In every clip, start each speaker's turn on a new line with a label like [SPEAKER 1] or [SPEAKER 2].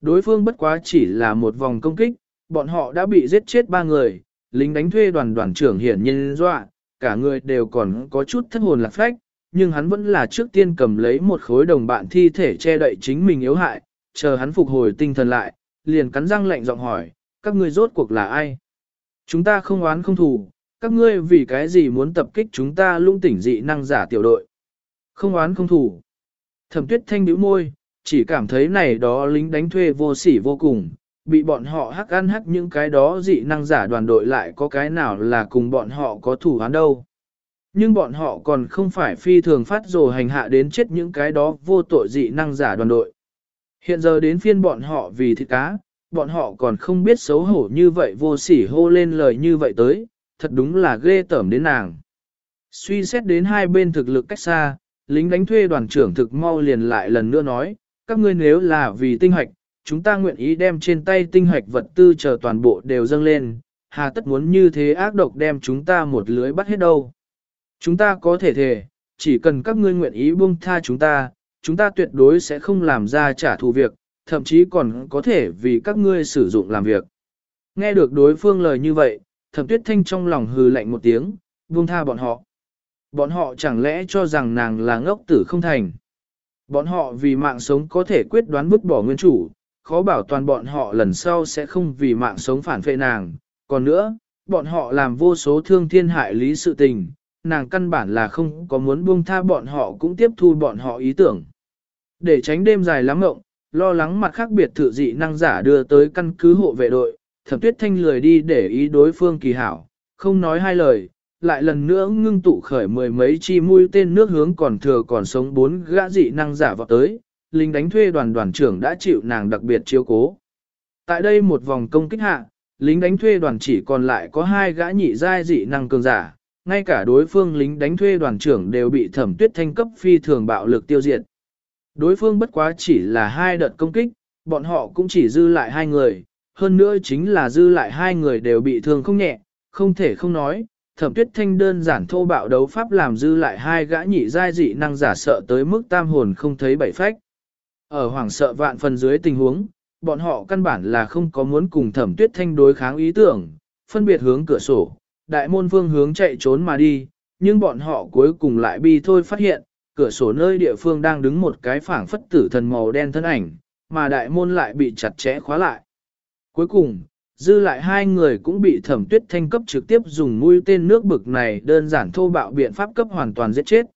[SPEAKER 1] Đối phương bất quá chỉ là một vòng công kích, bọn họ đã bị giết chết ba người, lính đánh thuê đoàn đoàn trưởng hiển nhiên dọa, cả người đều còn có chút thất hồn lạc phách, nhưng hắn vẫn là trước tiên cầm lấy một khối đồng bạn thi thể che đậy chính mình yếu hại, chờ hắn phục hồi tinh thần lại, liền cắn răng lạnh giọng hỏi, các ngươi rốt cuộc là ai? Chúng ta không oán không thù, các ngươi vì cái gì muốn tập kích chúng ta lung tỉnh dị năng giả tiểu đội? Không oán không thù. Thẩm tuyết thanh bĩu môi, chỉ cảm thấy này đó lính đánh thuê vô sỉ vô cùng, bị bọn họ hắc ăn hắc những cái đó dị năng giả đoàn đội lại có cái nào là cùng bọn họ có thủ án đâu. Nhưng bọn họ còn không phải phi thường phát rồ hành hạ đến chết những cái đó vô tội dị năng giả đoàn đội. Hiện giờ đến phiên bọn họ vì thịt cá, bọn họ còn không biết xấu hổ như vậy vô sỉ hô lên lời như vậy tới, thật đúng là ghê tởm đến nàng. Suy xét đến hai bên thực lực cách xa, lính đánh thuê đoàn trưởng thực mau liền lại lần nữa nói, các ngươi nếu là vì tinh hoạch, chúng ta nguyện ý đem trên tay tinh hoạch vật tư chờ toàn bộ đều dâng lên, hà tất muốn như thế ác độc đem chúng ta một lưới bắt hết đâu. Chúng ta có thể thề, chỉ cần các ngươi nguyện ý buông tha chúng ta, chúng ta tuyệt đối sẽ không làm ra trả thù việc, thậm chí còn có thể vì các ngươi sử dụng làm việc. Nghe được đối phương lời như vậy, thẩm tuyết thanh trong lòng hừ lạnh một tiếng, buông tha bọn họ. Bọn họ chẳng lẽ cho rằng nàng là ngốc tử không thành. Bọn họ vì mạng sống có thể quyết đoán vứt bỏ nguyên chủ, khó bảo toàn bọn họ lần sau sẽ không vì mạng sống phản phệ nàng. Còn nữa, bọn họ làm vô số thương thiên hại lý sự tình, nàng căn bản là không có muốn buông tha bọn họ cũng tiếp thu bọn họ ý tưởng. Để tránh đêm dài lắm ngộng, lo lắng mặt khác biệt thự dị năng giả đưa tới căn cứ hộ vệ đội, thẩm tuyết thanh lười đi để ý đối phương kỳ hảo, không nói hai lời, lại lần nữa ngưng tụ khởi mười mấy chi mũi tên nước hướng còn thừa còn sống bốn gã dị năng giả vào tới, lính đánh thuê đoàn đoàn trưởng đã chịu nàng đặc biệt chiếu cố. Tại đây một vòng công kích hạ, lính đánh thuê đoàn chỉ còn lại có hai gã nhị giai dị năng cường giả, ngay cả đối phương lính đánh thuê đoàn trưởng đều bị thẩm tuyết thanh cấp phi thường bạo lực tiêu diệt. Đối phương bất quá chỉ là hai đợt công kích, bọn họ cũng chỉ dư lại hai người, hơn nữa chính là dư lại hai người đều bị thương không nhẹ, không thể không nói, thẩm tuyết thanh đơn giản thô bạo đấu pháp làm dư lại hai gã nhị giai dị năng giả sợ tới mức tam hồn không thấy bảy phách. Ở hoảng sợ vạn phần dưới tình huống, bọn họ căn bản là không có muốn cùng thẩm tuyết thanh đối kháng ý tưởng, phân biệt hướng cửa sổ, đại môn phương hướng chạy trốn mà đi, nhưng bọn họ cuối cùng lại bi thôi phát hiện, cửa sổ nơi địa phương đang đứng một cái phảng phất tử thần màu đen thân ảnh, mà đại môn lại bị chặt chẽ khóa lại. Cuối cùng, dư lại hai người cũng bị thẩm tuyết thanh cấp trực tiếp dùng mũi tên nước bực này đơn giản thô bạo biện pháp cấp hoàn toàn giết chết.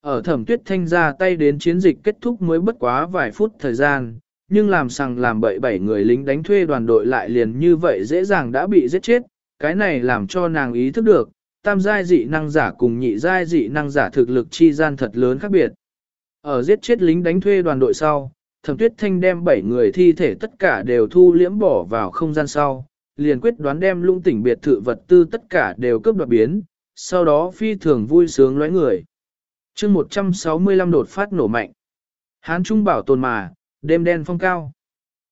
[SPEAKER 1] Ở thẩm tuyết thanh ra tay đến chiến dịch kết thúc mới bất quá vài phút thời gian, nhưng làm sằng làm bậy bảy người lính đánh thuê đoàn đội lại liền như vậy dễ dàng đã bị giết chết, cái này làm cho nàng ý thức được, tam giai dị năng giả cùng nhị giai dị năng giả thực lực chi gian thật lớn khác biệt. Ở giết chết lính đánh thuê đoàn đội sau, thẩm tuyết thanh đem 7 người thi thể tất cả đều thu liễm bỏ vào không gian sau, liền quyết đoán đem lung tỉnh biệt thự vật tư tất cả đều cướp đoạt biến, sau đó phi thường vui sướng lóe người. chương 165 đột phát nổ mạnh. Hán Trung bảo tồn mà, đêm đen phong cao.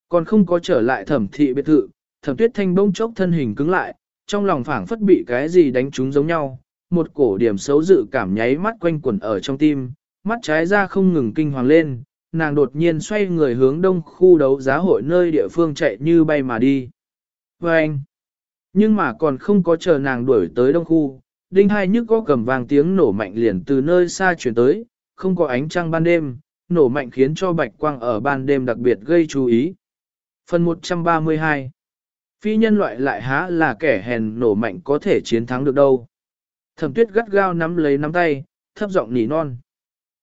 [SPEAKER 1] Còn không có trở lại thẩm thị biệt thự, thẩm tuyết thanh bỗng chốc thân hình cứng lại, trong lòng phảng phất bị cái gì đánh trúng giống nhau, một cổ điểm xấu dự cảm nháy mắt quanh quẩn ở trong tim, mắt trái ra không ngừng kinh hoàng lên, nàng đột nhiên xoay người hướng đông khu đấu giá hội nơi địa phương chạy như bay mà đi. Và anh, nhưng mà còn không có chờ nàng đuổi tới đông khu, đinh hai nhức có cầm vàng tiếng nổ mạnh liền từ nơi xa chuyển tới, không có ánh trăng ban đêm, nổ mạnh khiến cho bạch quang ở ban đêm đặc biệt gây chú ý. Phần 132 Phi nhân loại lại há là kẻ hèn nổ mạnh có thể chiến thắng được đâu. Thẩm tuyết gắt gao nắm lấy nắm tay, thấp giọng nỉ non.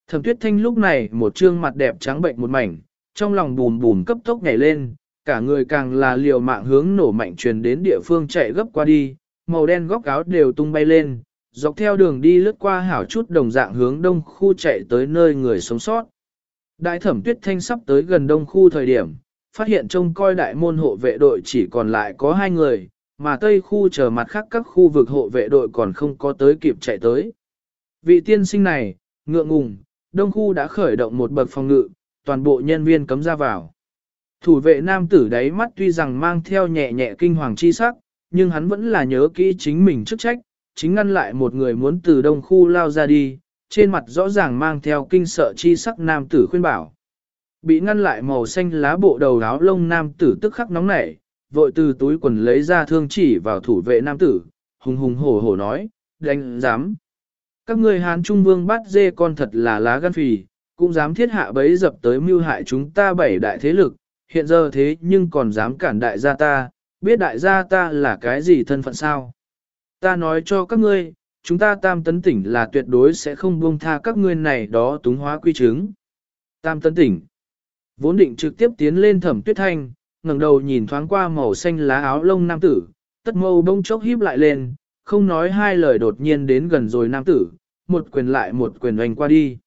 [SPEAKER 1] Thẩm tuyết thanh lúc này một trương mặt đẹp trắng bệnh một mảnh, trong lòng bùn bùn cấp tốc nhảy lên, cả người càng là liều mạng hướng nổ mạnh truyền đến địa phương chạy gấp qua đi, màu đen góc áo đều tung bay lên, dọc theo đường đi lướt qua hảo chút đồng dạng hướng đông khu chạy tới nơi người sống sót. Đại thẩm tuyết thanh sắp tới gần đông khu thời điểm, phát hiện trông coi đại môn hộ vệ đội chỉ còn lại có hai người, mà tây khu chờ mặt khác các khu vực hộ vệ đội còn không có tới kịp chạy tới. Vị tiên sinh này, ngượng ngùng, đông khu đã khởi động một bậc phòng ngự, toàn bộ nhân viên cấm ra vào. Thủ vệ nam tử đáy mắt tuy rằng mang theo nhẹ nhẹ kinh hoàng chi sắc, nhưng hắn vẫn là nhớ kỹ chính mình chức trách, chính ngăn lại một người muốn từ đông khu lao ra đi, trên mặt rõ ràng mang theo kinh sợ chi sắc nam tử khuyên bảo. Bị ngăn lại màu xanh lá bộ đầu áo lông nam tử tức khắc nóng nảy, vội từ túi quần lấy ra thương chỉ vào thủ vệ nam tử, hùng hùng hổ hổ nói, đánh dám. Các ngươi Hán Trung Vương bắt dê con thật là lá gan phì, cũng dám thiết hạ bấy dập tới mưu hại chúng ta bảy đại thế lực, hiện giờ thế nhưng còn dám cản đại gia ta, biết đại gia ta là cái gì thân phận sao. Ta nói cho các ngươi, chúng ta tam tấn tỉnh là tuyệt đối sẽ không buông tha các ngươi này đó túng hóa quy chứng. Tam tấn tỉnh, vốn định trực tiếp tiến lên thẩm tuyết thanh, ngẩng đầu nhìn thoáng qua màu xanh lá áo lông nam tử, tất mâu bông chốc híp lại lên, không nói hai lời đột nhiên đến gần rồi nam tử, một quyền lại một quyền oanh qua đi.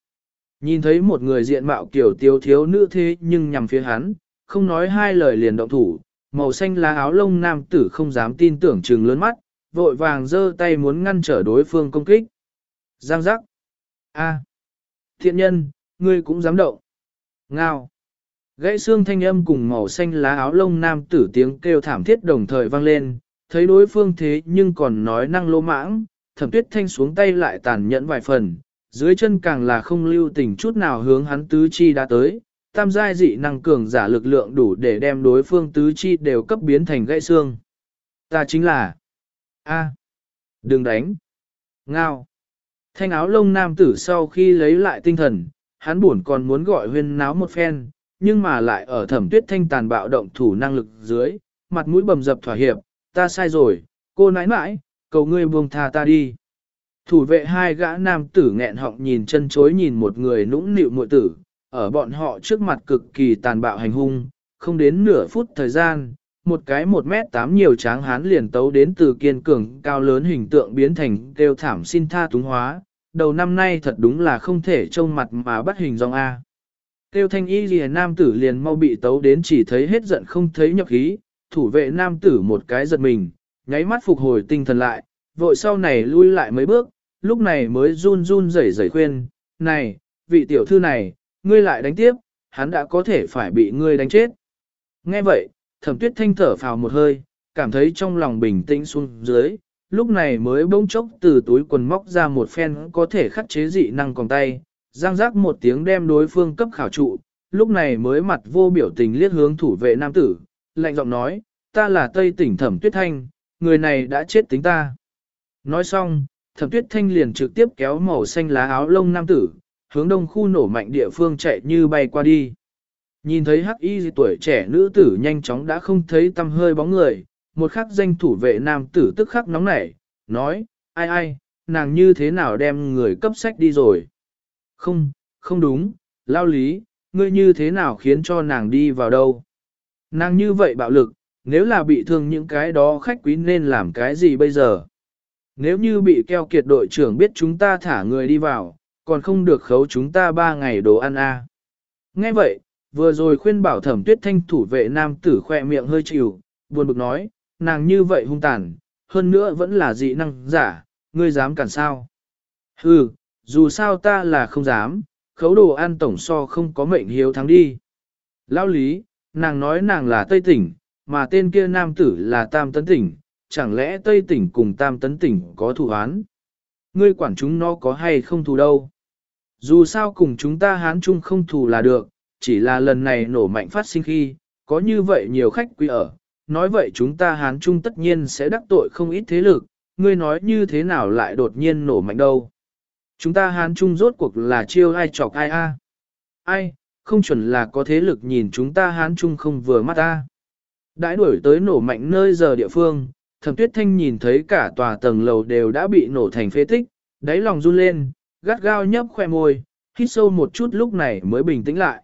[SPEAKER 1] Nhìn thấy một người diện mạo kiểu tiêu thiếu nữ thế nhưng nhằm phía hắn, không nói hai lời liền động thủ, màu xanh lá áo lông nam tử không dám tin tưởng trừng lớn mắt, vội vàng giơ tay muốn ngăn trở đối phương công kích. Giang giác. A. Thiện nhân, ngươi cũng dám động. Ngao. Gãy xương thanh âm cùng màu xanh lá áo lông nam tử tiếng kêu thảm thiết đồng thời vang lên, thấy đối phương thế nhưng còn nói năng lô mãng, thẩm tuyết thanh xuống tay lại tàn nhẫn vài phần, dưới chân càng là không lưu tình chút nào hướng hắn tứ chi đã tới, tam giai dị năng cường giả lực lượng đủ để đem đối phương tứ chi đều cấp biến thành gãy xương. Ta chính là A. đừng đánh. Ngao. Thanh áo lông nam tử sau khi lấy lại tinh thần, hắn buồn còn muốn gọi huyên náo một phen, nhưng mà lại ở thẩm tuyết thanh tàn bạo động thủ năng lực dưới, mặt mũi bầm dập thỏa hiệp, ta sai rồi, cô nãi nãi, cầu ngươi buông tha ta đi. Thủ vệ hai gã nam tử nghẹn họng nhìn chân chối nhìn một người nũng nịu muội tử, ở bọn họ trước mặt cực kỳ tàn bạo hành hung, không đến nửa phút thời gian, một cái một mét tám nhiều tráng hán liền tấu đến từ kiên cường cao lớn hình tượng biến thành kêu thảm xin tha túng hóa, đầu năm nay thật đúng là không thể trông mặt mà bắt hình dòng A. tiêu thanh y lìa nam tử liền mau bị tấu đến chỉ thấy hết giận không thấy nhập khí, thủ vệ nam tử một cái giật mình, nháy mắt phục hồi tinh thần lại, vội sau này lui lại mấy bước, lúc này mới run run rẩy rẩy khuyên, này, vị tiểu thư này, ngươi lại đánh tiếp, hắn đã có thể phải bị ngươi đánh chết. Nghe vậy, thẩm tuyết thanh thở phào một hơi, cảm thấy trong lòng bình tĩnh xuống dưới, lúc này mới bỗng chốc từ túi quần móc ra một phen có thể khắc chế dị năng còn tay, giang giác một tiếng đem đối phương cấp khảo trụ, lúc này mới mặt vô biểu tình liếc hướng thủ vệ nam tử, lạnh giọng nói, ta là Tây tỉnh thẩm tuyết thanh, người này đã chết tính ta. Nói xong, thẩm tuyết thanh liền trực tiếp kéo màu xanh lá áo lông nam tử, hướng đông khu nổ mạnh địa phương chạy như bay qua đi. Nhìn thấy hắc y tuổi trẻ nữ tử nhanh chóng đã không thấy tâm hơi bóng người, một khắc danh thủ vệ nam tử tức khắc nóng nảy, nói, ai ai, nàng như thế nào đem người cấp sách đi rồi. Không, không đúng, lao lý, ngươi như thế nào khiến cho nàng đi vào đâu. Nàng như vậy bạo lực, nếu là bị thương những cái đó khách quý nên làm cái gì bây giờ? Nếu như bị keo kiệt đội trưởng biết chúng ta thả người đi vào, còn không được khấu chúng ta ba ngày đồ ăn a. À. Nghe vậy, vừa rồi khuyên bảo thẩm tuyết thanh thủ vệ nam tử khoe miệng hơi chịu, buồn bực nói, nàng như vậy hung tàn, hơn nữa vẫn là dị năng giả, ngươi dám cản sao? Hừ, dù sao ta là không dám, khấu đồ ăn tổng so không có mệnh hiếu thắng đi. Lão lý, nàng nói nàng là Tây tỉnh, mà tên kia nam tử là Tam Tấn tỉnh, chẳng lẽ Tây tỉnh cùng Tam Tấn tỉnh có thù án? Ngươi quản chúng nó có hay không thù đâu? Dù sao cùng chúng ta hán chung không thù là được, chỉ là lần này nổ mạnh phát sinh khi, có như vậy nhiều khách quý ở, nói vậy chúng ta hán chung tất nhiên sẽ đắc tội không ít thế lực, ngươi nói như thế nào lại đột nhiên nổ mạnh đâu. Chúng ta hán chung rốt cuộc là chiêu ai chọc ai a? Ai, không chuẩn là có thế lực nhìn chúng ta hán chung không vừa mắt ta. Đãi đuổi tới nổ mạnh nơi giờ địa phương, thẩm tuyết thanh nhìn thấy cả tòa tầng lầu đều đã bị nổ thành phế tích, đáy lòng run lên, gắt gao nhấp khoe môi, hít sâu một chút lúc này mới bình tĩnh lại.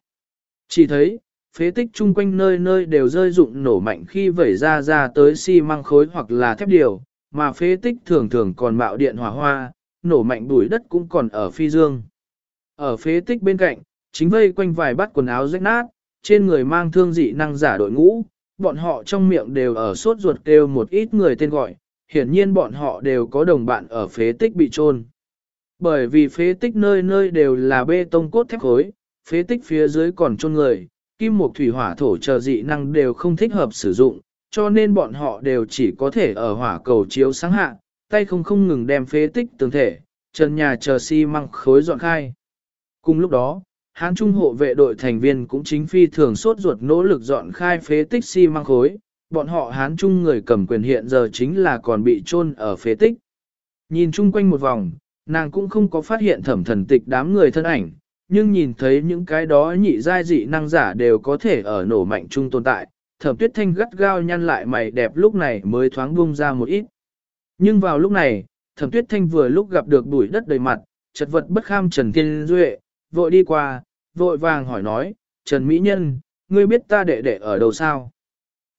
[SPEAKER 1] Chỉ thấy, phế tích chung quanh nơi nơi đều rơi rụng nổ mạnh khi vẩy ra ra tới xi măng khối hoặc là thép điều, mà phế tích thường thường còn bạo điện hỏa hoa, nổ mạnh bụi đất cũng còn ở phi dương. Ở phế tích bên cạnh, chính vây quanh vài bát quần áo rách nát, trên người mang thương dị năng giả đội ngũ, bọn họ trong miệng đều ở sốt ruột kêu một ít người tên gọi, hiển nhiên bọn họ đều có đồng bạn ở phế tích bị trôn. Bởi vì phế tích nơi nơi đều là bê tông cốt thép khối, phế tích phía dưới còn trôn người, kim mục thủy hỏa thổ chờ dị năng đều không thích hợp sử dụng, cho nên bọn họ đều chỉ có thể ở hỏa cầu chiếu sáng hạ, tay không không ngừng đem phế tích tường thể, trần nhà chờ xi si măng khối dọn khai. Cùng lúc đó, Hán Trung hộ vệ đội thành viên cũng chính phi thường sốt ruột nỗ lực dọn khai phế tích xi si măng khối, bọn họ Hán Trung người cầm quyền hiện giờ chính là còn bị chôn ở phế tích. Nhìn chung quanh một vòng, nàng cũng không có phát hiện thẩm thần tịch đám người thân ảnh, nhưng nhìn thấy những cái đó nhị giai dị năng giả đều có thể ở nổ mạnh chung tồn tại, thẩm tuyết thanh gắt gao nhăn lại mày đẹp lúc này mới thoáng bung ra một ít. Nhưng vào lúc này, thẩm tuyết thanh vừa lúc gặp được bụi đất đầy mặt, chật vật bất kham Trần Thiên Duệ, vội đi qua, vội vàng hỏi nói, Trần Mỹ Nhân, ngươi biết ta đệ đệ ở đâu sao?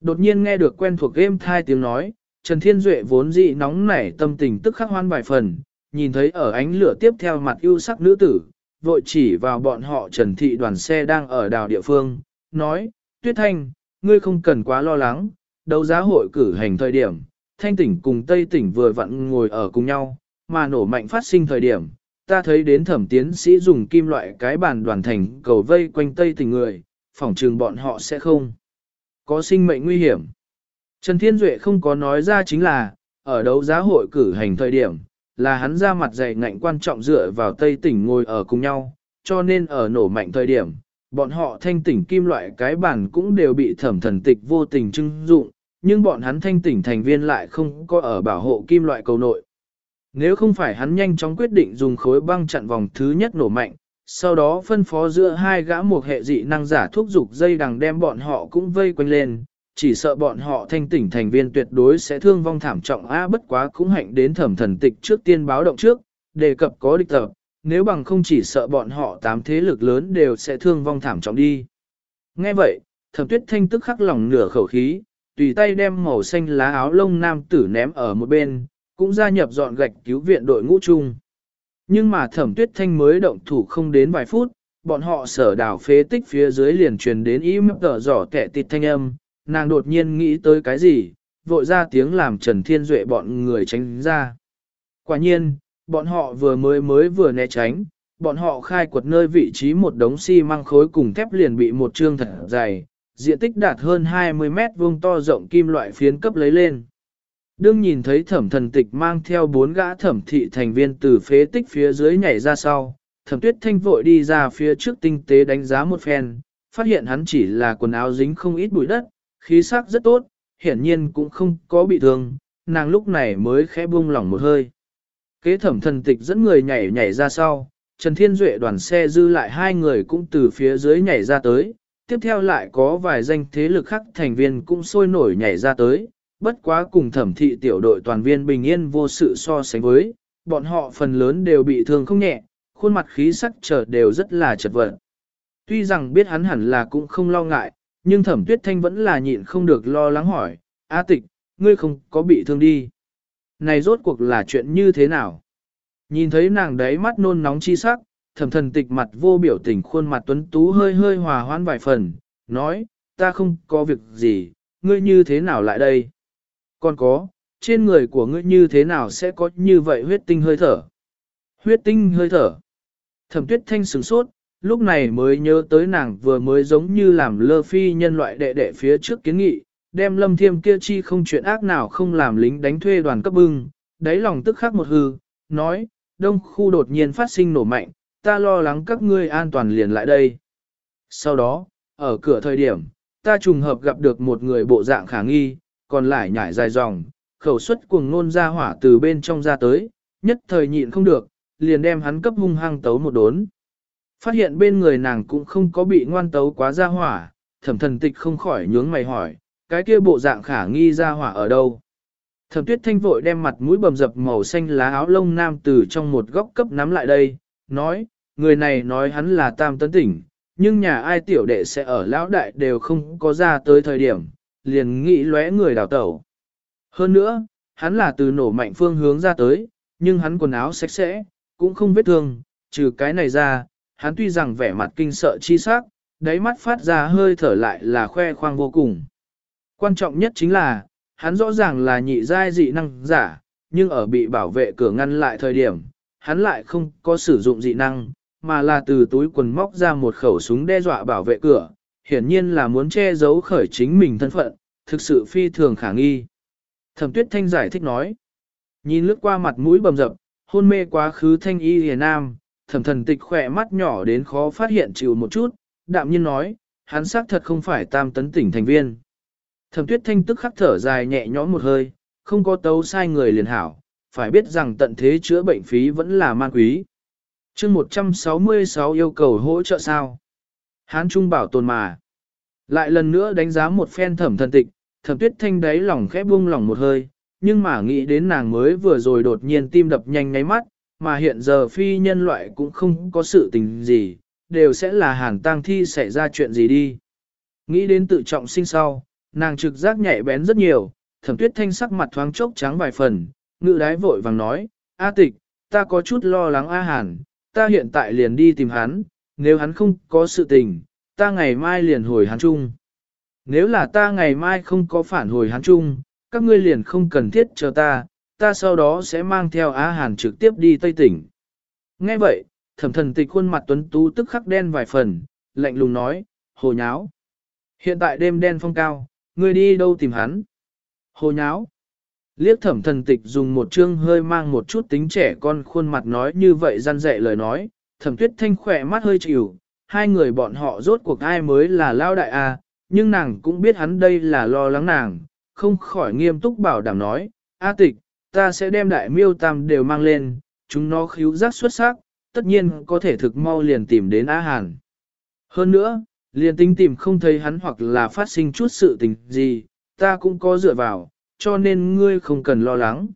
[SPEAKER 1] Đột nhiên nghe được quen thuộc game thai tiếng nói, Trần Thiên Duệ vốn dị nóng nảy tâm tình tức khắc hoan vài phần, nhìn thấy ở ánh lửa tiếp theo mặt yêu sắc nữ tử, vội chỉ vào bọn họ Trần Thị đoàn xe đang ở đào địa phương, nói, Tuyết Thanh, ngươi không cần quá lo lắng, đấu giá hội cử hành thời điểm, Thanh tỉnh cùng Tây tỉnh vừa vặn ngồi ở cùng nhau, mà nổ mạnh phát sinh thời điểm, ta thấy đến thẩm tiến sĩ dùng kim loại cái bàn đoàn thành cầu vây quanh Tây tỉnh người, phỏng trường bọn họ sẽ không có sinh mệnh nguy hiểm. Trần Thiên Duệ không có nói ra chính là, ở đấu giá hội cử hành thời điểm, là hắn ra mặt dày ngạnh quan trọng dựa vào Tây tỉnh ngồi ở cùng nhau, cho nên ở nổ mạnh thời điểm, bọn họ thanh tỉnh kim loại cái bản cũng đều bị thẩm thần tịch vô tình trưng dụng, nhưng bọn hắn thanh tỉnh thành viên lại không có ở bảo hộ kim loại cầu nội. Nếu không phải hắn nhanh chóng quyết định dùng khối băng chặn vòng thứ nhất nổ mạnh, sau đó phân phó giữa hai gã một hệ dị năng giả thúc dục dây đằng đem bọn họ cũng vây quanh lên, chỉ sợ bọn họ thanh tỉnh thành viên tuyệt đối sẽ thương vong thảm trọng a bất quá cũng hạnh đến thẩm thần tịch trước tiên báo động trước, đề cập có địch tập, nếu bằng không chỉ sợ bọn họ tám thế lực lớn đều sẽ thương vong thảm trọng đi. Nghe vậy, thẩm tuyết thanh tức khắc lòng nửa khẩu khí, tùy tay đem màu xanh lá áo lông nam tử ném ở một bên, cũng gia nhập dọn gạch cứu viện đội ngũ chung. Nhưng mà thẩm tuyết thanh mới động thủ không đến vài phút, bọn họ sở đảo phế tích phía dưới liền truyền đến im tở giỏ kẻ tịt thanh âm, nàng đột nhiên nghĩ tới cái gì, vội ra tiếng làm Trần Thiên Duệ bọn người tránh ra. Quả nhiên, bọn họ vừa mới mới vừa né tránh, bọn họ khai quật nơi vị trí một đống xi măng khối cùng thép liền bị một trương thật dày, diện tích đạt hơn 20 mét vuông to rộng kim loại phiến cấp lấy lên. Đương nhìn thấy thẩm thần tịch mang theo bốn gã thẩm thị thành viên từ phế tích phía dưới nhảy ra sau, thẩm tuyết thanh vội đi ra phía trước tinh tế đánh giá một phen, phát hiện hắn chỉ là quần áo dính không ít bụi đất, khí sắc rất tốt, hiển nhiên cũng không có bị thương, nàng lúc này mới khẽ buông lỏng một hơi. Kế thẩm thần tịch dẫn người nhảy nhảy ra sau, Trần Thiên Duệ đoàn xe dư lại hai người cũng từ phía dưới nhảy ra tới, tiếp theo lại có vài danh thế lực khác thành viên cũng sôi nổi nhảy ra tới, bất quá cùng thẩm thị tiểu đội toàn viên bình yên vô sự so sánh với, bọn họ phần lớn đều bị thương không nhẹ, khuôn mặt khí sắc trở đều rất là chật vật. Tuy rằng biết hắn hẳn là cũng không lo ngại, nhưng thẩm tuyết thanh vẫn là nhịn không được lo lắng hỏi, A tịch, ngươi không có bị thương đi. Này rốt cuộc là chuyện như thế nào? Nhìn thấy nàng đấy mắt nôn nóng chi sắc, thẩm thần tịch mặt vô biểu tình khuôn mặt tuấn tú hơi hơi hòa hoãn vài phần, nói, ta không có việc gì, ngươi như thế nào lại đây? Còn có, trên người của ngươi như thế nào sẽ có như vậy huyết tinh hơi thở? Huyết tinh hơi thở. Thẩm tuyết thanh sửng sốt, lúc này mới nhớ tới nàng vừa mới giống như làm lơ phi nhân loại đệ đệ phía trước kiến nghị, đem lâm thiêm kia chi không chuyện ác nào không làm lính đánh thuê đoàn cấp bưng, đáy lòng tức khắc một hư, nói, đông khu đột nhiên phát sinh nổ mạnh, ta lo lắng các ngươi an toàn liền lại đây. Sau đó, ở cửa thời điểm, ta trùng hợp gặp được một người bộ dạng khả nghi, còn lại nhảy dài dòng, khẩu suất cuồng nôn ra hỏa từ bên trong ra tới, nhất thời nhịn không được, liền đem hắn cấp hung hăng tấu một đốn. Phát hiện bên người nàng cũng không có bị ngoan tấu quá ra hỏa, thẩm thần tịch không khỏi nhướng mày hỏi, cái kia bộ dạng khả nghi ra hỏa ở đâu. Thẩm tuyết thanh vội đem mặt mũi bầm dập màu xanh lá áo lông nam từ trong một góc cấp nắm lại đây, nói, người này nói hắn là tam tấn tỉnh, nhưng nhà ai tiểu đệ sẽ ở lão đại đều không có ra tới thời điểm, liền nghĩ lóe người đào tẩu. Hơn nữa, hắn là từ nổ mạnh phương hướng ra tới, nhưng hắn quần áo sạch sẽ, cũng không vết thương, trừ cái này ra, hắn tuy rằng vẻ mặt kinh sợ chi sắc, đáy mắt phát ra hơi thở lại là khoe khoang vô cùng. Quan trọng nhất chính là, hắn rõ ràng là nhị giai dị năng giả, nhưng ở bị bảo vệ cửa ngăn lại thời điểm, hắn lại không có sử dụng dị năng, mà là từ túi quần móc ra một khẩu súng đe dọa bảo vệ cửa, hiển nhiên là muốn che giấu khởi chính mình thân phận, thực sự phi thường khả nghi. Thẩm tuyết thanh giải thích nói, nhìn lướt qua mặt mũi bầm dập, hôn mê quá khứ thanh y hề nam, thẩm thần tịch khỏe mắt nhỏ đến khó phát hiện chịu một chút, đạm nhiên nói, hắn xác thật không phải tam tấn tỉnh thành viên. Thẩm tuyết thanh tức khắc thở dài nhẹ nhõm một hơi, không có tấu sai người liền hảo, phải biết rằng tận thế chữa bệnh phí vẫn là man quý. chương 166 yêu cầu hỗ trợ sao? Hán Trung bảo tồn mà. Lại lần nữa đánh giá một phen thẩm thần tịch, thẩm tuyết thanh đáy lòng khẽ buông lòng một hơi, nhưng mà nghĩ đến nàng mới vừa rồi đột nhiên tim đập nhanh ngáy mắt, mà hiện giờ phi nhân loại cũng không có sự tình gì, đều sẽ là hàn tang thi xảy ra chuyện gì đi. Nghĩ đến tự trọng sinh sau, nàng trực giác nhạy bén rất nhiều, thẩm tuyết thanh sắc mặt thoáng chốc trắng vài phần, ngự đái vội vàng nói, A tịch, ta có chút lo lắng A hàn, ta hiện tại liền đi tìm hắn, nếu hắn không có sự tình, ta ngày mai liền hồi hắn chung. Nếu là ta ngày mai không có phản hồi hắn chung, các ngươi liền không cần thiết chờ ta, ta sau đó sẽ mang theo Á Hàn trực tiếp đi Tây tỉnh. Nghe vậy, thẩm thần tịch khuôn mặt tuấn tú tức khắc đen vài phần, lạnh lùng nói, hồ nháo. Hiện tại đêm đen phong cao, ngươi đi đâu tìm hắn? Hồ nháo. Liếc thẩm thần tịch dùng một chương hơi mang một chút tính trẻ con khuôn mặt nói như vậy gian dạy lời nói, thẩm tuyết thanh khỏe mắt hơi chịu, hai người bọn họ rốt cuộc ai mới là lao đại a, nhưng nàng cũng biết hắn đây là lo lắng nàng, không khỏi nghiêm túc bảo đảm nói, A tịch, ta sẽ đem đại miêu tam đều mang lên, chúng nó khíu giác xuất sắc, tất nhiên có thể thực mau liền tìm đến A Hàn. Hơn nữa, liền tính tìm không thấy hắn hoặc là phát sinh chút sự tình gì, ta cũng có dựa vào, cho nên ngươi không cần lo lắng.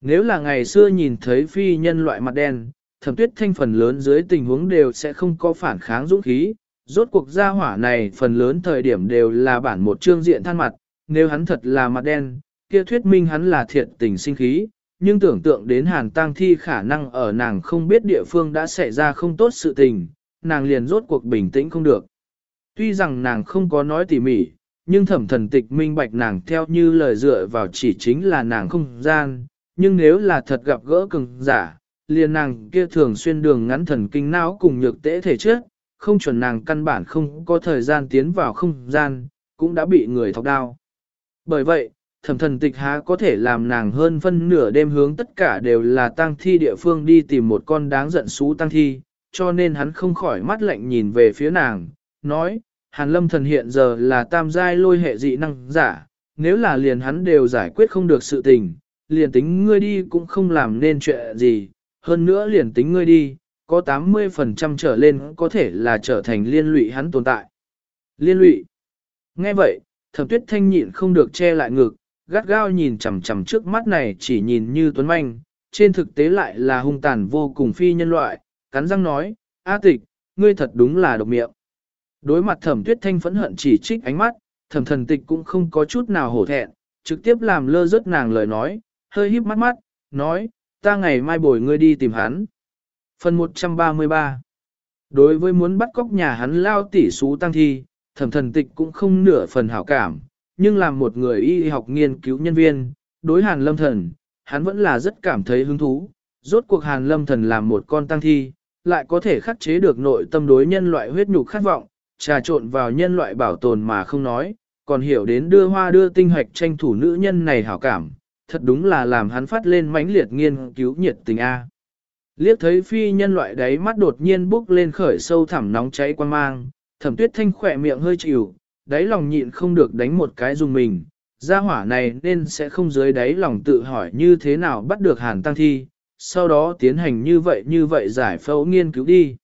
[SPEAKER 1] Nếu là ngày xưa nhìn thấy phi nhân loại mặt đen, thẩm tuyết thanh phần lớn dưới tình huống đều sẽ không có phản kháng dũng khí, rốt cuộc gia hỏa này phần lớn thời điểm đều là bản một chương diện than mặt, nếu hắn thật là mặt đen, kia thuyết minh hắn là thiệt tình sinh khí, nhưng tưởng tượng đến hàn tang thi khả năng ở nàng không biết địa phương đã xảy ra không tốt sự tình, nàng liền rốt cuộc bình tĩnh không được. Tuy rằng nàng không có nói tỉ mỉ, nhưng thẩm thần tịch minh bạch nàng theo như lời dựa vào chỉ chính là nàng không gian, nhưng nếu là thật gặp gỡ cường giả, liền nàng kia thường xuyên đường ngắn thần kinh não cùng nhược tễ thể trước, không chuẩn nàng căn bản không có thời gian tiến vào không gian, cũng đã bị người thọc đao. Bởi vậy, thẩm thần tịch há có thể làm nàng hơn phân nửa đêm hướng tất cả đều là tang thi địa phương đi tìm một con đáng giận xú tang thi, cho nên hắn không khỏi mắt lạnh nhìn về phía nàng, nói, hàn lâm thần hiện giờ là tam giai lôi hệ dị năng giả, nếu là liền hắn đều giải quyết không được sự tình, liền tính ngươi đi cũng không làm nên chuyện gì, hơn nữa liền tính ngươi đi, có 80% trở lên có thể là trở thành liên lụy hắn tồn tại. Liên lụy. Nghe vậy, thẩm tuyết thanh nhịn không được che lại ngực, gắt gao nhìn chằm chằm trước mắt này chỉ nhìn như tuấn manh, trên thực tế lại là hung tàn vô cùng phi nhân loại, cắn răng nói, A tịch, ngươi thật đúng là độc miệng. Đối mặt thẩm tuyết thanh phẫn hận chỉ trích ánh mắt, thẩm thần tịch cũng không có chút nào hổ thẹn, trực tiếp làm lơ rớt nàng lời nói, hơi híp mắt mắt, nói, ta ngày mai bồi ngươi đi tìm hắn. Phần 133 Đối với muốn bắt cóc nhà hắn lao tỉ xú tăng thi, thẩm thần tịch cũng không nửa phần hảo cảm, nhưng làm một người y học nghiên cứu nhân viên, đối hàn lâm thần, hắn vẫn là rất cảm thấy hứng thú. Rốt cuộc hàn lâm thần làm một con tăng thi, lại có thể khắc chế được nội tâm đối nhân loại huyết nhục khát vọng, trà trộn vào nhân loại bảo tồn mà không nói, còn hiểu đến đưa hoa đưa tinh hoạch tranh thủ nữ nhân này hảo cảm, thật đúng là làm hắn phát lên mãnh liệt nghiên cứu nhiệt tình A. Liếc thấy phi nhân loại đấy mắt đột nhiên bốc lên khởi sâu thẳm nóng cháy quan mang, thẩm tuyết thanh khỏe miệng hơi chịu, đáy lòng nhịn không được đánh một cái dùng mình, gia hỏa này nên sẽ không dưới đáy lòng tự hỏi như thế nào bắt được hàn tăng thi, sau đó tiến hành như vậy như vậy giải phẫu nghiên cứu đi.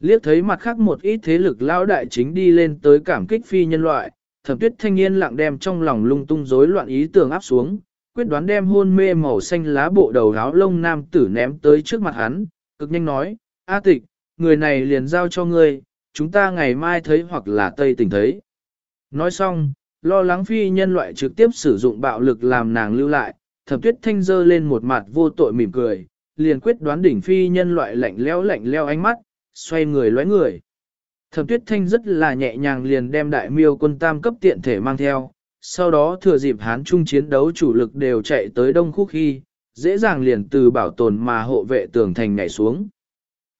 [SPEAKER 1] Liếc thấy mặt khác một ít thế lực lão đại chính đi lên tới cảm kích phi nhân loại, thẩm tuyết thanh niên lặng đem trong lòng lung tung rối loạn ý tưởng áp xuống, quyết đoán đem hôn mê màu xanh lá bộ đầu áo lông nam tử ném tới trước mặt hắn, cực nhanh nói, A tịch, người này liền giao cho ngươi, chúng ta ngày mai thấy hoặc là tây tỉnh thấy. Nói xong, lo lắng phi nhân loại trực tiếp sử dụng bạo lực làm nàng lưu lại, thẩm tuyết thanh dơ lên một mặt vô tội mỉm cười, liền quyết đoán đỉnh phi nhân loại lạnh leo lạnh leo ánh mắt, xoay người lóe người. Thẩm tuyết thanh rất là nhẹ nhàng liền đem đại miêu quân tam cấp tiện thể mang theo, sau đó thừa dịp hán trung chiến đấu chủ lực đều chạy tới đông khúc khi, dễ dàng liền từ bảo tồn mà hộ vệ tường thành nhảy xuống.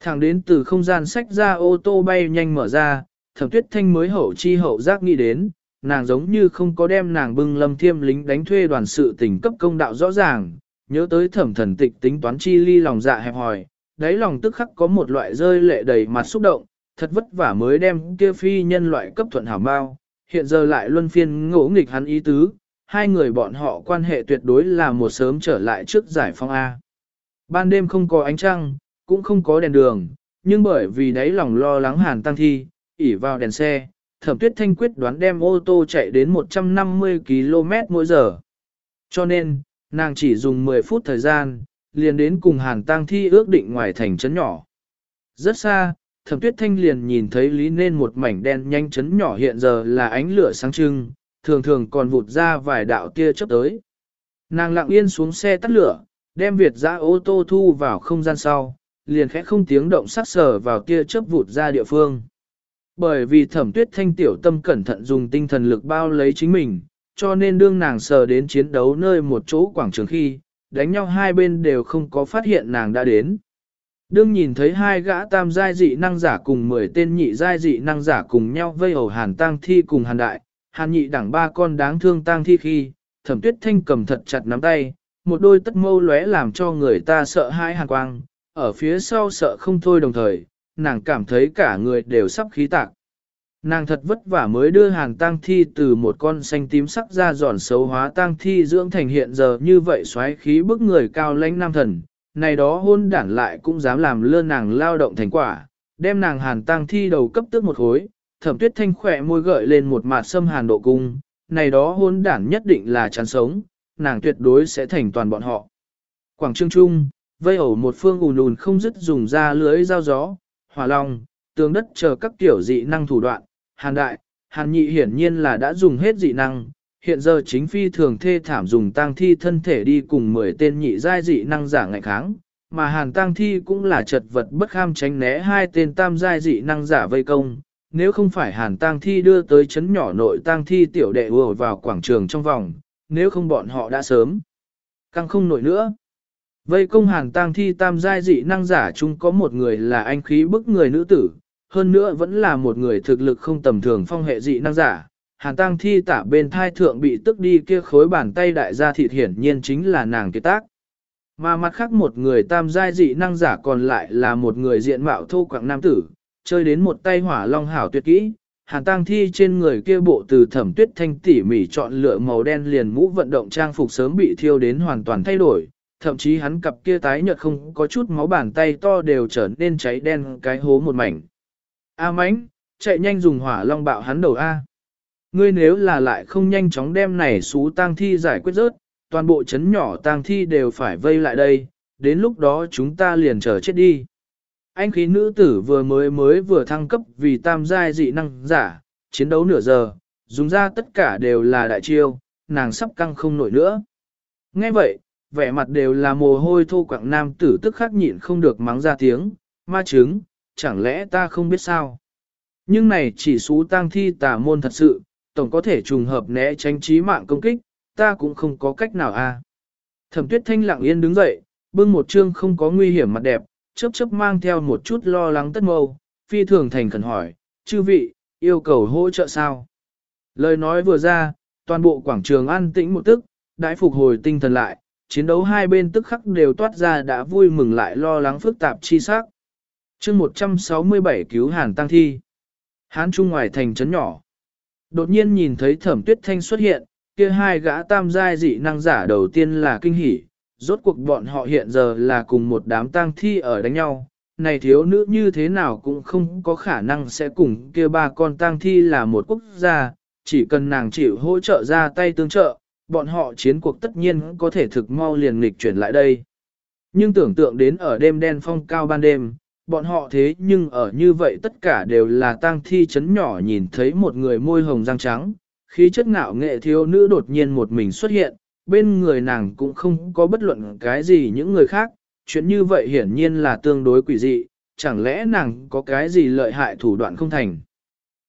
[SPEAKER 1] Thẳng đến từ không gian sách ra ô tô bay nhanh mở ra, thẩm tuyết thanh mới hậu chi hậu giác nghĩ đến, nàng giống như không có đem nàng bưng lâm thiêm lính đánh thuê đoàn sự tình cấp công đạo rõ ràng, nhớ tới thẩm thần tịch tính toán chi ly lòng dạ hẹp hòi, đáy lòng tức khắc có một loại rơi lệ đầy mặt xúc động, thật vất vả mới đem kia phi nhân loại cấp thuận hảo bao, hiện giờ lại luân phiên ngỗ nghịch hắn ý tứ, hai người bọn họ quan hệ tuyệt đối là một sớm trở lại trước giải phong A. Ban đêm không có ánh trăng, cũng không có đèn đường, nhưng bởi vì đáy lòng lo lắng hàn tăng thi, ỉ vào đèn xe, thẩm tuyết thanh quyết đoán đem ô tô chạy đến 150 km mỗi giờ. Cho nên, nàng chỉ dùng 10 phút thời gian, liền đến cùng hàn tăng thi ước định ngoài thành trấn nhỏ. Rất xa, thẩm tuyết thanh liền nhìn thấy lý nên một mảnh đen nhanh chấn nhỏ hiện giờ là ánh lửa sáng trưng, thường thường còn vụt ra vài đạo tia chớp tới. Nàng lặng yên xuống xe tắt lửa, đem Việt ra ô tô thu vào không gian sau, liền khẽ không tiếng động sắc sờ vào tia chớp vụt ra địa phương. Bởi vì thẩm tuyết thanh tiểu tâm cẩn thận dùng tinh thần lực bao lấy chính mình, cho nên đương nàng sờ đến chiến đấu nơi một chỗ quảng trường khi, đánh nhau hai bên đều không có phát hiện nàng đã đến. Đương nhìn thấy hai gã tam giai dị năng giả cùng 10 tên nhị giai dị năng giả cùng nhau vây hầu hàn tang thi cùng hàn đại, hàn nhị đẳng ba con đáng thương tang thi khi, thẩm tuyết thanh cầm thật chặt nắm tay, một đôi tất mâu lóe làm cho người ta sợ hãi hàn quang, ở phía sau sợ không thôi đồng thời, nàng cảm thấy cả người đều sắp khí tạc. Nàng thật vất vả mới đưa hàn tang thi từ một con xanh tím sắc ra giòn xấu hóa tang thi dưỡng thành hiện giờ như vậy xoáy khí bức người cao lãnh nam thần, này đó hôn đản lại cũng dám làm lơ nàng lao động thành quả, đem nàng hàn tang thi đầu cấp tước một khối, thẩm tuyết thanh khỏe môi gợi lên một mặt sâm hàn độ cung, này đó hôn đản nhất định là chán sống, nàng tuyệt đối sẽ thành toàn bọn họ. Quảng Trương Trung, vây ổ một phương ùn ùn không dứt dùng ra lưới dao gió, hỏa long, tường đất chờ các tiểu dị năng thủ đoạn, hàn đại, hàn nhị hiển nhiên là đã dùng hết dị năng, hiện giờ chính phi thường thê thảm dùng tang thi thân thể đi cùng 10 tên nhị giai dị năng giả ngạnh kháng, mà hàn tang thi cũng là chật vật bất kham tránh né hai tên tam giai dị năng giả vây công. Nếu không phải hàn tang thi đưa tới chấn nhỏ nội tang thi tiểu đệ vừa vào quảng trường trong vòng, nếu không bọn họ đã sớm. Căng không nổi nữa. Vây công hàn tang thi tam giai dị năng giả chung có một người là anh khí bức người nữ tử, hơn nữa vẫn là một người thực lực không tầm thường phong hệ dị năng giả. Hàn tang thi tả bên thai thượng bị tức đi kia khối bàn tay đại gia thịt hiển nhiên chính là nàng kế tác. Mà mặt khác một người tam giai dị năng giả còn lại là một người diện mạo thô quảng nam tử, chơi đến một tay hỏa long hảo tuyệt kỹ. Hàn tang thi trên người kia bộ từ thẩm tuyết thanh tỉ mỉ chọn lựa màu đen liền mũ vận động trang phục sớm bị thiêu đến hoàn toàn thay đổi, thậm chí hắn cặp kia tái nhợt không có chút máu bàn tay to đều trở nên cháy đen cái hố một mảnh. A mãnh, chạy nhanh dùng hỏa long bạo hắn đầu A. Ngươi nếu là lại không nhanh chóng đem này xú tang thi giải quyết rớt, toàn bộ chấn nhỏ tang thi đều phải vây lại đây, đến lúc đó chúng ta liền chờ chết đi. Anh khí nữ tử vừa mới mới vừa thăng cấp vì tam giai dị năng giả, chiến đấu nửa giờ, dùng ra tất cả đều là đại chiêu, nàng sắp căng không nổi nữa. Nghe vậy, vẻ mặt đều là mồ hôi thô quạng nam tử tức khắc nhịn không được mắng ra tiếng, ma chứng, chẳng lẽ ta không biết sao? Nhưng này chỉ xú tang thi tà môn thật sự, tổng có thể trùng hợp né tránh trí mạng công kích, ta cũng không có cách nào a. À. Thẩm tuyết thanh lặng yên đứng dậy, bưng một chương không có nguy hiểm mặt đẹp, chớp chớp mang theo một chút lo lắng tất mâu, phi thường thành khẩn hỏi, chư vị, yêu cầu hỗ trợ sao? Lời nói vừa ra, toàn bộ quảng trường an tĩnh một tức, đãi phục hồi tinh thần lại, chiến đấu hai bên tức khắc đều toát ra đã vui mừng lại lo lắng phức tạp chi sắc. chương 167 cứu Hàn Tăng Thi. Hán Trung ngoài thành trấn nhỏ. Đột nhiên nhìn thấy thẩm tuyết thanh xuất hiện, kia hai gã tam giai dị năng giả đầu tiên là kinh hỉ, rốt cuộc bọn họ hiện giờ là cùng một đám tang thi ở đánh nhau. Này thiếu nữ như thế nào cũng không có khả năng sẽ cùng kia ba con tang thi là một quốc gia, chỉ cần nàng chịu hỗ trợ ra tay tương trợ, bọn họ chiến cuộc tất nhiên có thể thực mau liền nghịch chuyển lại đây. Nhưng tưởng tượng đến ở đêm đen phong cao ban đêm, bọn họ thế nhưng ở như vậy tất cả đều là tang thi chấn nhỏ nhìn thấy một người môi hồng răng trắng, khí chất ngạo nghệ thiếu nữ đột nhiên một mình xuất hiện, bên người nàng cũng không có bất luận cái gì những người khác, chuyện như vậy hiển nhiên là tương đối quỷ dị, chẳng lẽ nàng có cái gì lợi hại thủ đoạn không thành.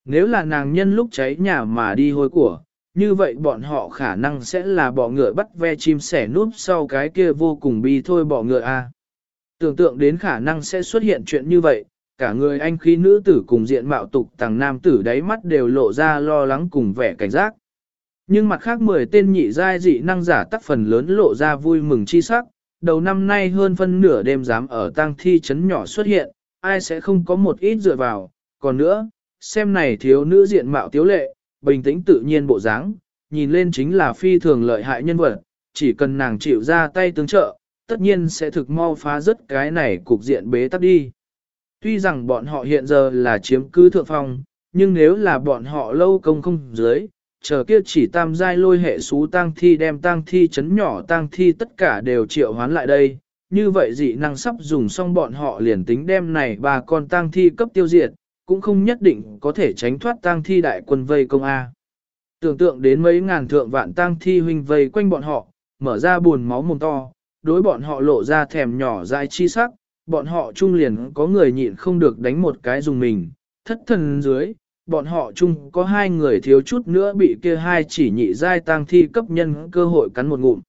[SPEAKER 1] Nếu là nàng nhân lúc cháy nhà mà đi hôi của, như vậy bọn họ khả năng sẽ là bỏ ngựa bắt ve chim sẻ núp sau cái kia vô cùng bi thôi bỏ ngựa a. Tưởng tượng đến khả năng sẽ xuất hiện chuyện như vậy, cả người anh khí nữ tử cùng diện mạo tục tàng nam tử đáy mắt đều lộ ra lo lắng cùng vẻ cảnh giác. Nhưng mặt khác 10 tên nhị giai dị năng giả tác phần lớn lộ ra vui mừng chi sắc, đầu năm nay hơn phân nửa đêm dám ở tang thi chấn nhỏ xuất hiện, ai sẽ không có một ít dựa vào, còn nữa, xem này thiếu nữ diện mạo tiếu lệ, bình tĩnh tự nhiên bộ dáng, nhìn lên chính là phi thường lợi hại nhân vật, chỉ cần nàng chịu ra tay tương trợ, tất nhiên sẽ thực mau phá rất cái này cục diện bế tắc đi. Tuy rằng bọn họ hiện giờ là chiếm cứ thượng phong, nhưng nếu là bọn họ lâu công không dưới, chờ kia chỉ tam giai lôi hệ xú tang thi đem tang thi chấn nhỏ tang thi tất cả đều triệu hoán lại đây. Như vậy dị năng sắp dùng xong bọn họ liền tính đem này bà con tang thi cấp tiêu diệt, cũng không nhất định có thể tránh thoát tang thi đại quân vây công A. Tưởng tượng đến mấy ngàn thượng vạn tang thi huynh vây quanh bọn họ, mở ra buồn máu mồm to, đối bọn họ lộ ra thèm nhỏ dại chi sắc, bọn họ chung liền có người nhịn không được đánh một cái dùng mình, thất thần dưới, bọn họ chung có hai người thiếu chút nữa bị kia hai chỉ nhị giai tang thi cấp nhân cơ hội cắn một ngụm.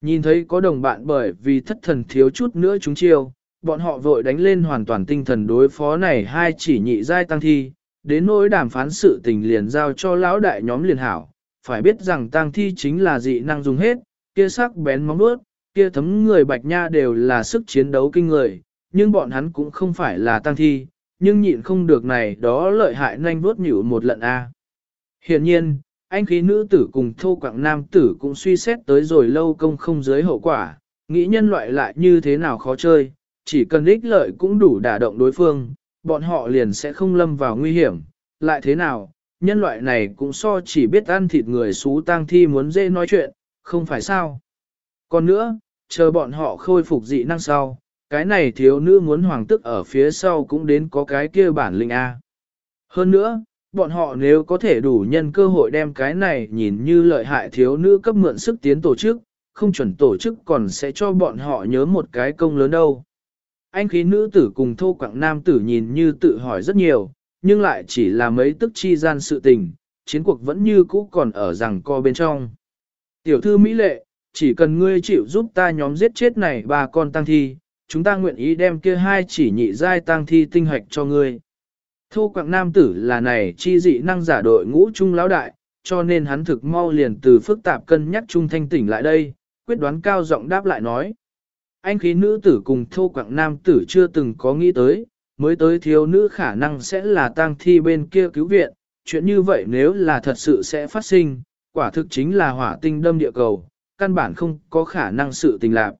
[SPEAKER 1] Nhìn thấy có đồng bạn bởi vì thất thần thiếu chút nữa chúng chiêu, bọn họ vội đánh lên hoàn toàn tinh thần đối phó này hai chỉ nhị giai tăng thi, đến nỗi đàm phán sự tình liền giao cho lão đại nhóm liền hảo, phải biết rằng tăng thi chính là dị năng dùng hết, kia sắc bén móng vuốt, kia thấm người bạch nha đều là sức chiến đấu kinh người, nhưng bọn hắn cũng không phải là tăng thi, nhưng nhịn không được này đó lợi hại nhanh vuốt nhủ một lần a. Hiện nhiên, anh khí nữ tử cùng thô quảng nam tử cũng suy xét tới rồi lâu công không dưới hậu quả, nghĩ nhân loại lại như thế nào khó chơi, chỉ cần ích lợi cũng đủ đả động đối phương, bọn họ liền sẽ không lâm vào nguy hiểm, lại thế nào, nhân loại này cũng so chỉ biết ăn thịt người xú tang thi muốn dễ nói chuyện, không phải sao. Còn nữa, chờ bọn họ khôi phục dị năng sau, cái này thiếu nữ muốn hoàng tức ở phía sau cũng đến có cái kia bản linh A. Hơn nữa, bọn họ nếu có thể đủ nhân cơ hội đem cái này nhìn như lợi hại thiếu nữ cấp mượn sức tiến tổ chức, không chuẩn tổ chức còn sẽ cho bọn họ nhớ một cái công lớn đâu. Anh khí nữ tử cùng thô quảng nam tử nhìn như tự hỏi rất nhiều, nhưng lại chỉ là mấy tức chi gian sự tình, chiến cuộc vẫn như cũ còn ở rằng co bên trong. Tiểu thư Mỹ Lệ, chỉ cần ngươi chịu giúp ta nhóm giết chết này ba con tăng thi, chúng ta nguyện ý đem kia hai chỉ nhị giai tăng thi tinh hoạch cho ngươi. Thu quảng nam tử là này chi dị năng giả đội ngũ trung lão đại, cho nên hắn thực mau liền từ phức tạp cân nhắc trung thanh tỉnh lại đây, quyết đoán cao giọng đáp lại nói. Anh khí nữ tử cùng thô quảng nam tử chưa từng có nghĩ tới, mới tới thiếu nữ khả năng sẽ là tang thi bên kia cứu viện, chuyện như vậy nếu là thật sự sẽ phát sinh, quả thực chính là hỏa tinh đâm địa cầu, căn bản không có khả năng sự tình lạc.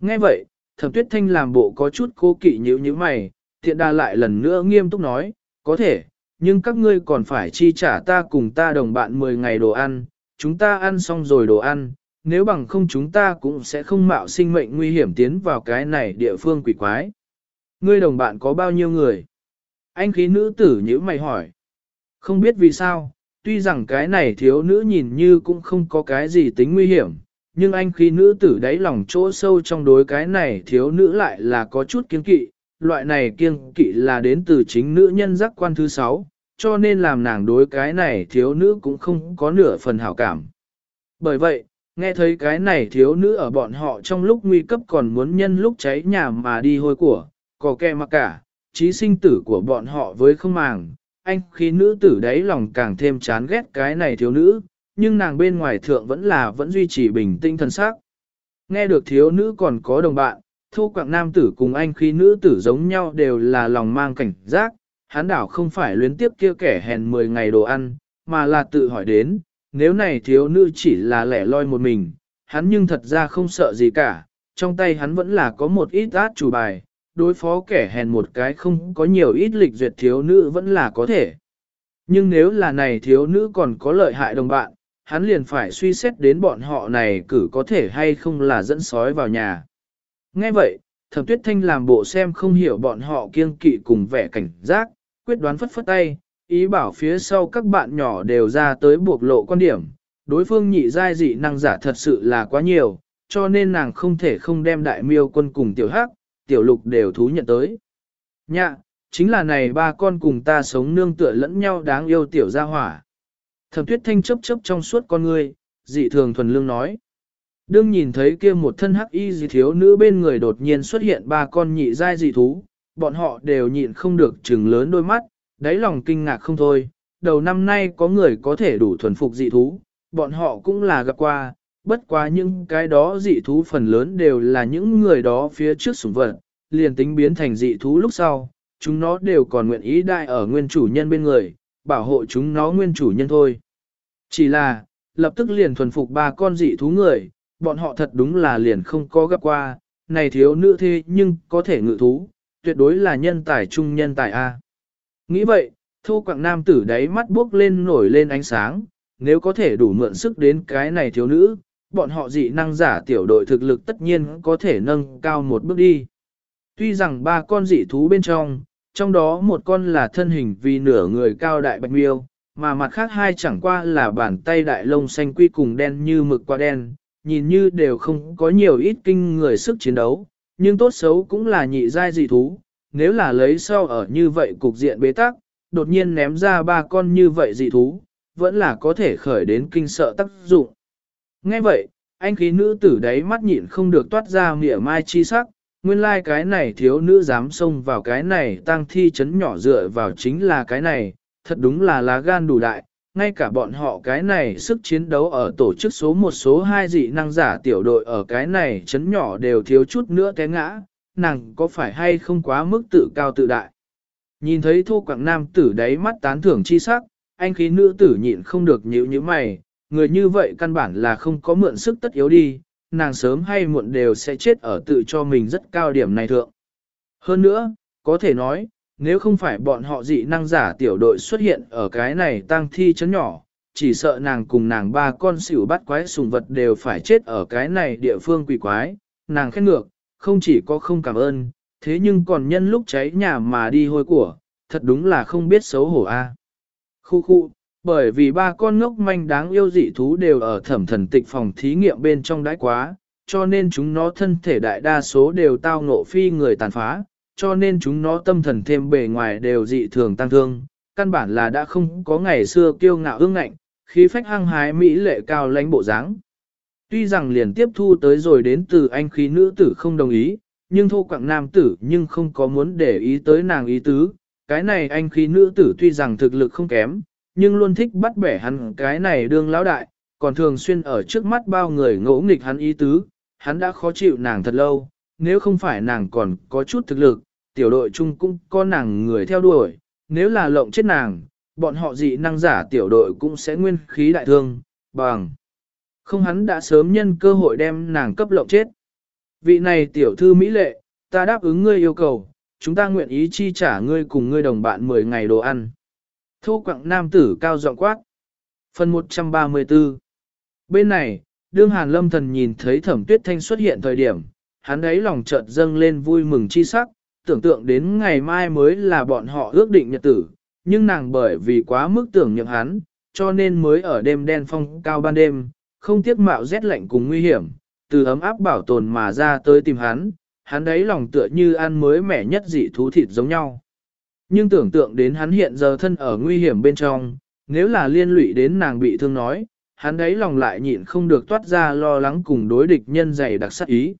[SPEAKER 1] Nghe vậy, thẩm tuyết thanh làm bộ có chút cố kỵ nhíu như mày, thiện đa lại lần nữa nghiêm túc nói, có thể, nhưng các ngươi còn phải chi trả ta cùng ta đồng bạn 10 ngày đồ ăn, chúng ta ăn xong rồi đồ ăn, nếu bằng không chúng ta cũng sẽ không mạo sinh mệnh nguy hiểm tiến vào cái này địa phương quỷ quái. Ngươi đồng bạn có bao nhiêu người? Anh khí nữ tử nhữ mày hỏi. Không biết vì sao, tuy rằng cái này thiếu nữ nhìn như cũng không có cái gì tính nguy hiểm, nhưng anh khi nữ tử đáy lòng chỗ sâu trong đối cái này thiếu nữ lại là có chút kiên kỵ, loại này kiên kỵ là đến từ chính nữ nhân giác quan thứ sáu, cho nên làm nàng đối cái này thiếu nữ cũng không có nửa phần hảo cảm. Bởi vậy, Nghe thấy cái này thiếu nữ ở bọn họ trong lúc nguy cấp còn muốn nhân lúc cháy nhà mà đi hôi của, có kè mặc cả, trí sinh tử của bọn họ với không màng, anh khi nữ tử đấy lòng càng thêm chán ghét cái này thiếu nữ, nhưng nàng bên ngoài thượng vẫn là vẫn duy trì bình tĩnh thần sắc. Nghe được thiếu nữ còn có đồng bạn, thu quạng nam tử cùng anh khi nữ tử giống nhau đều là lòng mang cảnh giác, hán đảo không phải luyến tiếp kia kẻ hèn 10 ngày đồ ăn, mà là tự hỏi đến, nếu này thiếu nữ chỉ là lẻ loi một mình, hắn nhưng thật ra không sợ gì cả, trong tay hắn vẫn là có một ít át chủ bài, đối phó kẻ hèn một cái không có nhiều ít lịch duyệt thiếu nữ vẫn là có thể. Nhưng nếu là này thiếu nữ còn có lợi hại đồng bạn, hắn liền phải suy xét đến bọn họ này cử có thể hay không là dẫn sói vào nhà. Nghe vậy, thẩm tuyết thanh làm bộ xem không hiểu bọn họ kiêng kỵ cùng vẻ cảnh giác, quyết đoán phất phất tay, ý bảo phía sau các bạn nhỏ đều ra tới buộc lộ quan điểm, đối phương nhị giai dị năng giả thật sự là quá nhiều, cho nên nàng không thể không đem đại miêu quân cùng tiểu hắc, tiểu lục đều thú nhận tới. Nhạ, chính là này ba con cùng ta sống nương tựa lẫn nhau đáng yêu tiểu gia hỏa. Thẩm tuyết thanh chớp chớp trong suốt con người, dị thường thuần lương nói. Đương nhìn thấy kia một thân hắc y dị thiếu nữ bên người đột nhiên xuất hiện ba con nhị giai dị thú, bọn họ đều nhịn không được trừng lớn đôi mắt, đáy lòng kinh ngạc không thôi, đầu năm nay có người có thể đủ thuần phục dị thú, bọn họ cũng là gặp qua, bất quá những cái đó dị thú phần lớn đều là những người đó phía trước sủng vật, liền tính biến thành dị thú lúc sau, chúng nó đều còn nguyện ý đại ở nguyên chủ nhân bên người, bảo hộ chúng nó nguyên chủ nhân thôi. Chỉ là, lập tức liền thuần phục ba con dị thú người, bọn họ thật đúng là liền không có gặp qua, này thiếu nữ thế nhưng có thể ngự thú, tuyệt đối là nhân tài trung nhân tài A. Nghĩ vậy, thô quạng nam tử đáy mắt bước lên nổi lên ánh sáng, nếu có thể đủ mượn sức đến cái này thiếu nữ, bọn họ dị năng giả tiểu đội thực lực tất nhiên có thể nâng cao một bước đi. Tuy rằng ba con dị thú bên trong, trong đó một con là thân hình vì nửa người cao đại bạch miêu, mà mặt khác hai chẳng qua là bàn tay đại lông xanh quy cùng đen như mực qua đen, nhìn như đều không có nhiều ít kinh người sức chiến đấu, nhưng tốt xấu cũng là nhị giai dị thú, nếu là lấy sau ở như vậy cục diện bế tắc, đột nhiên ném ra ba con như vậy dị thú, vẫn là có thể khởi đến kinh sợ tác dụng. Nghe vậy, anh khí nữ tử đấy mắt nhịn không được toát ra mỉa mai chi sắc, nguyên lai like cái này thiếu nữ dám xông vào cái này tăng thi chấn nhỏ dựa vào chính là cái này, thật đúng là lá gan đủ đại, ngay cả bọn họ cái này sức chiến đấu ở tổ chức số một số hai dị năng giả tiểu đội ở cái này chấn nhỏ đều thiếu chút nữa té ngã, nàng có phải hay không quá mức tự cao tự đại. Nhìn thấy thô quảng nam tử đáy mắt tán thưởng chi sắc, anh khí nữ tử nhịn không được nhíu như mày, người như vậy căn bản là không có mượn sức tất yếu đi, nàng sớm hay muộn đều sẽ chết ở tự cho mình rất cao điểm này thượng. Hơn nữa, có thể nói, nếu không phải bọn họ dị năng giả tiểu đội xuất hiện ở cái này tăng thi chấn nhỏ, chỉ sợ nàng cùng nàng ba con xỉu bắt quái sùng vật đều phải chết ở cái này địa phương quỷ quái, nàng khét ngược, không chỉ có không cảm ơn, thế nhưng còn nhân lúc cháy nhà mà đi hôi của, thật đúng là không biết xấu hổ a. Khu khu, bởi vì ba con ngốc manh đáng yêu dị thú đều ở thẩm thần tịch phòng thí nghiệm bên trong đãi quá, cho nên chúng nó thân thể đại đa số đều tao ngộ phi người tàn phá, cho nên chúng nó tâm thần thêm bề ngoài đều dị thường tăng thương, căn bản là đã không có ngày xưa kiêu ngạo ương ngạnh, khí phách hăng hái mỹ lệ cao lãnh bộ dáng. Tuy rằng liền tiếp thu tới rồi đến từ anh khí nữ tử không đồng ý, nhưng thô quạng nam tử nhưng không có muốn để ý tới nàng ý tứ. Cái này anh khí nữ tử tuy rằng thực lực không kém, nhưng luôn thích bắt bẻ hắn cái này đương lão đại, còn thường xuyên ở trước mắt bao người ngỗ nghịch hắn ý tứ, hắn đã khó chịu nàng thật lâu, nếu không phải nàng còn có chút thực lực, tiểu đội chung cũng có nàng người theo đuổi, nếu là lộng chết nàng, bọn họ dị năng giả tiểu đội cũng sẽ nguyên khí đại thương, bằng. Không hắn đã sớm nhân cơ hội đem nàng cấp lộng chết. Vị này tiểu thư Mỹ lệ, ta đáp ứng ngươi yêu cầu, chúng ta nguyện ý chi trả ngươi cùng ngươi đồng bạn 10 ngày đồ ăn. Thô quặng nam tử cao giọng quát. Phần 134 Bên này, đương hàn lâm thần nhìn thấy thẩm tuyết thanh xuất hiện thời điểm, hắn ấy lòng chợt dâng lên vui mừng chi sắc, tưởng tượng đến ngày mai mới là bọn họ ước định nhật tử, nhưng nàng bởi vì quá mức tưởng nhượng hắn, cho nên mới ở đêm đen phong cao ban đêm, không tiếc mạo rét lạnh cùng nguy hiểm, từ ấm áp bảo tồn mà ra tới tìm hắn, hắn đấy lòng tựa như ăn mới mẻ nhất dị thú thịt giống nhau. Nhưng tưởng tượng đến hắn hiện giờ thân ở nguy hiểm bên trong, nếu là liên lụy đến nàng bị thương nói, hắn đấy lòng lại nhịn không được toát ra lo lắng cùng đối địch nhân dày đặc sắc ý.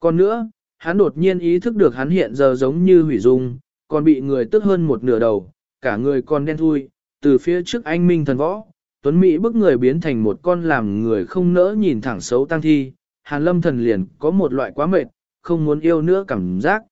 [SPEAKER 1] Còn nữa, hắn đột nhiên ý thức được hắn hiện giờ giống như hủy dung, còn bị người tức hơn một nửa đầu, cả người còn đen thui, từ phía trước anh minh thần võ, Tuấn Mỹ bức người biến thành một con làm người không nỡ nhìn thẳng xấu tăng thi, Hàn Lâm thần liền có một loại quá mệt, không muốn yêu nữa cảm giác.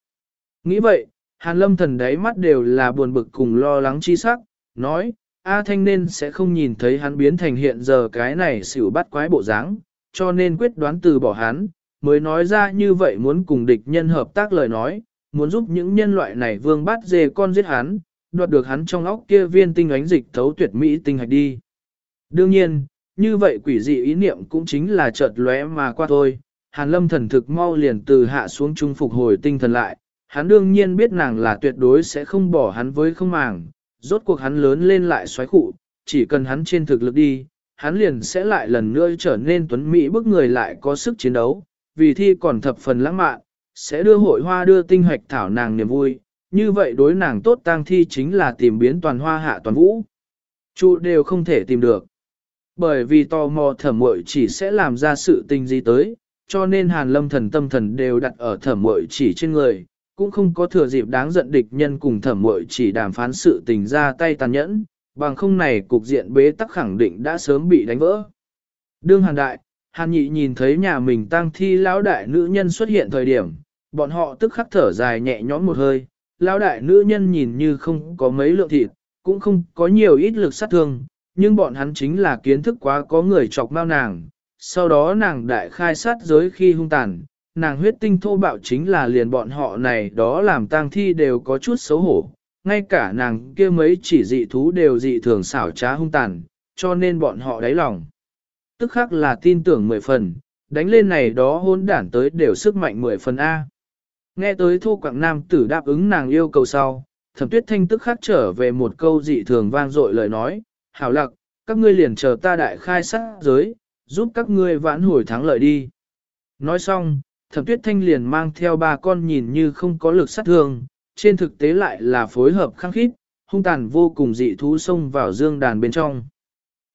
[SPEAKER 1] Nghĩ vậy, Hàn Lâm thần đáy mắt đều là buồn bực cùng lo lắng chi sắc, nói, A Thanh nên sẽ không nhìn thấy hắn biến thành hiện giờ cái này xỉu bắt quái bộ dáng, cho nên quyết đoán từ bỏ hắn, mới nói ra như vậy muốn cùng địch nhân hợp tác lời nói, muốn giúp những nhân loại này vương bắt dê con giết hắn, đoạt được hắn trong óc kia viên tinh ánh dịch thấu tuyệt mỹ tinh hạch đi. Đương nhiên, như vậy quỷ dị ý niệm cũng chính là chợt lóe mà qua thôi. Hàn lâm thần thực mau liền từ hạ xuống trung phục hồi tinh thần lại, hắn đương nhiên biết nàng là tuyệt đối sẽ không bỏ hắn với không màng, rốt cuộc hắn lớn lên lại xoáy khụ, chỉ cần hắn trên thực lực đi, hắn liền sẽ lại lần nữa trở nên tuấn mỹ bức người lại có sức chiến đấu, vì thi còn thập phần lãng mạn, sẽ đưa hội hoa đưa tinh hoạch thảo nàng niềm vui, như vậy đối nàng tốt tang thi chính là tìm biến toàn hoa hạ toàn vũ. Chu đều không thể tìm được. Bởi vì tò mò thẩm muội chỉ sẽ làm ra sự tình gì tới, cho nên hàn lâm thần tâm thần đều đặt ở thẩm muội chỉ trên người, cũng không có thừa dịp đáng giận địch nhân cùng thẩm muội chỉ đàm phán sự tình ra tay tàn nhẫn, bằng không này cục diện bế tắc khẳng định đã sớm bị đánh vỡ. Đương hàn đại, Hàn nhị nhìn thấy nhà mình tăng thi lão đại nữ nhân xuất hiện thời điểm, bọn họ tức khắc thở dài nhẹ nhõm một hơi, lão đại nữ nhân nhìn như không có mấy lượng thịt, cũng không có nhiều ít lực sát thương, nhưng bọn hắn chính là kiến thức quá có người chọc mau nàng, sau đó nàng đại khai sát giới khi hung tàn, nàng huyết tinh thô bạo chính là liền bọn họ này đó làm tang thi đều có chút xấu hổ, ngay cả nàng kia mấy chỉ dị thú đều dị thường xảo trá hung tàn, cho nên bọn họ đáy lòng. Tức khác là tin tưởng mười phần, đánh lên này đó hôn đản tới đều sức mạnh mười phần A. Nghe tới thu quảng nam tử đáp ứng nàng yêu cầu sau, thẩm tuyết thanh tức khắc trở về một câu dị thường vang dội lời nói, hảo lặc, các ngươi liền chờ ta đại khai sát giới, giúp các ngươi vãn hồi thắng lợi đi. Nói xong, thẩm tuyết thanh liền mang theo ba con nhìn như không có lực sát thương, trên thực tế lại là phối hợp khăng khít, hung tàn vô cùng dị thú xông vào dương đàn bên trong.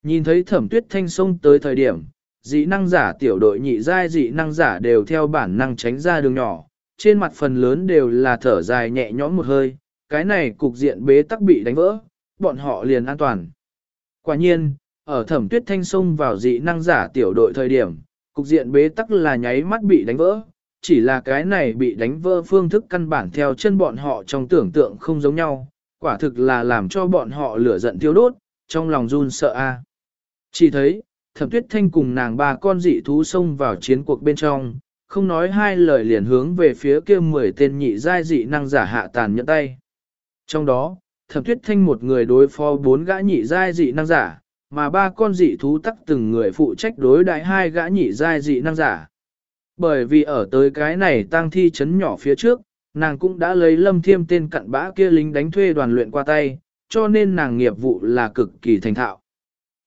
[SPEAKER 1] Nhìn thấy thẩm tuyết thanh sông tới thời điểm, dị năng giả tiểu đội nhị giai dị năng giả đều theo bản năng tránh ra đường nhỏ, trên mặt phần lớn đều là thở dài nhẹ nhõm một hơi, cái này cục diện bế tắc bị đánh vỡ, bọn họ liền an toàn. Quả nhiên, ở thẩm tuyết thanh sông vào dị năng giả tiểu đội thời điểm, cục diện bế tắc là nháy mắt bị đánh vỡ, chỉ là cái này bị đánh vỡ phương thức căn bản theo chân bọn họ trong tưởng tượng không giống nhau, quả thực là làm cho bọn họ lửa giận tiêu đốt, trong lòng run sợ a. Chỉ thấy, thẩm tuyết thanh cùng nàng ba con dị thú xông vào chiến cuộc bên trong, không nói hai lời liền hướng về phía kia mười tên nhị giai dị năng giả hạ tàn nhẫn tay. Trong đó, thẩm tuyết thanh một người đối phó bốn gã nhị giai dị năng giả, mà ba con dị thú tắc từng người phụ trách đối đại hai gã nhị giai dị năng giả. Bởi vì ở tới cái này tang thi chấn nhỏ phía trước, nàng cũng đã lấy lâm thiêm tên cặn bã kia lính đánh thuê đoàn luyện qua tay, cho nên nàng nghiệp vụ là cực kỳ thành thạo.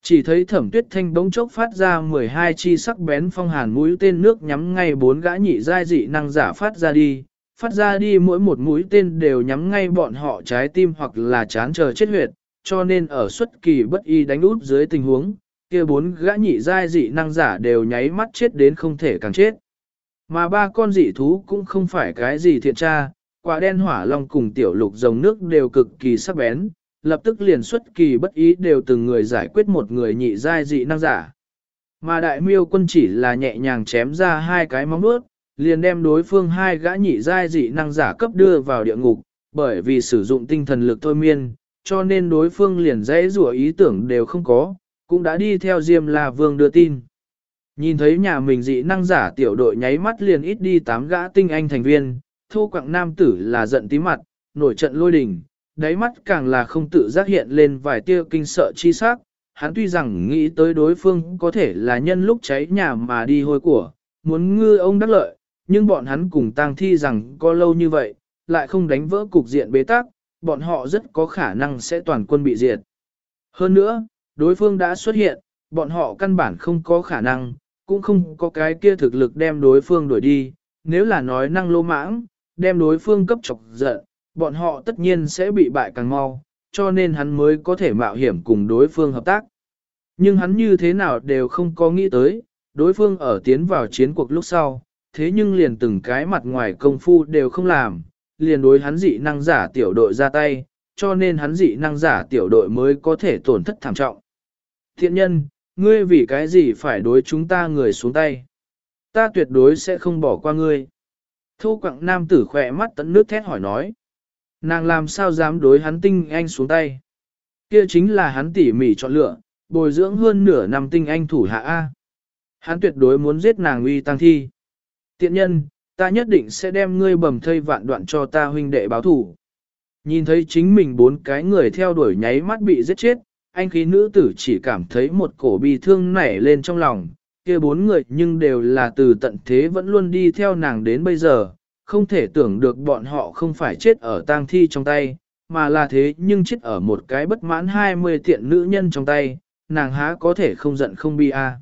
[SPEAKER 1] Chỉ thấy thẩm tuyết thanh bỗng chốc phát ra 12 chi sắc bén phong hàn mũi tên nước nhắm ngay bốn gã nhị giai dị năng giả phát ra đi, phát ra đi mỗi một mũi tên đều nhắm ngay bọn họ trái tim hoặc là chán chờ chết huyệt, cho nên ở xuất kỳ bất y đánh út dưới tình huống, kia bốn gã nhị giai dị năng giả đều nháy mắt chết đến không thể càng chết. Mà ba con dị thú cũng không phải cái gì thiện tra, quả đen hỏa long cùng tiểu lục rồng nước đều cực kỳ sắc bén, lập tức liền xuất kỳ bất ý đều từng người giải quyết một người nhị giai dị năng giả. Mà đại miêu quân chỉ là nhẹ nhàng chém ra hai cái móng vuốt, liền đem đối phương hai gã nhị giai dị năng giả cấp đưa vào địa ngục, bởi vì sử dụng tinh thần lực thôi miên, cho nên đối phương liền dễ rủa ý tưởng đều không có, cũng đã đi theo Diêm La Vương đưa tin. Nhìn thấy nhà mình dị năng giả tiểu đội nháy mắt liền ít đi tám gã tinh anh thành viên, thu quặng nam tử là giận tí mặt, nổi trận lôi đình, đáy mắt càng là không tự giác hiện lên vài tia kinh sợ chi sắc. Hắn tuy rằng nghĩ tới đối phương có thể là nhân lúc cháy nhà mà đi hôi của, muốn ngư ông đắc lợi, nhưng bọn hắn cùng tang thi rằng có lâu như vậy, lại không đánh vỡ cục diện bế tắc, bọn họ rất có khả năng sẽ toàn quân bị diệt. Hơn nữa, đối phương đã xuất hiện, bọn họ căn bản không có khả năng, cũng không có cái kia thực lực đem đối phương đuổi đi, nếu là nói năng lô mãng, đem đối phương cấp chọc giận, bọn họ tất nhiên sẽ bị bại càng mau, cho nên hắn mới có thể mạo hiểm cùng đối phương hợp tác. Nhưng hắn như thế nào đều không có nghĩ tới, đối phương ở tiến vào chiến cuộc lúc sau, thế nhưng liền từng cái mặt ngoài công phu đều không làm, liền đối hắn dị năng giả tiểu đội ra tay, cho nên hắn dị năng giả tiểu đội mới có thể tổn thất thảm trọng. Thiện nhân, ngươi vì cái gì phải đối chúng ta người xuống tay? Ta tuyệt đối sẽ không bỏ qua ngươi. Thu quặng nam tử khỏe mắt tận nước thét hỏi nói. Nàng làm sao dám đối hắn tinh anh xuống tay? Kia chính là hắn tỉ mỉ chọn lựa, bồi dưỡng hơn nửa năm tinh anh thủ hạ A. Hắn tuyệt đối muốn giết nàng uy tăng thi. Tiện nhân, ta nhất định sẽ đem ngươi bầm thây vạn đoạn cho ta huynh đệ báo thủ. Nhìn thấy chính mình bốn cái người theo đuổi nháy mắt bị giết chết, anh khí nữ tử chỉ cảm thấy một cổ bi thương nảy lên trong lòng, kia bốn người nhưng đều là từ tận thế vẫn luôn đi theo nàng đến bây giờ, không thể tưởng được bọn họ không phải chết ở tang thi trong tay, mà là thế nhưng chết ở một cái bất mãn 20 tiện nữ nhân trong tay, nàng há có thể không giận không bi a.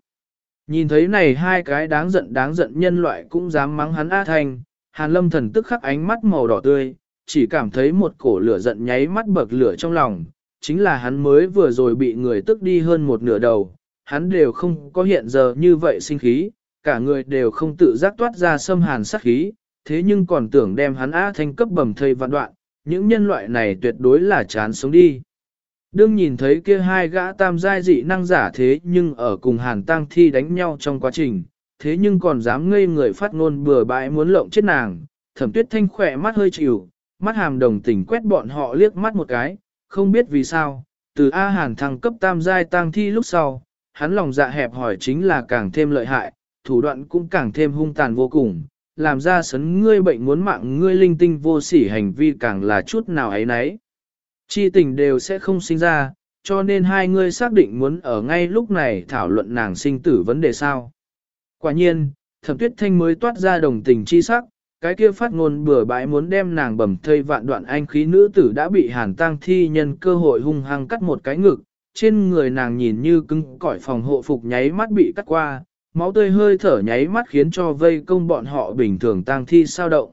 [SPEAKER 1] Nhìn thấy này hai cái đáng giận đáng giận nhân loại cũng dám mắng hắn A Thành, Hàn Lâm thần tức khắc ánh mắt màu đỏ tươi, chỉ cảm thấy một cổ lửa giận nháy mắt bậc lửa trong lòng, chính là hắn mới vừa rồi bị người tức đi hơn một nửa đầu, hắn đều không có hiện giờ như vậy sinh khí, cả người đều không tự giác toát ra xâm hàn sát khí, thế nhưng còn tưởng đem hắn A Thanh cấp bầm thây vạn đoạn, những nhân loại này tuyệt đối là chán sống đi. Đương nhìn thấy kia hai gã tam giai dị năng giả thế nhưng ở cùng hàn tang thi đánh nhau trong quá trình, thế nhưng còn dám ngây người phát ngôn bừa bãi muốn lộng chết nàng, thẩm tuyết thanh khỏe mắt hơi chịu, mắt hàm đồng tình quét bọn họ liếc mắt một cái, không biết vì sao, từ A hàn thăng cấp tam giai tang thi lúc sau, hắn lòng dạ hẹp hỏi chính là càng thêm lợi hại, thủ đoạn cũng càng thêm hung tàn vô cùng, làm ra sấn ngươi bệnh muốn mạng ngươi linh tinh vô sỉ hành vi càng là chút nào ấy nấy. Chi tình đều sẽ không sinh ra, cho nên hai ngươi xác định muốn ở ngay lúc này thảo luận nàng sinh tử vấn đề sao. Quả nhiên, thẩm tuyết thanh mới toát ra đồng tình chi sắc, cái kia phát ngôn bừa bãi muốn đem nàng bầm thây vạn đoạn anh khí nữ tử đã bị hàn tang thi nhân cơ hội hung hăng cắt một cái ngực, trên người nàng nhìn như cứng cỏi phòng hộ phục nháy mắt bị cắt qua, máu tươi hơi thở nháy mắt khiến cho vây công bọn họ bình thường tang thi sao động.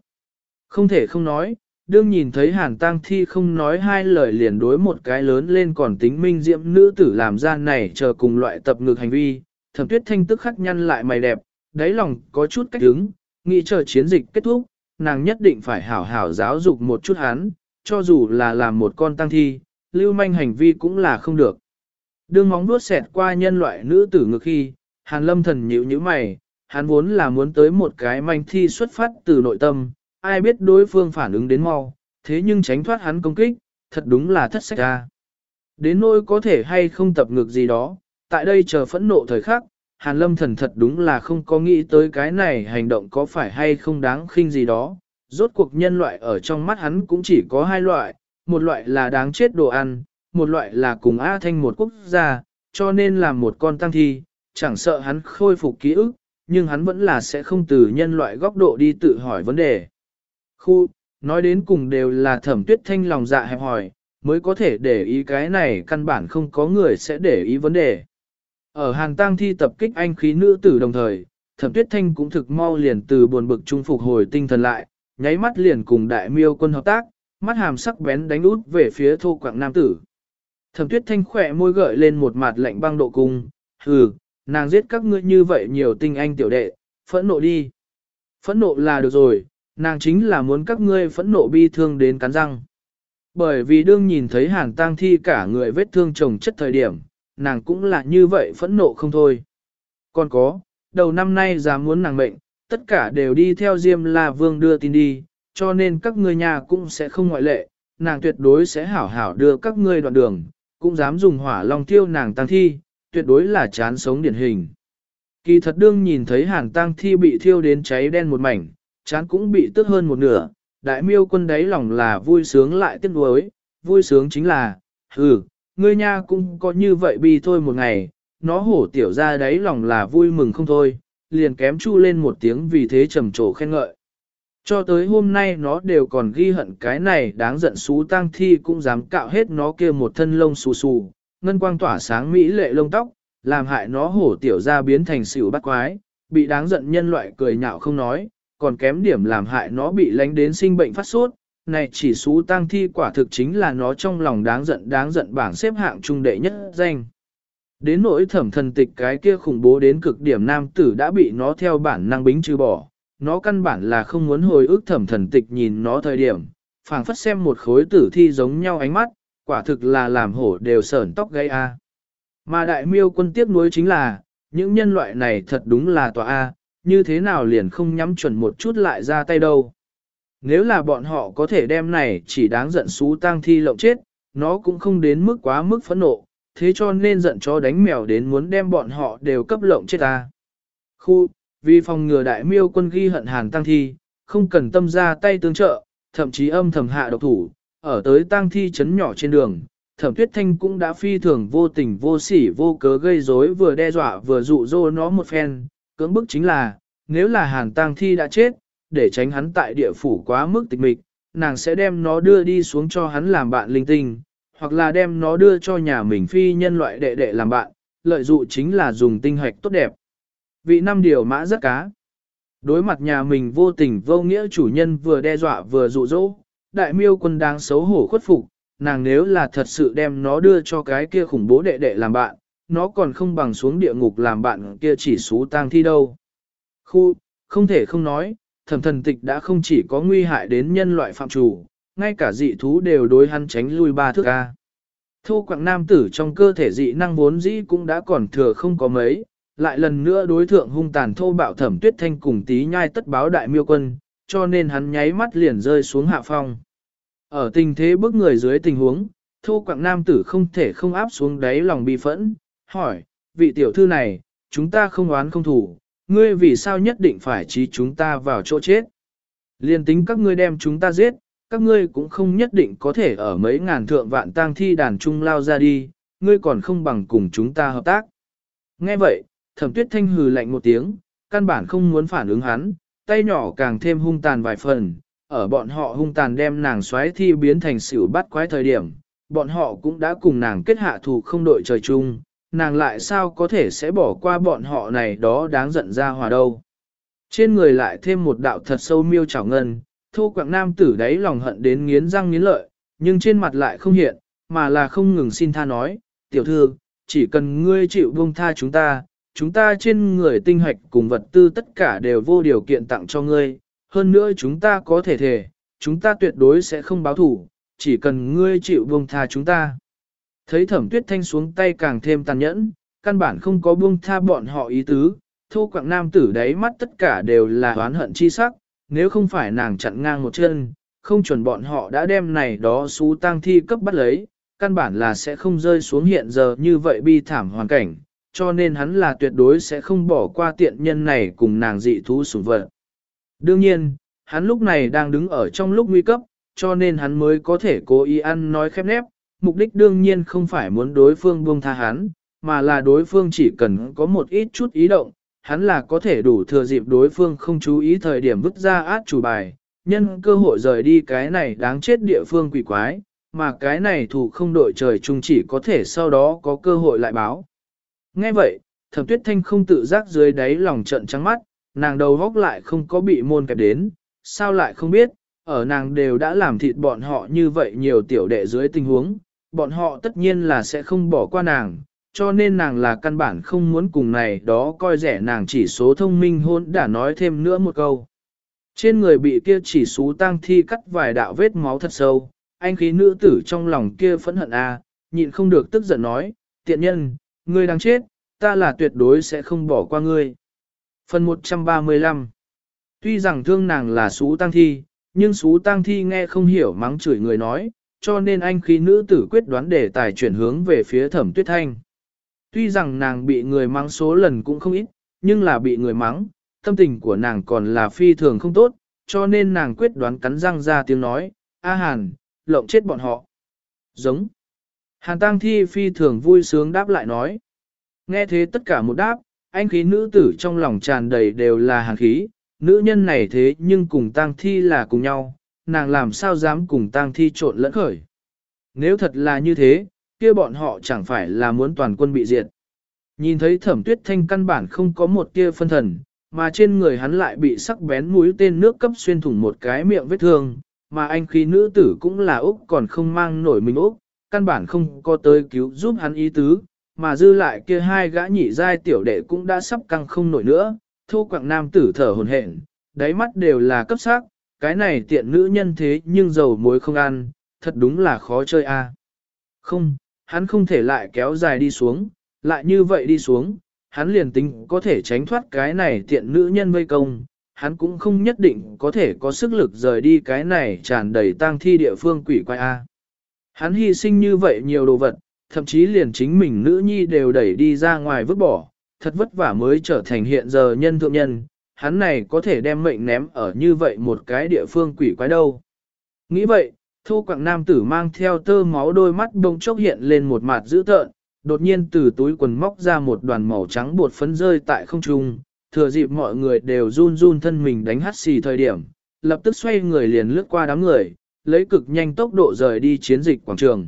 [SPEAKER 1] Không thể không nói, đương nhìn thấy hàn tang thi không nói hai lời liền đối một cái lớn lên còn tính minh diệm nữ tử làm ra này chờ cùng loại tập ngược hành vi, thẩm tuyết thanh tức khắc nhăn lại mày đẹp, đáy lòng có chút cách đứng, nghĩ chờ chiến dịch kết thúc, nàng nhất định phải hảo hảo giáo dục một chút hắn, cho dù là làm một con tang thi, lưu manh hành vi cũng là không được. Đương móng vuốt xẹt qua nhân loại nữ tử ngược khi, hàn lâm thần nhíu nhíu mày, hắn vốn là muốn tới một cái manh thi xuất phát từ nội tâm, ai biết đối phương phản ứng đến mau, thế nhưng tránh thoát hắn công kích, thật đúng là thất sách ra. Đến nỗi có thể hay không tập ngược gì đó, tại đây chờ phẫn nộ thời khắc, Hàn Lâm thần thật đúng là không có nghĩ tới cái này hành động có phải hay không đáng khinh gì đó. Rốt cuộc nhân loại ở trong mắt hắn cũng chỉ có hai loại, một loại là đáng chết đồ ăn, một loại là cùng A Thanh một quốc gia, cho nên làm một con tăng thi, chẳng sợ hắn khôi phục ký ức, nhưng hắn vẫn là sẽ không từ nhân loại góc độ đi tự hỏi vấn đề. Khu, nói đến cùng đều là thẩm tuyết thanh lòng dạ hẹp hỏi, mới có thể để ý cái này căn bản không có người sẽ để ý vấn đề. Ở hàng tang thi tập kích anh khí nữ tử đồng thời, thẩm tuyết thanh cũng thực mau liền từ buồn bực trung phục hồi tinh thần lại, nháy mắt liền cùng đại miêu quân hợp tác, mắt hàm sắc bén đánh út về phía thô quạng nam tử. Thẩm tuyết thanh khỏe môi gợi lên một mặt lạnh băng độ cung, hừ, nàng giết các ngươi như vậy nhiều tinh anh tiểu đệ, phẫn nộ đi. Phẫn nộ là được rồi, nàng chính là muốn các ngươi phẫn nộ bi thương đến cắn răng. Bởi vì đương nhìn thấy hàn tang thi cả người vết thương chồng chất thời điểm, nàng cũng là như vậy phẫn nộ không thôi. Còn có, đầu năm nay dám muốn nàng mệnh, tất cả đều đi theo Diêm La Vương đưa tin đi, cho nên các ngươi nhà cũng sẽ không ngoại lệ, nàng tuyệt đối sẽ hảo hảo đưa các ngươi đoạn đường, cũng dám dùng hỏa long tiêu nàng tang thi, tuyệt đối là chán sống điển hình. Kỳ thật đương nhìn thấy hàn tang thi bị thiêu đến cháy đen một mảnh, chán cũng bị tức hơn một nửa, đại miêu quân đáy lòng là vui sướng lại tiếc nuối, vui sướng chính là, hừ, ngươi nha cũng có như vậy bi thôi một ngày, nó hổ tiểu ra đáy lòng là vui mừng không thôi, liền kém chu lên một tiếng vì thế trầm trồ khen ngợi. Cho tới hôm nay nó đều còn ghi hận cái này đáng giận xú tang thi cũng dám cạo hết nó kia một thân lông xù xù, ngân quang tỏa sáng mỹ lệ lông tóc, làm hại nó hổ tiểu ra biến thành xỉu bắt quái, bị đáng giận nhân loại cười nhạo không nói, còn kém điểm làm hại nó bị lánh đến sinh bệnh phát sốt, này chỉ số tang thi quả thực chính là nó trong lòng đáng giận đáng giận bảng xếp hạng trung đệ nhất danh. Đến nỗi thẩm thần tịch cái kia khủng bố đến cực điểm nam tử đã bị nó theo bản năng bính trừ bỏ, nó căn bản là không muốn hồi ức thẩm thần tịch nhìn nó thời điểm, phảng phất xem một khối tử thi giống nhau ánh mắt, quả thực là làm hổ đều sởn tóc gây a. Mà đại miêu quân tiếp nối chính là, những nhân loại này thật đúng là tòa A, như thế nào liền không nhắm chuẩn một chút lại ra tay đâu. Nếu là bọn họ có thể đem này chỉ đáng giận xú tang thi lộng chết, nó cũng không đến mức quá mức phẫn nộ, thế cho nên giận cho đánh mèo đến muốn đem bọn họ đều cấp lộng chết ta. Khu, vì phòng ngừa đại miêu quân ghi hận hàn tăng thi, không cần tâm ra tay tương trợ, thậm chí âm thầm hạ độc thủ, ở tới tang thi chấn nhỏ trên đường, thẩm tuyết thanh cũng đã phi thường vô tình vô sỉ vô cớ gây rối vừa đe dọa vừa dụ dỗ nó một phen, cưỡng bức chính là, nếu là hàn tang thi đã chết, để tránh hắn tại địa phủ quá mức tịch mịch, nàng sẽ đem nó đưa đi xuống cho hắn làm bạn linh tinh, hoặc là đem nó đưa cho nhà mình phi nhân loại đệ đệ làm bạn, lợi dụ chính là dùng tinh hoạch tốt đẹp. Vị năm điều mã rất cá. Đối mặt nhà mình vô tình vô nghĩa chủ nhân vừa đe dọa vừa dụ dỗ, đại miêu quân đang xấu hổ khuất phục, nàng nếu là thật sự đem nó đưa cho cái kia khủng bố đệ đệ làm bạn, nó còn không bằng xuống địa ngục làm bạn kia chỉ xú tang thi đâu. Khu, không thể không nói, thẩm thần tịch đã không chỉ có nguy hại đến nhân loại phạm chủ, ngay cả dị thú đều đối hắn tránh lui ba thước ca. Thu quặng nam tử trong cơ thể dị năng vốn dĩ cũng đã còn thừa không có mấy, lại lần nữa đối thượng hung tàn thô bạo thẩm tuyết thanh cùng tí nhai tất báo đại miêu quân, cho nên hắn nháy mắt liền rơi xuống hạ phong. Ở tình thế bước người dưới tình huống, thô quạng nam tử không thể không áp xuống đáy lòng bi phẫn, hỏi, vị tiểu thư này, chúng ta không oán không thủ, ngươi vì sao nhất định phải trí chúng ta vào chỗ chết. Liên tính các ngươi đem chúng ta giết, các ngươi cũng không nhất định có thể ở mấy ngàn thượng vạn tang thi đàn trung lao ra đi, ngươi còn không bằng cùng chúng ta hợp tác. Nghe vậy, thẩm tuyết thanh hừ lạnh một tiếng, căn bản không muốn phản ứng hắn, tay nhỏ càng thêm hung tàn vài phần, ở bọn họ hung tàn đem nàng xoáy thi biến thành xỉu bắt quái thời điểm, bọn họ cũng đã cùng nàng kết hạ thù không đội trời chung, nàng lại sao có thể sẽ bỏ qua bọn họ này đó đáng giận ra hòa đâu. Trên người lại thêm một đạo thật sâu miêu trảo ngân, thô quạng nam tử đáy lòng hận đến nghiến răng nghiến lợi, nhưng trên mặt lại không hiện, mà là không ngừng xin tha nói, tiểu thư, chỉ cần ngươi chịu buông tha chúng ta, chúng ta trên người tinh hoạch cùng vật tư tất cả đều vô điều kiện tặng cho ngươi, hơn nữa chúng ta có thể thể, chúng ta tuyệt đối sẽ không báo thủ, chỉ cần ngươi chịu buông tha chúng ta. Thấy thẩm tuyết thanh xuống tay càng thêm tàn nhẫn, căn bản không có buông tha bọn họ ý tứ, thô quạng nam tử đáy mắt tất cả đều là oán hận chi sắc, nếu không phải nàng chặn ngang một chân, không chuẩn bọn họ đã đem này đó xú tang thi cấp bắt lấy, căn bản là sẽ không rơi xuống hiện giờ như vậy bi thảm hoàn cảnh, cho nên hắn là tuyệt đối sẽ không bỏ qua tiện nhân này cùng nàng dị thú sủng vật. Đương nhiên, hắn lúc này đang đứng ở trong lúc nguy cấp, cho nên hắn mới có thể cố ý ăn nói khép nép, mục đích đương nhiên không phải muốn đối phương buông tha hắn, mà là đối phương chỉ cần có một ít chút ý động, hắn là có thể đủ thừa dịp đối phương không chú ý thời điểm vứt ra át chủ bài, nhân cơ hội rời đi cái này đáng chết địa phương quỷ quái, mà cái này thủ không đội trời chung chỉ có thể sau đó có cơ hội lại báo. Nghe vậy, thẩm tuyết thanh không tự giác dưới đáy lòng trận trắng mắt, nàng đầu góc lại không có bị môn kẹp đến, sao lại không biết, ở nàng đều đã làm thịt bọn họ như vậy nhiều tiểu đệ dưới tình huống, bọn họ tất nhiên là sẽ không bỏ qua nàng, cho nên nàng là căn bản không muốn cùng này đó coi rẻ nàng chỉ số thông minh hôn đã nói thêm nữa một câu. Trên người bị kia chỉ số tang thi cắt vài đạo vết máu thật sâu, anh khí nữ tử trong lòng kia phẫn hận a, nhịn không được tức giận nói, tiện nhân, ngươi đang chết, ta là tuyệt đối sẽ không bỏ qua ngươi. Phần 135 Tuy rằng thương nàng là xú tăng thi, nhưng xú tăng thi nghe không hiểu mắng chửi người nói, cho nên anh khí nữ tử quyết đoán để tài chuyển hướng về phía thẩm tuyết thanh. Tuy rằng nàng bị người mắng số lần cũng không ít, nhưng là bị người mắng, tâm tình của nàng còn là phi thường không tốt, cho nên nàng quyết đoán cắn răng ra tiếng nói, A Hàn, lộng chết bọn họ. Giống. Hàn Tăng Thi phi thường vui sướng đáp lại nói. Nghe thế tất cả một đáp, anh khí nữ tử trong lòng tràn đầy đều là hàn khí, nữ nhân này thế nhưng cùng Tăng Thi là cùng nhau, nàng làm sao dám cùng Tăng Thi trộn lẫn khởi. Nếu thật là như thế, kia bọn họ chẳng phải là muốn toàn quân bị diệt. Nhìn thấy thẩm tuyết thanh căn bản không có một tia phân thần, mà trên người hắn lại bị sắc bén mũi tên nước cấp xuyên thủng một cái miệng vết thương, mà anh khí nữ tử cũng là Úc còn không mang nổi mình Úc, căn bản không có tới cứu giúp hắn ý tứ, mà dư lại kia hai gã nhị giai tiểu đệ cũng đã sắp căng không nổi nữa, thô quạng nam tử thở hồn hển, đáy mắt đều là cấp sắc, cái này tiện nữ nhân thế nhưng dầu muối không ăn, thật đúng là khó chơi a. Không, hắn không thể lại kéo dài đi xuống, lại như vậy đi xuống, hắn liền tính có thể tránh thoát cái này tiện nữ nhân vây công, hắn cũng không nhất định có thể có sức lực rời đi cái này tràn đầy tang thi địa phương quỷ quái A. Hắn hy sinh như vậy nhiều đồ vật, thậm chí liền chính mình nữ nhi đều đẩy đi ra ngoài vứt bỏ, thật vất vả mới trở thành hiện giờ nhân thượng nhân, hắn này có thể đem mệnh ném ở như vậy một cái địa phương quỷ quái đâu. Nghĩ vậy, Thu quặng nam tử mang theo tơ máu đôi mắt bông chốc hiện lên một mặt dữ tợn, đột nhiên từ túi quần móc ra một đoàn màu trắng bột phấn rơi tại không trung, thừa dịp mọi người đều run run thân mình đánh hắt xì thời điểm, lập tức xoay người liền lướt qua đám người, lấy cực nhanh tốc độ rời đi chiến dịch quảng trường.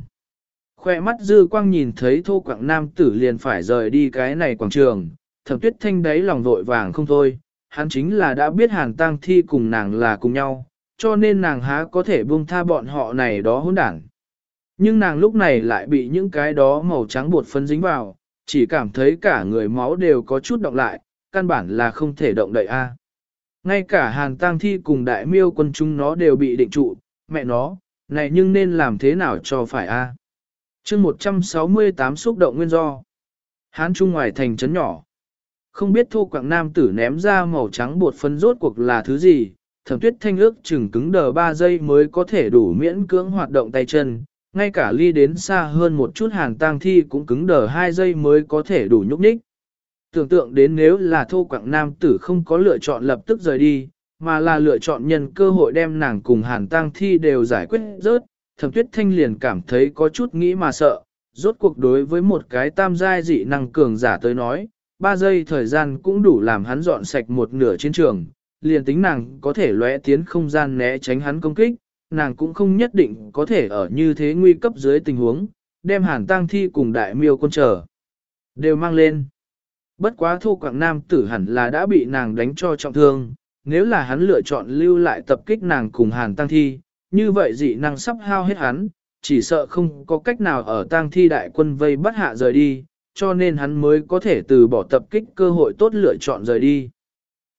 [SPEAKER 1] Khoe mắt dư quang nhìn thấy thô quảng nam tử liền phải rời đi cái này quảng trường, thẩm tuyết thanh đáy lòng vội vàng không thôi, hắn chính là đã biết hàn tang thi cùng nàng là cùng nhau, cho nên nàng há có thể buông tha bọn họ này đó hỗn đảng. Nhưng nàng lúc này lại bị những cái đó màu trắng bột phấn dính vào, chỉ cảm thấy cả người máu đều có chút động lại, căn bản là không thể động đậy a. Ngay cả hàn tang thi cùng đại miêu quân chúng nó đều bị định trụ, mẹ nó, này nhưng nên làm thế nào cho phải a? chương 168 xúc động nguyên do. Hán Trung ngoài thành trấn nhỏ. Không biết thô quảng nam tử ném ra màu trắng bột phấn rốt cuộc là thứ gì, thẩm tuyết thanh ước chừng cứng đờ 3 giây mới có thể đủ miễn cưỡng hoạt động tay chân, ngay cả ly đến xa hơn một chút hàng tang thi cũng cứng đờ 2 giây mới có thể đủ nhúc nhích. Tưởng tượng đến nếu là thô quảng nam tử không có lựa chọn lập tức rời đi, mà là lựa chọn nhân cơ hội đem nàng cùng hàn tang thi đều giải quyết rớt, thẩm tuyết thanh liền cảm thấy có chút nghĩ mà sợ, rốt cuộc đối với một cái tam giai dị năng cường giả tới nói, 3 giây thời gian cũng đủ làm hắn dọn sạch một nửa chiến trường, liền tính nàng có thể lóe tiến không gian né tránh hắn công kích, nàng cũng không nhất định có thể ở như thế nguy cấp dưới tình huống, đem hàn tang thi cùng đại miêu quân trở. Đều mang lên. Bất quá Thu quảng nam tử hẳn là đã bị nàng đánh cho trọng thương, nếu là hắn lựa chọn lưu lại tập kích nàng cùng hàn tăng thi, như vậy dị năng sắp hao hết hắn, chỉ sợ không có cách nào ở tang thi đại quân vây bắt hạ rời đi, cho nên hắn mới có thể từ bỏ tập kích cơ hội tốt lựa chọn rời đi.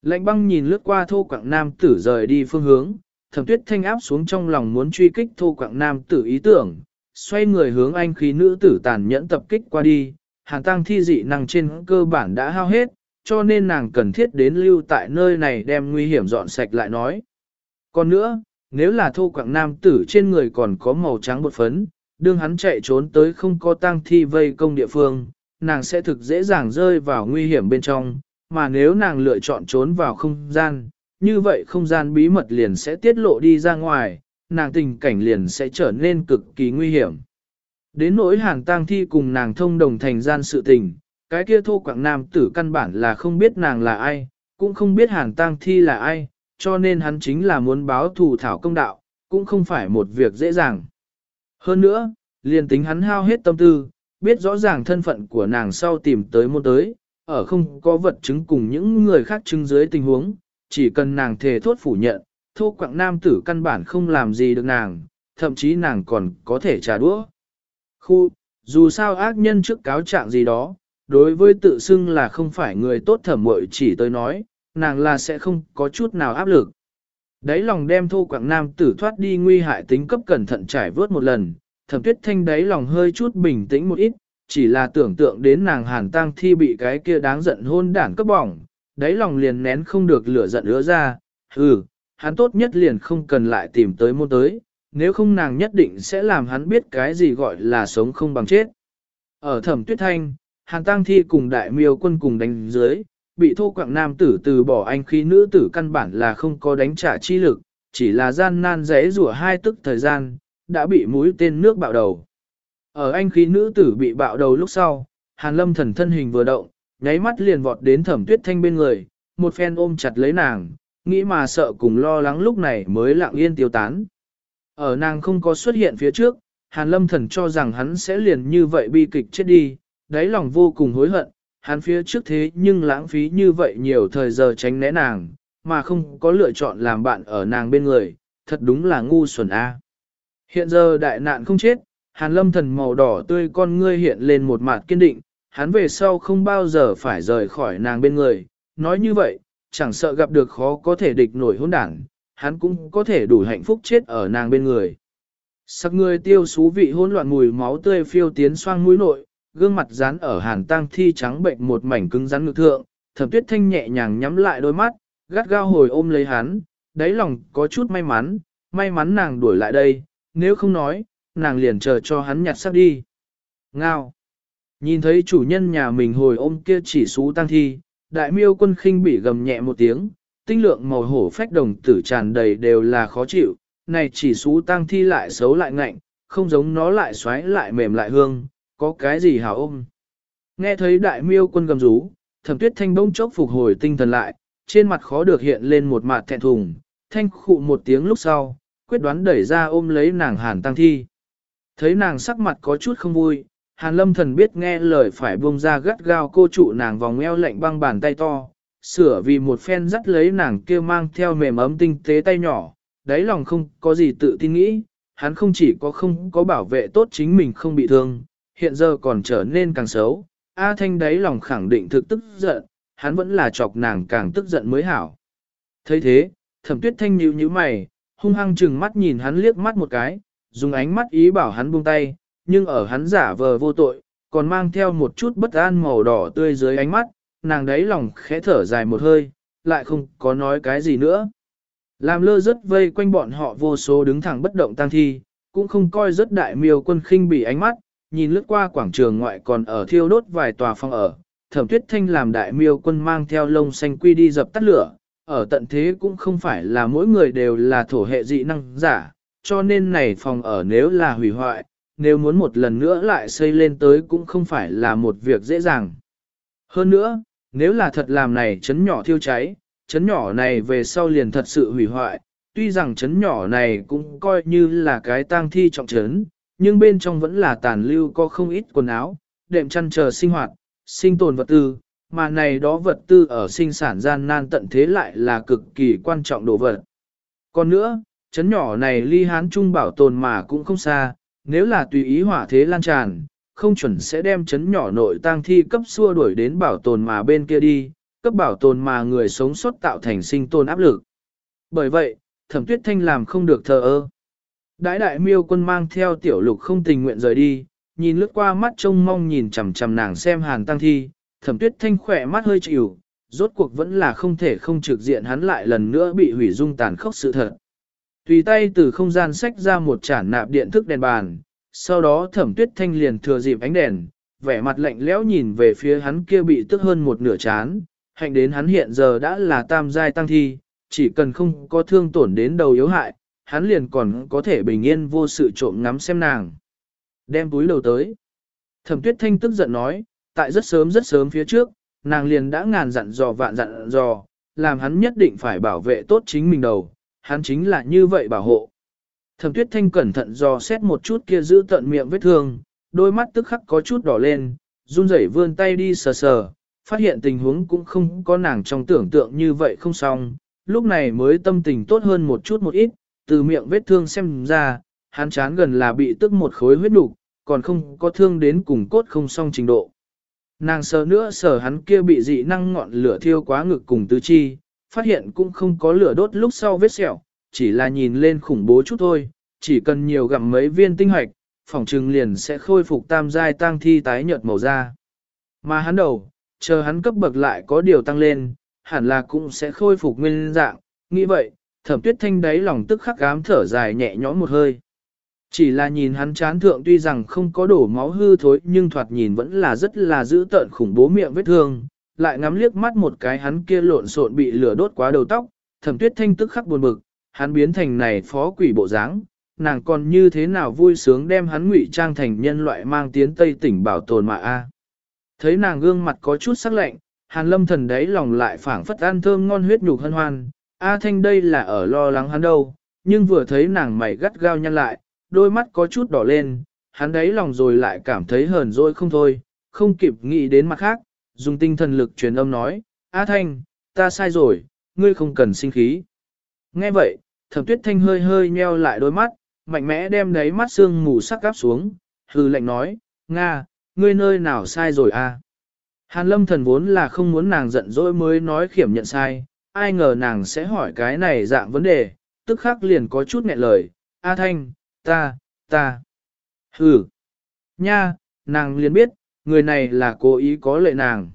[SPEAKER 1] Lạnh băng nhìn lướt qua thô quảng nam tử rời đi phương hướng, thẩm tuyết thanh áp xuống trong lòng muốn truy kích thô quảng nam tử ý tưởng, xoay người hướng anh khí nữ tử tàn nhẫn tập kích qua đi, hàn tăng thi dị năng trên cơ bản đã hao hết, cho nên nàng cần thiết đến lưu tại nơi này đem nguy hiểm dọn sạch lại nói. Còn nữa, nếu là thô quảng nam tử trên người còn có màu trắng bột phấn, đương hắn chạy trốn tới không có tang thi vây công địa phương, nàng sẽ thực dễ dàng rơi vào nguy hiểm bên trong, mà nếu nàng lựa chọn trốn vào không gian, như vậy không gian bí mật liền sẽ tiết lộ đi ra ngoài, nàng tình cảnh liền sẽ trở nên cực kỳ nguy hiểm. Đến nỗi hàng tang thi cùng nàng thông đồng thành gian sự tình, cái kia thô quảng nam tử căn bản là không biết nàng là ai, cũng không biết hàng tang thi là ai, cho nên hắn chính là muốn báo thù thảo công đạo, cũng không phải một việc dễ dàng. Hơn nữa, liền tính hắn hao hết tâm tư, biết rõ ràng thân phận của nàng sau tìm tới môn tới, ở không có vật chứng cùng những người khác chứng dưới tình huống, chỉ cần nàng thề thốt phủ nhận, thô quảng nam tử căn bản không làm gì được nàng, thậm chí nàng còn có thể trả đũa. Khu, dù sao ác nhân trước cáo trạng gì đó, đối với tự xưng là không phải người tốt thẩm mội chỉ tới nói, nàng là sẽ không có chút nào áp lực. Đấy lòng đem thô quảng nam tử thoát đi nguy hại tính cấp cẩn thận trải vớt một lần, thẩm tuyết thanh đáy lòng hơi chút bình tĩnh một ít, chỉ là tưởng tượng đến nàng hàn tang thi bị cái kia đáng giận hôn đản cấp bỏng, đáy lòng liền nén không được lửa giận ứa ra, ừ, hắn tốt nhất liền không cần lại tìm tới môn tới, nếu không nàng nhất định sẽ làm hắn biết cái gì gọi là sống không bằng chết. Ở thẩm tuyết thanh, hàn tang thi cùng đại miêu quân cùng đánh dưới, bị thô quạng nam tử từ bỏ anh khí nữ tử căn bản là không có đánh trả chi lực, chỉ là gian nan rẽ rủa hai tức thời gian, đã bị mũi tên nước bạo đầu. Ở anh khí nữ tử bị bạo đầu lúc sau, hàn lâm thần thân hình vừa động, nháy mắt liền vọt đến thẩm tuyết thanh bên người, một phen ôm chặt lấy nàng, nghĩ mà sợ cùng lo lắng lúc này mới lặng yên tiêu tán. Ở nàng không có xuất hiện phía trước, hàn lâm thần cho rằng hắn sẽ liền như vậy bi kịch chết đi, đáy lòng vô cùng hối hận, hắn phía trước thế nhưng lãng phí như vậy nhiều thời giờ tránh né nàng, mà không có lựa chọn làm bạn ở nàng bên người, thật đúng là ngu xuẩn a. Hiện giờ đại nạn không chết, hàn lâm thần màu đỏ tươi con ngươi hiện lên một mặt kiên định, hắn về sau không bao giờ phải rời khỏi nàng bên người, nói như vậy, chẳng sợ gặp được khó có thể địch nổi hôn đảng, hắn cũng có thể đủ hạnh phúc chết ở nàng bên người. Sắc người tiêu xú vị hỗn loạn mùi máu tươi phiêu tiến xoang mũi nội, gương mặt dán ở hàn tang thi trắng bệnh một mảnh cứng rắn ngực thượng, thẩm tuyết thanh nhẹ nhàng nhắm lại đôi mắt, gắt gao hồi ôm lấy hắn, đáy lòng có chút may mắn, may mắn nàng đuổi lại đây, nếu không nói, nàng liền chờ cho hắn nhặt xác đi. Ngao! Nhìn thấy chủ nhân nhà mình hồi ôm kia chỉ xú tăng thi, đại miêu quân khinh bị gầm nhẹ một tiếng, tinh lượng màu hổ phách đồng tử tràn đầy đều là khó chịu, này chỉ xú tăng thi lại xấu lại ngạnh, không giống nó lại xoáy lại mềm lại hương, có cái gì hảo ôm. Nghe thấy đại miêu quân gầm rú, thẩm tuyết thanh bỗng chốc phục hồi tinh thần lại, trên mặt khó được hiện lên một mặt thẹn thùng, thanh khụ một tiếng lúc sau, quyết đoán đẩy ra ôm lấy nàng hàn tăng thi. Thấy nàng sắc mặt có chút không vui, hàn lâm thần biết nghe lời phải buông ra gắt gao cô trụ nàng vòng eo lạnh băng bàn tay to, sửa vì một phen dắt lấy nàng kia mang theo mềm ấm tinh tế tay nhỏ, đáy lòng không có gì tự tin nghĩ, hắn không chỉ có không có bảo vệ tốt chính mình không bị thương, hiện giờ còn trở nên càng xấu. A Thanh đáy lòng khẳng định thực tức giận, hắn vẫn là chọc nàng càng tức giận mới hảo. thấy thế, thẩm tuyết thanh nhíu nhíu mày, hung hăng chừng mắt nhìn hắn liếc mắt một cái, dùng ánh mắt ý bảo hắn buông tay, nhưng ở hắn giả vờ vô tội, còn mang theo một chút bất an màu đỏ tươi dưới ánh mắt, nàng đấy lòng khẽ thở dài một hơi, lại không có nói cái gì nữa. Làm lơ rất vây quanh bọn họ vô số đứng thẳng bất động tăng thi, cũng không coi rất đại miêu quân khinh bị ánh mắt, nhìn lướt qua quảng trường ngoại còn ở thiêu đốt vài tòa phòng ở. Thẩm tuyết thanh làm đại miêu quân mang theo lông xanh quy đi dập tắt lửa, ở tận thế cũng không phải là mỗi người đều là thổ hệ dị năng giả, cho nên này phòng ở nếu là hủy hoại, nếu muốn một lần nữa lại xây lên tới cũng không phải là một việc dễ dàng. Hơn nữa, nếu là thật làm này chấn nhỏ thiêu cháy, chấn nhỏ này về sau liền thật sự hủy hoại, tuy rằng chấn nhỏ này cũng coi như là cái tang thi trọng chấn, nhưng bên trong vẫn là tàn lưu có không ít quần áo, đệm chăn chờ sinh hoạt, sinh tồn vật tư, mà này đó vật tư ở sinh sản gian nan tận thế lại là cực kỳ quan trọng đồ vật. Còn nữa, chấn nhỏ này ly hán trung bảo tồn mà cũng không xa, nếu là tùy ý hỏa thế lan tràn, không chuẩn sẽ đem chấn nhỏ nội tang thi cấp xua đuổi đến bảo tồn mà bên kia đi, cấp bảo tồn mà người sống sót tạo thành sinh tồn áp lực. Bởi vậy, thẩm tuyết thanh làm không được thờ ơ. Đãi đại miêu quân mang theo tiểu lục không tình nguyện rời đi, nhìn lướt qua mắt trông mong nhìn chằm chằm nàng xem hàn tăng thi, thẩm tuyết thanh khỏe mắt hơi chịu, rốt cuộc vẫn là không thể không trực diện hắn lại lần nữa bị hủy dung tàn khốc sự thật. Tùy tay từ không gian sách ra một chản nạp điện thức đèn bàn, sau đó thẩm tuyết thanh liền thừa dịp ánh đèn, vẻ mặt lạnh lẽo nhìn về phía hắn kia bị tức hơn một nửa chán, hạnh đến hắn hiện giờ đã là tam giai tăng thi, chỉ cần không có thương tổn đến đầu yếu hại, hắn liền còn có thể bình yên vô sự trộm ngắm xem nàng. Đem túi đầu tới. Thẩm tuyết thanh tức giận nói, tại rất sớm rất sớm phía trước, nàng liền đã ngàn dặn dò vạn dặn dò, làm hắn nhất định phải bảo vệ tốt chính mình đầu, hắn chính là như vậy bảo hộ. Thẩm tuyết thanh cẩn thận dò xét một chút kia giữ tận miệng vết thương, đôi mắt tức khắc có chút đỏ lên, run rẩy vươn tay đi sờ sờ, phát hiện tình huống cũng không có nàng trong tưởng tượng như vậy không xong, lúc này mới tâm tình tốt hơn một chút một ít, từ miệng vết thương xem ra, hắn chán gần là bị tức một khối huyết đục, còn không có thương đến cùng cốt không xong trình độ. Nàng sờ nữa sờ hắn kia bị dị năng ngọn lửa thiêu quá ngực cùng tứ chi, phát hiện cũng không có lửa đốt lúc sau vết sẹo, chỉ là nhìn lên khủng bố chút thôi, chỉ cần nhiều gặm mấy viên tinh hoạch, phòng trừng liền sẽ khôi phục tam giai tăng thi tái nhợt màu da. Mà hắn đầu, chờ hắn cấp bậc lại có điều tăng lên, hẳn là cũng sẽ khôi phục nguyên dạng, nghĩ vậy, thẩm tuyết thanh đáy lòng tức khắc gám thở dài nhẹ nhõm một hơi. Chỉ là nhìn hắn chán thượng tuy rằng không có đổ máu hư thối nhưng thoạt nhìn vẫn là rất là dữ tợn khủng bố miệng vết thương, lại ngắm liếc mắt một cái hắn kia lộn xộn bị lửa đốt quá đầu tóc, thẩm tuyết thanh tức khắc buồn bực, hắn biến thành này phó quỷ bộ dáng, nàng còn như thế nào vui sướng đem hắn ngụy trang thành nhân loại mang tiến Tây tỉnh bảo tồn mà a. Thấy nàng gương mặt có chút sắc lạnh, hàn lâm thần đấy lòng lại phảng phất ăn thơm ngon huyết nhục hân hoan, A Thanh đây là ở lo lắng hắn đâu, nhưng vừa thấy nàng mày gắt gao nhăn lại, đôi mắt có chút đỏ lên, hắn đấy lòng rồi lại cảm thấy hờn dỗi không thôi, không kịp nghĩ đến mặt khác, dùng tinh thần lực truyền âm nói, A Thanh, ta sai rồi, ngươi không cần sinh khí. Nghe vậy, thẩm tuyết thanh hơi hơi nheo lại đôi mắt, mạnh mẽ đem đấy mắt xương mù sắc gáp xuống, hư lệnh nói, Nga, ngươi nơi nào sai rồi a? Hàn lâm thần vốn là không muốn nàng giận dỗi mới nói khiểm nhận sai, ai ngờ nàng sẽ hỏi cái này dạng vấn đề, tức khắc liền có chút nghẹn lời, A Thanh, ta, ta, hừ, nha, nàng liền biết, người này là cố ý có lệ nàng.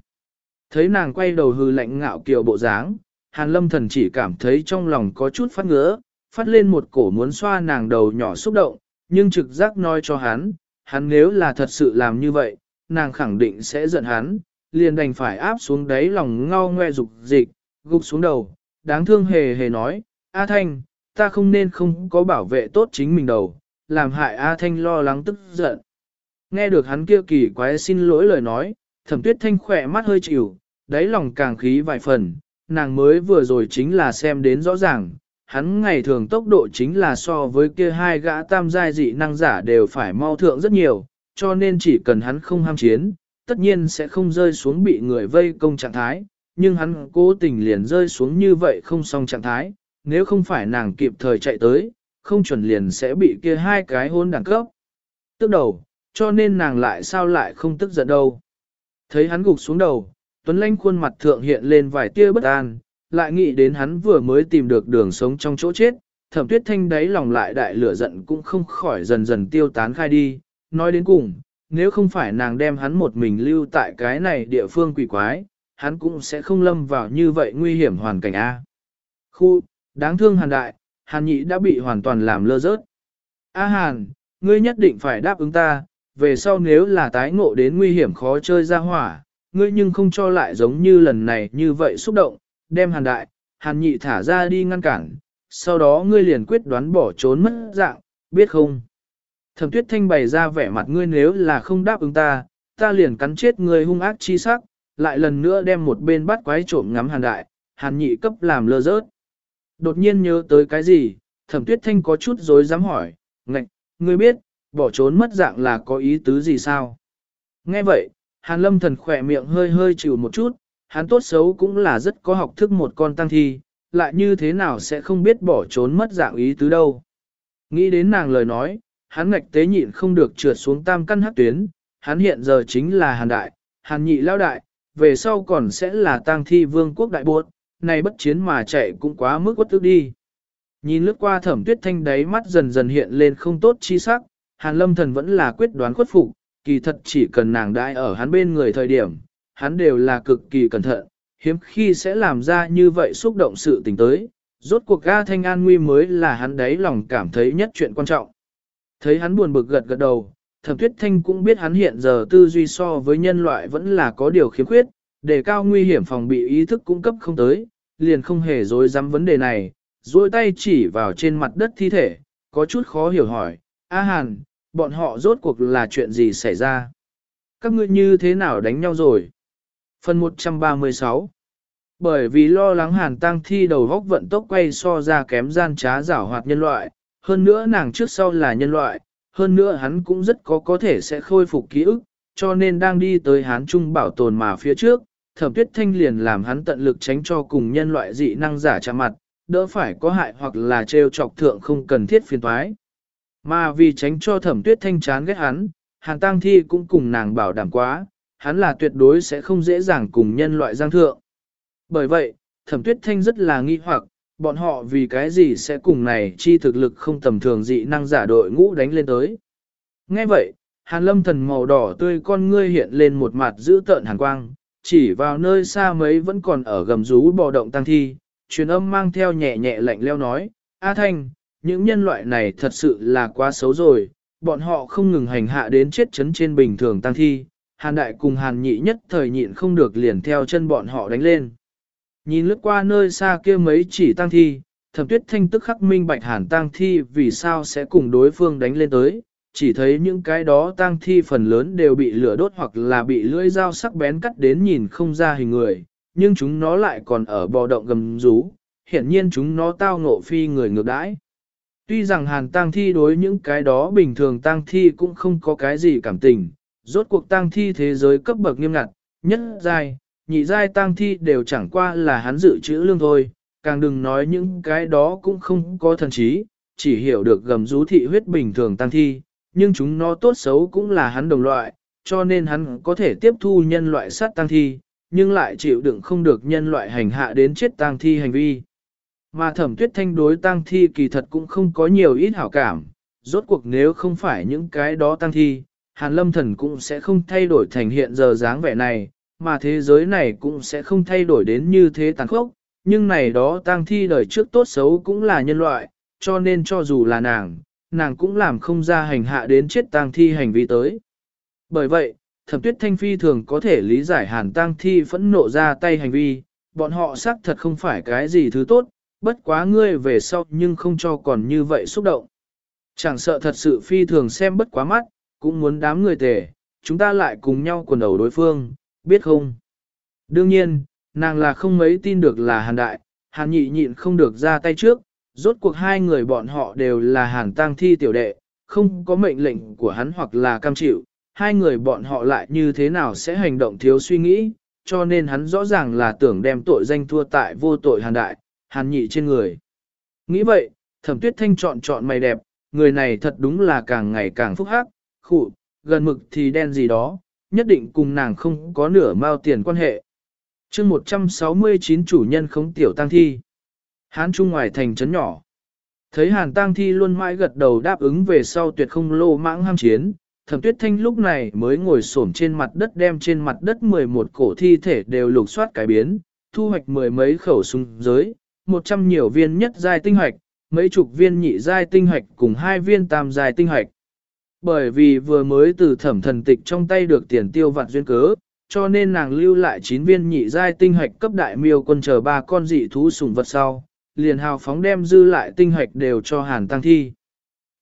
[SPEAKER 1] Thấy nàng quay đầu hư lạnh ngạo kiều bộ dáng, Hàn lâm thần chỉ cảm thấy trong lòng có chút phát ngứa, phát lên một cổ muốn xoa nàng đầu nhỏ xúc động, nhưng trực giác nói cho hắn, hắn nếu là thật sự làm như vậy, nàng khẳng định sẽ giận hắn, liền đành phải áp xuống đáy lòng ngao ngoe dục dịch, gục xuống đầu, đáng thương hề hề nói, A Thanh, ta không nên không có bảo vệ tốt chính mình đầu, làm hại A Thanh lo lắng tức giận. Nghe được hắn kia kỳ quái xin lỗi lời nói, thẩm tuyết thanh khỏe mắt hơi chịu, đáy lòng càng khí vài phần, nàng mới vừa rồi chính là xem đến rõ ràng, hắn ngày thường tốc độ chính là so với kia hai gã tam giai dị năng giả đều phải mau thượng rất nhiều, cho nên chỉ cần hắn không ham chiến, tất nhiên sẽ không rơi xuống bị người vây công trạng thái, nhưng hắn cố tình liền rơi xuống như vậy không xong trạng thái, nếu không phải nàng kịp thời chạy tới, không chuẩn liền sẽ bị kia hai cái hôn đẳng cấp. Tức đầu, cho nên nàng lại sao lại không tức giận đâu. Thấy hắn gục xuống đầu, Tuấn Lanh khuôn mặt thượng hiện lên vài tia bất an, lại nghĩ đến hắn vừa mới tìm được đường sống trong chỗ chết, thẩm tuyết thanh đáy lòng lại đại lửa giận cũng không khỏi dần dần tiêu tán khai đi, nói đến cùng, nếu không phải nàng đem hắn một mình lưu tại cái này địa phương quỷ quái, hắn cũng sẽ không lâm vào như vậy nguy hiểm hoàn cảnh A. Khu, đáng thương hàn đại, hàn nhị đã bị hoàn toàn làm lơ rớt. A hàn, ngươi nhất định phải đáp ứng ta, về sau nếu là tái ngộ đến nguy hiểm khó chơi ra hỏa, ngươi nhưng không cho lại giống như lần này như vậy xúc động, đem hàn đại, hàn nhị thả ra đi ngăn cản, sau đó ngươi liền quyết đoán bỏ trốn mất dạng, biết không? Thẩm tuyết thanh bày ra vẻ mặt ngươi nếu là không đáp ứng ta, ta liền cắn chết ngươi hung ác chi sắc, lại lần nữa đem một bên bắt quái trộm ngắm hàn đại, hàn nhị cấp làm lơ rớt. Đột nhiên nhớ tới cái gì, thẩm tuyết thanh có chút dối dám hỏi, ngạch, ngươi biết, bỏ trốn mất dạng là có ý tứ gì sao? Nghe vậy, hàn lâm thần khỏe miệng hơi hơi chịu một chút, hắn tốt xấu cũng là rất có học thức một con tăng thi, lại như thế nào sẽ không biết bỏ trốn mất dạng ý tứ đâu. Nghĩ đến nàng lời nói, hắn ngạch tế nhịn không được trượt xuống tam căn hắc tuyến, hắn hiện giờ chính là hàn đại, hàn nhị lao đại, về sau còn sẽ là tang thi vương quốc đại buộc, này bất chiến mà chạy cũng quá mức quất tức đi. Nhìn lướt qua thẩm tuyết thanh đáy mắt dần dần hiện lên không tốt chi sắc, hàn lâm thần vẫn là quyết đoán khuất phục, kỳ thật chỉ cần nàng đãi ở hắn bên người thời điểm, hắn đều là cực kỳ cẩn thận, hiếm khi sẽ làm ra như vậy xúc động sự tình tới. Rốt cuộc ga thanh an nguy mới là hắn đáy lòng cảm thấy nhất chuyện quan trọng. Thấy hắn buồn bực gật gật đầu, thẩm tuyết thanh cũng biết hắn hiện giờ tư duy so với nhân loại vẫn là có điều khiếm khuyết, đề cao nguy hiểm phòng bị ý thức cung cấp không tới, liền không hề dối dám vấn đề này, duỗi tay chỉ vào trên mặt đất thi thể, có chút khó hiểu hỏi, A Hàn, bọn họ rốt cuộc là chuyện gì xảy ra? Các ngươi như thế nào đánh nhau rồi? Phần 136 Bởi vì lo lắng Hàn Tăng thi đầu góc vận tốc quay so ra kém gian trá giảo hoạt nhân loại, hơn nữa nàng trước sau là nhân loại, hơn nữa hắn cũng rất có có thể sẽ khôi phục ký ức, cho nên đang đi tới Hán Trung bảo tồn mà phía trước, thẩm tuyết thanh liền làm hắn tận lực tránh cho cùng nhân loại dị năng giả chạm mặt, đỡ phải có hại hoặc là trêu chọc thượng không cần thiết phiền toái. Mà vì tránh cho thẩm tuyết thanh chán ghét hắn, Hàn Tăng Thi cũng cùng nàng bảo đảm quá, hắn là tuyệt đối sẽ không dễ dàng cùng nhân loại giang thượng. Bởi vậy, thẩm tuyết thanh rất là nghi hoặc, bọn họ vì cái gì sẽ cùng này chi thực lực không tầm thường dị năng giả đội ngũ đánh lên tới. Nghe vậy, hàn lâm thần màu đỏ tươi con ngươi hiện lên một mặt giữ tợn hàn quang, chỉ vào nơi xa mấy vẫn còn ở gầm rú bò động tăng thi, truyền âm mang theo nhẹ nhẹ lạnh leo nói, A Thanh, những nhân loại này thật sự là quá xấu rồi, bọn họ không ngừng hành hạ đến chết chấn trên bình thường tăng thi, hàn đại cùng hàn nhị nhất thời nhịn không được liền theo chân bọn họ đánh lên. Nhìn lướt qua nơi xa kia mấy chỉ tăng thi, thẩm tuyết thanh tức khắc minh bạch hàn tăng thi vì sao sẽ cùng đối phương đánh lên tới, chỉ thấy những cái đó tăng thi phần lớn đều bị lửa đốt hoặc là bị lưỡi dao sắc bén cắt đến nhìn không ra hình người, nhưng chúng nó lại còn ở bò động gầm rú, hiển nhiên chúng nó tao ngộ phi người ngược đãi. Tuy rằng hàn tăng thi đối những cái đó bình thường tăng thi cũng không có cái gì cảm tình, rốt cuộc tăng thi thế giới cấp bậc nghiêm ngặt, nhất giai, nhị giai tang thi đều chẳng qua là hắn dự trữ lương thôi, càng đừng nói những cái đó cũng không có thần trí, chỉ hiểu được gầm rú thị huyết bình thường tang thi, nhưng chúng nó tốt xấu cũng là hắn đồng loại, cho nên hắn có thể tiếp thu nhân loại sát tang thi, nhưng lại chịu đựng không được nhân loại hành hạ đến chết tang thi hành vi. Mà thẩm tuyết thanh đối tang thi kỳ thật cũng không có nhiều ít hảo cảm, rốt cuộc nếu không phải những cái đó tang thi, hàn lâm thần cũng sẽ không thay đổi thành hiện giờ dáng vẻ này, mà thế giới này cũng sẽ không thay đổi đến như thế tàn khốc, nhưng này đó tang thi đời trước tốt xấu cũng là nhân loại, cho nên cho dù là nàng, nàng cũng làm không ra hành hạ đến chết tang thi hành vi tới. Bởi vậy, thẩm tuyết thanh phi thường có thể lý giải hàn tang thi phẫn nộ ra tay hành vi, bọn họ xác thật không phải cái gì thứ tốt, bất quá ngươi về sau nhưng không cho còn như vậy xúc động. Chẳng sợ thật sự phi thường xem bất quá mắt, cũng muốn đám người tề, chúng ta lại cùng nhau quần đầu đối phương, biết không? Đương nhiên, nàng là không mấy tin được là hàn đại, hàn nhị nhịn không được ra tay trước, rốt cuộc hai người bọn họ đều là hàn tang thi tiểu đệ, không có mệnh lệnh của hắn hoặc là cam chịu, hai người bọn họ lại như thế nào sẽ hành động thiếu suy nghĩ, cho nên hắn rõ ràng là tưởng đem tội danh thua tại vô tội hàn đại, hàn nhị trên người. Nghĩ vậy, thẩm tuyết thanh chọn chọn mày đẹp, người này thật đúng là càng ngày càng phúc hắc, khụ, gần mực thì đen gì đó, nhất định cùng nàng không có nửa mao tiền quan hệ. chương 169 chủ nhân khống tiểu tăng thi. Hán Trung ngoài thành trấn nhỏ. Thấy Hàn Tăng Thi luôn mãi gật đầu đáp ứng về sau tuyệt không lô mãng ham chiến, Thẩm tuyết thanh lúc này mới ngồi xổm trên mặt đất đem trên mặt đất 11 cổ thi thể đều lục soát cải biến, thu hoạch mười mấy khẩu súng giới, 100 nhiều viên nhất giai tinh hoạch, mấy chục viên nhị giai tinh hoạch cùng hai viên tam giai tinh hoạch. Bởi vì vừa mới từ thẩm thần tịch trong tay được tiền tiêu vặt duyên cớ, cho nên nàng lưu lại 9 viên nhị giai tinh hạch cấp đại miêu quân chờ ba con dị thú sủng vật sau, liền hào phóng đem dư lại tinh hạch đều cho Hàn Tăng Thi.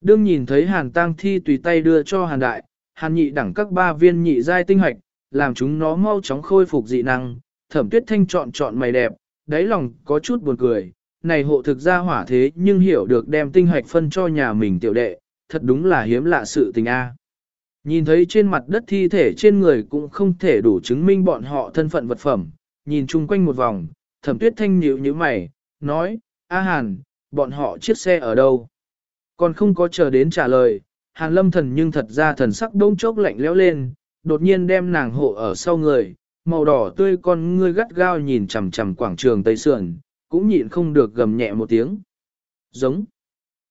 [SPEAKER 1] Đương nhìn thấy Hàn Tăng Thi tùy tay đưa cho Hàn Đại, Hàn Nhị đẳng các ba viên nhị giai tinh hạch làm chúng nó mau chóng khôi phục dị năng, thẩm tuyết thanh chọn chọn mày đẹp, đáy lòng có chút buồn cười, này hộ thực ra hỏa thế nhưng hiểu được đem tinh hạch phân cho nhà mình tiểu đệ, thật đúng là hiếm lạ sự tình a. Nhìn thấy trên mặt đất thi thể trên người cũng không thể đủ chứng minh bọn họ thân phận vật phẩm, nhìn chung quanh một vòng, thẩm tuyết thanh nhíu như mày, nói, A Hàn, bọn họ chiếc xe ở đâu? Còn không có chờ đến trả lời, Hàn lâm thần nhưng thật ra thần sắc đông chốc lạnh lẽo lên, đột nhiên đem nàng hộ ở sau người, màu đỏ tươi con ngươi gắt gao nhìn chằm chằm quảng trường Tây Sườn, cũng nhịn không được gầm nhẹ một tiếng. Giống.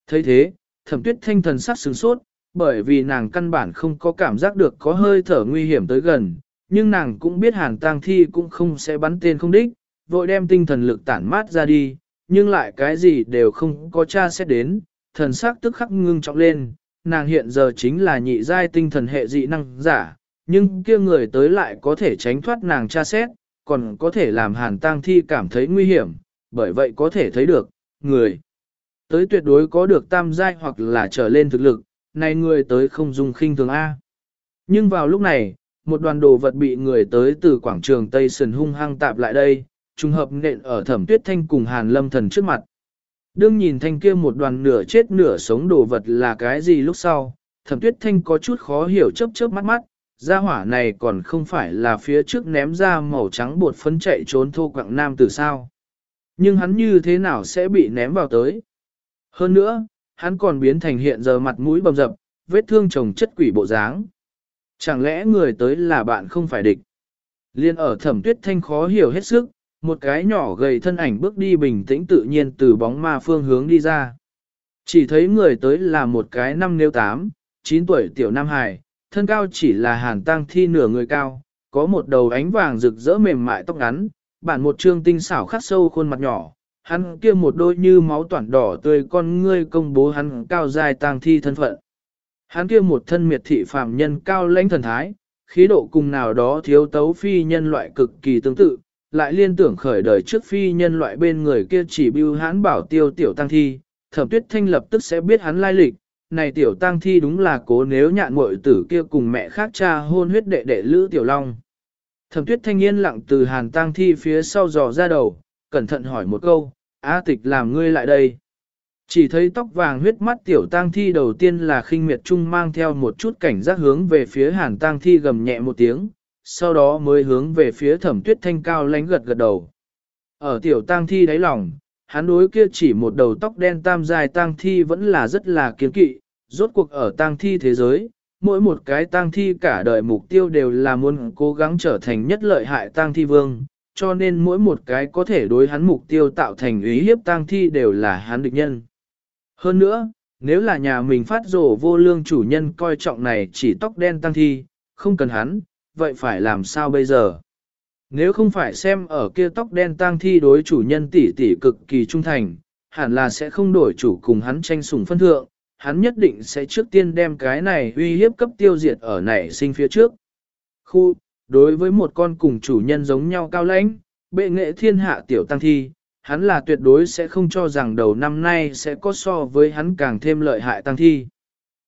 [SPEAKER 1] thấy thế, thẩm tuyết thanh thần sắc sướng sốt, bởi vì nàng căn bản không có cảm giác được có hơi thở nguy hiểm tới gần, nhưng nàng cũng biết hàn tang thi cũng không sẽ bắn tên không đích, vội đem tinh thần lực tản mát ra đi, nhưng lại cái gì đều không có Cha xét đến, thần sắc tức khắc ngưng trọng lên, nàng hiện giờ chính là nhị giai tinh thần hệ dị năng giả, nhưng kia người tới lại có thể tránh thoát nàng tra xét, còn có thể làm hàn tang thi cảm thấy nguy hiểm, bởi vậy có thể thấy được, người tới tuyệt đối có được tam giai hoặc là trở lên thực lực, này người tới không dùng khinh thường A. Nhưng vào lúc này, một đoàn đồ vật bị người tới từ quảng trường Tây sơn hung hăng tạp lại đây, trùng hợp nện ở thẩm tuyết thanh cùng hàn lâm thần trước mặt. Đương nhìn thanh kia một đoàn nửa chết nửa sống đồ vật là cái gì lúc sau, thẩm tuyết thanh có chút khó hiểu chớp chớp mắt mắt, gia hỏa này còn không phải là phía trước ném ra màu trắng bột phấn chạy trốn thô quặng nam từ sao. Nhưng hắn như thế nào sẽ bị ném vào tới? Hơn nữa, hắn còn biến thành hiện giờ mặt mũi bầm dập, vết thương chồng chất quỷ bộ dáng. Chẳng lẽ người tới là bạn không phải địch? Liên ở thẩm tuyết thanh khó hiểu hết sức, một cái nhỏ gầy thân ảnh bước đi bình tĩnh tự nhiên từ bóng ma phương hướng đi ra. Chỉ thấy người tới là một cái năm nếu tám, chín tuổi tiểu nam hài, thân cao chỉ là hàn tăng thi nửa người cao, có một đầu ánh vàng rực rỡ mềm mại tóc ngắn, bản một trương tinh xảo khắc sâu khuôn mặt nhỏ, hắn kia một đôi như máu toản đỏ tươi con ngươi công bố hắn cao dài tang thi thân phận. Hắn kia một thân miệt thị phàm nhân cao lãnh thần thái, khí độ cùng nào đó thiếu tấu phi nhân loại cực kỳ tương tự, lại liên tưởng khởi đời trước phi nhân loại bên người kia chỉ bưu hắn bảo tiêu tiểu tăng thi, thẩm tuyết thanh lập tức sẽ biết hắn lai lịch. Này tiểu tăng thi đúng là cố nếu nhạn muội tử kia cùng mẹ khác cha hôn huyết đệ đệ lữ tiểu long. Thẩm tuyết thanh yên lặng từ hàn tăng thi phía sau dò ra đầu, cẩn thận hỏi một câu, A tịch làm ngươi lại đây. Chỉ thấy tóc vàng huyết mắt tiểu tang thi đầu tiên là khinh miệt trung mang theo một chút cảnh giác hướng về phía hàn tang thi gầm nhẹ một tiếng, sau đó mới hướng về phía thẩm tuyết thanh cao lánh gật gật đầu. Ở tiểu tang thi đáy lòng, hắn đối kia chỉ một đầu tóc đen tam dài tang thi vẫn là rất là kiên kỵ, rốt cuộc ở tang thi thế giới, mỗi một cái tang thi cả đời mục tiêu đều là muốn cố gắng trở thành nhất lợi hại tang thi vương, cho nên mỗi một cái có thể đối hắn mục tiêu tạo thành ý hiếp tang thi đều là hắn địch nhân. Hơn nữa, nếu là nhà mình phát rổ vô lương chủ nhân coi trọng này chỉ tóc đen tang thi, không cần hắn, vậy phải làm sao bây giờ? Nếu không phải xem ở kia tóc đen tang thi đối chủ nhân tỷ tỷ cực kỳ trung thành, hẳn là sẽ không đổi chủ cùng hắn tranh sủng phân thượng, hắn nhất định sẽ trước tiên đem cái này uy hiếp cấp tiêu diệt ở nảy sinh phía trước. Khu, đối với một con cùng chủ nhân giống nhau cao lãnh, bệ nghệ thiên hạ tiểu tăng thi, hắn là tuyệt đối sẽ không cho rằng đầu năm nay sẽ có so với hắn càng thêm lợi hại tăng thi.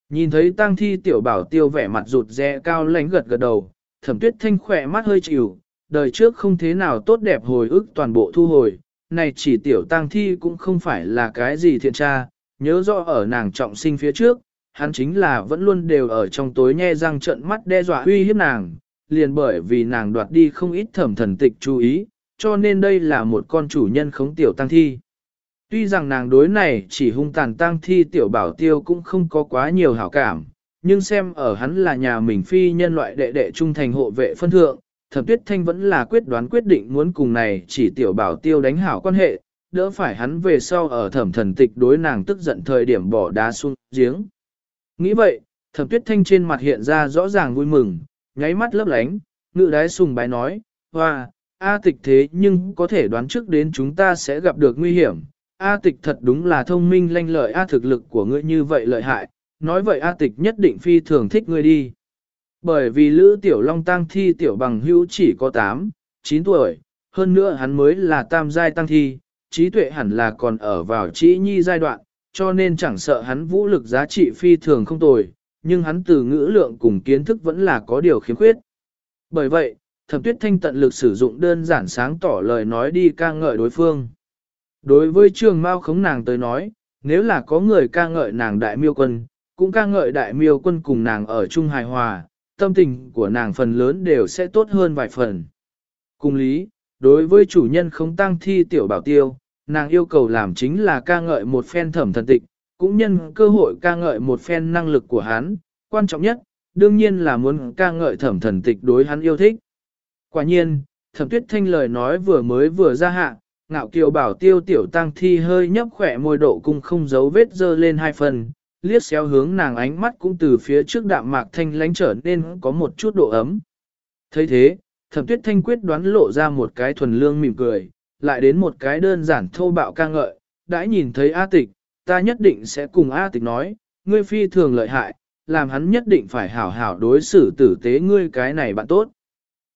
[SPEAKER 1] Nhìn thấy tăng thi tiểu bảo tiêu vẻ mặt rụt rè cao lãnh gật gật đầu, thẩm tuyết thanh khỏe mắt hơi chịu, đời trước không thế nào tốt đẹp hồi ức toàn bộ thu hồi, này chỉ tiểu tăng thi cũng không phải là cái gì thiện tra, nhớ rõ ở nàng trọng sinh phía trước, hắn chính là vẫn luôn đều ở trong tối nhe răng trận mắt đe dọa uy hiếp nàng, liền bởi vì nàng đoạt đi không ít thẩm thần tịch chú ý, cho nên đây là một con chủ nhân khống tiểu tăng thi. Tuy rằng nàng đối này chỉ hung tàn tăng thi tiểu bảo tiêu cũng không có quá nhiều hảo cảm, nhưng xem ở hắn là nhà mình phi nhân loại đệ đệ trung thành hộ vệ phân thượng, thẩm tuyết thanh vẫn là quyết đoán quyết định muốn cùng này chỉ tiểu bảo tiêu đánh hảo quan hệ, đỡ phải hắn về sau ở thẩm thần tịch đối nàng tức giận thời điểm bỏ đá xuống giếng. Nghĩ vậy, thẩm tuyết thanh trên mặt hiện ra rõ ràng vui mừng, nháy mắt lấp lánh, ngự đái sùng bái nói, hoa, A tịch thế nhưng có thể đoán trước đến chúng ta sẽ gặp được nguy hiểm. A tịch thật đúng là thông minh lanh lợi A thực lực của ngươi như vậy lợi hại, nói vậy A tịch nhất định phi thường thích ngươi đi. Bởi vì Lữ Tiểu Long tăng thi tiểu bằng hữu chỉ có 8, 9 tuổi, hơn nữa hắn mới là tam giai tăng thi, trí tuệ hẳn là còn ở vào trí nhi giai đoạn, cho nên chẳng sợ hắn vũ lực giá trị phi thường không tồi, nhưng hắn từ ngữ lượng cùng kiến thức vẫn là có điều khiếm khuyết. Bởi vậy, thẩm tuyết thanh tận lực sử dụng đơn giản sáng tỏ lời nói đi ca ngợi đối phương. Đối với trường mao khống nàng tới nói, nếu là có người ca ngợi nàng đại miêu quân, cũng ca ngợi đại miêu quân cùng nàng ở chung hài hòa, tâm tình của nàng phần lớn đều sẽ tốt hơn vài phần. Cùng lý, đối với chủ nhân không tăng thi tiểu bảo tiêu, nàng yêu cầu làm chính là ca ngợi một phen thẩm thần tịch, cũng nhân cơ hội ca ngợi một phen năng lực của hắn, quan trọng nhất, đương nhiên là muốn ca ngợi thẩm thần tịch đối hắn yêu thích. Quả nhiên, thẩm tuyết thanh lời nói vừa mới vừa ra hạ, ngạo kiều bảo tiêu tiểu tăng thi hơi nhấp khỏe môi độ cung không giấu vết dơ lên hai phần, liếc xéo hướng nàng ánh mắt cũng từ phía trước đạm mạc thanh lánh trở nên có một chút độ ấm. thấy thế, thẩm tuyết thanh quyết đoán lộ ra một cái thuần lương mỉm cười, lại đến một cái đơn giản thô bạo ca ngợi, đã nhìn thấy A tịch, ta nhất định sẽ cùng A tịch nói, ngươi phi thường lợi hại, làm hắn nhất định phải hảo hảo đối xử tử tế ngươi cái này bạn tốt.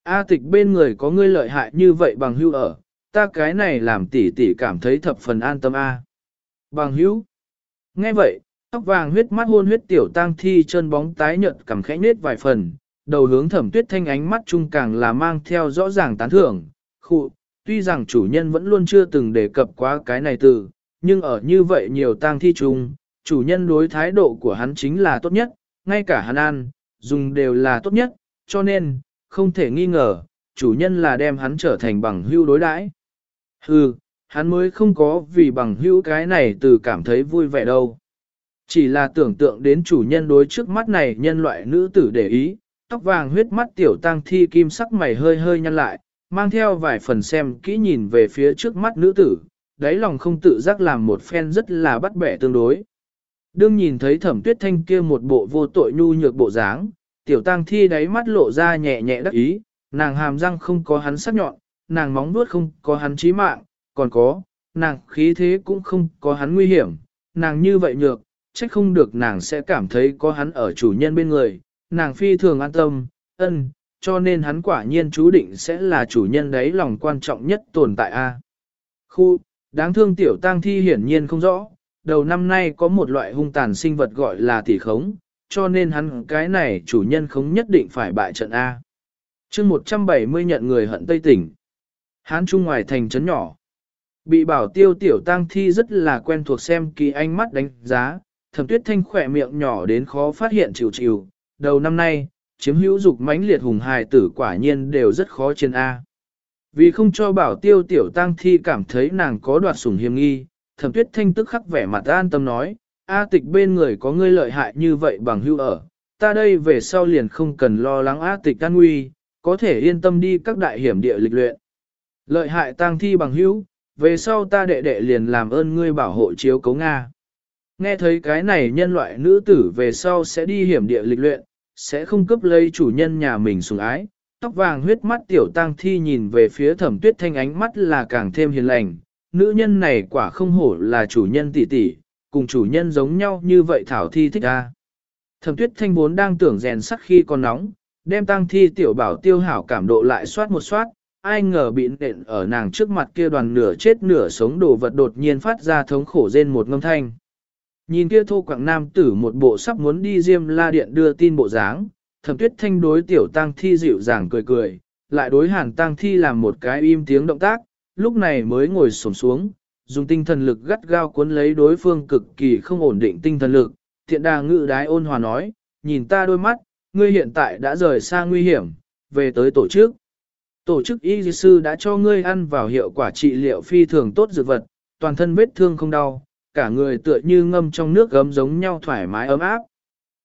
[SPEAKER 1] A tịch bên người có ngươi lợi hại như vậy bằng hữu ở, ta cái này làm tỷ tỷ cảm thấy thập phần an tâm A. Bằng hữu. Nghe vậy, tóc vàng huyết mắt hôn huyết tiểu tang thi chân bóng tái nhợt cầm khẽ nết vài phần, đầu hướng thẩm tuyết thanh ánh mắt chung càng là mang theo rõ ràng tán thưởng. Khụ, tuy rằng chủ nhân vẫn luôn chưa từng đề cập qua cái này từ, nhưng ở như vậy nhiều tang thi chung, chủ nhân đối thái độ của hắn chính là tốt nhất, ngay cả hắn ăn, dùng đều là tốt nhất, cho nên, không thể nghi ngờ, chủ nhân là đem hắn trở thành bằng hữu đối đãi. Hừ, hắn mới không có vì bằng hữu cái này từ cảm thấy vui vẻ đâu. Chỉ là tưởng tượng đến chủ nhân đối trước mắt này nhân loại nữ tử để ý, tóc vàng huyết mắt tiểu tang thi kim sắc mày hơi hơi nhăn lại, mang theo vài phần xem kỹ nhìn về phía trước mắt nữ tử, đáy lòng không tự giác làm một phen rất là bắt bẻ tương đối. Đương nhìn thấy thẩm tuyết thanh kia một bộ vô tội nhu nhược bộ dáng, tiểu tăng thi đáy mắt lộ ra nhẹ nhẹ đắc ý, nàng hàm răng không có hắn sắc nhọn, nàng móng vuốt không có hắn chí mạng, còn có, nàng khí thế cũng không có hắn nguy hiểm, nàng như vậy nhược, trách không được nàng sẽ cảm thấy có hắn ở chủ nhân bên người, nàng phi thường an tâm, ân, cho nên hắn quả nhiên chú định sẽ là chủ nhân đấy lòng quan trọng nhất tồn tại a. Khu, đáng thương tiểu tang thi hiển nhiên không rõ, đầu năm nay có một loại hung tàn sinh vật gọi là tỷ khống, cho nên hắn cái này chủ nhân không nhất định phải bại trận A. chương 170 nhận người hận Tây tỉnh. Hán Trung ngoài thành trấn nhỏ. Bị bảo tiêu tiểu tang thi rất là quen thuộc xem kỳ ánh mắt đánh giá, thẩm tuyết thanh khỏe miệng nhỏ đến khó phát hiện chịu chịu. Đầu năm nay, chiếm hữu dục mãnh liệt hùng hài tử quả nhiên đều rất khó trên A. Vì không cho bảo tiêu tiểu tang thi cảm thấy nàng có đoạt sủng hiểm nghi, thẩm tuyết thanh tức khắc vẻ mặt an tâm nói, A tịch bên người có ngươi lợi hại như vậy bằng hưu ở, ta đây về sau liền không cần lo lắng A tịch an nguy, có thể yên tâm đi các đại hiểm địa lịch luyện. Lợi hại tang thi bằng hữu, về sau ta đệ đệ liền làm ơn ngươi bảo hộ chiếu cấu Nga. Nghe thấy cái này nhân loại nữ tử về sau sẽ đi hiểm địa lịch luyện, sẽ không cấp lấy chủ nhân nhà mình sủng ái. Tóc vàng huyết mắt tiểu tang thi nhìn về phía thẩm tuyết thanh ánh mắt là càng thêm hiền lành. Nữ nhân này quả không hổ là chủ nhân tỷ tỷ, cùng chủ nhân giống nhau như vậy thảo thi thích ra. Thẩm tuyết thanh vốn đang tưởng rèn sắc khi còn nóng, đem tang thi tiểu bảo tiêu hảo cảm độ lại soát một soát, ai ngờ bị nện ở nàng trước mặt kia đoàn nửa chết nửa sống đồ vật đột nhiên phát ra thống khổ rên một ngâm thanh. Nhìn kia thô quảng nam tử một bộ sắp muốn đi diêm la điện đưa tin bộ dáng, thẩm tuyết thanh đối tiểu tang thi dịu dàng cười cười, lại đối hàn tang thi làm một cái im tiếng động tác, lúc này mới ngồi xổm xuống, dùng tinh thần lực gắt gao cuốn lấy đối phương cực kỳ không ổn định tinh thần lực, thiện đà ngự đái ôn hòa nói, nhìn ta đôi mắt, ngươi hiện tại đã rời xa nguy hiểm, về tới tổ chức. Tổ chức y sư đã cho ngươi ăn vào hiệu quả trị liệu phi thường tốt dược vật, toàn thân vết thương không đau, cả người tựa như ngâm trong nước gấm giống nhau thoải mái ấm áp.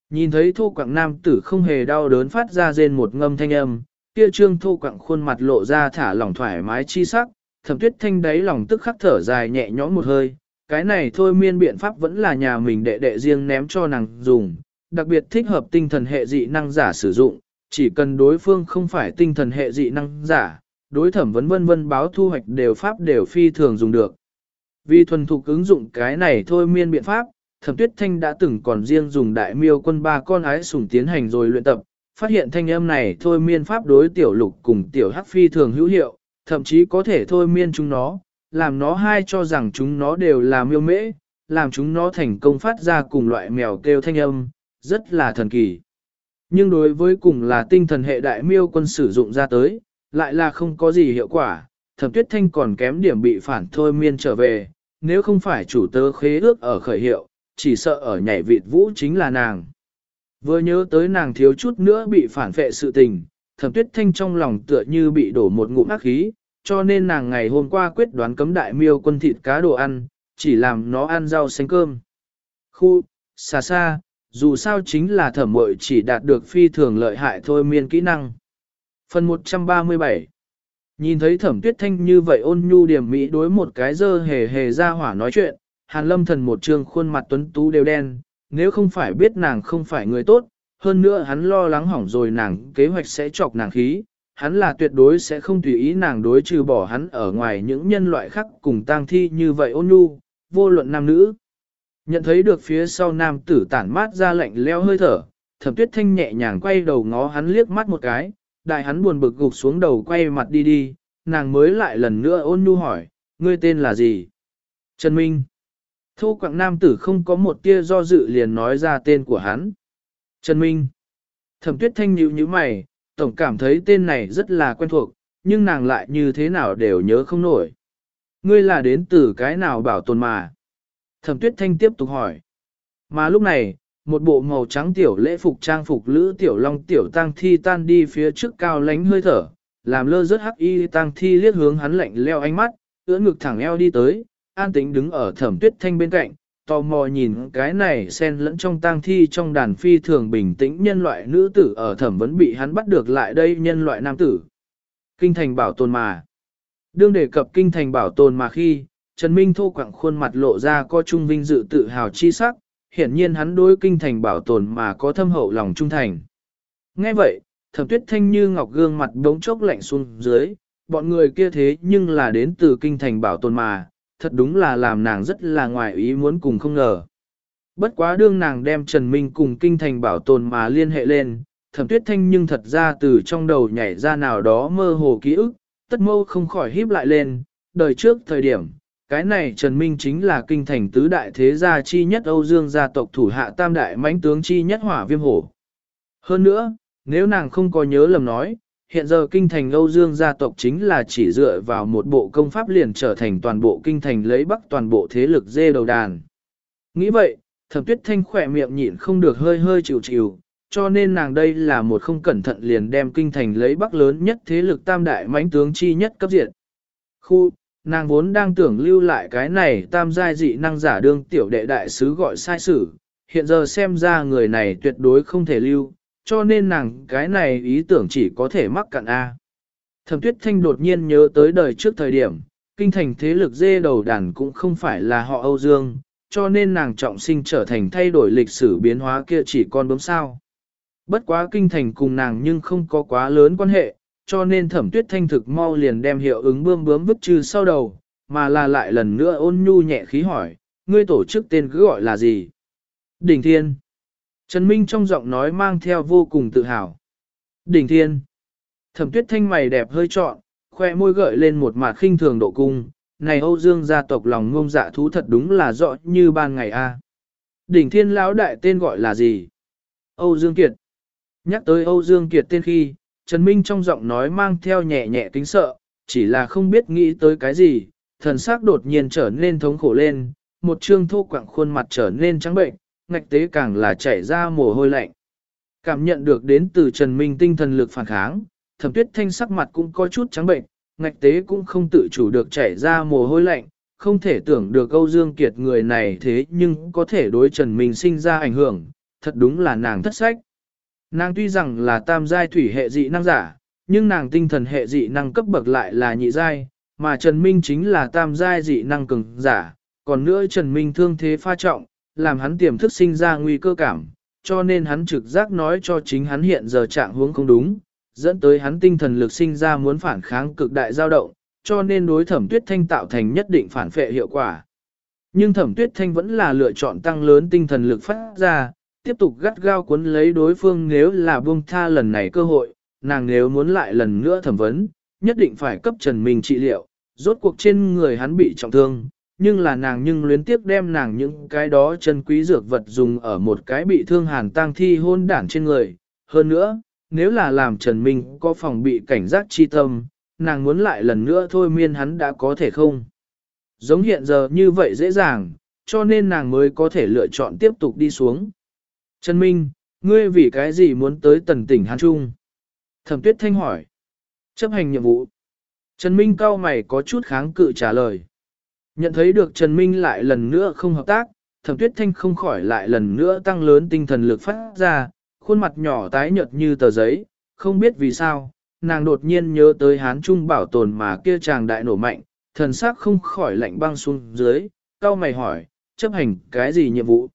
[SPEAKER 1] Nhìn thấy thô quảng nam tử không hề đau đớn phát ra rên một ngâm thanh âm, kia trương thô quảng khuôn mặt lộ ra thả lỏng thoải mái chi sắc, thẩm tuyết thanh đáy lòng tức khắc thở dài nhẹ nhõm một hơi, cái này thôi miên biện pháp vẫn là nhà mình đệ đệ riêng ném cho nàng dùng, đặc biệt thích hợp tinh thần hệ dị năng giả sử dụng, chỉ cần đối phương không phải tinh thần hệ dị năng giả, đối thẩm vấn vân vân báo thu hoạch đều pháp đều phi thường dùng được. Vì thuần thục ứng dụng cái này thôi miên biện pháp, thẩm tuyết thanh đã từng còn riêng dùng đại miêu quân ba con ái sủng tiến hành rồi luyện tập, phát hiện thanh âm này thôi miên pháp đối tiểu lục cùng tiểu hắc phi thường hữu hiệu, thậm chí có thể thôi miên chúng nó, làm nó hai cho rằng chúng nó đều là miêu mễ, làm chúng nó thành công phát ra cùng loại mèo kêu thanh âm, rất là thần kỳ. Nhưng đối với cùng là tinh thần hệ đại miêu quân sử dụng ra tới, lại là không có gì hiệu quả, thẩm tuyết thanh còn kém điểm bị phản thôi miên trở về, nếu không phải chủ tớ khế ước ở khởi hiệu, chỉ sợ ở nhảy vịt vũ chính là nàng. Vừa nhớ tới nàng thiếu chút nữa bị phản vệ sự tình, thẩm tuyết thanh trong lòng tựa như bị đổ một ngụm ác khí, cho nên nàng ngày hôm qua quyết đoán cấm đại miêu quân thịt cá đồ ăn, chỉ làm nó ăn rau xanh cơm. Khu, xa xa, dù sao chính là thẩm mội chỉ đạt được phi thường lợi hại thôi miên kỹ năng. Phần 137 Nhìn thấy thẩm tuyết thanh như vậy ôn nhu điểm mỹ đối một cái dơ hề hề ra hỏa nói chuyện, hàn lâm thần một trương khuôn mặt tuấn tú đều đen, nếu không phải biết nàng không phải người tốt, hơn nữa hắn lo lắng hỏng rồi nàng kế hoạch sẽ chọc nàng khí, hắn là tuyệt đối sẽ không tùy ý nàng đối trừ bỏ hắn ở ngoài những nhân loại khác cùng tang thi như vậy ôn nhu, vô luận nam nữ. Nhận thấy được phía sau nam tử tản mát ra lạnh leo hơi thở, thẩm tuyết thanh nhẹ nhàng quay đầu ngó hắn liếc mắt một cái, đại hắn buồn bực gục xuống đầu quay mặt đi đi, nàng mới lại lần nữa ôn nhu hỏi, ngươi tên là gì? Trần Minh. Thu quạng nam tử không có một tia do dự liền nói ra tên của hắn. Trần Minh. Thẩm tuyết thanh nhíu nhíu mày, tổng cảm thấy tên này rất là quen thuộc, nhưng nàng lại như thế nào đều nhớ không nổi. Ngươi là đến từ cái nào bảo tồn mà? Thẩm tuyết thanh tiếp tục hỏi. Mà lúc này, một bộ màu trắng tiểu lễ phục trang phục lữ tiểu long tiểu tang thi tan đi phía trước cao lánh hơi thở, làm lơ rớt hắc y tang thi liếc hướng hắn lạnh leo ánh mắt, ưỡn ngực thẳng eo đi tới, an tĩnh đứng ở thẩm tuyết thanh bên cạnh, tò mò nhìn cái này xen lẫn trong tang thi trong đàn phi thường bình tĩnh nhân loại nữ tử ở thẩm vẫn bị hắn bắt được lại đây nhân loại nam tử. Kinh thành bảo tồn mà. Đương đề cập kinh thành bảo tồn mà khi, Trần Minh thô quặng khuôn mặt lộ ra có trung vinh dự tự hào chi sắc, hiển nhiên hắn đối kinh thành bảo tồn mà có thâm hậu lòng trung thành. Nghe vậy, thẩm tuyết thanh như ngọc gương mặt đống chốc lạnh xuống dưới, bọn người kia thế nhưng là đến từ kinh thành bảo tồn mà, thật đúng là làm nàng rất là ngoài ý muốn cùng không ngờ. Bất quá đương nàng đem Trần Minh cùng kinh thành bảo tồn mà liên hệ lên, thẩm tuyết thanh nhưng thật ra từ trong đầu nhảy ra nào đó mơ hồ ký ức, tất mâu không khỏi híp lại lên, đời trước thời điểm, cái này Trần Minh chính là kinh thành tứ đại thế gia chi nhất Âu Dương gia tộc thủ hạ tam đại mãnh tướng chi nhất hỏa viêm hổ. Hơn nữa, nếu nàng không có nhớ lầm nói, hiện giờ kinh thành Âu Dương gia tộc chính là chỉ dựa vào một bộ công pháp liền trở thành toàn bộ kinh thành lấy bắc toàn bộ thế lực dê đầu đàn. Nghĩ vậy, thẩm tuyết thanh khỏe miệng nhịn không được hơi hơi chịu chịu, cho nên nàng đây là một không cẩn thận liền đem kinh thành lấy bắc lớn nhất thế lực tam đại mãnh tướng chi nhất cấp diện. Khu, nàng vốn đang tưởng lưu lại cái này tam giai dị năng giả đương tiểu đệ đại sứ gọi sai sử, hiện giờ xem ra người này tuyệt đối không thể lưu, cho nên nàng cái này ý tưởng chỉ có thể mắc cạn A. Thẩm tuyết thanh đột nhiên nhớ tới đời trước thời điểm, kinh thành thế lực dê đầu đàn cũng không phải là họ Âu Dương, cho nên nàng trọng sinh trở thành thay đổi lịch sử biến hóa kia chỉ con bấm sao. Bất quá kinh thành cùng nàng nhưng không có quá lớn quan hệ, cho nên thẩm tuyết thanh thực mau liền đem hiệu ứng bươm bướm vứt trừ sau đầu, mà là lại lần nữa ôn nhu nhẹ khí hỏi, ngươi tổ chức tên cứ gọi là gì? Đỉnh Thiên. Trần Minh trong giọng nói mang theo vô cùng tự hào. Đỉnh Thiên. Thẩm tuyết thanh mày đẹp hơi trọn, khoe môi gợi lên một mặt khinh thường độ cung, này Âu Dương gia tộc lòng ngông dạ thú thật đúng là rõ như ban ngày a. Đỉnh Thiên lão đại tên gọi là gì? Âu Dương Kiệt. Nhắc tới Âu Dương Kiệt tên khi, Trần Minh trong giọng nói mang theo nhẹ nhẹ kính sợ, chỉ là không biết nghĩ tới cái gì, thần sắc đột nhiên trở nên thống khổ lên, một trương thô quạng khuôn mặt trở nên trắng bệnh, ngạch tế càng là chảy ra mồ hôi lạnh. Cảm nhận được đến từ Trần Minh tinh thần lực phản kháng, thẩm tuyết thanh sắc mặt cũng có chút trắng bệnh, ngạch tế cũng không tự chủ được chảy ra mồ hôi lạnh, không thể tưởng được Âu Dương Kiệt người này thế nhưng có thể đối Trần Minh sinh ra ảnh hưởng, thật đúng là nàng thất sách. Nàng tuy rằng là tam giai thủy hệ dị năng giả, nhưng nàng tinh thần hệ dị năng cấp bậc lại là nhị giai, mà Trần Minh chính là tam giai dị năng cường giả, còn nữa Trần Minh thương thế pha trọng, làm hắn tiềm thức sinh ra nguy cơ cảm, cho nên hắn trực giác nói cho chính hắn hiện giờ trạng huống không đúng, dẫn tới hắn tinh thần lực sinh ra muốn phản kháng cực đại dao động, cho nên đối thẩm tuyết thanh tạo thành nhất định phản phệ hiệu quả. Nhưng thẩm tuyết thanh vẫn là lựa chọn tăng lớn tinh thần lực phát ra, tiếp tục gắt gao cuốn lấy đối phương nếu là buông tha lần này cơ hội, nàng nếu muốn lại lần nữa thẩm vấn, nhất định phải cấp Trần Minh trị liệu, rốt cuộc trên người hắn bị trọng thương, nhưng là nàng nhưng luyến tiếc đem nàng những cái đó chân quý dược vật dùng ở một cái bị thương hàn tang thi hôn đản trên người. Hơn nữa, nếu là làm Trần Minh có phòng bị cảnh giác chi tâm, nàng muốn lại lần nữa thôi miên hắn đã có thể không. Giống hiện giờ như vậy dễ dàng, cho nên nàng mới có thể lựa chọn tiếp tục đi xuống. Trần Minh, ngươi vì cái gì muốn tới tần tỉnh Hàn Trung? Thẩm Tuyết Thanh hỏi. Chấp hành nhiệm vụ. Trần Minh cao mày có chút kháng cự trả lời. Nhận thấy được Trần Minh lại lần nữa không hợp tác, Thẩm Tuyết Thanh không khỏi lại lần nữa tăng lớn tinh thần lực phát ra, khuôn mặt nhỏ tái nhợt như tờ giấy, không biết vì sao, nàng đột nhiên nhớ tới hán trung bảo tồn mà kia chàng đại nổ mạnh, thần sắc không khỏi lạnh băng xuống dưới, cao mày hỏi, chấp hành cái gì nhiệm vụ?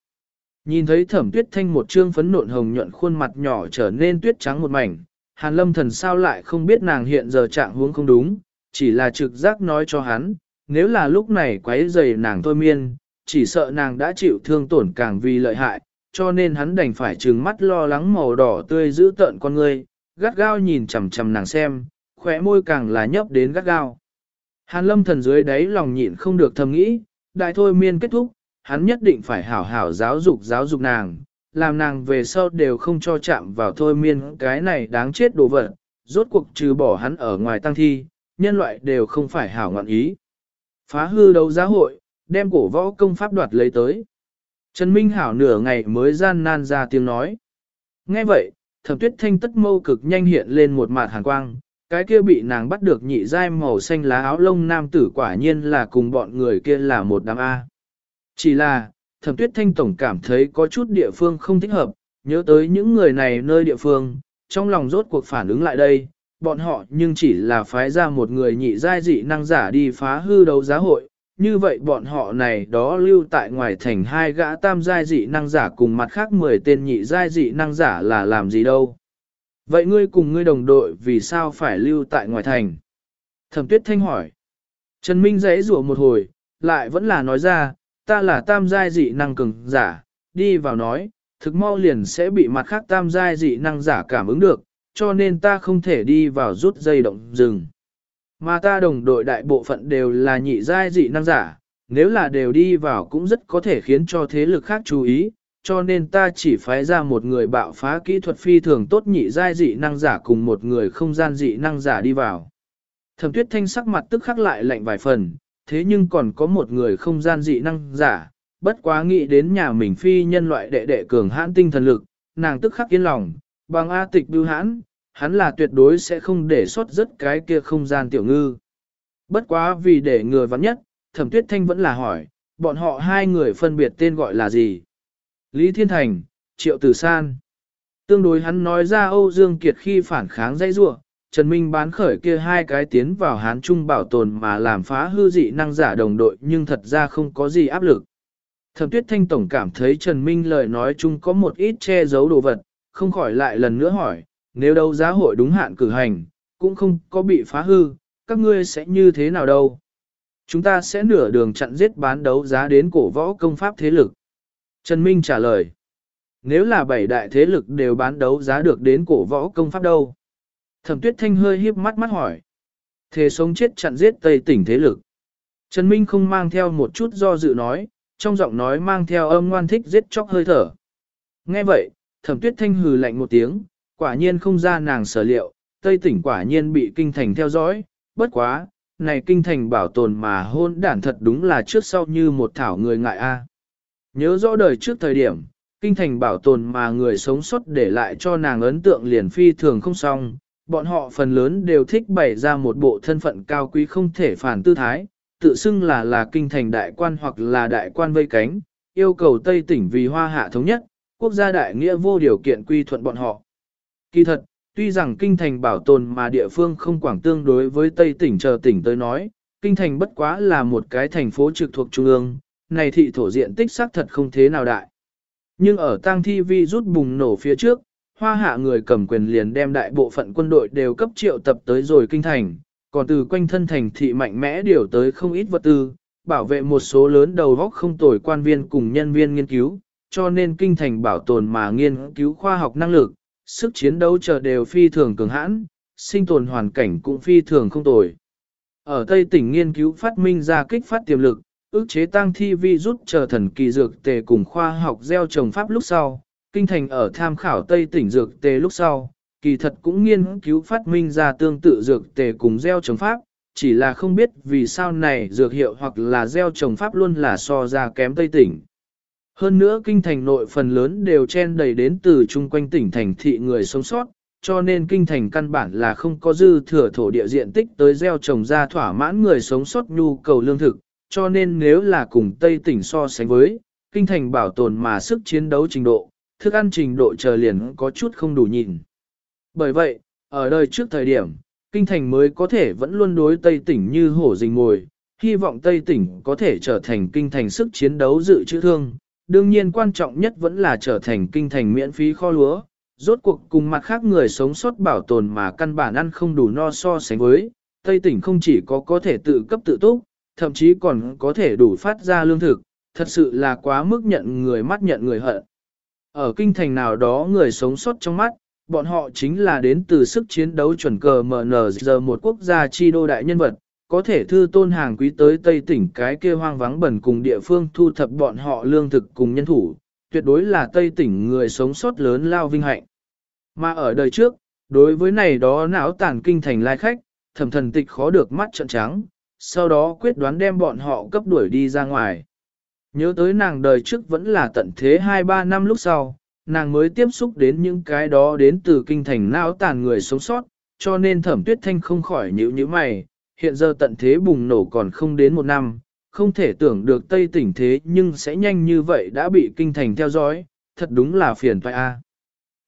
[SPEAKER 1] Nhìn thấy thẩm tuyết thanh một trương phấn nộn hồng nhuận khuôn mặt nhỏ trở nên tuyết trắng một mảnh, hàn lâm thần sao lại không biết nàng hiện giờ trạng huống không đúng, chỉ là trực giác nói cho hắn, nếu là lúc này quấy rầy nàng thôi miên, chỉ sợ nàng đã chịu thương tổn càng vì lợi hại, cho nên hắn đành phải trừng mắt lo lắng màu đỏ tươi giữ tợn con ngươi, gắt gao nhìn chằm chằm nàng xem, khóe môi càng là nhấp đến gắt gao. Hàn lâm thần dưới đáy lòng nhịn không được thầm nghĩ, đại thôi miên kết thúc, hắn nhất định phải hảo hảo giáo dục giáo dục nàng, làm nàng về sau đều không cho chạm vào thôi miên cái này đáng chết đồ vật, rốt cuộc trừ bỏ hắn ở ngoài tăng thi, nhân loại đều không phải hảo ngoạn ý. Phá hư đấu giá hội, đem cổ võ công pháp đoạt lấy tới. Trần Minh Hảo nửa ngày mới gian nan ra tiếng nói. Nghe vậy, thẩm tuyết thanh tất mâu cực nhanh hiện lên một mặt hàn quang, cái kia bị nàng bắt được nhị giai màu xanh lá áo lông nam tử quả nhiên là cùng bọn người kia là một đám A. Chỉ là, thẩm tuyết thanh tổng cảm thấy có chút địa phương không thích hợp, nhớ tới những người này nơi địa phương, trong lòng rốt cuộc phản ứng lại đây, bọn họ nhưng chỉ là phái ra một người nhị giai dị năng giả đi phá hư đấu giá hội, như vậy bọn họ này đó lưu tại ngoài thành hai gã tam giai dị năng giả cùng mặt khác 10 tên nhị giai dị năng giả là làm gì đâu. Vậy ngươi cùng ngươi đồng đội vì sao phải lưu tại ngoài thành? Thẩm tuyết thanh hỏi. Trần Minh giấy rủa một hồi, lại vẫn là nói ra, ta là tam giai dị năng cường giả, đi vào nói, thực mau liền sẽ bị mặt khác tam giai dị năng giả cảm ứng được, cho nên ta không thể đi vào rút dây động rừng. Mà ta đồng đội đại bộ phận đều là nhị giai dị năng giả, nếu là đều đi vào cũng rất có thể khiến cho thế lực khác chú ý, cho nên ta chỉ phái ra một người bạo phá kỹ thuật phi thường tốt nhị giai dị năng giả cùng một người không gian dị năng giả đi vào. Thẩm tuyết thanh sắc mặt tức khắc lại lạnh vài phần, thế nhưng còn có một người không gian dị năng giả, bất quá nghĩ đến nhà mình phi nhân loại đệ đệ cường hãn tinh thần lực, nàng tức khắc yên lòng, bằng A tịch bưu hãn, hắn là tuyệt đối sẽ không để sót rất cái kia không gian tiểu ngư. Bất quá vì để người vắn nhất, thẩm tuyết thanh vẫn là hỏi, bọn họ hai người phân biệt tên gọi là gì? Lý Thiên Thành, Triệu Tử San. Tương đối hắn nói ra Âu Dương Kiệt khi phản kháng dây rua, Trần Minh bán khởi kia hai cái tiến vào hán trung bảo tồn mà làm phá hư dị năng giả đồng đội nhưng thật ra không có gì áp lực. Thẩm tuyết thanh tổng cảm thấy Trần Minh lời nói chung có một ít che giấu đồ vật, không khỏi lại lần nữa hỏi, nếu đấu giá hội đúng hạn cử hành, cũng không có bị phá hư, các ngươi sẽ như thế nào đâu? Chúng ta sẽ nửa đường chặn giết bán đấu giá đến cổ võ công pháp thế lực. Trần Minh trả lời, nếu là bảy đại thế lực đều bán đấu giá được đến cổ võ công pháp đâu? Thẩm tuyết thanh hơi hiếp mắt mắt hỏi. Thế sống chết chặn giết tây tỉnh thế lực. Trần Minh không mang theo một chút do dự nói, trong giọng nói mang theo âm ngoan thích giết chóc hơi thở. Nghe vậy, thẩm tuyết thanh hừ lạnh một tiếng, quả nhiên không ra nàng sở liệu, Tây tỉnh quả nhiên bị kinh thành theo dõi, bất quá, này kinh thành bảo tồn mà hôn đản thật đúng là trước sau như một thảo người ngại a. Nhớ rõ đời trước thời điểm, kinh thành bảo tồn mà người sống sót để lại cho nàng ấn tượng liền phi thường không xong, bọn họ phần lớn đều thích bày ra một bộ thân phận cao quý không thể phản tư thái, tự xưng là là kinh thành đại quan hoặc là đại quan vây cánh, yêu cầu Tây tỉnh vì hoa hạ thống nhất, quốc gia đại nghĩa vô điều kiện quy thuận bọn họ. Kỳ thật, tuy rằng kinh thành bảo tồn mà địa phương không quảng tương đối với Tây tỉnh chờ tỉnh tới nói, kinh thành bất quá là một cái thành phố trực thuộc trung ương, này thị thổ diện tích xác thật không thế nào đại. Nhưng ở tang thi vi rút bùng nổ phía trước, hoa hạ người cầm quyền liền đem đại bộ phận quân đội đều cấp triệu tập tới rồi kinh thành, còn từ quanh thân thành thị mạnh mẽ điều tới không ít vật tư, bảo vệ một số lớn đầu góc không tồi quan viên cùng nhân viên nghiên cứu, cho nên kinh thành bảo tồn mà nghiên cứu khoa học năng lực, sức chiến đấu chờ đều phi thường cường hãn, sinh tồn hoàn cảnh cũng phi thường không tồi. Ở Tây tỉnh nghiên cứu phát minh ra kích phát tiềm lực, ước chế tăng thi vi rút chờ thần kỳ dược tề cùng khoa học gieo trồng pháp lúc sau, kinh thành ở tham khảo Tây tỉnh dược tề lúc sau, kỳ thật cũng nghiên cứu phát minh ra tương tự dược tề cùng gieo trồng pháp, chỉ là không biết vì sao này dược hiệu hoặc là gieo trồng pháp luôn là so ra kém Tây tỉnh. Hơn nữa kinh thành nội phần lớn đều chen đầy đến từ chung quanh tỉnh thành thị người sống sót, cho nên kinh thành căn bản là không có dư thừa thổ địa diện tích tới gieo trồng ra thỏa mãn người sống sót nhu cầu lương thực, cho nên nếu là cùng Tây tỉnh so sánh với, kinh thành bảo tồn mà sức chiến đấu trình độ, thức ăn trình độ chờ liền có chút không đủ nhìn. Bởi vậy, ở đời trước thời điểm, kinh thành mới có thể vẫn luôn đối Tây tỉnh như hổ rình ngồi, hy vọng Tây tỉnh có thể trở thành kinh thành sức chiến đấu dự trữ thương. Đương nhiên quan trọng nhất vẫn là trở thành kinh thành miễn phí kho lúa, rốt cuộc cùng mặt khác người sống sót bảo tồn mà căn bản ăn không đủ no so sánh với, Tây tỉnh không chỉ có có thể tự cấp tự túc, thậm chí còn có thể đủ phát ra lương thực, thật sự là quá mức nhận người mắt nhận người hận. Ở kinh thành nào đó người sống sót trong mắt, bọn họ chính là đến từ sức chiến đấu chuẩn cờ MNZ một quốc gia chi đô đại nhân vật, có thể thư tôn hàng quý tới Tây tỉnh cái kia hoang vắng bẩn cùng địa phương thu thập bọn họ lương thực cùng nhân thủ, tuyệt đối là Tây tỉnh người sống sót lớn lao vinh hạnh. Mà ở đời trước, đối với này đó não tản kinh thành lai khách, thẩm thần tịch khó được mắt trận trắng, sau đó quyết đoán đem bọn họ cấp đuổi đi ra ngoài. Nhớ tới nàng đời trước vẫn là tận thế 2-3 năm lúc sau, nàng mới tiếp xúc đến những cái đó đến từ kinh thành não tàn người sống sót, cho nên thẩm tuyết thanh không khỏi nhữ như mày, hiện giờ tận thế bùng nổ còn không đến một năm, không thể tưởng được Tây tỉnh thế nhưng sẽ nhanh như vậy đã bị kinh thành theo dõi, thật đúng là phiền toại a.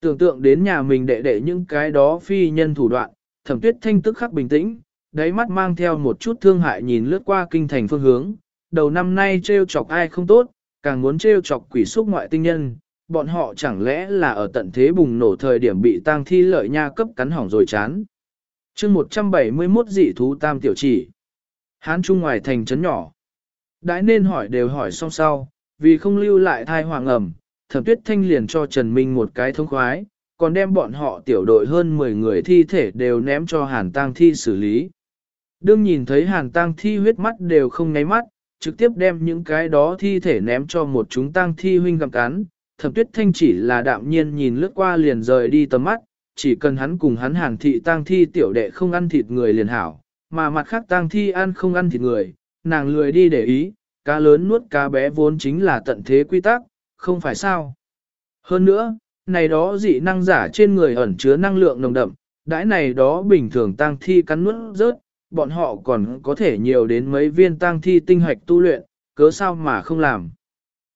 [SPEAKER 1] Tưởng tượng đến nhà mình đệ đệ những cái đó phi nhân thủ đoạn, thẩm tuyết thanh tức khắc bình tĩnh, đáy mắt mang theo một chút thương hại nhìn lướt qua kinh thành phương hướng, đầu năm nay trêu chọc ai không tốt, càng muốn trêu chọc quỷ xúc ngoại tinh nhân, bọn họ chẳng lẽ là ở tận thế bùng nổ thời điểm bị tang thi lợi nha cấp cắn hỏng rồi chán chương 171 dị thú tam tiểu chỉ. Hán Trung ngoài thành trấn nhỏ. Đãi nên hỏi đều hỏi xong sau, vì không lưu lại thai hoàng ẩm, thẩm tuyết thanh liền cho Trần Minh một cái thông khoái, còn đem bọn họ tiểu đội hơn 10 người thi thể đều ném cho hàn tang thi xử lý. Đương nhìn thấy hàn tang thi huyết mắt đều không ngáy mắt, trực tiếp đem những cái đó thi thể ném cho một chúng tang thi huynh gặm cắn. Thẩm tuyết thanh chỉ là đạm nhiên nhìn lướt qua liền rời đi tầm mắt, chỉ cần hắn cùng hắn hàn thị tang thi tiểu đệ không ăn thịt người liền hảo, mà mặt khác tang thi ăn không ăn thịt người, nàng lười đi để ý, cá lớn nuốt cá bé vốn chính là tận thế quy tắc, không phải sao. Hơn nữa, này đó dị năng giả trên người ẩn chứa năng lượng nồng đậm, đãi này đó bình thường tang thi cắn nuốt rớt, bọn họ còn có thể nhiều đến mấy viên tang thi tinh hạch tu luyện, cớ sao mà không làm.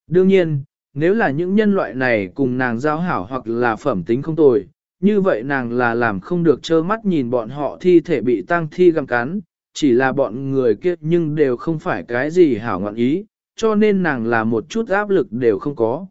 [SPEAKER 1] Đương nhiên, nếu là những nhân loại này cùng nàng giao hảo hoặc là phẩm tính không tồi, như vậy nàng là làm không được trơ mắt nhìn bọn họ thi thể bị tang thi găm cắn, chỉ là bọn người kia nhưng đều không phải cái gì hảo ngọn ý, cho nên nàng là một chút áp lực đều không có.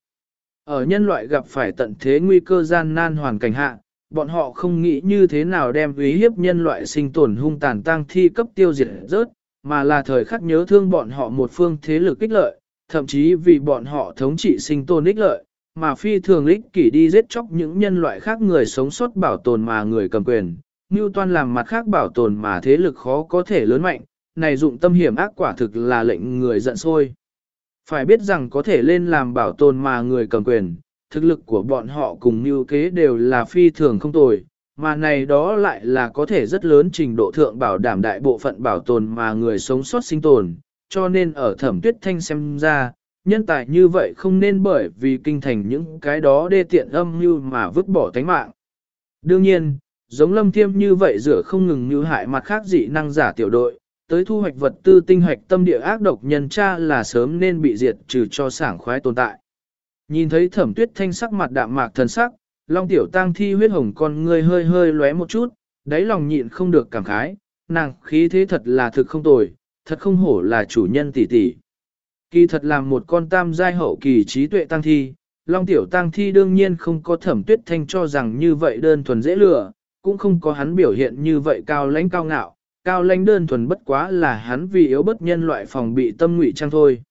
[SPEAKER 1] Ở nhân loại gặp phải tận thế nguy cơ gian nan hoàn cảnh hạ, bọn họ không nghĩ như thế nào đem uy hiếp nhân loại sinh tồn hung tàn tang thi cấp tiêu diệt rớt, mà là thời khắc nhớ thương bọn họ một phương thế lực ích lợi, thậm chí vì bọn họ thống trị sinh tồn ích lợi, mà phi thường lích kỷ đi giết chóc những nhân loại khác người sống sót bảo tồn mà người cầm quyền, như toàn làm mặt khác bảo tồn mà thế lực khó có thể lớn mạnh, này dụng tâm hiểm ác quả thực là lệnh người giận sôi. Phải biết rằng có thể lên làm bảo tồn mà người cầm quyền, thực lực của bọn họ cùng như kế đều là phi thường không tồi, mà này đó lại là có thể rất lớn trình độ thượng bảo đảm đại bộ phận bảo tồn mà người sống sót sinh tồn, cho nên ở thẩm tuyết thanh xem ra, nhân tài như vậy không nên bởi vì kinh thành những cái đó đê tiện âm như mà vứt bỏ tánh mạng. Đương nhiên, giống lâm thiêm như vậy rửa không ngừng như hại mặt khác dị năng giả tiểu đội, tới thu hoạch vật tư tinh hoạch tâm địa ác độc nhân cha là sớm nên bị diệt trừ cho sảng khoái tồn tại. Nhìn thấy thẩm tuyết thanh sắc mặt đạm mạc thần sắc, long tiểu tang thi huyết hồng con người hơi hơi lóe một chút, đáy lòng nhịn không được cảm khái, nàng khí thế thật là thực không tồi, thật không hổ là chủ nhân tỷ tỷ. Kỳ thật làm một con tam giai hậu kỳ trí tuệ tăng thi, Long Tiểu Tăng Thi đương nhiên không có thẩm tuyết thanh cho rằng như vậy đơn thuần dễ lừa, cũng không có hắn biểu hiện như vậy cao lãnh cao ngạo, cao lãnh đơn thuần bất quá là hắn vì yếu bất nhân loại phòng bị tâm ngụy trang thôi.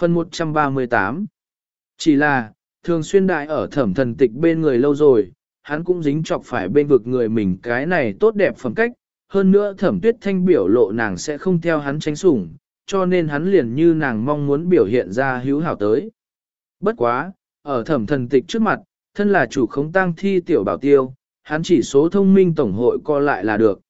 [SPEAKER 1] Phần 138 Chỉ là, thường xuyên đại ở thẩm thần tịch bên người lâu rồi, hắn cũng dính chọc phải bên vực người mình cái này tốt đẹp phẩm cách, hơn nữa thẩm tuyết thanh biểu lộ nàng sẽ không theo hắn tránh sủng, cho nên hắn liền như nàng mong muốn biểu hiện ra hữu hảo tới. Bất quá, ở thẩm thần tịch trước mặt, thân là chủ khống tăng thi tiểu bảo tiêu, hắn chỉ số thông minh tổng hội co lại là được.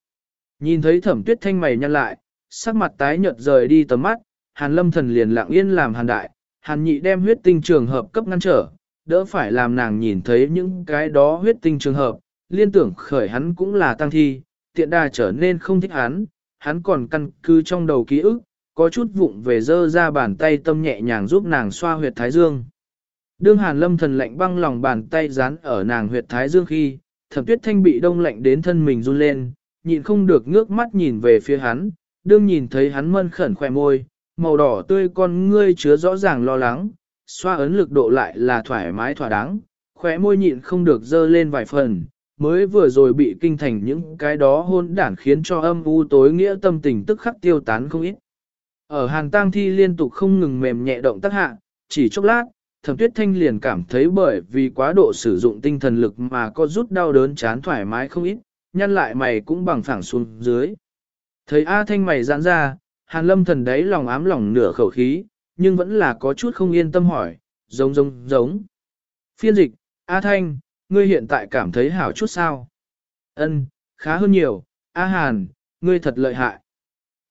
[SPEAKER 1] Nhìn thấy thẩm tuyết thanh mày nhăn lại, sắc mặt tái nhợt rời đi tầm mắt, hàn lâm thần liền lặng yên làm hàn đại, hàn nhị đem huyết tinh trường hợp cấp ngăn trở, đỡ phải làm nàng nhìn thấy những cái đó huyết tinh trường hợp, liên tưởng khởi hắn cũng là tăng thi, tiện đà trở nên không thích hắn, hắn còn căn cứ trong đầu ký ức, có chút vụng về dơ ra bàn tay tâm nhẹ nhàng giúp nàng xoa huyệt thái dương. Đương hàn lâm thần lạnh băng lòng bàn tay dán ở nàng huyệt thái dương khi, thẩm tuyết thanh bị đông lạnh đến thân mình run lên, nhịn không được ngước mắt nhìn về phía hắn, đương nhìn thấy hắn mân khẩn khỏe môi, màu đỏ tươi con ngươi chứa rõ ràng lo lắng, xoa ấn lực độ lại là thoải mái thỏa đáng, khỏe môi nhịn không được dơ lên vài phần, mới vừa rồi bị kinh thành những cái đó hôn đản khiến cho âm u tối nghĩa tâm tình tức khắc tiêu tán không ít. Ở hàng tang thi liên tục không ngừng mềm nhẹ động tác hạ, chỉ chốc lát, thẩm tuyết thanh liền cảm thấy bởi vì quá độ sử dụng tinh thần lực mà có rút đau đớn chán thoải mái không ít, nhăn lại mày cũng bằng phẳng xuống dưới. Thấy A thanh mày giãn ra, hàn lâm thần đấy lòng ám lòng nửa khẩu khí, nhưng vẫn là có chút không yên tâm hỏi, giống giống giống. Phiên dịch, A thanh, ngươi hiện tại cảm thấy hảo chút sao? Ân, khá hơn nhiều, A hàn, ngươi thật lợi hại.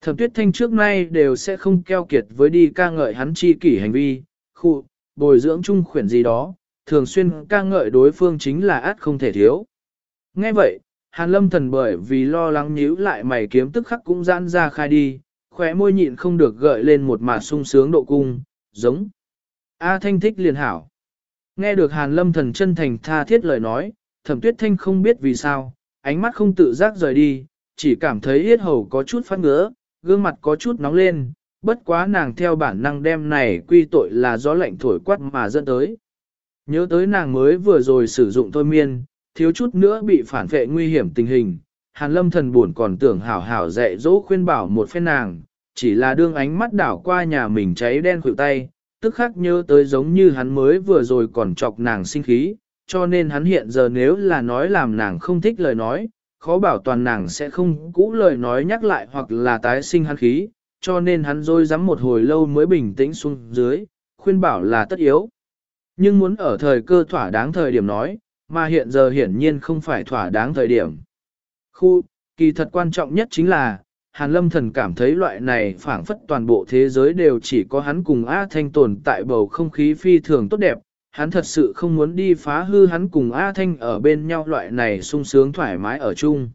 [SPEAKER 1] Thẩm tuyết thanh trước nay đều sẽ không keo kiệt với đi ca ngợi hắn chi kỷ hành vi, khu, bồi dưỡng chung khuyển gì đó, thường xuyên ca ngợi đối phương chính là át không thể thiếu. Nghe vậy, Hàn lâm thần bởi vì lo lắng nhíu lại mày kiếm tức khắc cũng giãn ra khai đi, khóe môi nhịn không được gợi lên một mà sung sướng độ cung, giống. A thanh thích liền hảo. Nghe được hàn lâm thần chân thành tha thiết lời nói, thẩm tuyết thanh không biết vì sao, ánh mắt không tự giác rời đi, chỉ cảm thấy yết hầu có chút phát ngứa, gương mặt có chút nóng lên, bất quá nàng theo bản năng đem này quy tội là gió lạnh thổi quát mà dẫn tới. Nhớ tới nàng mới vừa rồi sử dụng thôi miên, thiếu chút nữa bị phản vệ nguy hiểm tình hình. Hàn lâm thần buồn còn tưởng hảo hảo dạy dỗ khuyên bảo một phen nàng, chỉ là đương ánh mắt đảo qua nhà mình cháy đen khuỷu tay, tức khắc nhớ tới giống như hắn mới vừa rồi còn chọc nàng sinh khí, cho nên hắn hiện giờ nếu là nói làm nàng không thích lời nói, khó bảo toàn nàng sẽ không cũ lời nói nhắc lại hoặc là tái sinh hắn khí, cho nên hắn rôi dám một hồi lâu mới bình tĩnh xuống dưới, khuyên bảo là tất yếu. Nhưng muốn ở thời cơ thỏa đáng thời điểm nói, mà hiện giờ hiển nhiên không phải thỏa đáng thời điểm. Khu, kỳ thật quan trọng nhất chính là, Hàn Lâm Thần cảm thấy loại này phảng phất toàn bộ thế giới đều chỉ có hắn cùng A Thanh tồn tại bầu không khí phi thường tốt đẹp, hắn thật sự không muốn đi phá hư hắn cùng A Thanh ở bên nhau loại này sung sướng thoải mái ở chung.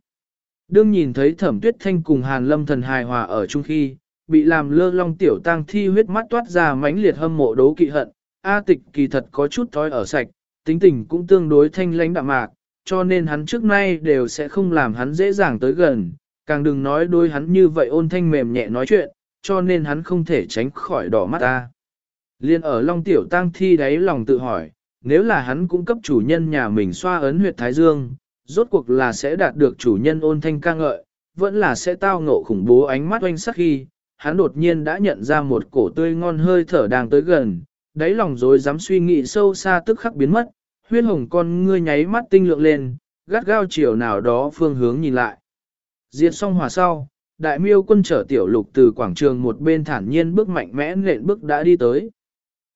[SPEAKER 1] Đương nhìn thấy thẩm tuyết thanh cùng Hàn Lâm Thần hài hòa ở chung khi, bị làm lơ long tiểu tang thi huyết mắt toát ra mãnh liệt hâm mộ đấu kỵ hận, A tịch kỳ thật có chút thói ở sạch, tính tình cũng tương đối thanh lãnh đạm mạc, cho nên hắn trước nay đều sẽ không làm hắn dễ dàng tới gần, càng đừng nói đôi hắn như vậy ôn thanh mềm nhẹ nói chuyện, cho nên hắn không thể tránh khỏi đỏ mắt ta. Liên ở Long Tiểu Tăng thi đáy lòng tự hỏi, nếu là hắn cung cấp chủ nhân nhà mình xoa ấn huyệt Thái Dương, rốt cuộc là sẽ đạt được chủ nhân ôn thanh ca ngợi, vẫn là sẽ tao ngộ khủng bố ánh mắt oanh sắc khi, hắn đột nhiên đã nhận ra một cổ tươi ngon hơi thở đang tới gần, đáy lòng rồi dám suy nghĩ sâu xa tức khắc biến mất, huyết hồng con ngươi nháy mắt tinh lượng lên, gắt gao chiều nào đó phương hướng nhìn lại. Diệt xong hòa sau, đại miêu quân trở tiểu lục từ quảng trường một bên thản nhiên bước mạnh mẽ nện bước đã đi tới.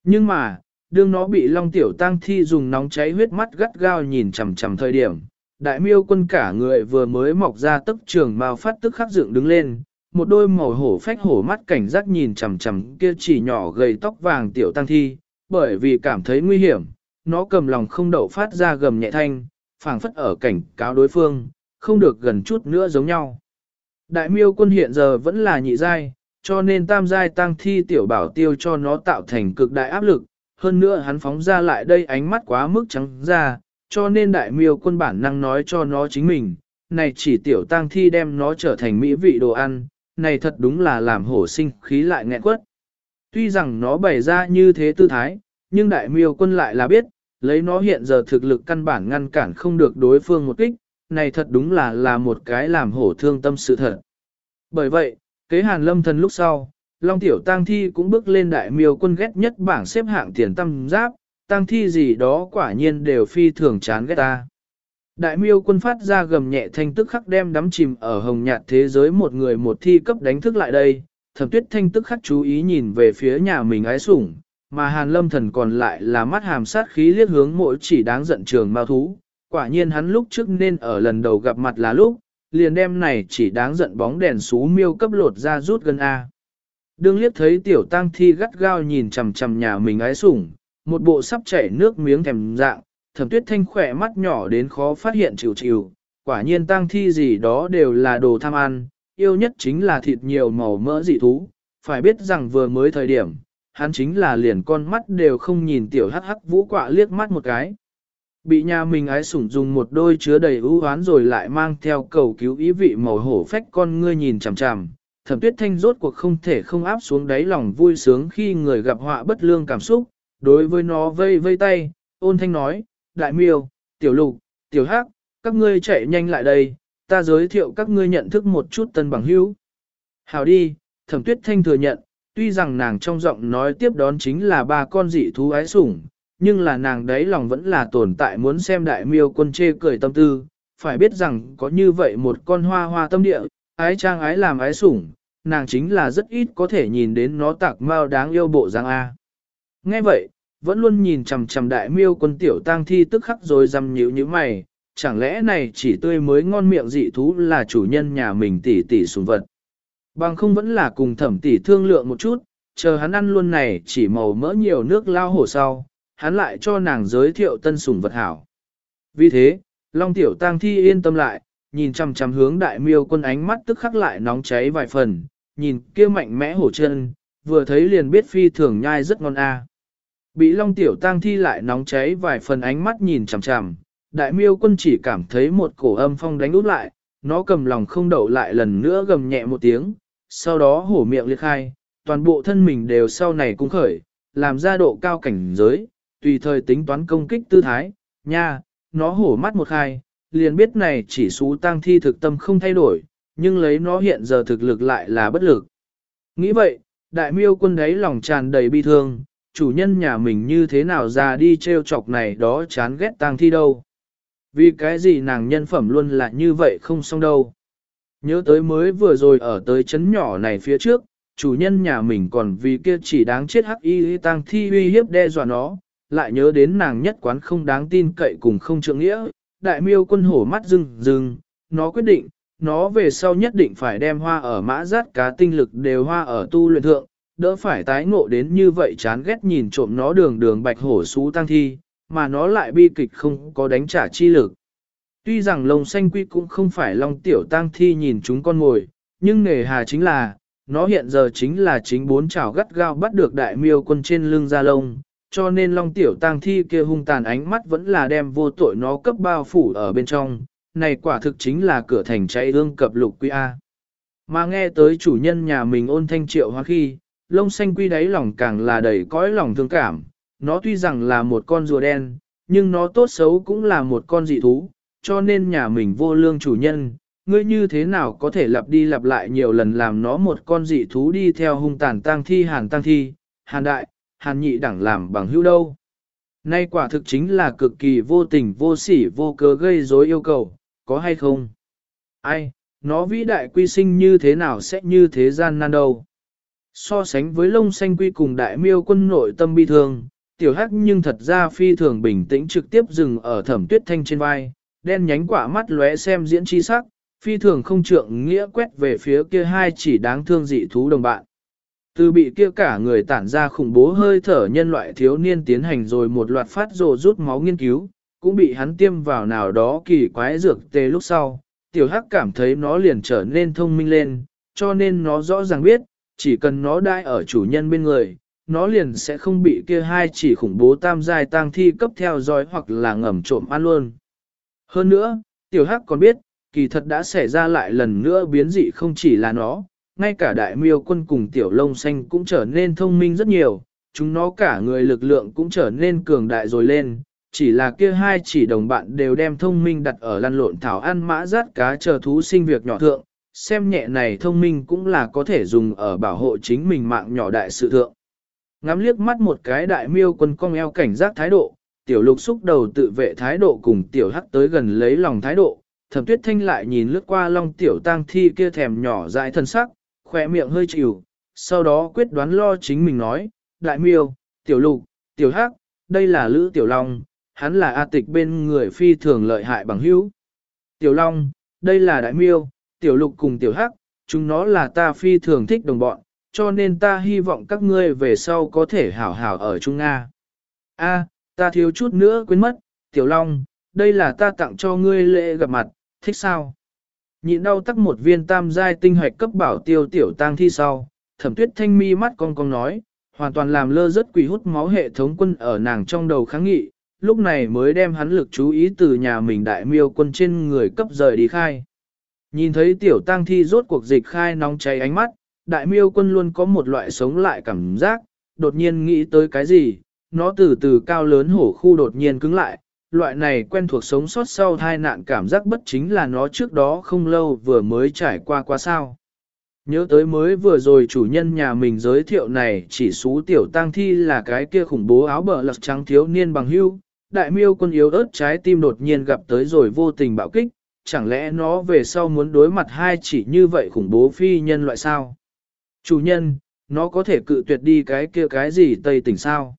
[SPEAKER 1] Nhưng mà, đương nó bị long tiểu tăng thi dùng nóng cháy huyết mắt gắt gao nhìn chằm chằm thời điểm, đại miêu quân cả người vừa mới mọc ra tức trường mao phát tức khắc dựng đứng lên, một đôi màu hổ phách hổ mắt cảnh giác nhìn chằm chằm kia chỉ nhỏ gầy tóc vàng tiểu tăng thi, bởi vì cảm thấy nguy hiểm, nó cầm lòng không đậu phát ra gầm nhẹ thanh, phảng phất ở cảnh cáo đối phương, không được gần chút nữa giống nhau. Đại miêu quân hiện giờ vẫn là nhị giai, cho nên tam giai tăng thi tiểu bảo tiêu cho nó tạo thành cực đại áp lực, hơn nữa hắn phóng ra lại đây ánh mắt quá mức trắng ra, cho nên đại miêu quân bản năng nói cho nó chính mình, này chỉ tiểu tăng thi đem nó trở thành mỹ vị đồ ăn, này thật đúng là làm hổ sinh khí lại nghẹn quất. Tuy rằng nó bày ra như thế tư thái, nhưng đại miêu quân lại là biết, lấy nó hiện giờ thực lực căn bản ngăn cản không được đối phương một kích, này thật đúng là là một cái làm hổ thương tâm sự thật. Bởi vậy, kế hàn lâm thần lúc sau, Long Tiểu Tăng Thi cũng bước lên đại miêu quân ghét nhất bảng xếp hạng tiền tâm giáp, Tăng Thi gì đó quả nhiên đều phi thường chán ghét ta. Đại miêu quân phát ra gầm nhẹ thanh tức khắc đem đắm chìm ở hồng nhạt thế giới một người một thi cấp đánh thức lại đây, thẩm tuyết thanh tức khắc chú ý nhìn về phía nhà mình ái sủng, mà hàn lâm thần còn lại là mắt hàm sát khí liếc hướng mỗi chỉ đáng giận trường mao thú. Quả nhiên hắn lúc trước nên ở lần đầu gặp mặt là lúc, liền đem này chỉ đáng giận bóng đèn xú miêu cấp lột ra rút gần A. Đương liếc thấy tiểu tăng thi gắt gao nhìn chằm chằm nhà mình ái sủng, một bộ sắp chảy nước miếng thèm dạng, thẩm tuyết thanh khỏe mắt nhỏ đến khó phát hiện chịu chịu, quả nhiên tăng thi gì đó đều là đồ tham ăn, yêu nhất chính là thịt nhiều màu mỡ dị thú, phải biết rằng vừa mới thời điểm, hắn chính là liền con mắt đều không nhìn tiểu hắc hắc vũ quạ liếc mắt một cái. Bị nhà mình ái sủng dùng một đôi chứa đầy ưu hoán rồi lại mang theo cầu cứu ý vị màu hổ phách con ngươi nhìn chằm chằm. Thẩm tuyết thanh rốt cuộc không thể không áp xuống đáy lòng vui sướng khi người gặp họa bất lương cảm xúc, đối với nó vây vây tay, ôn thanh nói, đại miêu, tiểu lục, tiểu hắc, các ngươi chạy nhanh lại đây, ta giới thiệu các ngươi nhận thức một chút tân bằng hữu. Hào đi, thẩm tuyết thanh thừa nhận, tuy rằng nàng trong giọng nói tiếp đón chính là ba con dị thú ái sủng, nhưng là nàng đấy lòng vẫn là tồn tại muốn xem đại miêu quân chê cười tâm tư, phải biết rằng có như vậy một con hoa hoa tâm địa, ái trang ái làm ái sủng, nàng chính là rất ít có thể nhìn đến nó tạc mau đáng yêu bộ dáng A. Nghe vậy, vẫn luôn nhìn chằm chằm đại miêu quân tiểu tang thi tức khắc rồi dằm nhíu như mày, chẳng lẽ này chỉ tươi mới ngon miệng dị thú là chủ nhân nhà mình tỷ tỷ sùng vật. Bằng không vẫn là cùng thẩm tỷ thương lượng một chút, chờ hắn ăn luôn này chỉ màu mỡ nhiều nước lao hổ sau, hắn lại cho nàng giới thiệu tân sủng vật hảo. Vì thế, Long Tiểu Tang Thi yên tâm lại, nhìn chằm chằm hướng đại miêu quân ánh mắt tức khắc lại nóng cháy vài phần, nhìn kia mạnh mẽ hổ chân, vừa thấy liền biết phi thường nhai rất ngon a. À. Bị Long Tiểu Tang Thi lại nóng cháy vài phần ánh mắt nhìn chằm chằm, đại miêu quân chỉ cảm thấy một cổ âm phong đánh út lại, nó cầm lòng không đậu lại lần nữa gầm nhẹ một tiếng, sau đó hổ miệng liệt khai, toàn bộ thân mình đều sau này cũng khởi, làm ra độ cao cảnh giới, tùy thời tính toán công kích tư thái, nha, nó hổ mắt một khai, liền biết này chỉ số tăng thi thực tâm không thay đổi, nhưng lấy nó hiện giờ thực lực lại là bất lực. Nghĩ vậy, đại miêu quân đấy lòng tràn đầy bi thương, chủ nhân nhà mình như thế nào ra đi treo chọc này đó chán ghét tang thi đâu. Vì cái gì nàng nhân phẩm luôn là như vậy không xong đâu. Nhớ tới mới vừa rồi ở tới chấn nhỏ này phía trước, chủ nhân nhà mình còn vì kia chỉ đáng chết hắc y tang thi uy hiếp đe dọa nó, lại nhớ đến nàng nhất quán không đáng tin cậy cùng không trượng nghĩa, đại miêu quân hổ mắt rừng rừng, nó quyết định, nó về sau nhất định phải đem hoa ở mã rát cá tinh lực đều hoa ở tu luyện thượng, đỡ phải tái ngộ đến như vậy chán ghét nhìn trộm nó đường đường bạch hổ xú tăng thi, mà nó lại bi kịch không có đánh trả chi lực. Tuy rằng lông xanh quy cũng không phải long tiểu tăng thi nhìn chúng con ngồi, nhưng nghề hà chính là, nó hiện giờ chính là chính bốn chảo gắt gao bắt được đại miêu quân trên lưng ra lông, cho nên long tiểu tang thi kia hung tàn ánh mắt vẫn là đem vô tội nó cấp bao phủ ở bên trong, này quả thực chính là cửa thành cháy ương cập lục quy A. Mà nghe tới chủ nhân nhà mình ôn thanh triệu hoa khi, lông xanh quy đáy lòng càng là đầy cõi lòng thương cảm, nó tuy rằng là một con rùa đen, nhưng nó tốt xấu cũng là một con dị thú, cho nên nhà mình vô lương chủ nhân, ngươi như thế nào có thể lặp đi lặp lại nhiều lần làm nó một con dị thú đi theo hung tàn tang thi hàn tang thi, hàn đại, hàn nhị đẳng làm bằng hữu đâu. Nay quả thực chính là cực kỳ vô tình vô sỉ vô cớ gây rối yêu cầu, có hay không? Ai, nó vĩ đại quy sinh như thế nào sẽ như thế gian nan đâu? So sánh với lông xanh quy cùng đại miêu quân nội tâm bi thương, tiểu hắc nhưng thật ra phi thường bình tĩnh trực tiếp dừng ở thẩm tuyết thanh trên vai, đen nhánh quả mắt lóe xem diễn chi sắc, phi thường không trượng nghĩa quét về phía kia hai chỉ đáng thương dị thú đồng bạn. Từ bị kia cả người tản ra khủng bố hơi thở nhân loại thiếu niên tiến hành rồi một loạt phát rồ rút máu nghiên cứu, cũng bị hắn tiêm vào nào đó kỳ quái dược tê lúc sau. Tiểu Hắc cảm thấy nó liền trở nên thông minh lên, cho nên nó rõ ràng biết, chỉ cần nó đai ở chủ nhân bên người, nó liền sẽ không bị kia hai chỉ khủng bố tam giai tang thi cấp theo dõi hoặc là ngầm trộm ăn luôn. Hơn nữa, Tiểu Hắc còn biết, kỳ thật đã xảy ra lại lần nữa biến dị không chỉ là nó, ngay cả đại miêu quân cùng tiểu lông xanh cũng trở nên thông minh rất nhiều, chúng nó cả người lực lượng cũng trở nên cường đại rồi lên, chỉ là kia hai chỉ đồng bạn đều đem thông minh đặt ở lăn lộn thảo ăn mã rát cá chờ thú sinh việc nhỏ thượng, xem nhẹ này thông minh cũng là có thể dùng ở bảo hộ chính mình mạng nhỏ đại sự thượng. Ngắm liếc mắt một cái đại miêu quân cong eo cảnh giác thái độ, tiểu lục xúc đầu tự vệ thái độ cùng tiểu hắc tới gần lấy lòng thái độ, thẩm tuyết thanh lại nhìn lướt qua long tiểu tang thi kia thèm nhỏ dại thân sắc, khỏe miệng hơi chịu, sau đó quyết đoán lo chính mình nói, đại miêu, tiểu lục, tiểu hắc, đây là lữ tiểu long, hắn là A tịch bên người phi thường lợi hại bằng hữu. Tiểu long, đây là đại miêu, tiểu lục cùng tiểu hắc, chúng nó là ta phi thường thích đồng bọn, cho nên ta hy vọng các ngươi về sau có thể hảo hảo ở Trung Nga. A, ta thiếu chút nữa quên mất, tiểu long, đây là ta tặng cho ngươi lễ gặp mặt, thích sao? Nhịn đau tắc một viên tam giai tinh hoạch cấp bảo tiêu tiểu tang thi sau, thẩm tuyết thanh mi mắt cong cong nói, hoàn toàn làm lơ rất quỷ hút máu hệ thống quân ở nàng trong đầu kháng nghị, lúc này mới đem hắn lực chú ý từ nhà mình đại miêu quân trên người cấp rời đi khai. Nhìn thấy tiểu tang thi rốt cuộc dịch khai nóng cháy ánh mắt, đại miêu quân luôn có một loại sống lại cảm giác, đột nhiên nghĩ tới cái gì, nó từ từ cao lớn hổ khu đột nhiên cứng lại, loại này quen thuộc sống sót sau tai nạn cảm giác bất chính là nó trước đó không lâu vừa mới trải qua qua sao. Nhớ tới mới vừa rồi chủ nhân nhà mình giới thiệu này chỉ xú tiểu tang thi là cái kia khủng bố áo bờ lật trắng thiếu niên bằng hưu, đại miêu quân yếu ớt trái tim đột nhiên gặp tới rồi vô tình bạo kích, chẳng lẽ nó về sau muốn đối mặt hai chỉ như vậy khủng bố phi nhân loại sao? Chủ nhân, nó có thể cự tuyệt đi cái kia cái gì tây tỉnh sao?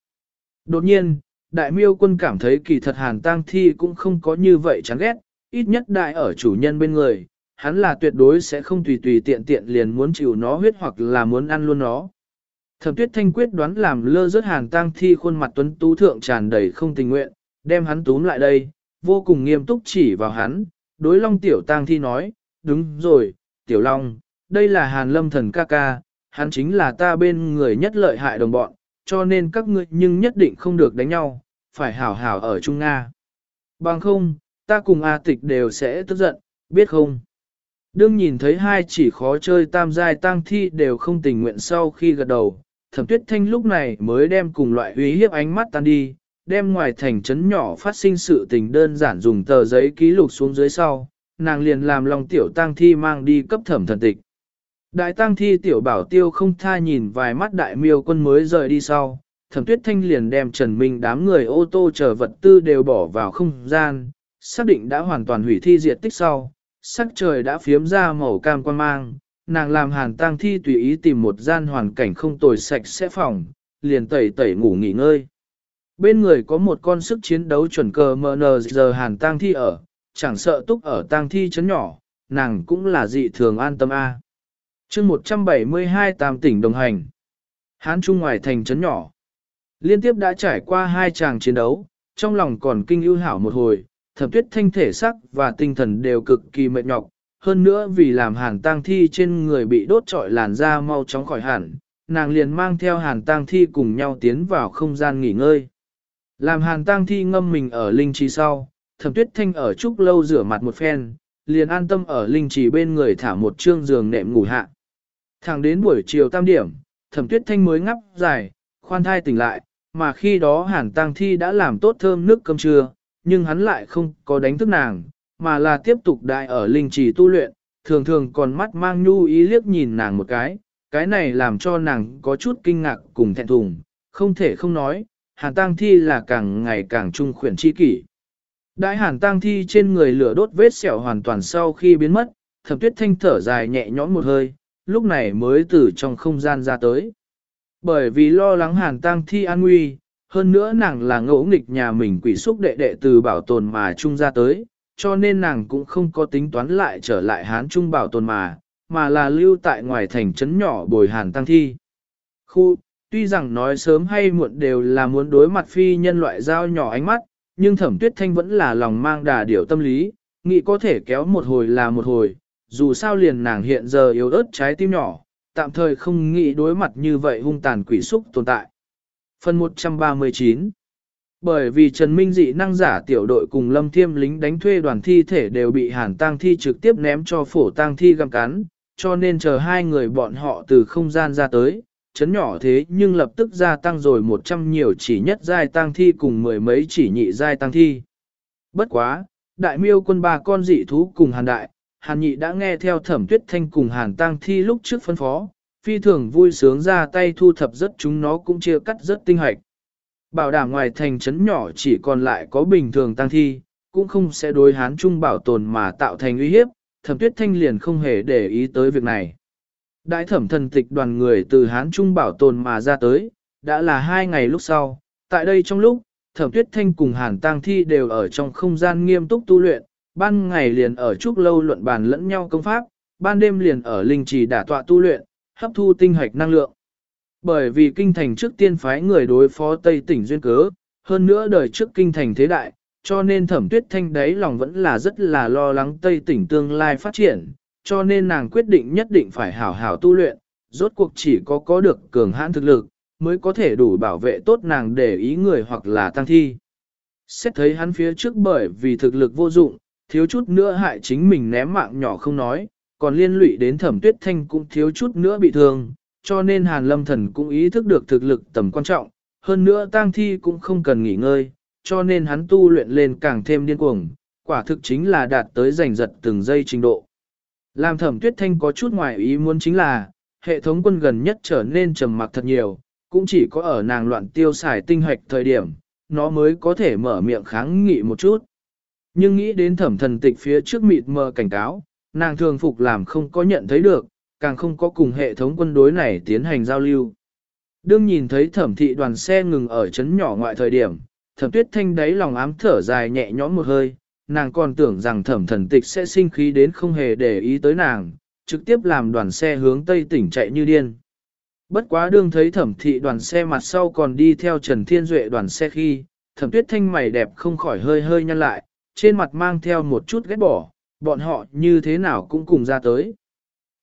[SPEAKER 1] Đột nhiên, đại miêu quân cảm thấy kỳ thật hàn tang thi cũng không có như vậy chán ghét, ít nhất đại ở chủ nhân bên người, hắn là tuyệt đối sẽ không tùy tùy tiện tiện liền muốn chịu nó huyết hoặc là muốn ăn luôn nó. Thẩm tuyết thanh quyết đoán làm lơ rớt hàn tang thi khuôn mặt tuấn tú thượng tràn đầy không tình nguyện, đem hắn túm lại đây, vô cùng nghiêm túc chỉ vào hắn, đối long tiểu tang thi nói, đúng rồi, tiểu long, đây là hàn lâm thần ca ca, hắn chính là ta bên người nhất lợi hại đồng bọn, cho nên các ngươi nhưng nhất định không được đánh nhau, phải hảo hảo ở Trung Nga. Bằng không, ta cùng A tịch đều sẽ tức giận, biết không? Đương nhìn thấy hai chỉ khó chơi tam giai tang thi đều không tình nguyện sau khi gật đầu, thẩm tuyết thanh lúc này mới đem cùng loại uy hiếp ánh mắt tan đi, đem ngoài thành trấn nhỏ phát sinh sự tình đơn giản dùng tờ giấy ký lục xuống dưới sau, nàng liền làm lòng tiểu tang thi mang đi cấp thẩm thần tịch. Đại tang thi tiểu bảo tiêu không tha nhìn vài mắt đại miêu quân mới rời đi sau, thẩm tuyết thanh liền đem Trần Minh đám người ô tô chở vật tư đều bỏ vào không gian, xác định đã hoàn toàn hủy thi diệt tích sau, sắc trời đã phiếm ra màu cam quan mang, nàng làm hàn tang thi tùy ý tìm một gian hoàn cảnh không tồi sạch sẽ phòng, liền tẩy tẩy ngủ nghỉ ngơi. Bên người có một con sức chiến đấu chuẩn cờ nờ giờ hàn tang thi ở, chẳng sợ túc ở tang thi chấn nhỏ, nàng cũng là dị thường an tâm A chương 172 tam tỉnh đồng hành. Hán Trung ngoài thành trấn nhỏ. Liên tiếp đã trải qua hai tràng chiến đấu, trong lòng còn kinh ưu hảo một hồi, thẩm tuyết thanh thể sắc và tinh thần đều cực kỳ mệt nhọc, hơn nữa vì làm hàn tang thi trên người bị đốt trọi làn da mau chóng khỏi hẳn, nàng liền mang theo hàn tang thi cùng nhau tiến vào không gian nghỉ ngơi. Làm hàn tang thi ngâm mình ở linh trì sau, thẩm tuyết thanh ở trúc lâu rửa mặt một phen, liền an tâm ở linh trì bên người thả một trương giường nệm ngủ hạ. Thẳng đến buổi chiều tam điểm, thẩm tuyết thanh mới ngắp dài, khoan thai tỉnh lại, mà khi đó hàn tang thi đã làm tốt thơm nước cơm trưa, nhưng hắn lại không có đánh thức nàng, mà là tiếp tục đại ở linh trì tu luyện, thường thường còn mắt mang nhu ý liếc nhìn nàng một cái, cái này làm cho nàng có chút kinh ngạc cùng thẹn thùng, không thể không nói, hàn tang thi là càng ngày càng trung khuyển chi kỷ. Đại hàn tang thi trên người lửa đốt vết sẹo hoàn toàn sau khi biến mất, thẩm tuyết thanh thở dài nhẹ nhõm một hơi, lúc này mới từ trong không gian ra tới. Bởi vì lo lắng hàn tang thi an nguy, hơn nữa nàng là ngỗ nghịch nhà mình quỷ xúc đệ đệ từ bảo tồn mà trung ra tới, cho nên nàng cũng không có tính toán lại trở lại hán trung bảo tồn mà, mà là lưu tại ngoài thành trấn nhỏ bồi hàn tăng thi. Khu, tuy rằng nói sớm hay muộn đều là muốn đối mặt phi nhân loại dao nhỏ ánh mắt, nhưng thẩm tuyết thanh vẫn là lòng mang đà điểu tâm lý, nghĩ có thể kéo một hồi là một hồi, dù sao liền nàng hiện giờ yếu ớt trái tim nhỏ, tạm thời không nghĩ đối mặt như vậy hung tàn quỷ xúc tồn tại. Phần 139 Bởi vì Trần Minh dị năng giả tiểu đội cùng lâm thiêm lính đánh thuê đoàn thi thể đều bị hàn tang thi trực tiếp ném cho phổ tang thi găm cắn, cho nên chờ hai người bọn họ từ không gian ra tới, chấn nhỏ thế nhưng lập tức gia tăng rồi 100 nhiều chỉ nhất giai tang thi cùng mười mấy chỉ nhị giai tang thi. Bất quá, đại miêu quân ba con dị thú cùng hàn đại, hàn nhị đã nghe theo thẩm tuyết thanh cùng hàn tăng thi lúc trước phân phó, phi thường vui sướng ra tay thu thập rất chúng nó cũng chia cắt rất tinh hạch. Bảo đảm ngoài thành trấn nhỏ chỉ còn lại có bình thường tăng thi, cũng không sẽ đối hán trung bảo tồn mà tạo thành uy hiếp, thẩm tuyết thanh liền không hề để ý tới việc này. Đại thẩm thần tịch đoàn người từ hán trung bảo tồn mà ra tới, đã là hai ngày lúc sau, tại đây trong lúc, thẩm tuyết thanh cùng hàn tang thi đều ở trong không gian nghiêm túc tu luyện, ban ngày liền ở trúc lâu luận bàn lẫn nhau công pháp, ban đêm liền ở linh trì đả tọa tu luyện, hấp thu tinh hoạch năng lượng. Bởi vì kinh thành trước tiên phái người đối phó Tây tỉnh duyên cớ, hơn nữa đời trước kinh thành thế đại, cho nên thẩm tuyết thanh đấy lòng vẫn là rất là lo lắng Tây tỉnh tương lai phát triển, cho nên nàng quyết định nhất định phải hảo hảo tu luyện, rốt cuộc chỉ có có được cường hãn thực lực, mới có thể đủ bảo vệ tốt nàng để ý người hoặc là tăng thi. Xét thấy hắn phía trước bởi vì thực lực vô dụng, thiếu chút nữa hại chính mình ném mạng nhỏ không nói, còn liên lụy đến thẩm tuyết thanh cũng thiếu chút nữa bị thương, cho nên hàn lâm thần cũng ý thức được thực lực tầm quan trọng, hơn nữa tang thi cũng không cần nghỉ ngơi, cho nên hắn tu luyện lên càng thêm điên cuồng, quả thực chính là đạt tới giành giật từng giây trình độ. Làm thẩm tuyết thanh có chút ngoài ý muốn chính là, hệ thống quân gần nhất trở nên trầm mặc thật nhiều, cũng chỉ có ở nàng loạn tiêu xài tinh hoạch thời điểm, nó mới có thể mở miệng kháng nghị một chút. Nhưng nghĩ đến thẩm thần tịch phía trước mịt mờ cảnh cáo, nàng thường phục làm không có nhận thấy được, càng không có cùng hệ thống quân đối này tiến hành giao lưu. Đương nhìn thấy thẩm thị đoàn xe ngừng ở trấn nhỏ ngoại thời điểm, thẩm tuyết thanh đáy lòng ám thở dài nhẹ nhõm một hơi, nàng còn tưởng rằng thẩm thần tịch sẽ sinh khí đến không hề để ý tới nàng, trực tiếp làm đoàn xe hướng tây tỉnh chạy như điên. Bất quá đương thấy thẩm thị đoàn xe mặt sau còn đi theo Trần Thiên Duệ đoàn xe khi, thẩm tuyết thanh mày đẹp không khỏi hơi hơi nhăn lại, trên mặt mang theo một chút ghét bỏ, bọn họ như thế nào cũng cùng ra tới.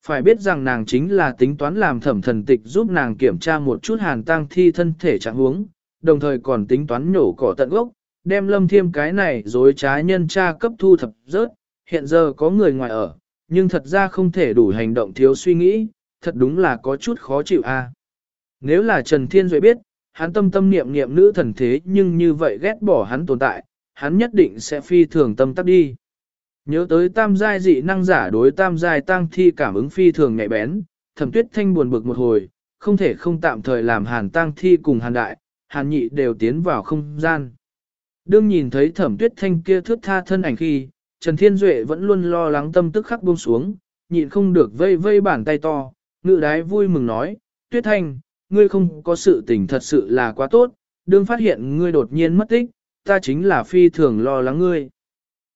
[SPEAKER 1] Phải biết rằng nàng chính là tính toán làm thẩm thần tịch giúp nàng kiểm tra một chút hàn tang thi thân thể trạng huống, đồng thời còn tính toán nhổ cỏ tận gốc, đem lâm thiêm cái này dối trá nhân tra cấp thu thập rớt, hiện giờ có người ngoài ở, nhưng thật ra không thể đủ hành động thiếu suy nghĩ, thật đúng là có chút khó chịu a. Nếu là Trần Thiên Duệ biết, hắn tâm tâm niệm niệm nữ thần thế nhưng như vậy ghét bỏ hắn tồn tại, hắn nhất định sẽ phi thường tâm tắc đi. Nhớ tới tam giai dị năng giả đối tam giai tăng thi cảm ứng phi thường nhạy bén, thẩm tuyết thanh buồn bực một hồi, không thể không tạm thời làm hàn tăng thi cùng hàn đại, hàn nhị đều tiến vào không gian. Đương nhìn thấy thẩm tuyết thanh kia thước tha thân ảnh khi, Trần Thiên Duệ vẫn luôn lo lắng tâm tức khắc buông xuống, nhịn không được vây vây bàn tay to, ngự đái vui mừng nói, tuyết thanh, ngươi không có sự tình thật sự là quá tốt, đương phát hiện ngươi đột nhiên mất tích, ta chính là phi thường lo lắng ngươi.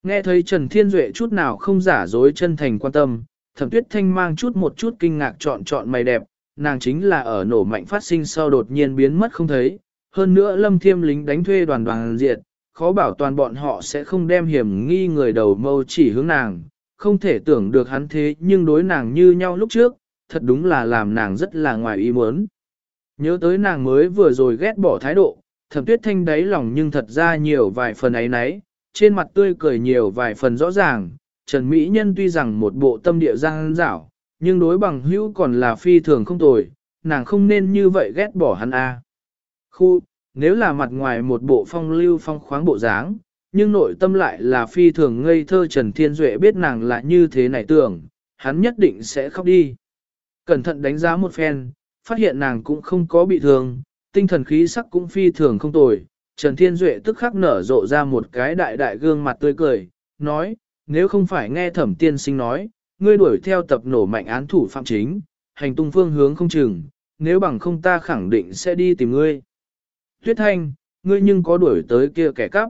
[SPEAKER 1] Nghe thấy Trần Thiên Duệ chút nào không giả dối chân thành quan tâm, thẩm tuyết thanh mang chút một chút kinh ngạc chọn chọn mày đẹp, nàng chính là ở nổ mạnh phát sinh sau đột nhiên biến mất không thấy, hơn nữa lâm thiêm lính đánh thuê đoàn đoàn diệt, khó bảo toàn bọn họ sẽ không đem hiểm nghi người đầu mâu chỉ hướng nàng, không thể tưởng được hắn thế nhưng đối nàng như nhau lúc trước, thật đúng là làm nàng rất là ngoài ý muốn. Nhớ tới nàng mới vừa rồi ghét bỏ thái độ, thẩm tuyết thanh đáy lòng nhưng thật ra nhiều vài phần ấy nấy, trên mặt tươi cười nhiều vài phần rõ ràng, Trần Mỹ Nhân tuy rằng một bộ tâm địa giang dảo, nhưng đối bằng hữu còn là phi thường không tồi, nàng không nên như vậy ghét bỏ hắn a. Khu, nếu là mặt ngoài một bộ phong lưu phong khoáng bộ dáng, nhưng nội tâm lại là phi thường ngây thơ Trần Thiên Duệ biết nàng là như thế này tưởng, hắn nhất định sẽ khóc đi. Cẩn thận đánh giá một phen, phát hiện nàng cũng không có bị thương, tinh thần khí sắc cũng phi thường không tồi. Trần Thiên Duệ tức khắc nở rộ ra một cái đại đại gương mặt tươi cười, nói, nếu không phải nghe thẩm tiên sinh nói, ngươi đuổi theo tập nổ mạnh án thủ phạm chính, hành tung phương hướng không chừng, nếu bằng không ta khẳng định sẽ đi tìm ngươi. Tuyết Thanh, ngươi nhưng có đuổi tới kia kẻ cắp.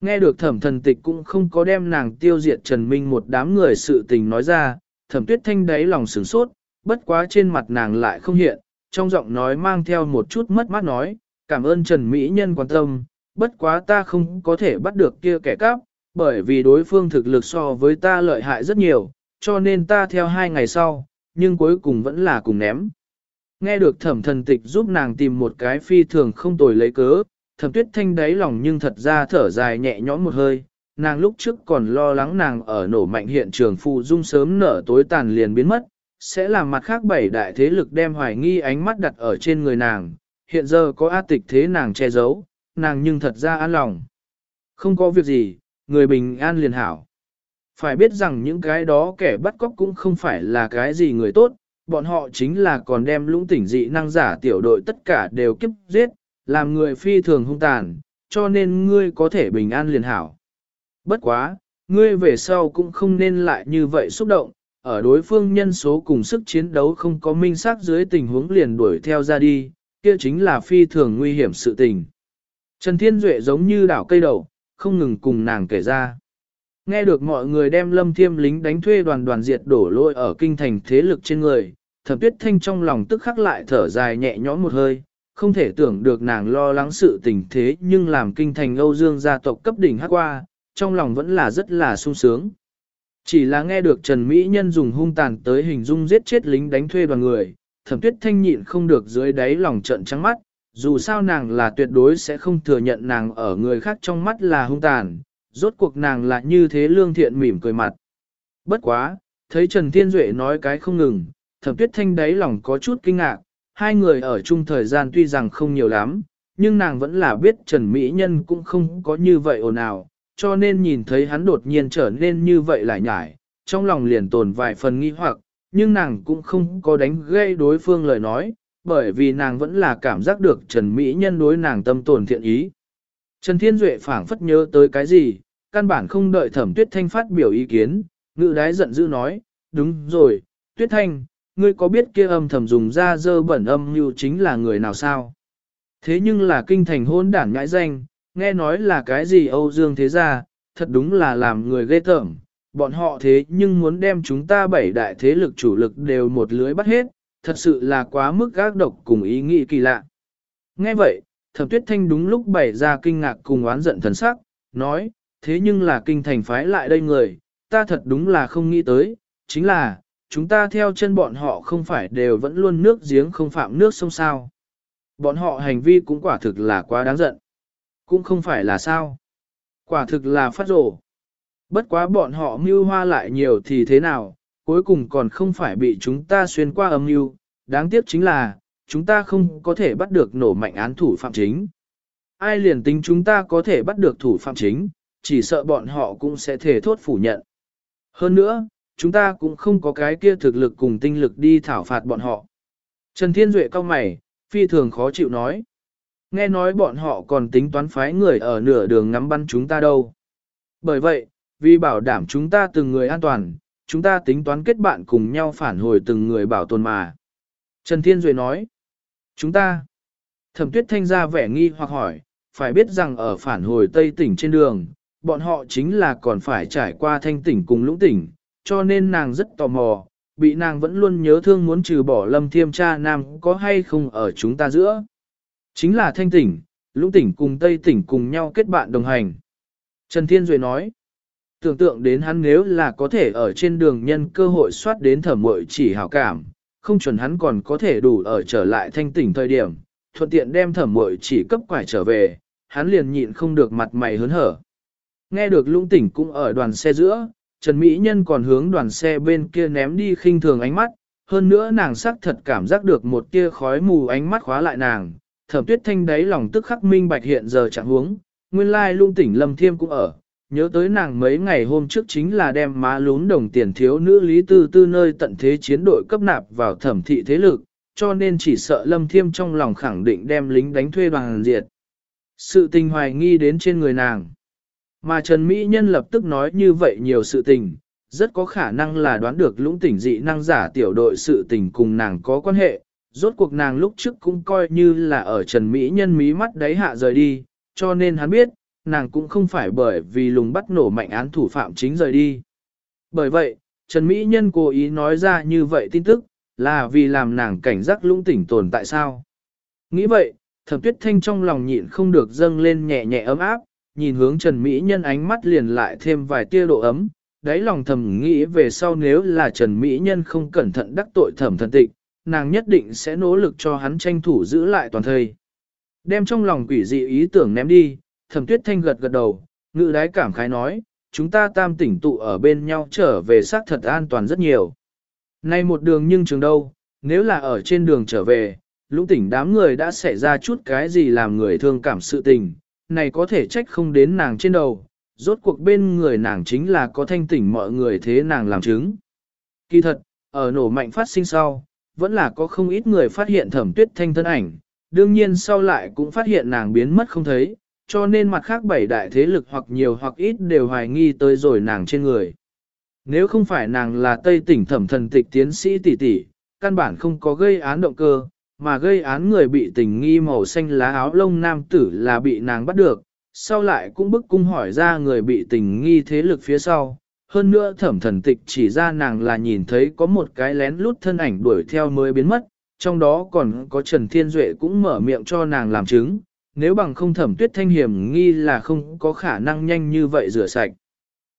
[SPEAKER 1] Nghe được thẩm thần tịch cũng không có đem nàng tiêu diệt Trần Minh một đám người sự tình nói ra, thẩm tuyết thanh đáy lòng sửng sốt, bất quá trên mặt nàng lại không hiện, trong giọng nói mang theo một chút mất mát nói, cảm ơn Trần Mỹ Nhân quan tâm, bất quá ta không có thể bắt được kia kẻ cắp, bởi vì đối phương thực lực so với ta lợi hại rất nhiều, cho nên ta theo hai ngày sau, nhưng cuối cùng vẫn là cùng ném. Nghe được thẩm thần tịch giúp nàng tìm một cái phi thường không tồi lấy cớ, thẩm tuyết thanh đáy lòng nhưng thật ra thở dài nhẹ nhõm một hơi, nàng lúc trước còn lo lắng nàng ở nổ mạnh hiện trường phụ dung sớm nở tối tàn liền biến mất, sẽ làm mặt khác bảy đại thế lực đem hoài nghi ánh mắt đặt ở trên người nàng, hiện giờ có A tịch thế nàng che giấu, nàng nhưng thật ra an lòng. Không có việc gì, người bình an liền hảo. Phải biết rằng những cái đó kẻ bắt cóc cũng không phải là cái gì người tốt, bọn họ chính là còn đem lũng tỉnh dị năng giả tiểu đội tất cả đều kiếp giết, làm người phi thường hung tàn, cho nên ngươi có thể bình an liền hảo. Bất quá, ngươi về sau cũng không nên lại như vậy xúc động, ở đối phương nhân số cùng sức chiến đấu không có minh xác dưới tình huống liền đuổi theo ra đi, kia chính là phi thường nguy hiểm sự tình. Trần Thiên Duệ giống như đảo cây đầu, không ngừng cùng nàng kể ra. Nghe được mọi người đem lâm thiêm lính đánh thuê đoàn đoàn diệt đổ lôi ở kinh thành thế lực trên người, thẩm tuyết thanh trong lòng tức khắc lại thở dài nhẹ nhõm một hơi, không thể tưởng được nàng lo lắng sự tình thế nhưng làm kinh thành Âu Dương gia tộc cấp đỉnh hát qua, trong lòng vẫn là rất là sung sướng. Chỉ là nghe được Trần Mỹ Nhân dùng hung tàn tới hình dung giết chết lính đánh thuê đoàn người, thẩm tuyết thanh nhịn không được dưới đáy lòng trận trắng mắt, dù sao nàng là tuyệt đối sẽ không thừa nhận nàng ở người khác trong mắt là hung tàn, rốt cuộc nàng là như thế lương thiện mỉm cười mặt. Bất quá, thấy Trần Thiên Duệ nói cái không ngừng, thẩm tuyết thanh đáy lòng có chút kinh ngạc, hai người ở chung thời gian tuy rằng không nhiều lắm, nhưng nàng vẫn là biết Trần Mỹ Nhân cũng không có như vậy ồn ào, cho nên nhìn thấy hắn đột nhiên trở nên như vậy lại nhải, trong lòng liền tồn vài phần nghi hoặc, nhưng nàng cũng không có đánh gây đối phương lời nói, bởi vì nàng vẫn là cảm giác được Trần Mỹ Nhân đối nàng tâm tồn thiện ý. Trần Thiên Duệ phảng phất nhớ tới cái gì, căn bản không đợi thẩm tuyết thanh phát biểu ý kiến, ngự đái giận dữ nói, đúng rồi, tuyết thanh, ngươi có biết kia âm thầm dùng ra dơ bẩn âm như chính là người nào sao? Thế nhưng là kinh thành hôn đản ngãi danh, nghe nói là cái gì Âu Dương thế gia, thật đúng là làm người ghê tởm, bọn họ thế nhưng muốn đem chúng ta bảy đại thế lực chủ lực đều một lưới bắt hết, thật sự là quá mức gác độc cùng ý nghĩ kỳ lạ. Nghe vậy, thẩm tuyết thanh đúng lúc bày ra kinh ngạc cùng oán giận thần sắc, nói, thế nhưng là kinh thành phái lại đây người, ta thật đúng là không nghĩ tới, chính là, chúng ta theo chân bọn họ không phải đều vẫn luôn nước giếng không phạm nước sông sao. Bọn họ hành vi cũng quả thực là quá đáng giận. Cũng không phải là sao. Quả thực là phát rổ. Bất quá bọn họ mưu hoa lại nhiều thì thế nào, cuối cùng còn không phải bị chúng ta xuyên qua âm mưu. Đáng tiếc chính là, chúng ta không có thể bắt được nổ mạnh án thủ phạm chính. Ai liền tính chúng ta có thể bắt được thủ phạm chính, chỉ sợ bọn họ cũng sẽ thể thốt phủ nhận. Hơn nữa, chúng ta cũng không có cái kia thực lực cùng tinh lực đi thảo phạt bọn họ. Trần Thiên Duệ cao mày, phi thường khó chịu nói. Nghe nói bọn họ còn tính toán phái người ở nửa đường ngắm bắn chúng ta đâu. Bởi vậy, vì bảo đảm chúng ta từng người an toàn, chúng ta tính toán kết bạn cùng nhau phản hồi từng người bảo tồn mà. Trần Thiên Duệ nói, chúng ta, thẩm tuyết thanh ra vẻ nghi hoặc hỏi, phải biết rằng ở phản hồi Tây tỉnh trên đường, bọn họ chính là còn phải trải qua thanh tỉnh cùng lũng tỉnh, cho nên nàng rất tò mò, bị nàng vẫn luôn nhớ thương muốn trừ bỏ lâm thiêm cha nam có hay không ở chúng ta giữa. Chính là thanh tỉnh, lũng tỉnh cùng tây tỉnh cùng nhau kết bạn đồng hành. Trần Thiên Duệ nói, tưởng tượng đến hắn nếu là có thể ở trên đường nhân cơ hội soát đến thẩm mội chỉ hảo cảm, không chuẩn hắn còn có thể đủ ở trở lại thanh tỉnh thời điểm, thuận tiện đem thẩm mội chỉ cấp quải trở về, hắn liền nhịn không được mặt mày hớn hở. Nghe được lũng tỉnh cũng ở đoàn xe giữa, Trần Mỹ Nhân còn hướng đoàn xe bên kia ném đi khinh thường ánh mắt, hơn nữa nàng sắc thật cảm giác được một tia khói mù ánh mắt khóa lại nàng, thẩm tuyết thanh đáy lòng tức khắc minh bạch hiện giờ trạng huống, nguyên lai lung tỉnh lâm thiêm cũng ở, nhớ tới nàng mấy ngày hôm trước chính là đem má lún đồng tiền thiếu nữ Lý Tư Tư nơi tận thế chiến đội cấp nạp vào thẩm thị thế lực, cho nên chỉ sợ lâm thiêm trong lòng khẳng định đem lính đánh thuê đoàn diệt. Sự tình hoài nghi đến trên người nàng. Mà Trần Mỹ Nhân lập tức nói như vậy nhiều sự tình, rất có khả năng là đoán được lũng tỉnh dị năng giả tiểu đội sự tình cùng nàng có quan hệ, rốt cuộc nàng lúc trước cũng coi như là ở Trần Mỹ Nhân mí mắt đáy hạ rời đi, cho nên hắn biết, nàng cũng không phải bởi vì lùng bắt nổ mạnh án thủ phạm chính rời đi. Bởi vậy, Trần Mỹ Nhân cố ý nói ra như vậy tin tức, là vì làm nàng cảnh giác lũng tỉnh tồn tại sao. Nghĩ vậy, thẩm tuyết thanh trong lòng nhịn không được dâng lên nhẹ nhẹ ấm áp, nhìn hướng Trần Mỹ Nhân ánh mắt liền lại thêm vài tia độ ấm, đáy lòng thầm nghĩ về sau nếu là Trần Mỹ Nhân không cẩn thận đắc tội thẩm thần tịnh, nàng nhất định sẽ nỗ lực cho hắn tranh thủ giữ lại toàn thời. Đem trong lòng quỷ dị ý tưởng ném đi, thẩm tuyết thanh gật gật đầu, ngự đái cảm khái nói, chúng ta tam tỉnh tụ ở bên nhau trở về xác thật an toàn rất nhiều. Nay một đường nhưng trường đâu, nếu là ở trên đường trở về, lũng tỉnh đám người đã xảy ra chút cái gì làm người thương cảm sự tình, này có thể trách không đến nàng trên đầu, rốt cuộc bên người nàng chính là có thanh tỉnh mọi người thế nàng làm chứng. Kỳ thật, ở nổ mạnh phát sinh sau, vẫn là có không ít người phát hiện thẩm tuyết thanh thân ảnh, đương nhiên sau lại cũng phát hiện nàng biến mất không thấy, cho nên mặt khác bảy đại thế lực hoặc nhiều hoặc ít đều hoài nghi tới rồi nàng trên người. Nếu không phải nàng là Tây tỉnh thẩm thần tịch tiến sĩ tỷ tỷ, căn bản không có gây án động cơ, mà gây án người bị tình nghi màu xanh lá áo lông nam tử là bị nàng bắt được, sau lại cũng bức cung hỏi ra người bị tình nghi thế lực phía sau. Hơn nữa thẩm thần tịch chỉ ra nàng là nhìn thấy có một cái lén lút thân ảnh đuổi theo mới biến mất, trong đó còn có Trần Thiên Duệ cũng mở miệng cho nàng làm chứng, nếu bằng không thẩm tuyết thanh hiểm nghi là không có khả năng nhanh như vậy rửa sạch.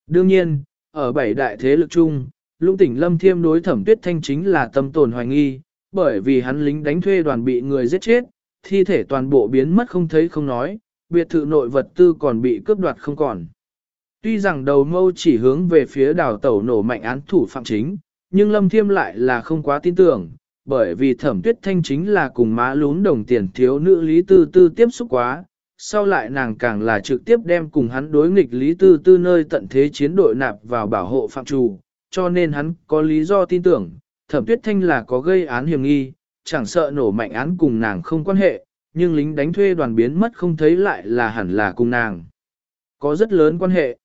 [SPEAKER 1] Đương nhiên, ở bảy đại thế lực chung, lũng tỉnh lâm thiêm đối thẩm tuyết thanh chính là tâm tồn hoài nghi, bởi vì hắn lính đánh thuê đoàn bị người giết chết, thi thể toàn bộ biến mất không thấy không nói, biệt thự nội vật tư còn bị cướp đoạt không còn. Tuy rằng đầu mâu chỉ hướng về phía đào tẩu nổ mạnh án thủ phạm chính, nhưng Lâm Thiêm lại là không quá tin tưởng, bởi vì thẩm tuyết thanh chính là cùng má lún đồng tiền thiếu nữ Lý Tư Tư tiếp xúc quá, sau lại nàng càng là trực tiếp đem cùng hắn đối nghịch Lý Tư Tư nơi tận thế chiến đội nạp vào bảo hộ phạm trù, cho nên hắn có lý do tin tưởng, thẩm tuyết thanh là có gây án hiểm nghi, chẳng sợ nổ mạnh án cùng nàng không quan hệ, nhưng lính đánh thuê đoàn biến mất không thấy lại là hẳn là cùng nàng. Có rất lớn quan hệ.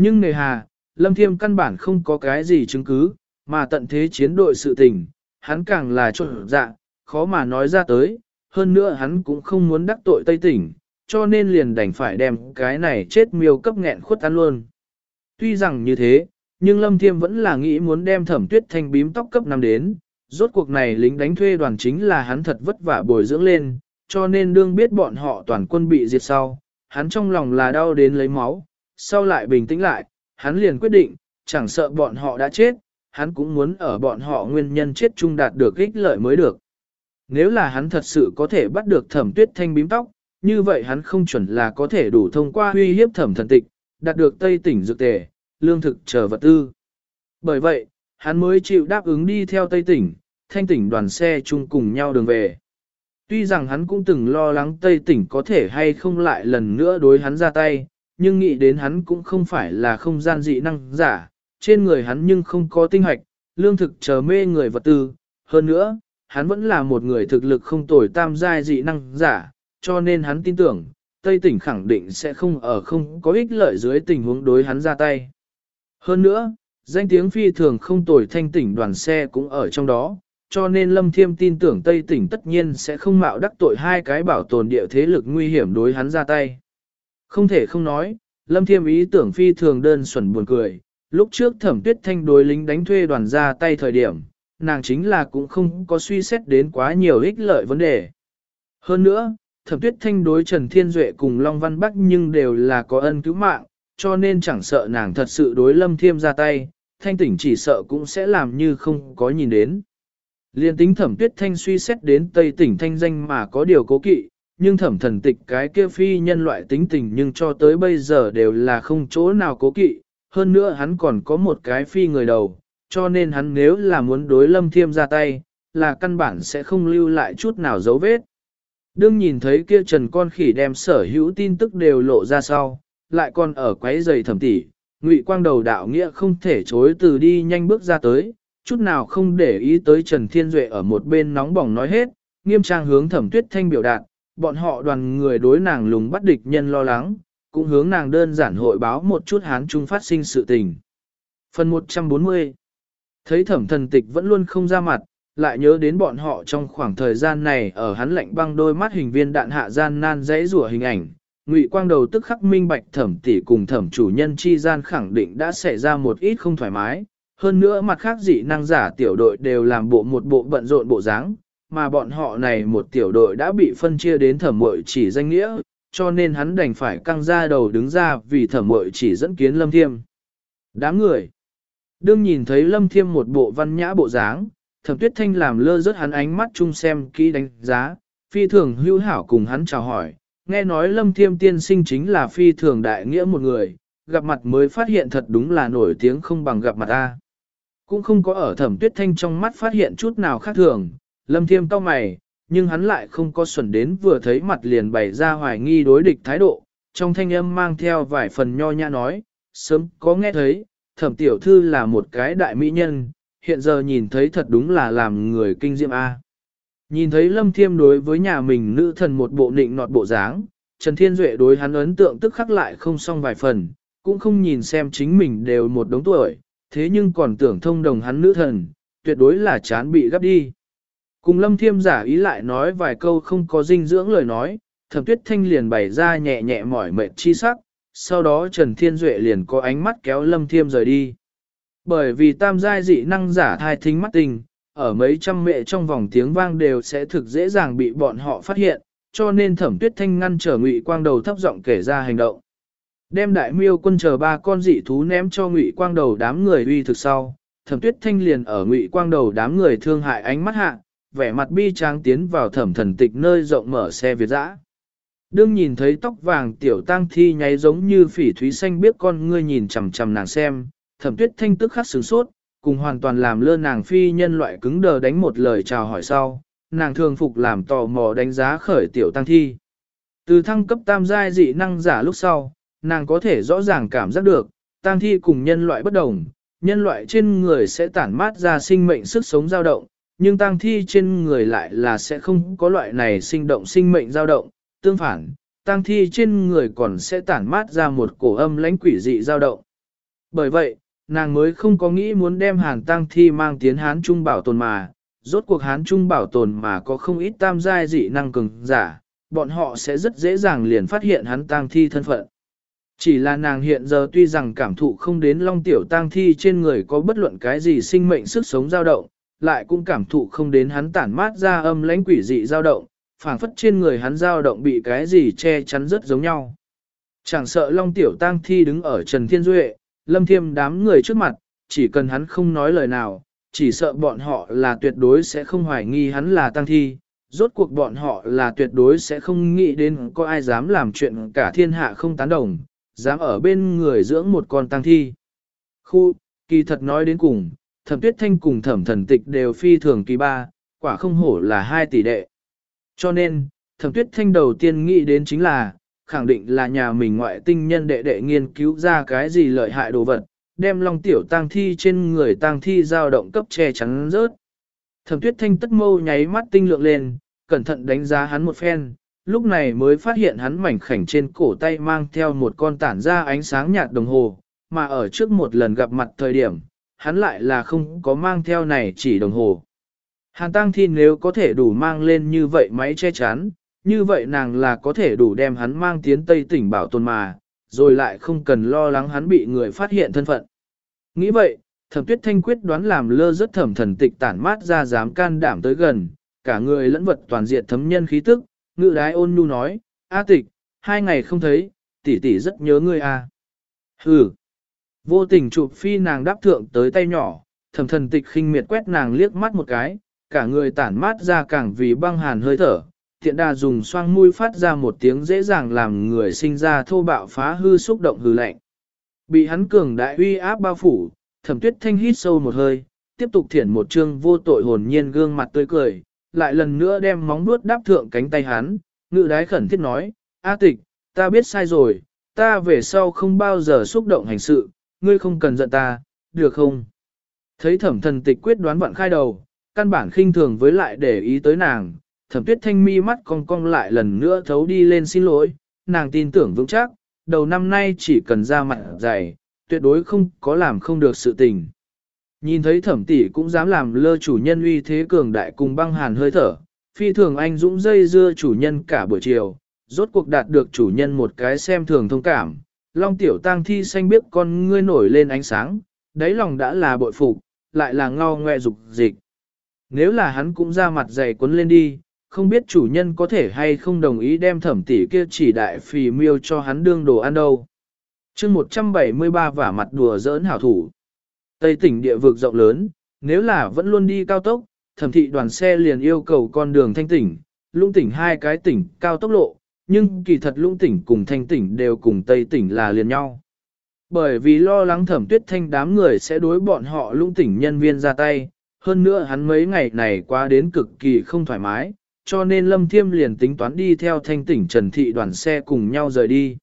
[SPEAKER 1] Nhưng nề hà, Lâm Thiêm căn bản không có cái gì chứng cứ, mà tận thế chiến đội sự tình, hắn càng là trộn dạ, khó mà nói ra tới, hơn nữa hắn cũng không muốn đắc tội Tây tỉnh, cho nên liền đành phải đem cái này chết miêu cấp nghẹn khuất ăn luôn. Tuy rằng như thế, nhưng Lâm Thiêm vẫn là nghĩ muốn đem thẩm tuyết thanh bím tóc cấp năm đến, rốt cuộc này lính đánh thuê đoàn chính là hắn thật vất vả bồi dưỡng lên, cho nên đương biết bọn họ toàn quân bị diệt sau, hắn trong lòng là đau đến lấy máu, sau lại bình tĩnh lại, hắn liền quyết định, chẳng sợ bọn họ đã chết, hắn cũng muốn ở bọn họ nguyên nhân chết chung đạt được ích lợi mới được. Nếu là hắn thật sự có thể bắt được thẩm tuyết thanh bím tóc, như vậy hắn không chuẩn là có thể đủ thông qua huy hiếp thẩm thần tịch, đạt được Tây tỉnh dược tề, lương thực chờ vật tư. Bởi vậy, hắn mới chịu đáp ứng đi theo Tây tỉnh, thanh tỉnh đoàn xe chung cùng nhau đường về. Tuy rằng hắn cũng từng lo lắng Tây tỉnh có thể hay không lại lần nữa đối hắn ra tay, nhưng nghĩ đến hắn cũng không phải là không gian dị năng giả, trên người hắn nhưng không có tinh hoạch, lương thực chờ mê người vật tư. Hơn nữa, hắn vẫn là một người thực lực không tồi tam giai dị năng giả, cho nên hắn tin tưởng, Tây tỉnh khẳng định sẽ không ở không có ích lợi dưới tình huống đối hắn ra tay. Hơn nữa, danh tiếng phi thường không tồi thanh tỉnh đoàn xe cũng ở trong đó, cho nên Lâm Thiêm tin tưởng Tây tỉnh tất nhiên sẽ không mạo đắc tội hai cái bảo tồn địa thế lực nguy hiểm đối hắn ra tay. Không thể không nói, Lâm Thiêm ý tưởng phi thường đơn xuẩn buồn cười, lúc trước thẩm tuyết thanh đối lính đánh thuê đoàn ra tay thời điểm, nàng chính là cũng không có suy xét đến quá nhiều ích lợi vấn đề. Hơn nữa, thẩm tuyết thanh đối Trần Thiên Duệ cùng Long Văn Bắc nhưng đều là có ân cứu mạng, cho nên chẳng sợ nàng thật sự đối lâm thiêm ra tay, thanh tỉnh chỉ sợ cũng sẽ làm như không có nhìn đến. Liên tính thẩm tuyết thanh suy xét đến Tây tỉnh thanh danh mà có điều cố kỵ, nhưng thẩm thần tịch cái kia phi nhân loại tính tình nhưng cho tới bây giờ đều là không chỗ nào cố kỵ, hơn nữa hắn còn có một cái phi người đầu, cho nên hắn nếu là muốn đối lâm thiêm ra tay, là căn bản sẽ không lưu lại chút nào dấu vết. Đương nhìn thấy kia trần con khỉ đem sở hữu tin tức đều lộ ra sau, lại còn ở quấy giày thẩm tỷ, ngụy quang đầu đạo nghĩa không thể chối từ đi nhanh bước ra tới, chút nào không để ý tới Trần Thiên Duệ ở một bên nóng bỏng nói hết, nghiêm trang hướng thẩm tuyết thanh biểu đạt, bọn họ đoàn người đối nàng lùng bắt địch nhân lo lắng, cũng hướng nàng đơn giản hội báo một chút hán trung phát sinh sự tình. Phần 140 Thấy thẩm thần tịch vẫn luôn không ra mặt, lại nhớ đến bọn họ trong khoảng thời gian này ở hắn lạnh băng đôi mắt hình viên đạn hạ gian nan dãy rủa hình ảnh. Ngụy quang đầu tức khắc minh bạch thẩm tỷ cùng thẩm chủ nhân chi gian khẳng định đã xảy ra một ít không thoải mái, hơn nữa mặt khác dị năng giả tiểu đội đều làm bộ một bộ bận rộn bộ dáng, mà bọn họ này một tiểu đội đã bị phân chia đến thẩm mội chỉ danh nghĩa, cho nên hắn đành phải căng ra đầu đứng ra vì thẩm mội chỉ dẫn kiến lâm thiêm. Đám người, đương nhìn thấy lâm thiêm một bộ văn nhã bộ dáng, thẩm tuyết thanh làm lơ rớt hắn ánh mắt chung xem kỹ đánh giá, phi thường hữu hảo cùng hắn chào hỏi, nghe nói lâm thiêm tiên sinh chính là phi thường đại nghĩa một người, gặp mặt mới phát hiện thật đúng là nổi tiếng không bằng gặp mặt ta. cũng không có ở thẩm tuyết thanh trong mắt phát hiện chút nào khác thường, lâm thiêm cau mày, nhưng hắn lại không có xuẩn đến vừa thấy mặt liền bày ra hoài nghi đối địch thái độ, trong thanh âm mang theo vài phần nho nhã nói, sớm có nghe thấy, thẩm tiểu thư là một cái đại mỹ nhân, hiện giờ nhìn thấy thật đúng là làm người kinh diệm A. Nhìn thấy lâm thiêm đối với nhà mình nữ thần một bộ nịnh nọt bộ dáng, Trần Thiên Duệ đối hắn ấn tượng tức khắc lại không xong vài phần, cũng không nhìn xem chính mình đều một đống tuổi, thế nhưng còn tưởng thông đồng hắn nữ thần, tuyệt đối là chán bị gấp đi. Cùng lâm thiêm giả ý lại nói vài câu không có dinh dưỡng lời nói, thẩm tuyết thanh liền bày ra nhẹ nhẹ mỏi mệt chi sắc, sau đó Trần Thiên Duệ liền có ánh mắt kéo lâm thiêm rời đi. Bởi vì tam giai dị năng giả thai thính mắt tình, ở mấy trăm mệ trong vòng tiếng vang đều sẽ thực dễ dàng bị bọn họ phát hiện, cho nên thẩm tuyết thanh ngăn trở ngụy quang đầu thấp giọng kể ra hành động. Đem đại miêu quân chờ ba con dị thú ném cho ngụy quang đầu đám người uy thực sau, thẩm tuyết thanh liền ở ngụy quang đầu đám người thương hại ánh mắt hạ, vẻ mặt bi tráng tiến vào thẩm thần tịch nơi rộng mở xe Việt dã. Đương nhìn thấy tóc vàng tiểu tang thi nháy giống như phỉ thúy xanh biết con ngươi nhìn chằm chằm nàng xem, thẩm tuyết thanh tức khắc sửng sốt, cùng hoàn toàn làm lơ nàng phi nhân loại cứng đờ đánh một lời chào hỏi sau, nàng thường phục làm tò mò đánh giá khởi tiểu tăng thi. Từ thăng cấp tam giai dị năng giả lúc sau, nàng có thể rõ ràng cảm giác được, tăng thi cùng nhân loại bất đồng, nhân loại trên người sẽ tản mát ra sinh mệnh sức sống dao động, nhưng tang thi trên người lại là sẽ không có loại này sinh động sinh mệnh dao động, tương phản, tang thi trên người còn sẽ tản mát ra một cổ âm lãnh quỷ dị dao động. Bởi vậy, nàng mới không có nghĩ muốn đem hàn tang thi mang tiến hán trung bảo tồn mà, rốt cuộc hán trung bảo tồn mà có không ít tam giai dị năng cường giả, bọn họ sẽ rất dễ dàng liền phát hiện hắn tang thi thân phận. Chỉ là nàng hiện giờ tuy rằng cảm thụ không đến long tiểu tang thi trên người có bất luận cái gì sinh mệnh sức sống dao động, lại cũng cảm thụ không đến hắn tản mát ra âm lãnh quỷ dị dao động, phảng phất trên người hắn dao động bị cái gì che chắn rất giống nhau. Chẳng sợ long tiểu tang thi đứng ở Trần Thiên Duệ, lâm thiêm đám người trước mặt, chỉ cần hắn không nói lời nào, chỉ sợ bọn họ là tuyệt đối sẽ không hoài nghi hắn là tăng thi, rốt cuộc bọn họ là tuyệt đối sẽ không nghĩ đến có ai dám làm chuyện cả thiên hạ không tán đồng, dám ở bên người dưỡng một con tăng thi. Khu, kỳ thật nói đến cùng, thẩm tuyết thanh cùng thẩm thần tịch đều phi thường kỳ ba, quả không hổ là hai tỷ đệ. Cho nên, thẩm tuyết thanh đầu tiên nghĩ đến chính là, khẳng định là nhà mình ngoại tinh nhân đệ đệ nghiên cứu ra cái gì lợi hại đồ vật, đem long tiểu tang thi trên người tang thi dao động cấp che chắn rớt. Thẩm tuyết thanh tất mâu nháy mắt tinh lượng lên, cẩn thận đánh giá hắn một phen, lúc này mới phát hiện hắn mảnh khảnh trên cổ tay mang theo một con tản ra ánh sáng nhạt đồng hồ, mà ở trước một lần gặp mặt thời điểm, hắn lại là không có mang theo này chỉ đồng hồ. Hàn tang thi nếu có thể đủ mang lên như vậy máy che chắn, như vậy nàng là có thể đủ đem hắn mang tiến Tây tỉnh bảo tồn mà, rồi lại không cần lo lắng hắn bị người phát hiện thân phận. Nghĩ vậy, thẩm tuyết thanh quyết đoán làm lơ rất thẩm thần tịch tản mát ra dám can đảm tới gần, cả người lẫn vật toàn diện thấm nhân khí tức, ngự đái ôn nhu nói, A tịch, hai ngày không thấy, tỷ tỷ rất nhớ ngươi a. À. Hừ. Vô tình chụp phi nàng đáp thượng tới tay nhỏ, thầm thần tịch khinh miệt quét nàng liếc mắt một cái, cả người tản mát ra càng vì băng hàn hơi thở, thiện đà dùng xoang mũi phát ra một tiếng dễ dàng làm người sinh ra thô bạo phá hư xúc động hư lạnh. Bị hắn cường đại uy áp bao phủ, thẩm tuyết thanh hít sâu một hơi, tiếp tục thiển một chương vô tội hồn nhiên gương mặt tươi cười, lại lần nữa đem móng vuốt đáp thượng cánh tay hắn, ngự đái khẩn thiết nói, A tịch, ta biết sai rồi, ta về sau không bao giờ xúc động hành sự, ngươi không cần giận ta, được không? Thấy thẩm thần tịch quyết đoán vặn khai đầu, căn bản khinh thường với lại để ý tới nàng, thẩm tuyết thanh mi mắt cong cong lại lần nữa thấu đi lên xin lỗi, nàng tin tưởng vững chắc, đầu năm nay chỉ cần ra mặt dày, tuyệt đối không có làm không được sự tình. Nhìn thấy thẩm tỷ cũng dám làm lơ chủ nhân uy thế cường đại cùng băng hàn hơi thở, phi thường anh dũng dây dưa chủ nhân cả buổi chiều, rốt cuộc đạt được chủ nhân một cái xem thường thông cảm. Long tiểu tang thi xanh biết con ngươi nổi lên ánh sáng, đáy lòng đã là bội phục, lại là ngao ngoe dục dịch. Nếu là hắn cũng ra mặt dày cuốn lên đi, không biết chủ nhân có thể hay không đồng ý đem thẩm tỷ kia chỉ đại phì miêu cho hắn đương đồ ăn đâu. chương 173 vả mặt đùa giỡn hảo thủ. Tây tỉnh địa vực rộng lớn, nếu là vẫn luôn đi cao tốc, thẩm thị đoàn xe liền yêu cầu con đường thanh tỉnh, lũng tỉnh hai cái tỉnh cao tốc lộ, nhưng kỳ thật lũng tỉnh cùng thanh tỉnh đều cùng Tây tỉnh là liền nhau. Bởi vì lo lắng thẩm tuyết thanh đám người sẽ đối bọn họ lũng tỉnh nhân viên ra tay, hơn nữa hắn mấy ngày này qua đến cực kỳ không thoải mái, cho nên Lâm Thiêm liền tính toán đi theo thanh tỉnh Trần Thị đoàn xe cùng nhau rời đi.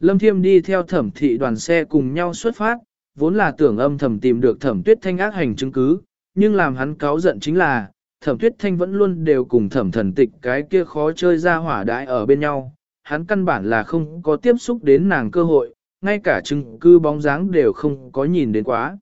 [SPEAKER 1] Lâm Thiêm đi theo thẩm thị đoàn xe cùng nhau xuất phát, vốn là tưởng âm thầm tìm được thẩm tuyết thanh ác hành chứng cứ, nhưng làm hắn cáo giận chính là, thẩm tuyết thanh vẫn luôn đều cùng thẩm thần tịch cái kia khó chơi ra hỏa đại ở bên nhau, hắn căn bản là không có tiếp xúc đến nàng cơ hội, ngay cả chứng cư bóng dáng đều không có nhìn đến quá.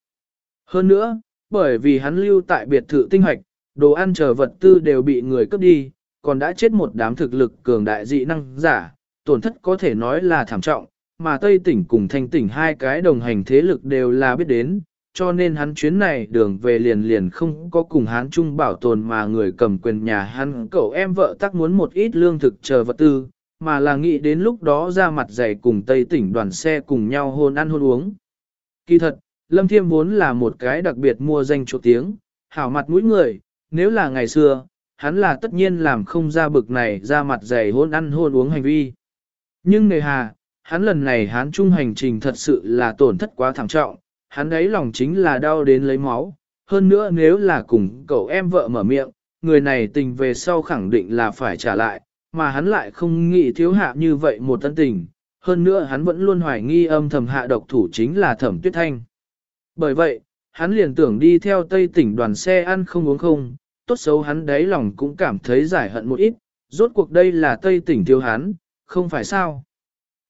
[SPEAKER 1] Hơn nữa, bởi vì hắn lưu tại biệt thự tinh hoạch, đồ ăn chờ vật tư đều bị người cướp đi, còn đã chết một đám thực lực cường đại dị năng giả, tổn thất có thể nói là thảm trọng, mà Tây tỉnh cùng Thanh tỉnh hai cái đồng hành thế lực đều là biết đến, cho nên hắn chuyến này đường về liền liền không có cùng hắn chung bảo tồn mà người cầm quyền nhà hắn cậu em vợ tắc muốn một ít lương thực chờ vật tư, mà là nghĩ đến lúc đó ra mặt dày cùng Tây tỉnh đoàn xe cùng nhau hôn ăn hôn uống. Kỳ thật, Lâm Thiêm vốn là một cái đặc biệt mua danh chỗ tiếng, hảo mặt mũi người, nếu là ngày xưa, hắn là tất nhiên làm không ra bực này ra mặt dày hôn ăn hôn uống hành vi. Nhưng nề hà, hắn lần này hắn trung hành trình thật sự là tổn thất quá thảm trọng, hắn ấy lòng chính là đau đến lấy máu, hơn nữa nếu là cùng cậu em vợ mở miệng, người này tình về sau khẳng định là phải trả lại, mà hắn lại không nghĩ thiếu hạ như vậy một tân tình, hơn nữa hắn vẫn luôn hoài nghi âm thầm hạ độc thủ chính là thẩm tuyết thanh. Bởi vậy, hắn liền tưởng đi theo tây tỉnh đoàn xe ăn không uống không, tốt xấu hắn đáy lòng cũng cảm thấy giải hận một ít, rốt cuộc đây là tây tỉnh thiếu hắn, không phải sao.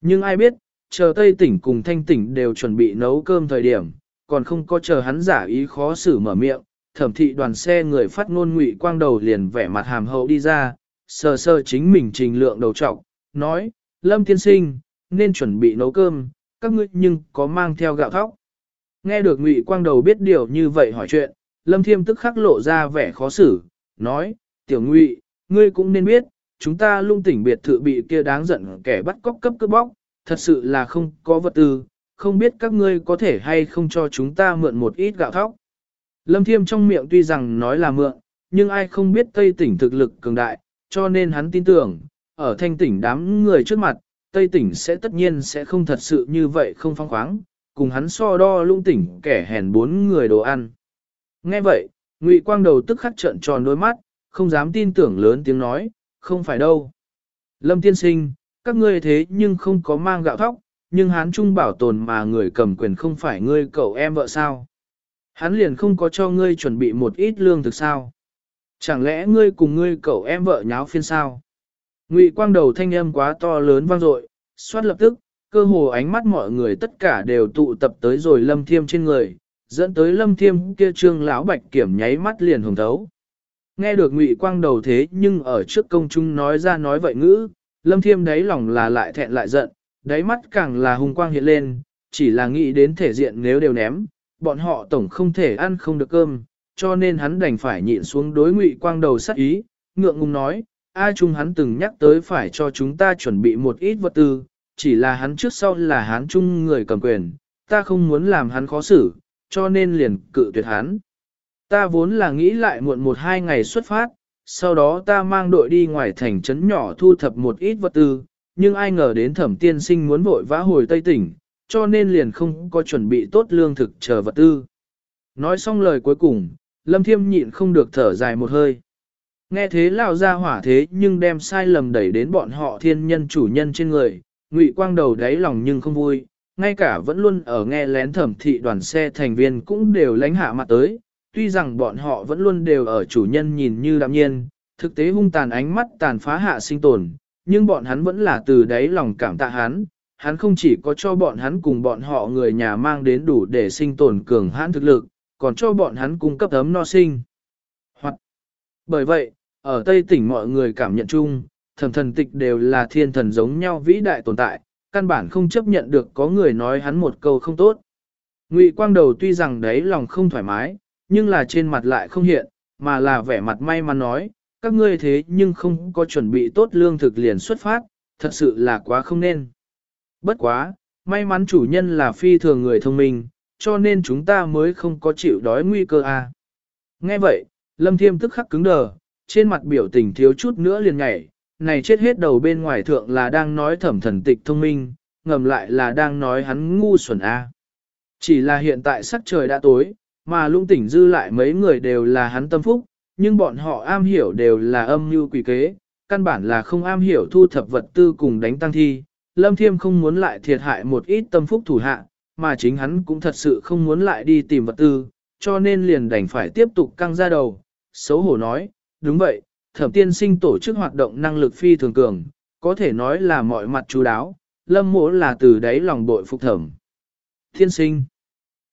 [SPEAKER 1] Nhưng ai biết, chờ tây tỉnh cùng thanh tỉnh đều chuẩn bị nấu cơm thời điểm, còn không có chờ hắn giả ý khó xử mở miệng, thẩm thị đoàn xe người phát ngôn ngụy quang đầu liền vẻ mặt hàm hậu đi ra, sờ sờ chính mình trình lượng đầu trọc, nói, Lâm tiên sinh, nên chuẩn bị nấu cơm, các ngươi nhưng có mang theo gạo thóc. Nghe được ngụy quang đầu biết điều như vậy hỏi chuyện, Lâm Thiêm tức khắc lộ ra vẻ khó xử, nói, tiểu ngụy, ngươi cũng nên biết, chúng ta lung tỉnh biệt thự bị kia đáng giận kẻ bắt cóc cấp cướp bóc, thật sự là không có vật tư, không biết các ngươi có thể hay không cho chúng ta mượn một ít gạo thóc. Lâm Thiêm trong miệng tuy rằng nói là mượn, nhưng ai không biết Tây tỉnh thực lực cường đại, cho nên hắn tin tưởng, ở thanh tỉnh đám người trước mặt, Tây tỉnh sẽ tất nhiên sẽ không thật sự như vậy không phong khoáng, cùng hắn so đo lung tỉnh kẻ hèn bốn người đồ ăn. Nghe vậy, Ngụy Quang đầu tức khắc trợn tròn đôi mắt, không dám tin tưởng lớn tiếng nói, không phải đâu. Lâm tiên sinh, các ngươi thế nhưng không có mang gạo thóc, nhưng hắn trung bảo tồn mà người cầm quyền không phải ngươi cậu em vợ sao. Hắn liền không có cho ngươi chuẩn bị một ít lương thực sao. Chẳng lẽ ngươi cùng ngươi cậu em vợ nháo phiên sao? Ngụy quang đầu thanh âm quá to lớn vang dội, xoát lập tức, cơ hồ ánh mắt mọi người tất cả đều tụ tập tới rồi lâm thiêm trên người, dẫn tới lâm thiêm kia trương lão bạch kiểm nháy mắt liền hồng thấu. Nghe được ngụy quang đầu thế nhưng ở trước công chúng nói ra nói vậy ngữ, lâm thiêm đáy lòng là lại thẹn lại giận, đáy mắt càng là hung quang hiện lên, chỉ là nghĩ đến thể diện nếu đều ném, bọn họ tổng không thể ăn không được cơm, cho nên hắn đành phải nhịn xuống đối ngụy quang đầu sắc ý, ngượng ngùng nói, ai chung hắn từng nhắc tới phải cho chúng ta chuẩn bị một ít vật tư, chỉ là hắn trước sau là hắn trung người cầm quyền, ta không muốn làm hắn khó xử, cho nên liền cự tuyệt hắn. Ta vốn là nghĩ lại muộn một hai ngày xuất phát, sau đó ta mang đội đi ngoài thành trấn nhỏ thu thập một ít vật tư, nhưng ai ngờ đến thẩm tiên sinh muốn vội vã hồi Tây tỉnh, cho nên liền không có chuẩn bị tốt lương thực chờ vật tư. Nói xong lời cuối cùng, Lâm Thiêm nhịn không được thở dài một hơi. Nghe thế lao ra hỏa thế nhưng đem sai lầm đẩy đến bọn họ thiên nhân chủ nhân trên người, ngụy quang đầu đáy lòng nhưng không vui, ngay cả vẫn luôn ở nghe lén thẩm thị đoàn xe thành viên cũng đều lánh hạ mặt tới, tuy rằng bọn họ vẫn luôn đều ở chủ nhân nhìn như đạm nhiên, thực tế hung tàn ánh mắt tàn phá hạ sinh tồn, nhưng bọn hắn vẫn là từ đáy lòng cảm tạ hắn, hắn không chỉ có cho bọn hắn cùng bọn họ người nhà mang đến đủ để sinh tồn cường hãn thực lực, còn cho bọn hắn cung cấp ấm no sinh. Hoặc, bởi vậy, ở Tây tỉnh mọi người cảm nhận chung, thẩm thần tịch đều là thiên thần giống nhau vĩ đại tồn tại, căn bản không chấp nhận được có người nói hắn một câu không tốt. Ngụy quang đầu tuy rằng đấy lòng không thoải mái, nhưng là trên mặt lại không hiện, mà là vẻ mặt may mắn nói, các ngươi thế nhưng không có chuẩn bị tốt lương thực liền xuất phát, thật sự là quá không nên. Bất quá, may mắn chủ nhân là phi thường người thông minh, cho nên chúng ta mới không có chịu đói nguy cơ a. À. Nghe vậy, Lâm Thiêm tức khắc cứng đờ, trên mặt biểu tình thiếu chút nữa liền nhảy, này chết hết đầu bên ngoài thượng là đang nói thẩm thần tịch thông minh, ngầm lại là đang nói hắn ngu xuẩn a. Chỉ là hiện tại sắc trời đã tối, mà lung tỉnh dư lại mấy người đều là hắn tâm phúc, nhưng bọn họ am hiểu đều là âm mưu quỷ kế, căn bản là không am hiểu thu thập vật tư cùng đánh tăng thi. Lâm Thiêm không muốn lại thiệt hại một ít tâm phúc thủ hạ, mà chính hắn cũng thật sự không muốn lại đi tìm vật tư, cho nên liền đành phải tiếp tục căng ra đầu. Xấu hổ nói, đúng vậy, thẩm tiên sinh tổ chức hoạt động năng lực phi thường cường, có thể nói là mọi mặt chú đáo, lâm mỗ là từ đấy lòng bội phục thẩm. Tiên sinh,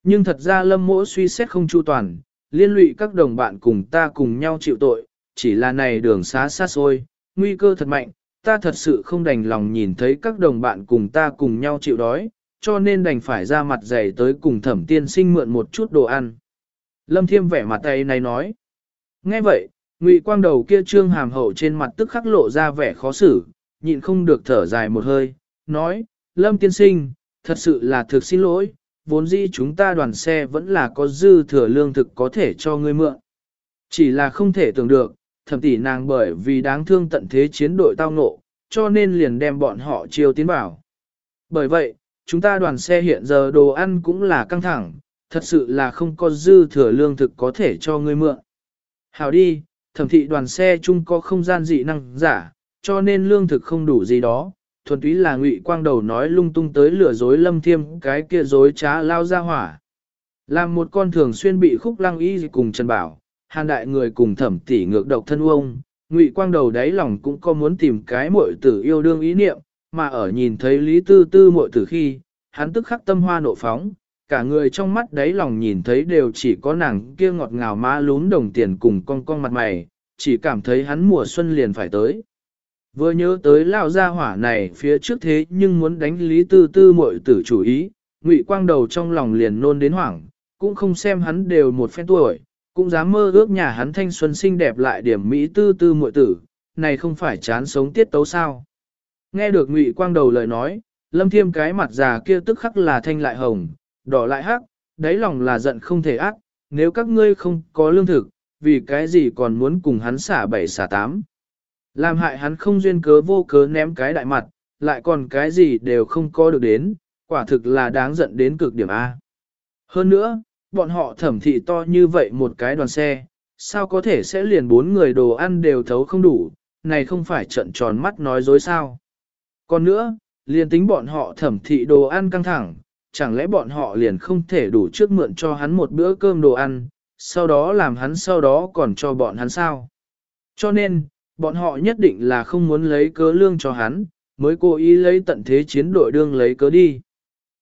[SPEAKER 1] nhưng thật ra lâm mỗ suy xét không chu toàn, liên lụy các đồng bạn cùng ta cùng nhau chịu tội, chỉ là này đường xá xa xôi, nguy cơ thật mạnh, ta thật sự không đành lòng nhìn thấy các đồng bạn cùng ta cùng nhau chịu đói, cho nên đành phải ra mặt dày tới cùng thẩm tiên sinh mượn một chút đồ ăn. Lâm Thiêm vẻ mặt tay này nói. Nghe vậy, Ngụy Quang đầu kia trương hàm hậu trên mặt tức khắc lộ ra vẻ khó xử, nhịn không được thở dài một hơi, nói, Lâm tiên sinh, thật sự là thực xin lỗi, vốn dĩ chúng ta đoàn xe vẫn là có dư thừa lương thực có thể cho ngươi mượn. Chỉ là không thể tưởng được, thẩm tỷ nàng bởi vì đáng thương tận thế chiến đội tao ngộ, cho nên liền đem bọn họ chiêu tiến bảo. Bởi vậy, chúng ta đoàn xe hiện giờ đồ ăn cũng là căng thẳng, thật sự là không có dư thừa lương thực có thể cho ngươi mượn. Hảo đi, thẩm thị đoàn xe chung có không gian dị năng giả, cho nên lương thực không đủ gì đó, thuần túy là ngụy quang đầu nói lung tung tới lừa dối lâm thiêm cái kia dối trá lao ra hỏa. Làm một con thường xuyên bị khúc lăng y cùng Trần Bảo, hàn đại người cùng thẩm tỷ ngược độc thân uông, ngụy quang đầu đáy lòng cũng có muốn tìm cái muội tử yêu đương ý niệm, mà ở nhìn thấy Lý Tư Tư muội tử khi, hắn tức khắc tâm hoa nộ phóng, cả người trong mắt đáy lòng nhìn thấy đều chỉ có nàng kia ngọt ngào má lún đồng tiền cùng con con mặt mày, chỉ cảm thấy hắn mùa xuân liền phải tới. Vừa nhớ tới lao gia hỏa này phía trước thế nhưng muốn đánh Lý Tư Tư muội tử chủ ý, ngụy quang đầu trong lòng liền nôn đến hoảng, cũng không xem hắn đều một phen tuổi, cũng dám mơ ước nhà hắn thanh xuân xinh đẹp lại điểm Mỹ Tư Tư muội tử, này không phải chán sống tiết tấu sao. Nghe được ngụy quang đầu lời nói, lâm thiêm cái mặt già kia tức khắc là thanh lại hồng, đỏ lại hắc, đáy lòng là giận không thể ác, nếu các ngươi không có lương thực, vì cái gì còn muốn cùng hắn xả bảy xả tám. Làm hại hắn không duyên cớ vô cớ ném cái đại mặt, lại còn cái gì đều không có được đến, quả thực là đáng giận đến cực điểm A. Hơn nữa, bọn họ thẩm thị to như vậy một cái đoàn xe, sao có thể sẽ liền bốn người đồ ăn đều thấu không đủ, này không phải trận tròn mắt nói dối sao. Còn nữa, liền tính bọn họ thẩm thị đồ ăn căng thẳng, chẳng lẽ bọn họ liền không thể đủ trước mượn cho hắn một bữa cơm đồ ăn, sau đó làm hắn sau đó còn cho bọn hắn sao. Cho nên, bọn họ nhất định là không muốn lấy cớ lương cho hắn, mới cố ý lấy tận thế chiến đội đương lấy cớ đi.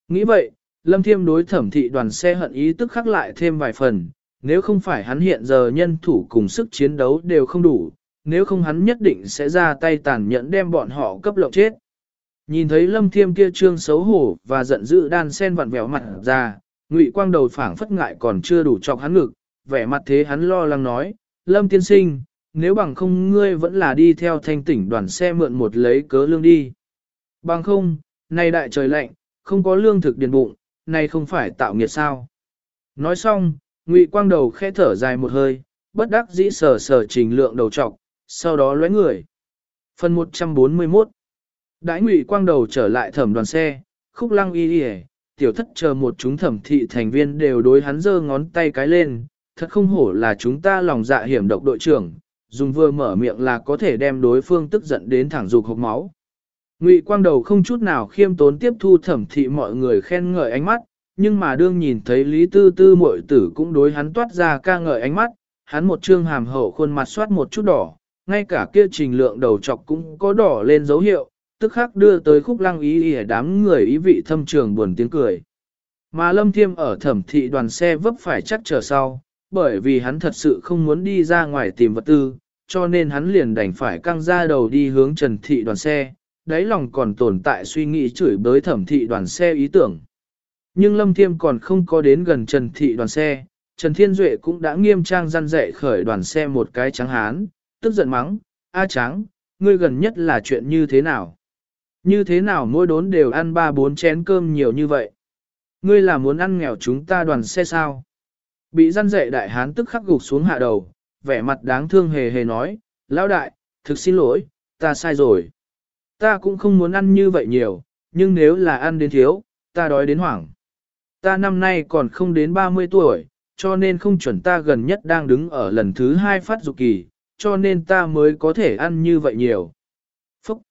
[SPEAKER 1] Nghĩ vậy, Lâm Thiêm đối thẩm thị đoàn xe hận ý tức khắc lại thêm vài phần, nếu không phải hắn hiện giờ nhân thủ cùng sức chiến đấu đều không đủ, nếu không hắn nhất định sẽ ra tay tàn nhẫn đem bọn họ cấp lộng chết. Nhìn thấy Lâm Thiêm kia trương xấu hổ và giận dữ đan sen vặn vẹo mặt ra, Ngụy Quang đầu phảng phất ngại còn chưa đủ chọc hắn ngực, vẻ mặt thế hắn lo lắng nói, Lâm tiên sinh, nếu bằng không ngươi vẫn là đi theo thanh tỉnh đoàn xe mượn một lấy cớ lương đi. Bằng không, nay đại trời lạnh, không có lương thực điền bụng, nay không phải tạo nghiệt sao. Nói xong, Ngụy Quang đầu khẽ thở dài một hơi, bất đắc dĩ sờ sờ trình lượng đầu trọc, sau đó lóe người. Phần 141 Đãi Ngụy Quang đầu trở lại thẩm đoàn xe, khúc lăng y y tiểu thất chờ một chúng thẩm thị thành viên đều đối hắn giơ ngón tay cái lên, thật không hổ là chúng ta lòng dạ hiểm độc đội trưởng, dùng vừa mở miệng là có thể đem đối phương tức giận đến thẳng dục hộc máu. Ngụy quang đầu không chút nào khiêm tốn tiếp thu thẩm thị mọi người khen ngợi ánh mắt, nhưng mà đương nhìn thấy Lý Tư Tư muội tử cũng đối hắn toát ra ca ngợi ánh mắt, hắn một trương hàm hậu khuôn mặt soát một chút đỏ, ngay cả kia trình lượng đầu chọc cũng có đỏ lên dấu hiệu, tức khắc đưa tới khúc lăng ý ý đám người ý vị thâm trường buồn tiếng cười. Mà Lâm Thiêm ở thẩm thị đoàn xe vấp phải chắc chờ sau, bởi vì hắn thật sự không muốn đi ra ngoài tìm vật tư, cho nên hắn liền đành phải căng ra đầu đi hướng Trần Thị đoàn xe, đáy lòng còn tồn tại suy nghĩ chửi bới thẩm thị đoàn xe ý tưởng. Nhưng Lâm Thiêm còn không có đến gần Trần Thị đoàn xe, Trần Thiên Duệ cũng đã nghiêm trang răn dạy khởi đoàn xe một cái trắng hán, tức giận mắng, A trắng, ngươi gần nhất là chuyện như thế nào? Như thế nào mỗi đốn đều ăn ba bốn chén cơm nhiều như vậy? Ngươi là muốn ăn nghèo chúng ta đoàn xe sao? Bị răn dạy đại hán tức khắc gục xuống hạ đầu, vẻ mặt đáng thương hề hề nói, lão đại, thực xin lỗi, ta sai rồi. Ta cũng không muốn ăn như vậy nhiều, nhưng nếu là ăn đến thiếu, ta đói đến hoảng. Ta năm nay còn không đến 30 tuổi, cho nên không chuẩn ta gần nhất đang đứng ở lần thứ hai phát dục kỳ, cho nên ta mới có thể ăn như vậy nhiều. Phúc!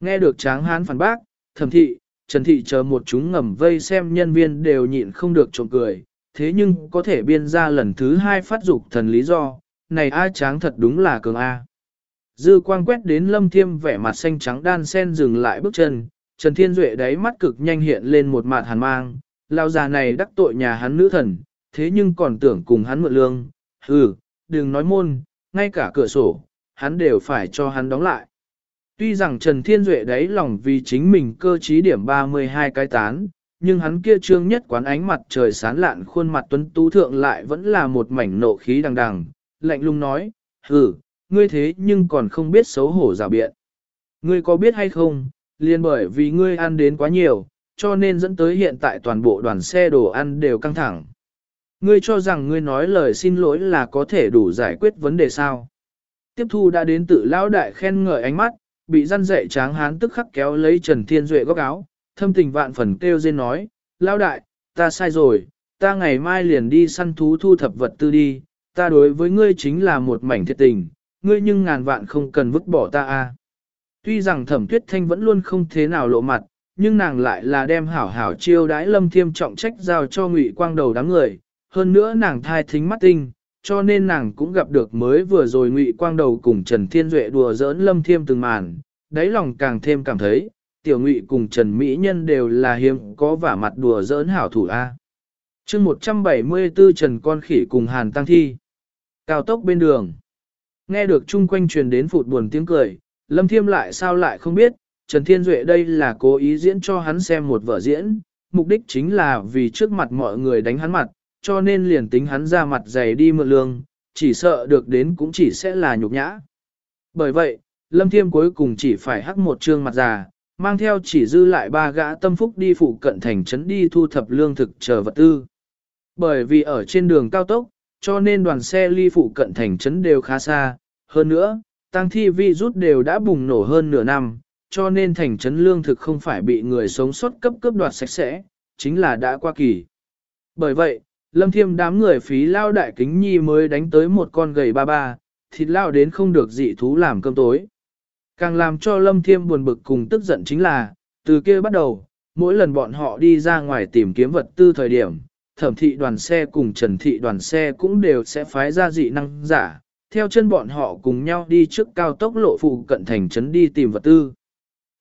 [SPEAKER 1] Nghe được tráng hán phản bác, thẩm thị, trần thị chờ một chúng ngầm vây xem nhân viên đều nhịn không được trộm cười, thế nhưng có thể biên ra lần thứ hai phát dục thần lý do, này ai tráng thật đúng là cường A. Dư quang quét đến lâm thiêm vẻ mặt xanh trắng đan sen dừng lại bước chân, Trần Thiên Duệ đáy mắt cực nhanh hiện lên một mặt hàn mang, lao già này đắc tội nhà hắn nữ thần, thế nhưng còn tưởng cùng hắn mượn lương, hừ, đừng nói môn, ngay cả cửa sổ, hắn đều phải cho hắn đóng lại. Tuy rằng Trần Thiên Duệ đáy lòng vì chính mình cơ trí điểm 32 cái tán, nhưng hắn kia trương nhất quán ánh mặt trời sán lạn khuôn mặt tuấn tú thượng lại vẫn là một mảnh nộ khí đằng đằng, lạnh lùng nói, hừ, ngươi thế nhưng còn không biết xấu hổ rào biện. Ngươi có biết hay không, liền bởi vì ngươi ăn đến quá nhiều, cho nên dẫn tới hiện tại toàn bộ đoàn xe đồ ăn đều căng thẳng. Ngươi cho rằng ngươi nói lời xin lỗi là có thể đủ giải quyết vấn đề sao. Tiếp thu đã đến tự lão đại khen ngợi ánh mắt, bị răn dạy tráng hán tức khắc kéo lấy Trần Thiên Duệ góc áo, thâm tình vạn phần kêu dên nói, lão đại, ta sai rồi, ta ngày mai liền đi săn thú thu thập vật tư đi, ta đối với ngươi chính là một mảnh thiệt tình, ngươi nhưng ngàn vạn không cần vứt bỏ ta a. Tuy rằng thẩm tuyết thanh vẫn luôn không thế nào lộ mặt, nhưng nàng lại là đem hảo hảo chiêu đãi lâm thiêm trọng trách giao cho ngụy quang đầu đám người, hơn nữa nàng thai thính mắt tinh, cho nên nàng cũng gặp được mới vừa rồi ngụy quang đầu cùng Trần Thiên Duệ đùa giỡn lâm thiêm từng màn, đáy lòng càng thêm cảm thấy, tiểu ngụy cùng Trần Mỹ Nhân đều là hiếm có vả mặt đùa giỡn hảo thủ A. chương 174 Trần Con Khỉ cùng Hàn Tăng Thi Cao tốc bên đường Nghe được chung quanh truyền đến phụt buồn tiếng cười, Lâm Thiêm lại sao lại không biết, Trần Thiên Duệ đây là cố ý diễn cho hắn xem một vở diễn, mục đích chính là vì trước mặt mọi người đánh hắn mặt, cho nên liền tính hắn ra mặt dày đi mượn lương, chỉ sợ được đến cũng chỉ sẽ là nhục nhã. Bởi vậy, Lâm Thiêm cuối cùng chỉ phải hắc một trương mặt già, mang theo chỉ dư lại ba gã tâm phúc đi phụ cận thành trấn đi thu thập lương thực chờ vật tư. Bởi vì ở trên đường cao tốc, cho nên đoàn xe ly phụ cận thành trấn đều khá xa, hơn nữa, tăng thi vi rút đều đã bùng nổ hơn nửa năm, cho nên thành trấn lương thực không phải bị người sống sót cấp cướp đoạt sạch sẽ, chính là đã qua kỳ. Bởi vậy, lâm thiêm đám người phí lao đại kính nhi mới đánh tới một con gầy ba ba, thịt lao đến không được dị thú làm cơm tối. Càng làm cho lâm thiêm buồn bực cùng tức giận chính là, từ kia bắt đầu, mỗi lần bọn họ đi ra ngoài tìm kiếm vật tư thời điểm, thẩm thị đoàn xe cùng trần thị đoàn xe cũng đều sẽ phái ra dị năng giả, theo chân bọn họ cùng nhau đi trước cao tốc lộ phụ cận thành trấn đi tìm vật tư.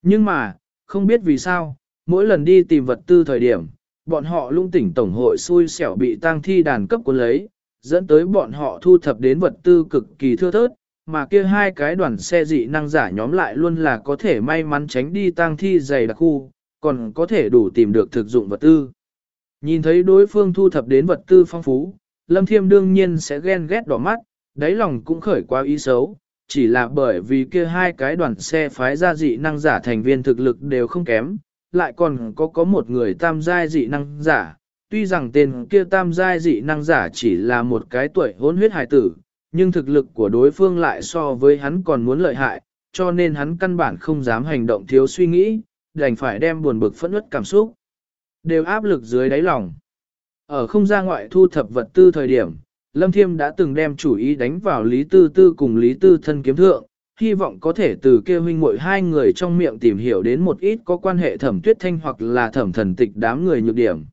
[SPEAKER 1] Nhưng mà, không biết vì sao, mỗi lần đi tìm vật tư thời điểm, bọn họ lung tỉnh tổng hội xui xẻo bị tang thi đàn cấp cuốn lấy, dẫn tới bọn họ thu thập đến vật tư cực kỳ thưa thớt, mà kia hai cái đoàn xe dị năng giả nhóm lại luôn là có thể may mắn tránh đi tang thi dày đặc khu, còn có thể đủ tìm được thực dụng vật tư. Nhìn thấy đối phương thu thập đến vật tư phong phú, Lâm Thiêm đương nhiên sẽ ghen ghét đỏ mắt, đáy lòng cũng khởi qua ý xấu, chỉ là bởi vì kia hai cái đoàn xe phái ra dị năng giả thành viên thực lực đều không kém, lại còn có có một người tam giai dị năng giả, tuy rằng tên kia tam giai dị năng giả chỉ là một cái tuổi hôn huyết hải tử, nhưng thực lực của đối phương lại so với hắn còn muốn lợi hại, cho nên hắn căn bản không dám hành động thiếu suy nghĩ, đành phải đem buồn bực phẫn ướt cảm xúc, đều áp lực dưới đáy lòng. Ở không gian ngoại thu thập vật tư thời điểm, Lâm Thiêm đã từng đem chủ ý đánh vào Lý Tư Tư cùng Lý Tư thân kiếm thượng, hy vọng có thể từ kia huynh muội hai người trong miệng tìm hiểu đến một ít có quan hệ thẩm tuyết thanh hoặc là thẩm thần tịch đám người nhược điểm.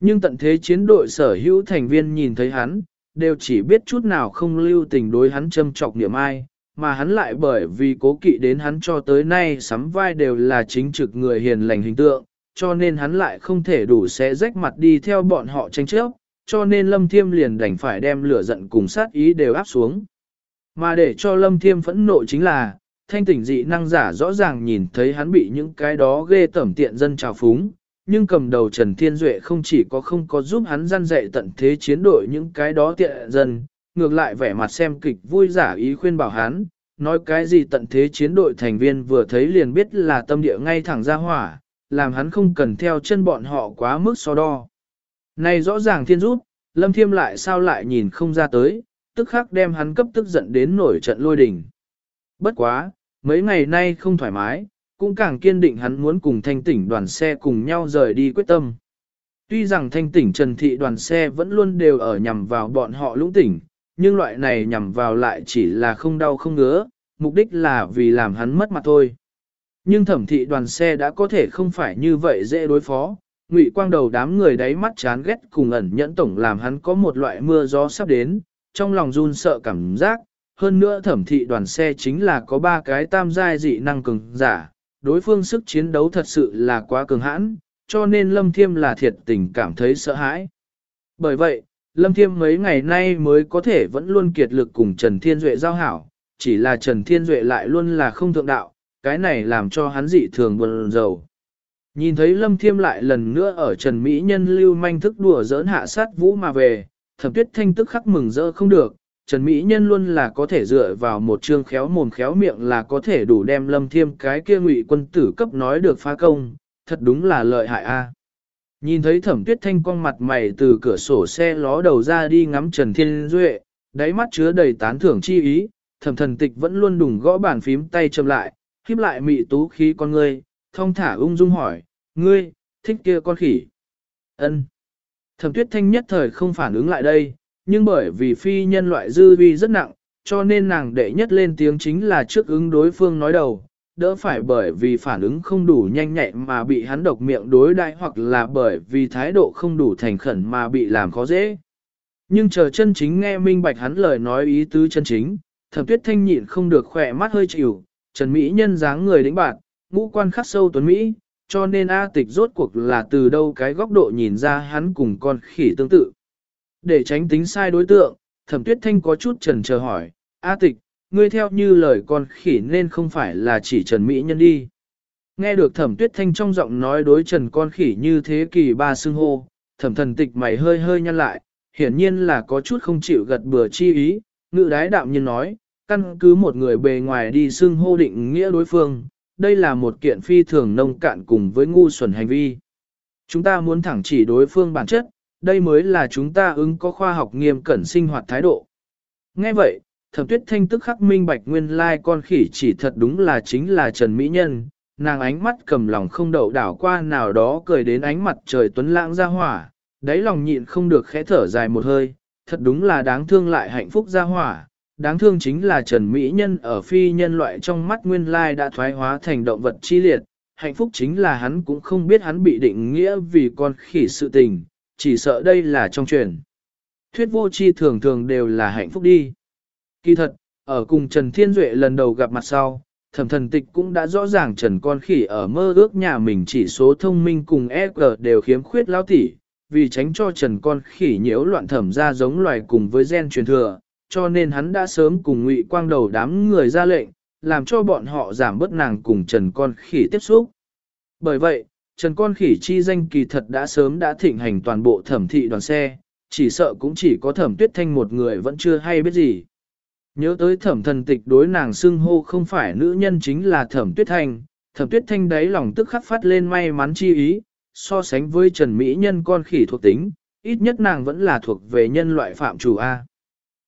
[SPEAKER 1] Nhưng tận thế chiến đội sở hữu thành viên nhìn thấy hắn, đều chỉ biết chút nào không lưu tình đối hắn châm trọc niệm ai, mà hắn lại bởi vì cố kỵ đến hắn cho tới nay sắm vai đều là chính trực người hiền lành hình tượng, cho nên hắn lại không thể đủ sẽ rách mặt đi theo bọn họ tranh chấp, cho nên Lâm Thiêm liền đành phải đem lửa giận cùng sát ý đều áp xuống. Mà để cho Lâm Thiêm phẫn nộ chính là, thanh tỉnh dị năng giả rõ ràng nhìn thấy hắn bị những cái đó ghê tẩm tiện dân trào phúng, nhưng cầm đầu Trần Thiên Duệ không chỉ có không có giúp hắn gian dạy tận thế chiến đội những cái đó tiện dân, ngược lại vẻ mặt xem kịch vui giả ý khuyên bảo hắn, nói cái gì tận thế chiến đội thành viên vừa thấy liền biết là tâm địa ngay thẳng ra hỏa, làm hắn không cần theo chân bọn họ quá mức so đo. Này rõ ràng thiên rút, Lâm Thiêm lại sao lại nhìn không ra tới, tức khắc đem hắn cấp tức giận đến nổi trận lôi đình. Bất quá, mấy ngày nay không thoải mái, cũng càng kiên định hắn muốn cùng thanh tỉnh đoàn xe cùng nhau rời đi quyết tâm. Tuy rằng thanh tỉnh trần thị đoàn xe vẫn luôn đều ở nhằm vào bọn họ lũng tỉnh, nhưng loại này nhằm vào lại chỉ là không đau không ngứa, mục đích là vì làm hắn mất mặt thôi. Nhưng thẩm thị đoàn xe đã có thể không phải như vậy dễ đối phó, ngụy quang đầu đám người đáy mắt chán ghét cùng ẩn nhẫn tổng làm hắn có một loại mưa gió sắp đến, trong lòng run sợ cảm giác, hơn nữa thẩm thị đoàn xe chính là có ba cái tam giai dị năng cường giả, đối phương sức chiến đấu thật sự là quá cường hãn, cho nên Lâm Thiêm là thiệt tình cảm thấy sợ hãi. Bởi vậy, Lâm Thiêm mấy ngày nay mới có thể vẫn luôn kiệt lực cùng Trần Thiên Duệ giao hảo, chỉ là Trần Thiên Duệ lại luôn là không thượng đạo, cái này làm cho hắn dị thường buồn rầu. Nhìn thấy Lâm Thiêm lại lần nữa ở Trần Mỹ Nhân lưu manh thức đùa giỡn hạ sát vũ mà về, thẩm tuyết thanh tức khắc mừng rỡ không được, Trần Mỹ Nhân luôn là có thể dựa vào một chương khéo mồm khéo miệng là có thể đủ đem Lâm Thiêm cái kia ngụy quân tử cấp nói được phá công, thật đúng là lợi hại a. Nhìn thấy thẩm tuyết thanh con mặt mày từ cửa sổ xe ló đầu ra đi ngắm Trần Thiên Duệ, đáy mắt chứa đầy tán thưởng chi ý, thẩm thần tịch vẫn luôn đùng gõ bàn phím tay chậm lại, khiếp lại mị tú khí con ngươi, thong thả ung dung hỏi, ngươi, thích kia con khỉ. ân Thẩm tuyết thanh nhất thời không phản ứng lại đây, nhưng bởi vì phi nhân loại dư vi rất nặng, cho nên nàng đệ nhất lên tiếng chính là trước ứng đối phương nói đầu, đỡ phải bởi vì phản ứng không đủ nhanh nhạy mà bị hắn độc miệng đối đại hoặc là bởi vì thái độ không đủ thành khẩn mà bị làm khó dễ. Nhưng chờ chân chính nghe minh bạch hắn lời nói ý tứ chân chính, thẩm tuyết thanh nhịn không được khỏe mắt hơi chịu, trần Mỹ nhân dáng người đĩnh bạn, ngũ quan khắc sâu tuấn Mỹ, cho nên A tịch rốt cuộc là từ đâu cái góc độ nhìn ra hắn cùng con khỉ tương tự. Để tránh tính sai đối tượng, thẩm tuyết thanh có chút trần chờ hỏi, A tịch, ngươi theo như lời con khỉ nên không phải là chỉ Trần Mỹ Nhân đi. Nghe được thẩm tuyết thanh trong giọng nói đối Trần con khỉ như thế kỳ ba xưng hô, thẩm thần tịch mày hơi hơi nhăn lại, hiển nhiên là có chút không chịu gật bừa chi ý, ngự đái đạm nhiên nói, căn cứ một người bề ngoài đi xưng hô định nghĩa đối phương, đây là một kiện phi thường nông cạn cùng với ngu xuẩn hành vi. Chúng ta muốn thẳng chỉ đối phương bản chất, đây mới là chúng ta ứng có khoa học nghiêm cẩn sinh hoạt thái độ. Nghe vậy, thẩm tuyết thanh tức khắc minh bạch nguyên lai con khỉ chỉ thật đúng là chính là Trần Mỹ Nhân, nàng ánh mắt cầm lòng không đậu đảo qua nào đó cười đến ánh mặt trời tuấn lãng ra hỏa, đáy lòng nhịn không được khẽ thở dài một hơi, thật đúng là đáng thương lại hạnh phúc ra hỏa. Đáng thương chính là Trần Mỹ Nhân ở phi nhân loại trong mắt nguyên lai đã thoái hóa thành động vật chi liệt, hạnh phúc chính là hắn cũng không biết hắn bị định nghĩa vì con khỉ sự tình, chỉ sợ đây là trong truyền. Thuyết vô chi thường thường đều là hạnh phúc đi. Kỳ thật, ở cùng Trần Thiên Duệ lần đầu gặp mặt sau, thẩm thần tịch cũng đã rõ ràng Trần Con Khỉ ở mơ ước nhà mình chỉ số thông minh cùng EG đều khiếm khuyết lao tỉ, vì tránh cho Trần Con Khỉ nhiễu loạn thẩm ra giống loài cùng với gen truyền thừa, cho nên hắn đã sớm cùng ngụy quang đầu đám người ra lệnh, làm cho bọn họ giảm bớt nàng cùng Trần Con Khỉ tiếp xúc. Bởi vậy, Trần Con Khỉ chi danh kỳ thật đã sớm đã thịnh hành toàn bộ thẩm thị đoàn xe, chỉ sợ cũng chỉ có thẩm tuyết thanh một người vẫn chưa hay biết gì. Nhớ tới thẩm thần tịch đối nàng xưng hô không phải nữ nhân chính là thẩm tuyết thanh, thẩm tuyết thanh đáy lòng tức khắc phát lên may mắn chi ý, so sánh với trần mỹ nhân con khỉ thuộc tính, ít nhất nàng vẫn là thuộc về nhân loại phạm chủ A.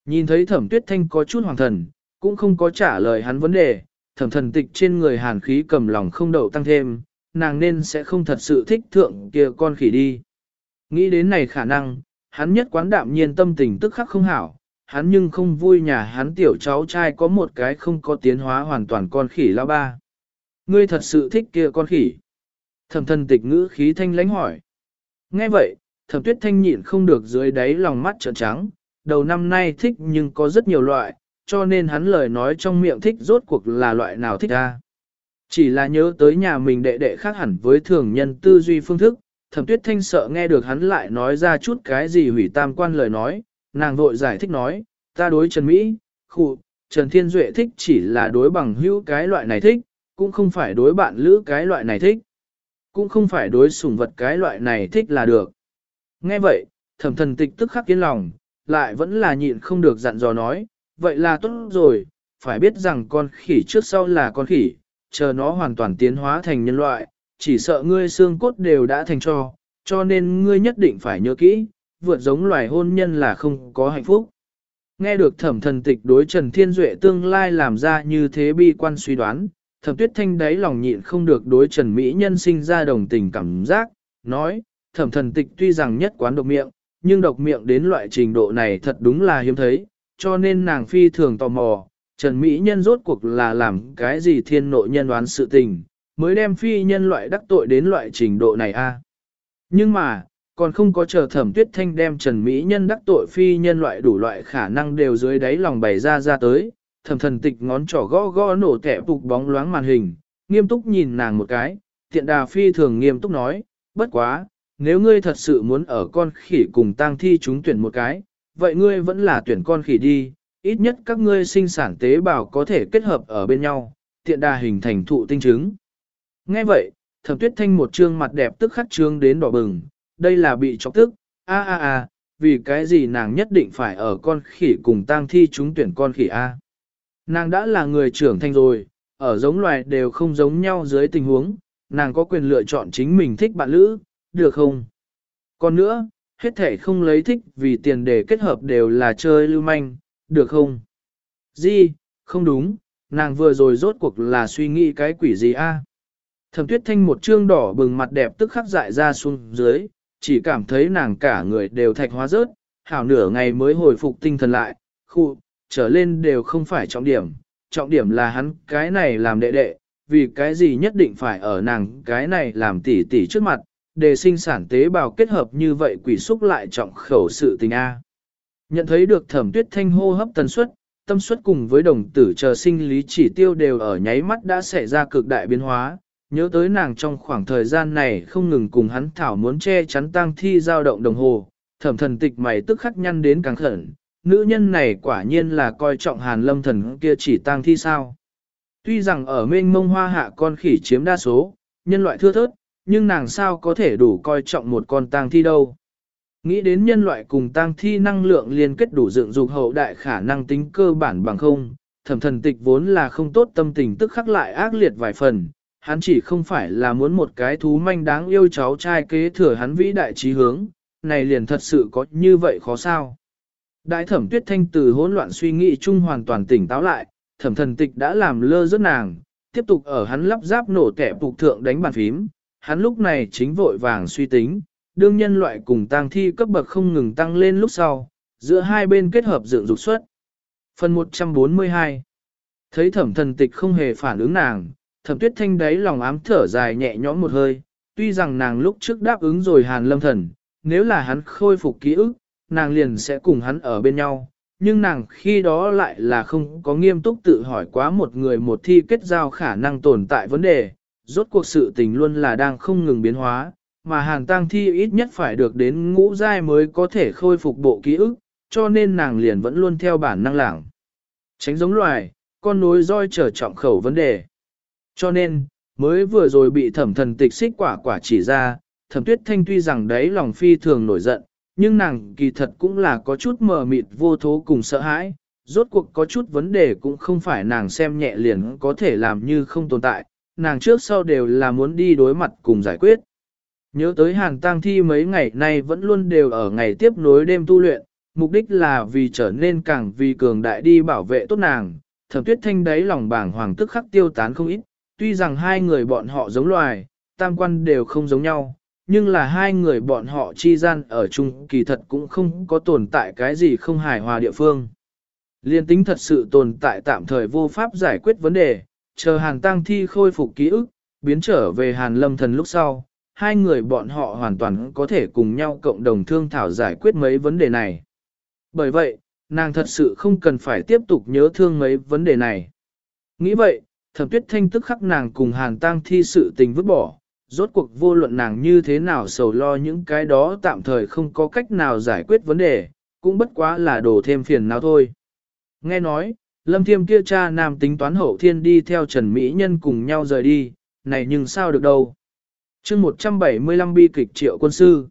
[SPEAKER 1] Nhìn thấy thẩm tuyết thanh có chút hoàng thần, cũng không có trả lời hắn vấn đề, thẩm thần tịch trên người hàn khí cầm lòng không đậu tăng thêm, nàng nên sẽ không thật sự thích thượng kia con khỉ đi. Nghĩ đến này khả năng, hắn nhất quán đạm nhiên tâm tình tức khắc không hảo, hắn nhưng không vui nhà hắn tiểu cháu trai có một cái không có tiến hóa hoàn toàn con khỉ lao ba. Ngươi thật sự thích kia con khỉ. Thẩm thần tịch ngữ khí thanh lãnh hỏi. Nghe vậy, thẩm tuyết thanh nhịn không được dưới đáy lòng mắt trợn trắng, đầu năm nay thích nhưng có rất nhiều loại, cho nên hắn lời nói trong miệng thích rốt cuộc là loại nào thích ra. Chỉ là nhớ tới nhà mình đệ đệ khác hẳn với thường nhân tư duy phương thức, thẩm tuyết thanh sợ nghe được hắn lại nói ra chút cái gì hủy tam quan lời nói, nàng vội giải thích nói, ta đối Trần Mỹ, khu, Trần Thiên Duệ thích chỉ là đối bằng hữu cái loại này thích, cũng không phải đối bạn lữ cái loại này thích, cũng không phải đối sủng vật cái loại này thích là được. Nghe vậy, thẩm thần tịch tức khắc yên lòng, lại vẫn là nhịn không được dặn dò nói, vậy là tốt rồi, phải biết rằng con khỉ trước sau là con khỉ, chờ nó hoàn toàn tiến hóa thành nhân loại, chỉ sợ ngươi xương cốt đều đã thành cho, cho nên ngươi nhất định phải nhớ kỹ, vượt giống loài hôn nhân là không có hạnh phúc. Nghe được thẩm thần tịch đối Trần Thiên Duệ tương lai làm ra như thế bi quan suy đoán, thẩm tuyết thanh đáy lòng nhịn không được đối Trần Mỹ Nhân sinh ra đồng tình cảm giác, nói, thẩm thần tịch tuy rằng nhất quán độc miệng, nhưng độc miệng đến loại trình độ này thật đúng là hiếm thấy, cho nên nàng phi thường tò mò, Trần Mỹ Nhân rốt cuộc là làm cái gì thiên nội nhân đoán sự tình, mới đem phi nhân loại đắc tội đến loại trình độ này a. À? Nhưng mà, còn không có chờ thẩm tuyết thanh đem Trần Mỹ Nhân đắc tội phi nhân loại đủ loại khả năng đều dưới đáy lòng bày ra ra tới, thẩm thần tịch ngón trỏ gõ gõ nổ kẻ phục bóng loáng màn hình, nghiêm túc nhìn nàng một cái, tiện đà phi thường nghiêm túc nói, bất quá, nếu ngươi thật sự muốn ở con khỉ cùng tang thi chúng tuyển một cái, vậy ngươi vẫn là tuyển con khỉ đi, ít nhất các ngươi sinh sản tế bào có thể kết hợp ở bên nhau, tiện đà hình thành thụ tinh trứng. Nghe vậy, thẩm tuyết thanh một trương mặt đẹp tức khắc trương đến đỏ bừng, đây là bị chọc tức, a a a, vì cái gì nàng nhất định phải ở con khỉ cùng tang thi chúng tuyển con khỉ a. Nàng đã là người trưởng thành rồi, ở giống loài đều không giống nhau dưới tình huống, nàng có quyền lựa chọn chính mình thích bạn lữ, được không? Còn nữa, hết thể không lấy thích vì tiền để kết hợp đều là chơi lưu manh, được không? Di, không đúng, nàng vừa rồi rốt cuộc là suy nghĩ cái quỷ gì a? Thẩm tuyết thanh một trương đỏ bừng mặt đẹp tức khắc dại ra xuống dưới, chỉ cảm thấy nàng cả người đều thạch hóa rớt, hảo nửa ngày mới hồi phục tinh thần lại, khu, trở lên đều không phải trọng điểm, trọng điểm là hắn cái này làm đệ đệ, vì cái gì nhất định phải ở nàng cái này làm tỉ tỉ trước mặt, để sinh sản tế bào kết hợp như vậy quỷ xúc lại trọng khẩu sự tình A. Nhận thấy được thẩm tuyết thanh hô hấp tần suất, tâm suất cùng với đồng tử chờ sinh lý chỉ tiêu đều ở nháy mắt đã xảy ra cực đại biến hóa, nhớ tới nàng trong khoảng thời gian này không ngừng cùng hắn thảo muốn che chắn tang thi dao động đồng hồ, thẩm thần tịch mày tức khắc nhăn đến càng khẩn, nữ nhân này quả nhiên là coi trọng hàn lâm thần kia chỉ tang thi sao. Tuy rằng ở mênh mông hoa hạ con khỉ chiếm đa số, nhân loại thưa thớt, nhưng nàng sao có thể đủ coi trọng một con tang thi đâu. Nghĩ đến nhân loại cùng tang thi năng lượng liên kết đủ dựng dục hậu đại khả năng tính cơ bản bằng không, thẩm thần tịch vốn là không tốt tâm tình tức khắc lại ác liệt vài phần, hắn chỉ không phải là muốn một cái thú manh đáng yêu cháu trai kế thừa hắn vĩ đại trí hướng, này liền thật sự có như vậy khó sao. Đại thẩm tuyết thanh từ hỗn loạn suy nghĩ chung hoàn toàn tỉnh táo lại, thẩm thần tịch đã làm lơ rớt nàng, tiếp tục ở hắn lắp ráp nổ kẻ phục thượng đánh bàn phím, hắn lúc này chính vội vàng suy tính, đương nhân loại cùng tang thi cấp bậc không ngừng tăng lên lúc sau, giữa hai bên kết hợp dựng dục xuất. Phần 142 Thấy thẩm thần tịch không hề phản ứng nàng, thẩm tuyết thanh đáy lòng ám thở dài nhẹ nhõm một hơi, tuy rằng nàng lúc trước đáp ứng rồi hàn lâm thần, nếu là hắn khôi phục ký ức, nàng liền sẽ cùng hắn ở bên nhau, nhưng nàng khi đó lại là không có nghiêm túc tự hỏi quá một người một thi kết giao khả năng tồn tại vấn đề, rốt cuộc sự tình luôn là đang không ngừng biến hóa, mà hàn tang thi ít nhất phải được đến ngũ giai mới có thể khôi phục bộ ký ức, cho nên nàng liền vẫn luôn theo bản năng lảng. Tránh giống loài, con nối roi trở trọng khẩu vấn đề. Cho nên, mới vừa rồi bị thẩm thần tịch xích quả quả chỉ ra, thẩm tuyết thanh tuy rằng đấy lòng phi thường nổi giận, nhưng nàng kỳ thật cũng là có chút mờ mịt vô thố cùng sợ hãi, rốt cuộc có chút vấn đề cũng không phải nàng xem nhẹ liền có thể làm như không tồn tại, nàng trước sau đều là muốn đi đối mặt cùng giải quyết. Nhớ tới hàng tang thi mấy ngày nay vẫn luôn đều ở ngày tiếp nối đêm tu luyện, mục đích là vì trở nên càng vì cường đại đi bảo vệ tốt nàng, thẩm tuyết thanh đáy lòng bảng hoàng tức khắc tiêu tán không ít, tuy rằng hai người bọn họ giống loài, tam quan đều không giống nhau, nhưng là hai người bọn họ chi gian ở chung kỳ thật cũng không có tồn tại cái gì không hài hòa địa phương. Liên tính thật sự tồn tại tạm thời vô pháp giải quyết vấn đề, chờ hàn tăng thi khôi phục ký ức, biến trở về hàn lâm thần lúc sau, hai người bọn họ hoàn toàn có thể cùng nhau cộng đồng thương thảo giải quyết mấy vấn đề này. Bởi vậy, nàng thật sự không cần phải tiếp tục nhớ thương mấy vấn đề này. Nghĩ vậy, thẩm tuyết thanh tức khắc nàng cùng hàn tang thi sự tình vứt bỏ, rốt cuộc vô luận nàng như thế nào sầu lo những cái đó tạm thời không có cách nào giải quyết vấn đề, cũng bất quá là đổ thêm phiền nào thôi. Nghe nói, lâm thiêm kia cha nam tính toán hậu thiên đi theo Trần Mỹ Nhân cùng nhau rời đi, này nhưng sao được đâu. chương 175 bi kịch triệu quân sư.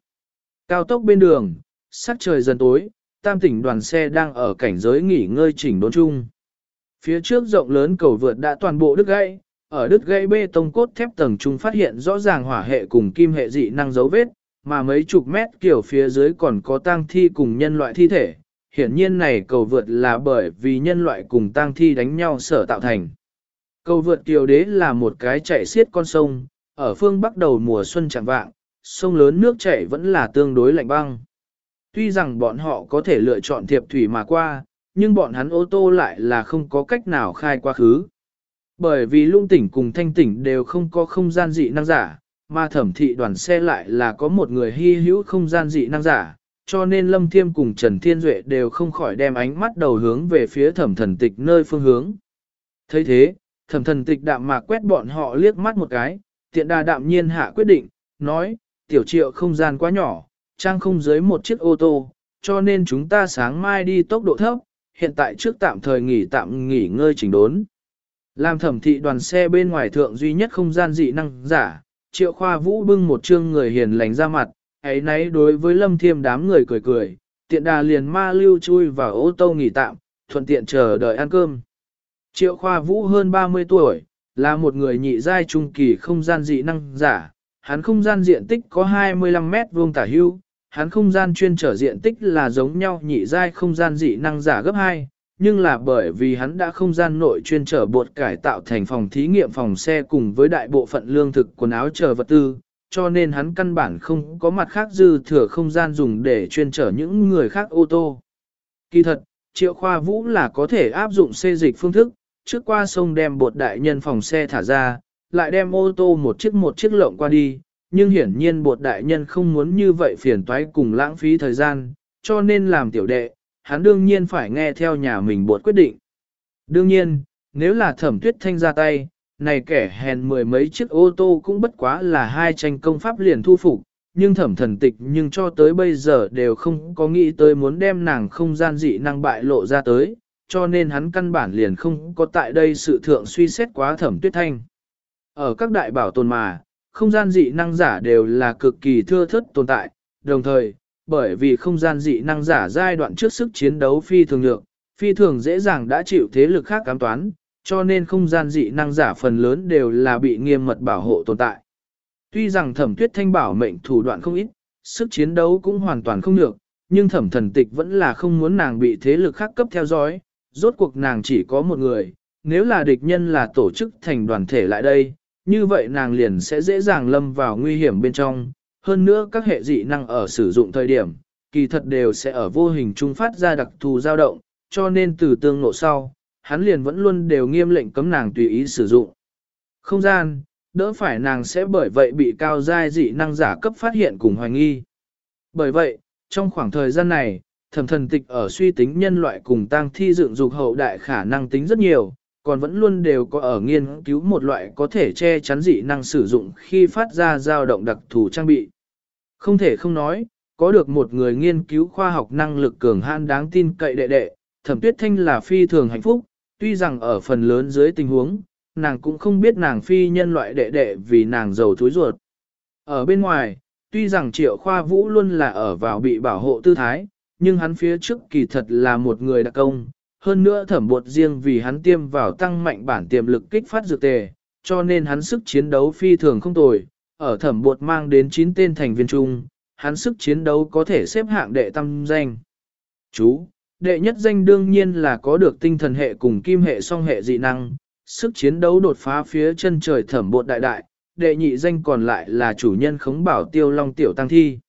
[SPEAKER 1] Cao tốc bên đường, sắc trời dần tối, tam tỉnh đoàn xe đang ở cảnh giới nghỉ ngơi chỉnh đốn chung. Phía trước rộng lớn cầu vượt đã toàn bộ đứt gãy, ở đứt gãy bê tông cốt thép tầng trung phát hiện rõ ràng hỏa hệ cùng kim hệ dị năng dấu vết, mà mấy chục mét kiểu phía dưới còn có tang thi cùng nhân loại thi thể. Hiển nhiên này cầu vượt là bởi vì nhân loại cùng tang thi đánh nhau sở tạo thành. Cầu vượt tiểu đế là một cái chạy xiết con sông, ở phương bắc đầu mùa xuân chẳng vạng, sông lớn nước chảy vẫn là tương đối lạnh băng. Tuy rằng bọn họ có thể lựa chọn thiệp thủy mà qua, nhưng bọn hắn ô tô lại là không có cách nào khai quá khứ. Bởi vì lung tỉnh cùng thanh tỉnh đều không có không gian dị năng giả, mà thẩm thị đoàn xe lại là có một người hy hữu không gian dị năng giả, cho nên Lâm Thiêm cùng Trần Thiên Duệ đều không khỏi đem ánh mắt đầu hướng về phía thẩm thần tịch nơi phương hướng. thấy thế, thẩm thần tịch đạm mạc quét bọn họ liếc mắt một cái, tiện đà đạm nhiên hạ quyết định, nói, tiểu triệu không gian quá nhỏ, trang không dưới một chiếc ô tô, cho nên chúng ta sáng mai đi tốc độ thấp, hiện tại trước tạm thời nghỉ tạm nghỉ ngơi chỉnh đốn. Làm thẩm thị đoàn xe bên ngoài thượng duy nhất không gian dị năng giả, triệu khoa vũ bưng một trương người hiền lành ra mặt, ấy nấy đối với lâm thiêm đám người cười cười, tiện đà liền ma lưu chui vào ô tô nghỉ tạm, thuận tiện chờ đợi ăn cơm. Triệu khoa vũ hơn 30 tuổi, là một người nhị giai trung kỳ không gian dị năng giả, hắn không gian diện tích có 25 mét vuông tả hưu, hắn không gian chuyên trở diện tích là giống nhau nhị giai không gian dị năng giả gấp 2, nhưng là bởi vì hắn đã không gian nội chuyên trở bột cải tạo thành phòng thí nghiệm phòng xe cùng với đại bộ phận lương thực quần áo chờ vật tư, cho nên hắn căn bản không có mặt khác dư thừa không gian dùng để chuyên trở những người khác ô tô. Kỳ thật, triệu khoa vũ là có thể áp dụng xê dịch phương thức, trước qua sông đem bột đại nhân phòng xe thả ra, lại đem ô tô một chiếc một chiếc lộng qua đi, nhưng hiển nhiên bột đại nhân không muốn như vậy phiền toái cùng lãng phí thời gian, cho nên làm tiểu đệ, hắn đương nhiên phải nghe theo nhà mình bột quyết định. Đương nhiên, nếu là thẩm tuyết thanh ra tay, này kẻ hèn mười mấy chiếc ô tô cũng bất quá là hai tranh công pháp liền thu phục, nhưng thẩm thần tịch nhưng cho tới bây giờ đều không có nghĩ tới muốn đem nàng không gian dị năng bại lộ ra tới, cho nên hắn căn bản liền không có tại đây sự thượng suy xét quá thẩm tuyết thanh. Ở các đại bảo tồn mà, không gian dị năng giả đều là cực kỳ thưa thớt tồn tại, đồng thời, bởi vì không gian dị năng giả giai đoạn trước sức chiến đấu phi thường lượng, phi thường dễ dàng đã chịu thế lực khác cám toán, cho nên không gian dị năng giả phần lớn đều là bị nghiêm mật bảo hộ tồn tại. Tuy rằng thẩm tuyết thanh bảo mệnh thủ đoạn không ít, sức chiến đấu cũng hoàn toàn không được, nhưng thẩm thần tịch vẫn là không muốn nàng bị thế lực khác cấp theo dõi, rốt cuộc nàng chỉ có một người, nếu là địch nhân là tổ chức thành đoàn thể lại đây, như vậy nàng liền sẽ dễ dàng lâm vào nguy hiểm bên trong, hơn nữa các hệ dị năng ở sử dụng thời điểm, kỳ thật đều sẽ ở vô hình trung phát ra đặc thù dao động, cho nên từ tương nộ sau, hắn liền vẫn luôn đều nghiêm lệnh cấm nàng tùy ý sử dụng. Không gian, đỡ phải nàng sẽ bởi vậy bị cao giai dị năng giả cấp phát hiện cùng hoài nghi. Bởi vậy, trong khoảng thời gian này, thẩm thần tịch ở suy tính nhân loại cùng tăng thi dựng dục hậu đại khả năng tính rất nhiều, còn vẫn luôn đều có ở nghiên cứu một loại có thể che chắn dị năng sử dụng khi phát ra dao động đặc thù trang bị. Không thể không nói, có được một người nghiên cứu khoa học năng lực cường han đáng tin cậy đệ đệ, thẩm tuyết thanh là phi thường hạnh phúc, tuy rằng ở phần lớn dưới tình huống, nàng cũng không biết nàng phi nhân loại đệ đệ vì nàng giàu thúi ruột. Ở bên ngoài, tuy rằng triệu khoa vũ luôn là ở vào bị bảo hộ tư thái, nhưng hắn phía trước kỳ thật là một người đặc công, hơn nữa thẩm bột riêng vì hắn tiêm vào tăng mạnh bản tiềm lực kích phát dược tề, cho nên hắn sức chiến đấu phi thường không tồi, ở thẩm bột mang đến 9 tên thành viên chung, hắn sức chiến đấu có thể xếp hạng đệ tâm danh. Chú, đệ nhất danh đương nhiên là có được tinh thần hệ cùng kim hệ song hệ dị năng, sức chiến đấu đột phá phía chân trời thẩm bột đại đại, đệ nhị danh còn lại là chủ nhân khống bảo tiêu long tiểu tăng thi.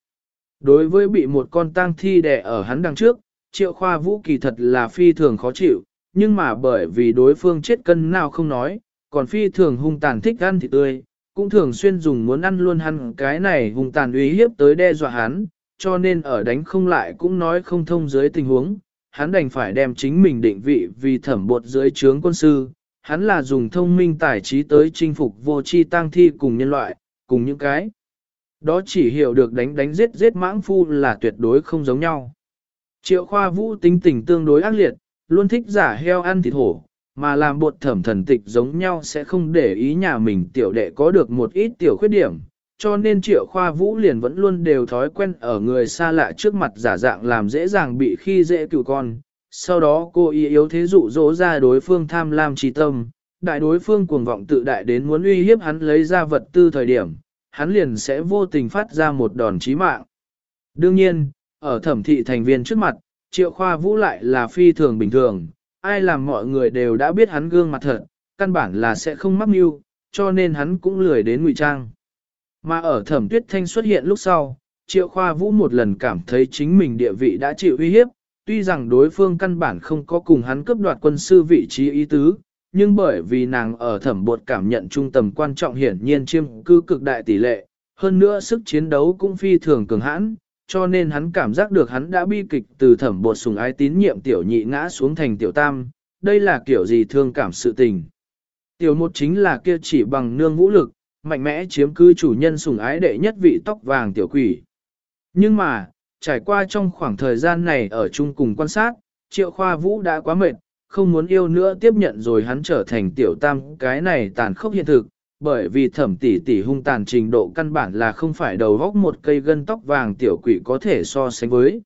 [SPEAKER 1] Đối với bị một con tăng thi đè ở hắn đằng trước, triệu khoa vũ kỳ thật là phi thường khó chịu, nhưng mà bởi vì đối phương chết cân nào không nói, còn phi thường hung tàn thích ăn thịt tươi, cũng thường xuyên dùng muốn ăn luôn hắn cái này hung tàn uy hiếp tới đe dọa hắn, cho nên ở đánh không lại cũng nói không thông dưới tình huống, hắn đành phải đem chính mình định vị vì thẩm bột dưới trướng quân sư, hắn là dùng thông minh tài trí tới chinh phục vô chi tăng thi cùng nhân loại, cùng những cái. Đó chỉ hiểu được đánh đánh giết giết mãng phu là tuyệt đối không giống nhau. Triệu khoa vũ tính tình tương đối ác liệt, luôn thích giả heo ăn thịt hổ, mà làm bột thẩm thần tịch giống nhau sẽ không để ý nhà mình tiểu đệ có được một ít tiểu khuyết điểm, cho nên triệu khoa vũ liền vẫn luôn đều thói quen ở người xa lạ trước mặt giả dạng làm dễ dàng bị khi dễ cựu con. Sau đó cô ý yếu thế dụ dỗ ra đối phương tham lam trí tâm, đại đối phương cuồng vọng tự đại đến muốn uy hiếp hắn lấy ra vật tư thời điểm, hắn liền sẽ vô tình phát ra một đòn chí mạng. Đương nhiên, ở thẩm thị thành viên trước mặt, triệu khoa vũ lại là phi thường bình thường, ai làm mọi người đều đã biết hắn gương mặt thật, căn bản là sẽ không mắc mưu, cho nên hắn cũng lười đến ngụy trang. Mà ở thẩm tuyết thanh xuất hiện lúc sau, triệu khoa vũ một lần cảm thấy chính mình địa vị đã chịu uy hiếp, tuy rằng đối phương căn bản không có cùng hắn cướp đoạt quân sư vị trí ý tứ, nhưng bởi vì nàng ở thẩm bột cảm nhận trung tầm quan trọng hiển nhiên chiêm cư cực đại tỷ lệ, hơn nữa sức chiến đấu cũng phi thường cường hãn, cho nên hắn cảm giác được hắn đã bi kịch từ thẩm bột sùng ái tín nhiệm tiểu nhị ngã xuống thành tiểu tam, đây là kiểu gì thương cảm sự tình. Tiểu một chính là kia chỉ bằng nương vũ lực, mạnh mẽ chiếm cứ chủ nhân sủng ái đệ nhất vị tóc vàng tiểu quỷ. Nhưng mà, trải qua trong khoảng thời gian này ở chung cùng quan sát, triệu khoa vũ đã quá mệt, không muốn yêu nữa tiếp nhận rồi hắn trở thành tiểu tam cái này tàn khốc hiện thực, bởi vì thẩm tỷ tỷ hung tàn trình độ căn bản là không phải đầu góc một cây gân tóc vàng tiểu quỷ có thể so sánh với.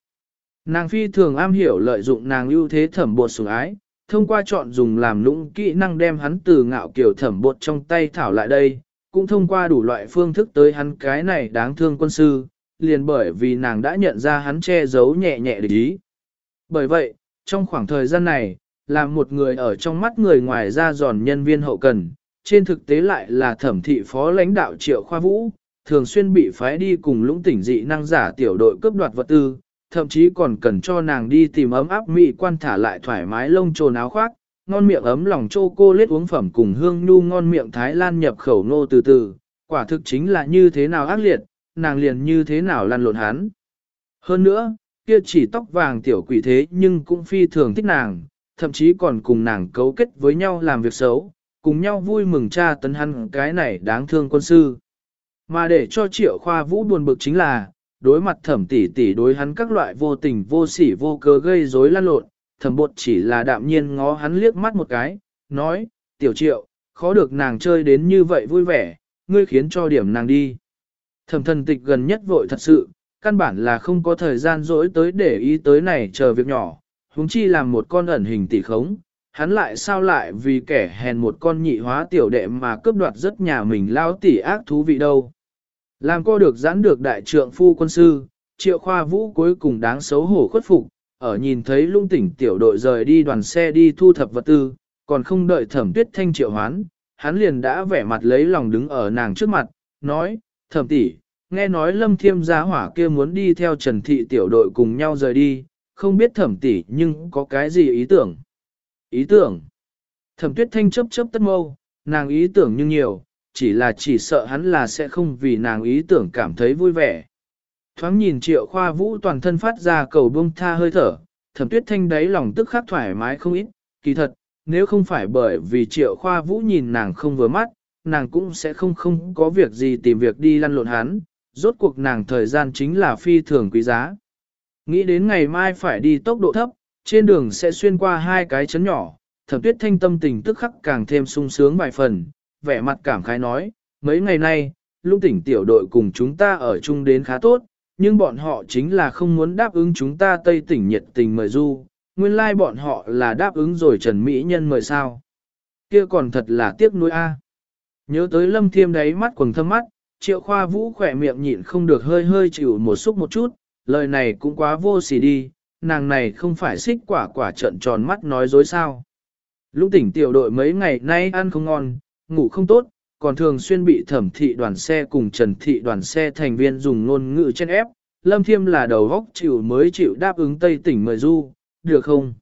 [SPEAKER 1] Nàng phi thường am hiểu lợi dụng nàng ưu thế thẩm bột sủng ái, thông qua chọn dùng làm lũng kỹ năng đem hắn từ ngạo kiểu thẩm bột trong tay thảo lại đây, cũng thông qua đủ loại phương thức tới hắn cái này đáng thương quân sư, liền bởi vì nàng đã nhận ra hắn che giấu nhẹ nhẹ để ý. Bởi vậy, trong khoảng thời gian này, là một người ở trong mắt người ngoài ra giòn nhân viên hậu cần, trên thực tế lại là thẩm thị phó lãnh đạo triệu khoa vũ, thường xuyên bị phái đi cùng lũng tỉnh dị năng giả tiểu đội cướp đoạt vật tư, thậm chí còn cần cho nàng đi tìm ấm áp mị quan thả lại thoải mái lông trồn áo khoác, ngon miệng ấm lòng chô cô lết uống phẩm cùng hương nhu ngon miệng Thái Lan nhập khẩu nô từ từ, quả thực chính là như thế nào ác liệt, nàng liền như thế nào lăn lộn hắn. Hơn nữa, kia chỉ tóc vàng tiểu quỷ thế nhưng cũng phi thường thích nàng, thậm chí còn cùng nàng cấu kết với nhau làm việc xấu, cùng nhau vui mừng cha tấn hắn cái này đáng thương quân sư. Mà để cho triệu khoa vũ buồn bực chính là, đối mặt thẩm tỷ tỷ đối hắn các loại vô tình vô sỉ vô cớ gây rối lan lộn, thẩm bột chỉ là đạm nhiên ngó hắn liếc mắt một cái, nói, tiểu triệu, khó được nàng chơi đến như vậy vui vẻ, ngươi khiến cho điểm nàng đi. Thẩm thần tịch gần nhất vội thật sự, căn bản là không có thời gian dỗi tới để ý tới này chờ việc nhỏ, huống chi làm một con ẩn hình tỷ khống, hắn lại sao lại vì kẻ hèn một con nhị hóa tiểu đệ mà cướp đoạt rất nhà mình lao tỷ ác thú vị đâu. Làm cô được giãn được đại trượng phu quân sư, triệu khoa vũ cuối cùng đáng xấu hổ khuất phục, ở nhìn thấy lung tỉnh tiểu đội rời đi đoàn xe đi thu thập vật tư, còn không đợi thẩm tuyết thanh triệu hoán, hắn liền đã vẻ mặt lấy lòng đứng ở nàng trước mặt, nói, thẩm tỷ, nghe nói lâm thiêm giá hỏa kia muốn đi theo trần thị tiểu đội cùng nhau rời đi, không biết thẩm tỷ nhưng có cái gì ý tưởng. Ý tưởng. Thẩm tuyết thanh chấp chấp tất mâu, nàng ý tưởng nhưng nhiều, chỉ là chỉ sợ hắn là sẽ không vì nàng ý tưởng cảm thấy vui vẻ. Thoáng nhìn triệu khoa vũ toàn thân phát ra cầu bông tha hơi thở, thẩm tuyết thanh đáy lòng tức khắc thoải mái không ít, kỳ thật, nếu không phải bởi vì triệu khoa vũ nhìn nàng không vừa mắt, nàng cũng sẽ không không có việc gì tìm việc đi lăn lộn hắn, rốt cuộc nàng thời gian chính là phi thường quý giá. Nghĩ đến ngày mai phải đi tốc độ thấp, trên đường sẽ xuyên qua hai cái chấn nhỏ, thẩm tuyết thanh tâm tình tức khắc càng thêm sung sướng vài phần, vẻ mặt cảm khái nói, mấy ngày nay, lung tỉnh tiểu đội cùng chúng ta ở chung đến khá tốt, nhưng bọn họ chính là không muốn đáp ứng chúng ta Tây tỉnh nhiệt tình mời du, nguyên lai like bọn họ là đáp ứng rồi Trần Mỹ Nhân mời sao. Kia còn thật là tiếc nuối a. Nhớ tới lâm thiêm đáy mắt quần thâm mắt, triệu khoa vũ khỏe miệng nhịn không được hơi hơi chịu một xúc một chút, lời này cũng quá vô xỉ đi, nàng này không phải xích quả quả trận tròn mắt nói dối sao. Lúc tỉnh tiểu đội mấy ngày nay ăn không ngon, ngủ không tốt, còn thường xuyên bị thẩm thị đoàn xe cùng trần thị đoàn xe thành viên dùng ngôn ngữ chen ép, lâm thiêm là đầu góc chịu mới chịu đáp ứng Tây tỉnh mời du, được không?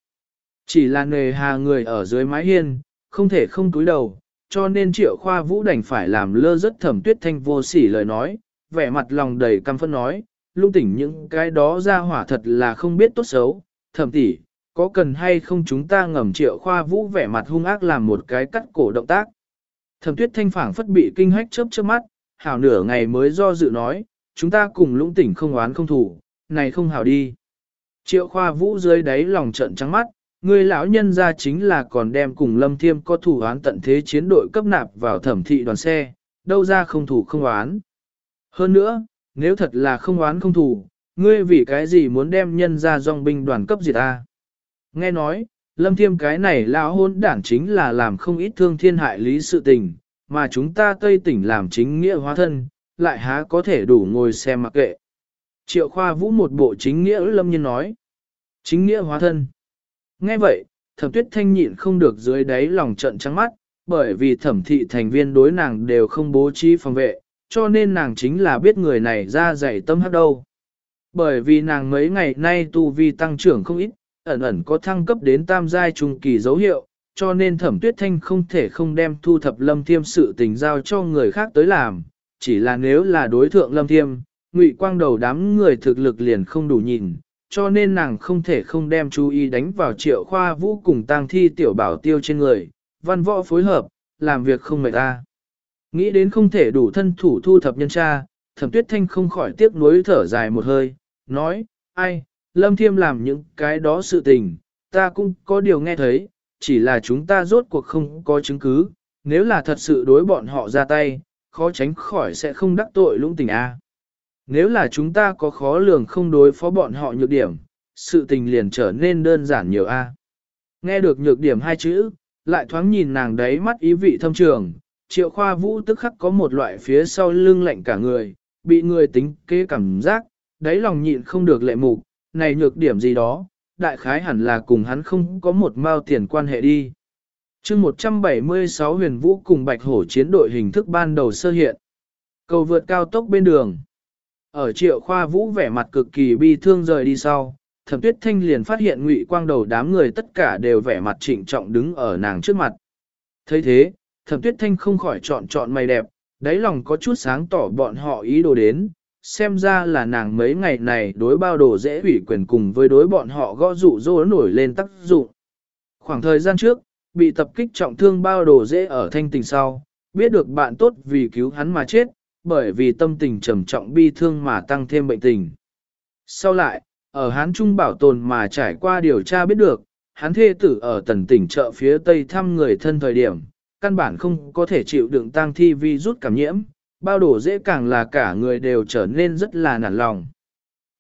[SPEAKER 1] Chỉ là nề hà người ở dưới mái hiên, không thể không túi đầu, cho nên triệu khoa vũ đành phải làm lơ rất thẩm tuyết thanh vô sỉ lời nói, vẻ mặt lòng đầy căm phân nói, lung tỉnh những cái đó ra hỏa thật là không biết tốt xấu, thẩm tỷ, có cần hay không chúng ta ngầm triệu khoa vũ vẻ mặt hung ác làm một cái cắt cổ động tác. Thẩm tuyết thanh phảng phất bị kinh hách chớp chớp mắt, hảo nửa ngày mới do dự nói, chúng ta cùng lũng tỉnh không oán không thủ, này không hảo đi. Triệu khoa vũ dưới đáy lòng trận trắng mắt, người lão nhân ra chính là còn đem cùng lâm thiêm có thủ oán tận thế chiến đội cấp nạp vào thẩm thị đoàn xe, đâu ra không thủ không oán. Hơn nữa, nếu thật là không oán không thủ, ngươi vì cái gì muốn đem nhân ra dòng binh đoàn cấp gì ta? Nghe nói, lâm thiêm cái này lão hôn đảng chính là làm không ít thương thiên hại lý sự tình, mà chúng ta Tây tỉnh làm chính nghĩa hóa thân, lại há có thể đủ ngồi xem mặc kệ. Triệu khoa vũ một bộ chính nghĩa lâm nhân nói. Chính nghĩa hóa thân. Nghe vậy, thẩm tuyết thanh nhịn không được dưới đáy lòng trận trắng mắt, bởi vì thẩm thị thành viên đối nàng đều không bố trí phòng vệ, cho nên nàng chính là biết người này ra dạy tâm hắc đâu. Bởi vì nàng mấy ngày nay tu vi tăng trưởng không ít, ẩn ẩn có thăng cấp đến tam giai trung kỳ dấu hiệu, cho nên thẩm tuyết thanh không thể không đem thu thập lâm thiêm sự tình giao cho người khác tới làm, chỉ là nếu là đối thượng lâm thiêm, ngụy quang đầu đám người thực lực liền không đủ nhìn, cho nên nàng không thể không đem chú ý đánh vào triệu khoa vũ cùng tang thi tiểu bảo tiêu trên người, văn võ phối hợp, làm việc không mệt ta. Nghĩ đến không thể đủ thân thủ thu thập nhân tra, thẩm tuyết thanh không khỏi tiếc nuối thở dài một hơi, nói, ai, lâm thiêm làm những cái đó sự tình, ta cũng có điều nghe thấy, chỉ là chúng ta rốt cuộc không có chứng cứ, nếu là thật sự đối bọn họ ra tay, khó tránh khỏi sẽ không đắc tội lũng tình A. Nếu là chúng ta có khó lường không đối phó bọn họ nhược điểm, sự tình liền trở nên đơn giản nhiều A. Nghe được nhược điểm hai chữ, lại thoáng nhìn nàng đấy mắt ý vị thâm trường, triệu khoa vũ tức khắc có một loại phía sau lưng lạnh cả người, bị người tính kế cảm giác, đáy lòng nhịn không được lệ mục, này nhược điểm gì đó, đại khái hẳn là cùng hắn không có một mao tiền quan hệ đi. chương 176 huyền vũ cùng bạch hổ chiến đội hình thức ban đầu sơ hiện. Cầu vượt cao tốc bên đường. Ở triệu khoa vũ vẻ mặt cực kỳ bi thương rời đi sau, thẩm tuyết thanh liền phát hiện ngụy quang đầu đám người tất cả đều vẻ mặt trịnh trọng đứng ở nàng trước mặt. thấy thế, thẩm tuyết thanh không khỏi chọn chọn mày đẹp, đáy lòng có chút sáng tỏ bọn họ ý đồ đến, xem ra là nàng mấy ngày này đối bao đồ dễ ủy quyền cùng với đối bọn họ gõ dụ dỗ nổi lên tác dụng. Khoảng thời gian trước, bị tập kích trọng thương bao đồ dễ ở thanh tình sau, biết được bạn tốt vì cứu hắn mà chết, bởi vì tâm tình trầm trọng bi thương mà tăng thêm bệnh tình. Sau lại, ở Hán Trung bảo tồn mà trải qua điều tra biết được, hắn thê tử ở tần tỉnh chợ phía tây thăm người thân thời điểm, căn bản không có thể chịu đựng tang thi vi rút cảm nhiễm, bao đổ dễ càng là cả người đều trở nên rất là nản lòng.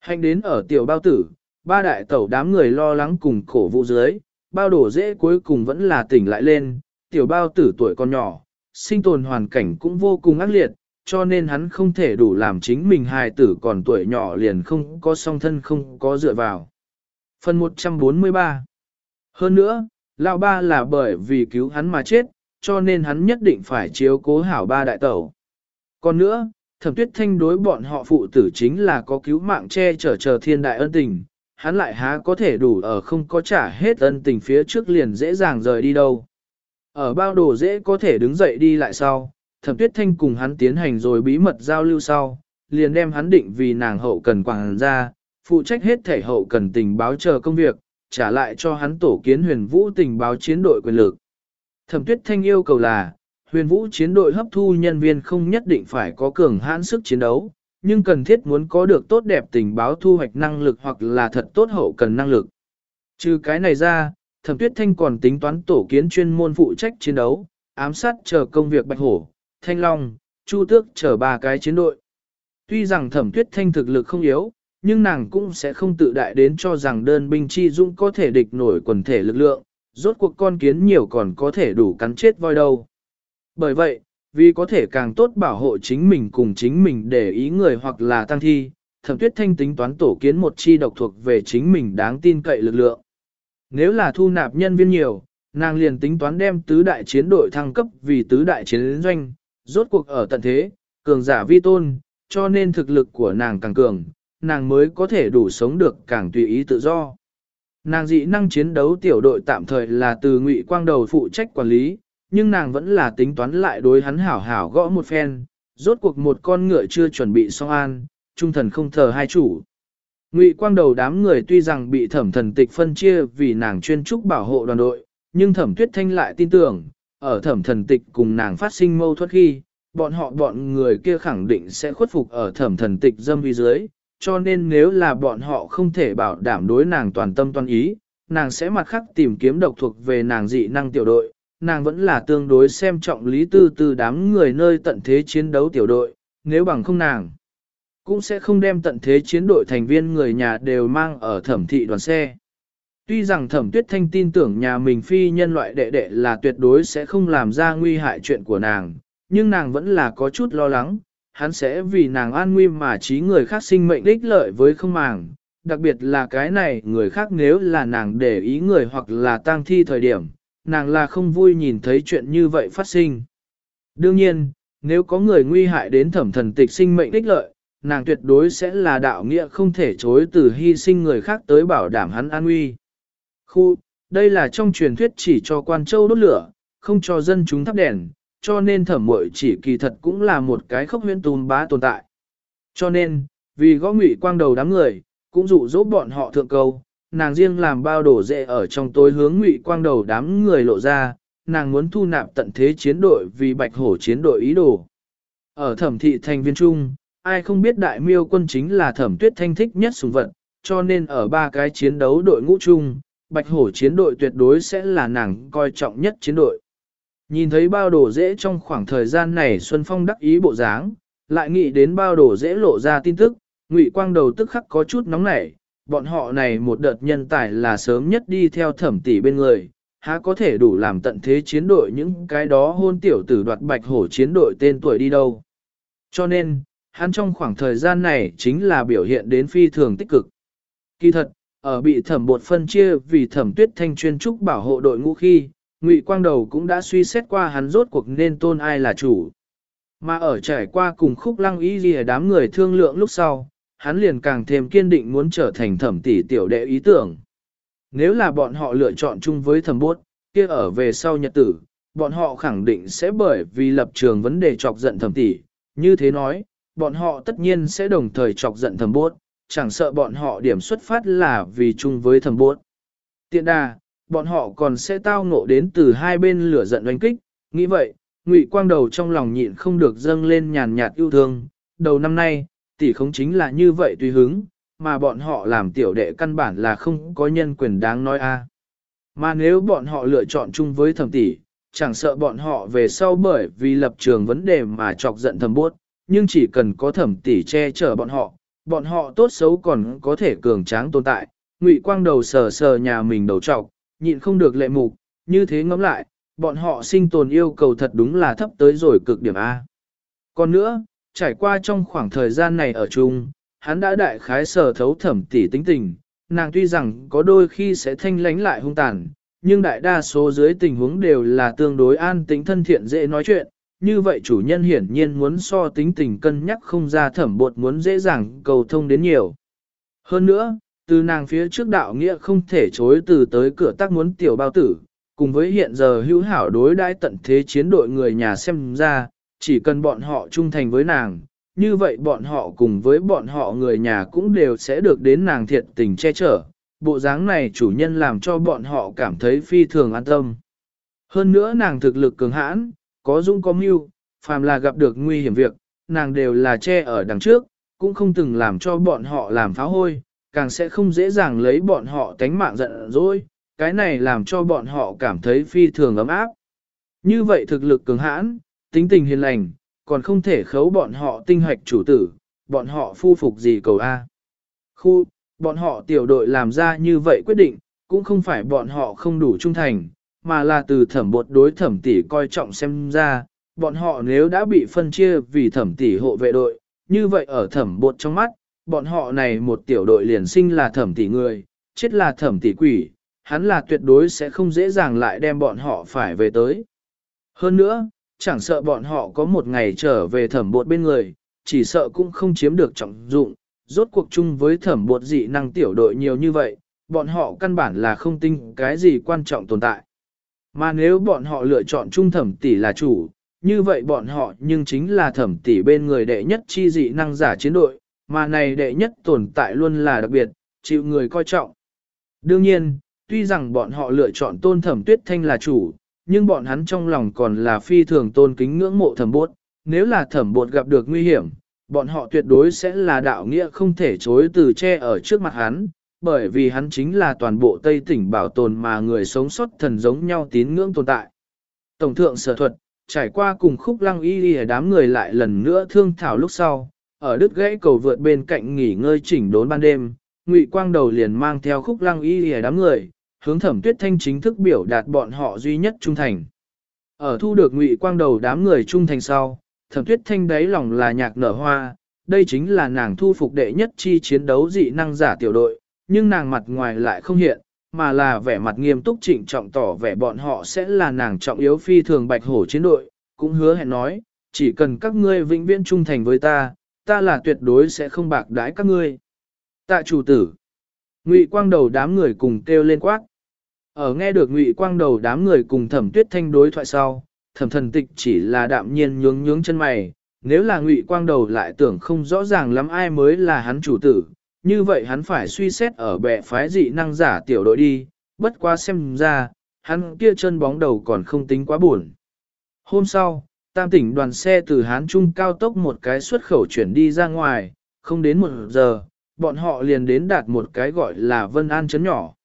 [SPEAKER 1] Hành đến ở tiểu bao tử, ba đại tẩu đám người lo lắng cùng khổ vụ dưới, bao đổ dễ cuối cùng vẫn là tỉnh lại lên, tiểu bao tử tuổi còn nhỏ, sinh tồn hoàn cảnh cũng vô cùng ác liệt, cho nên hắn không thể đủ làm chính mình hài tử còn tuổi nhỏ liền không có song thân không có dựa vào. Phần 143 Hơn nữa, Lão ba là bởi vì cứu hắn mà chết, cho nên hắn nhất định phải chiếu cố hảo ba đại tẩu. Còn nữa, thẩm tuyết thanh đối bọn họ phụ tử chính là có cứu mạng che chở chờ thiên đại ân tình, hắn lại há có thể đủ ở không có trả hết ân tình phía trước liền dễ dàng rời đi đâu. Ở bao đồ dễ có thể đứng dậy đi lại sau, thẩm tuyết thanh cùng hắn tiến hành rồi bí mật giao lưu sau, liền đem hắn định vì nàng hậu cần quảng ra, phụ trách hết thể hậu cần tình báo chờ công việc, trả lại cho hắn tổ kiến huyền vũ tình báo chiến đội quyền lực. Thẩm tuyết thanh yêu cầu là, huyền vũ chiến đội hấp thu nhân viên không nhất định phải có cường hãn sức chiến đấu, nhưng cần thiết muốn có được tốt đẹp tình báo thu hoạch năng lực hoặc là thật tốt hậu cần năng lực. Trừ cái này ra, thẩm tuyết thanh còn tính toán tổ kiến chuyên môn phụ trách chiến đấu, ám sát chờ công việc bạch hổ, thanh long, chu tước chờ ba cái chiến đội. Tuy rằng thẩm tuyết thanh thực lực không yếu, nhưng nàng cũng sẽ không tự đại đến cho rằng đơn binh chi dũng có thể địch nổi quần thể lực lượng, rốt cuộc con kiến nhiều còn có thể đủ cắn chết voi đâu. Bởi vậy, vì có thể càng tốt bảo hộ chính mình cùng chính mình để ý người hoặc là tăng thi, thẩm tuyết thanh tính toán tổ kiến một chi độc thuộc về chính mình đáng tin cậy lực lượng. Nếu là thu nạp nhân viên nhiều, nàng liền tính toán đem tứ đại chiến đội thăng cấp vì tứ đại chiến doanh, rốt cuộc ở tận thế, cường giả vi tôn, cho nên thực lực của nàng càng cường, nàng mới có thể đủ sống được càng tùy ý tự do. Nàng dị năng chiến đấu tiểu đội tạm thời là từ ngụy quang đầu phụ trách quản lý, nhưng nàng vẫn là tính toán lại đối hắn hảo hảo gõ một phen, rốt cuộc một con ngựa chưa chuẩn bị xong an, trung thần không thờ hai chủ. Ngụy quang đầu đám người tuy rằng bị thẩm thần tịch phân chia vì nàng chuyên trúc bảo hộ đoàn đội, nhưng thẩm tuyết thanh lại tin tưởng, ở thẩm thần tịch cùng nàng phát sinh mâu thuẫn khi, bọn họ bọn người kia khẳng định sẽ khuất phục ở thẩm thần tịch dâm vi dưới, cho nên nếu là bọn họ không thể bảo đảm đối nàng toàn tâm toàn ý, nàng sẽ mặt khắc tìm kiếm độc thuộc về nàng dị năng tiểu đội, nàng vẫn là tương đối xem trọng lý tư từ đám người nơi tận thế chiến đấu tiểu đội, nếu bằng không nàng, cũng sẽ không đem tận thế chiến đội thành viên người nhà đều mang ở thẩm thị đoàn xe. Tuy rằng thẩm tuyết thanh tin tưởng nhà mình phi nhân loại đệ đệ là tuyệt đối sẽ không làm ra nguy hại chuyện của nàng, nhưng nàng vẫn là có chút lo lắng, hắn sẽ vì nàng an nguy mà trí người khác sinh mệnh đích lợi với không màng. Đặc biệt là cái này người khác nếu là nàng để ý người hoặc là tang thi thời điểm, nàng là không vui nhìn thấy chuyện như vậy phát sinh. Đương nhiên, nếu có người nguy hại đến thẩm thần tịch sinh mệnh đích lợi, nàng tuyệt đối sẽ là đạo nghĩa không thể chối từ hy sinh người khác tới bảo đảm hắn an nguy. Khu, đây là trong truyền thuyết chỉ cho quan châu đốt lửa, không cho dân chúng thắp đèn, cho nên thẩm mội chỉ kỳ thật cũng là một cái khốc huyễn tùm bá tồn tại. Cho nên, vì gõ ngụy quang đầu đám người, cũng dụ dỗ bọn họ thượng cầu nàng riêng làm bao đổ dễ ở trong tối hướng ngụy quang đầu đám người lộ ra, nàng muốn thu nạp tận thế chiến đội vì bạch hổ chiến đội ý đồ. Ở thẩm thị thành viên trung, ai không biết đại miêu quân chính là thẩm tuyết thanh thích nhất sùng vận, cho nên ở ba cái chiến đấu đội ngũ chung, bạch hổ chiến đội tuyệt đối sẽ là nàng coi trọng nhất chiến đội. Nhìn thấy bao đồ dễ trong khoảng thời gian này Xuân Phong đắc ý bộ dáng, lại nghĩ đến bao đồ dễ lộ ra tin tức, ngụy quang đầu tức khắc có chút nóng nảy, bọn họ này một đợt nhân tài là sớm nhất đi theo thẩm tỷ bên người, há có thể đủ làm tận thế chiến đội những cái đó hôn tiểu tử đoạt bạch hổ chiến đội tên tuổi đi đâu. Cho nên, hắn trong khoảng thời gian này chính là biểu hiện đến phi thường tích cực. Kỳ thật, ở bị thẩm bột phân chia vì thẩm tuyết thanh chuyên trúc bảo hộ đội ngũ khi, Ngụy Quang Đầu cũng đã suy xét qua hắn rốt cuộc nên tôn ai là chủ. Mà ở trải qua cùng khúc lăng ý gì đám người thương lượng lúc sau, hắn liền càng thêm kiên định muốn trở thành thẩm tỷ tiểu đệ ý tưởng. Nếu là bọn họ lựa chọn chung với thẩm bốt, kia ở về sau nhật tử, bọn họ khẳng định sẽ bởi vì lập trường vấn đề chọc giận thẩm tỷ. Như thế nói, bọn họ tất nhiên sẽ đồng thời chọc giận thẩm bốt, chẳng sợ bọn họ điểm xuất phát là vì chung với thẩm bốt. Tiện đà, bọn họ còn sẽ tao ngộ đến từ hai bên lửa giận oanh kích, nghĩ vậy, Ngụy Quang đầu trong lòng nhịn không được dâng lên nhàn nhạt yêu thương, đầu năm nay, tỷ không chính là như vậy tùy hứng, mà bọn họ làm tiểu đệ căn bản là không có nhân quyền đáng nói a. Mà nếu bọn họ lựa chọn chung với thẩm tỷ, chẳng sợ bọn họ về sau bởi vì lập trường vấn đề mà chọc giận thẩm buốt, nhưng chỉ cần có thẩm tỷ che chở bọn họ, bọn họ tốt xấu còn có thể cường tráng tồn tại. Ngụy Quang đầu sờ sờ nhà mình đầu trọc, nhịn không được lệ mục, như thế ngẫm lại, bọn họ sinh tồn yêu cầu thật đúng là thấp tới rồi cực điểm A. Còn nữa, trải qua trong khoảng thời gian này ở chung, hắn đã đại khái sở thấu thẩm tỷ tính tình, nàng tuy rằng có đôi khi sẽ thanh lánh lại hung tàn, nhưng đại đa số dưới tình huống đều là tương đối an tĩnh thân thiện dễ nói chuyện, như vậy chủ nhân hiển nhiên muốn so tính tình cân nhắc không ra thẩm bột muốn dễ dàng cầu thông đến nhiều. Hơn nữa, từ nàng phía trước đạo nghĩa không thể chối từ tới cửa tác muốn tiểu bao tử, cùng với hiện giờ hữu hảo đối đãi tận thế chiến đội người nhà xem ra, chỉ cần bọn họ trung thành với nàng, như vậy bọn họ cùng với bọn họ người nhà cũng đều sẽ được đến nàng thiệt tình che chở. Bộ dáng này chủ nhân làm cho bọn họ cảm thấy phi thường an tâm. Hơn nữa nàng thực lực cường hãn, có dũng có mưu, phàm là gặp được nguy hiểm việc, nàng đều là che ở đằng trước, cũng không từng làm cho bọn họ làm phá hôi, càng sẽ không dễ dàng lấy bọn họ tánh mạng giận dỗi, cái này làm cho bọn họ cảm thấy phi thường ấm áp. Như vậy thực lực cường hãn, tính tình hiền lành, còn không thể khấu bọn họ tinh hoạch chủ tử, bọn họ phu phục gì cầu A. Khu, bọn họ tiểu đội làm ra như vậy quyết định, cũng không phải bọn họ không đủ trung thành, mà là từ thẩm bột đối thẩm tỷ coi trọng xem ra, bọn họ nếu đã bị phân chia vì thẩm tỷ hộ vệ đội, như vậy ở thẩm bột trong mắt, bọn họ này một tiểu đội liền sinh là thẩm tỷ người, chết là thẩm tỷ quỷ, hắn là tuyệt đối sẽ không dễ dàng lại đem bọn họ phải về tới. Hơn nữa, chẳng sợ bọn họ có một ngày trở về thẩm bột bên người, chỉ sợ cũng không chiếm được trọng dụng, rốt cuộc chung với thẩm bột dị năng tiểu đội nhiều như vậy, bọn họ căn bản là không tin cái gì quan trọng tồn tại. Mà nếu bọn họ lựa chọn trung thẩm tỷ là chủ, như vậy bọn họ nhưng chính là thẩm tỷ bên người đệ nhất chi dị năng giả chiến đội, mà này đệ nhất tồn tại luôn là đặc biệt, chịu người coi trọng. Đương nhiên, tuy rằng bọn họ lựa chọn tôn thẩm tuyết thanh là chủ, nhưng bọn hắn trong lòng còn là phi thường tôn kính ngưỡng mộ thẩm bột. Nếu là thẩm bột gặp được nguy hiểm, bọn họ tuyệt đối sẽ là đạo nghĩa không thể chối từ che ở trước mặt hắn, bởi vì hắn chính là toàn bộ Tây tỉnh bảo tồn mà người sống sót thần giống nhau tín ngưỡng tồn tại. Tổng thượng sở thuật, trải qua cùng khúc lăng y đi đám người lại lần nữa thương thảo lúc sau, ở đứt gãy cầu vượt bên cạnh nghỉ ngơi chỉnh đốn ban đêm, Ngụy Quang đầu liền mang theo khúc lăng y đi đám người, hướng thẩm tuyết thanh chính thức biểu đạt bọn họ duy nhất trung thành. Ở thu được Ngụy Quang đầu đám người trung thành sau, thẩm tuyết thanh đáy lòng là nhạc nở hoa, đây chính là nàng thu phục đệ nhất chi chiến đấu dị năng giả tiểu đội, nhưng nàng mặt ngoài lại không hiện, mà là vẻ mặt nghiêm túc trịnh trọng tỏ vẻ bọn họ sẽ là nàng trọng yếu phi thường bạch hổ chiến đội, cũng hứa hẹn nói, chỉ cần các ngươi vĩnh viễn trung thành với ta, ta là tuyệt đối sẽ không bạc đãi các ngươi. Tạ chủ tử, Ngụy Quang Đầu đám người cùng kêu lên quát. Ở nghe được Ngụy Quang Đầu đám người cùng Thẩm Tuyết Thanh đối thoại sau, Thẩm Thần Tịch chỉ là đạm nhiên nhướng nhướng chân mày, nếu là Ngụy Quang Đầu lại tưởng không rõ ràng lắm ai mới là hắn chủ tử, như vậy hắn phải suy xét ở bệ phái dị năng giả tiểu đội đi, bất quá xem ra, hắn kia chân bóng đầu còn không tính quá buồn. Hôm sau, tam tỉnh đoàn xe từ Hán Trung cao tốc một cái xuất khẩu chuyển đi ra ngoài, không đến một giờ, bọn họ liền đến đạt một cái gọi là Vân An Trấn nhỏ.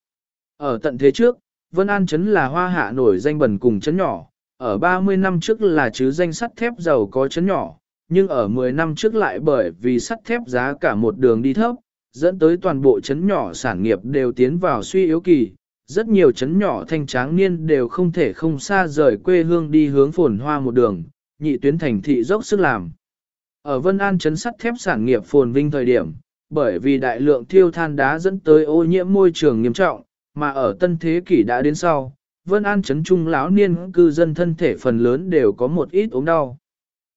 [SPEAKER 1] Ở tận thế trước, Vân An Trấn là hoa hạ nổi danh bẩn cùng trấn nhỏ, ở 30 năm trước là chứ danh sắt thép giàu có trấn nhỏ, nhưng ở 10 năm trước lại bởi vì sắt thép giá cả một đường đi thấp, dẫn tới toàn bộ trấn nhỏ sản nghiệp đều tiến vào suy yếu kỳ. Rất nhiều trấn nhỏ thanh tráng niên đều không thể không xa rời quê hương đi hướng phồn hoa một đường, nhị tuyến thành thị dốc sức làm. Ở Vân An trấn sắt thép sản nghiệp phồn vinh thời điểm, bởi vì đại lượng thiêu than đá dẫn tới ô nhiễm môi trường nghiêm trọng, mà ở tân thế kỷ đã đến sau, Vân An trấn trung lão niên cư dân thân thể phần lớn đều có một ít ốm đau.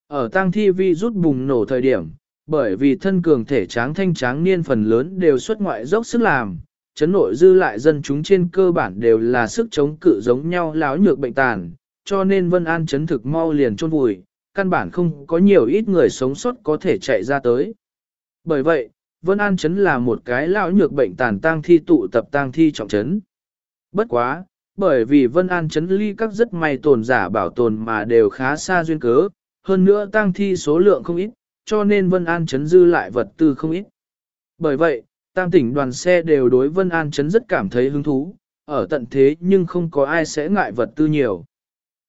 [SPEAKER 1] Ở tang thi vi rút bùng nổ thời điểm, bởi vì thân cường thể tráng thanh tráng niên phần lớn đều xuất ngoại dốc sức làm, chấn nội dư lại dân chúng trên cơ bản đều là sức chống cự giống nhau láo nhược bệnh tàn, cho nên Vân An chấn thực mau liền chôn vùi, căn bản không có nhiều ít người sống sót có thể chạy ra tới. Bởi vậy, Vân An chấn là một cái lão nhược bệnh tàn tang thi tụ tập tang thi trọng chấn. Bất quá, bởi vì Vân An chấn ly các rất may tồn giả bảo tồn mà đều khá xa duyên cớ, hơn nữa tang thi số lượng không ít, cho nên Vân An chấn dư lại vật tư không ít. Bởi vậy, tam tỉnh đoàn xe đều đối Vân An chấn rất cảm thấy hứng thú, ở tận thế nhưng không có ai sẽ ngại vật tư nhiều.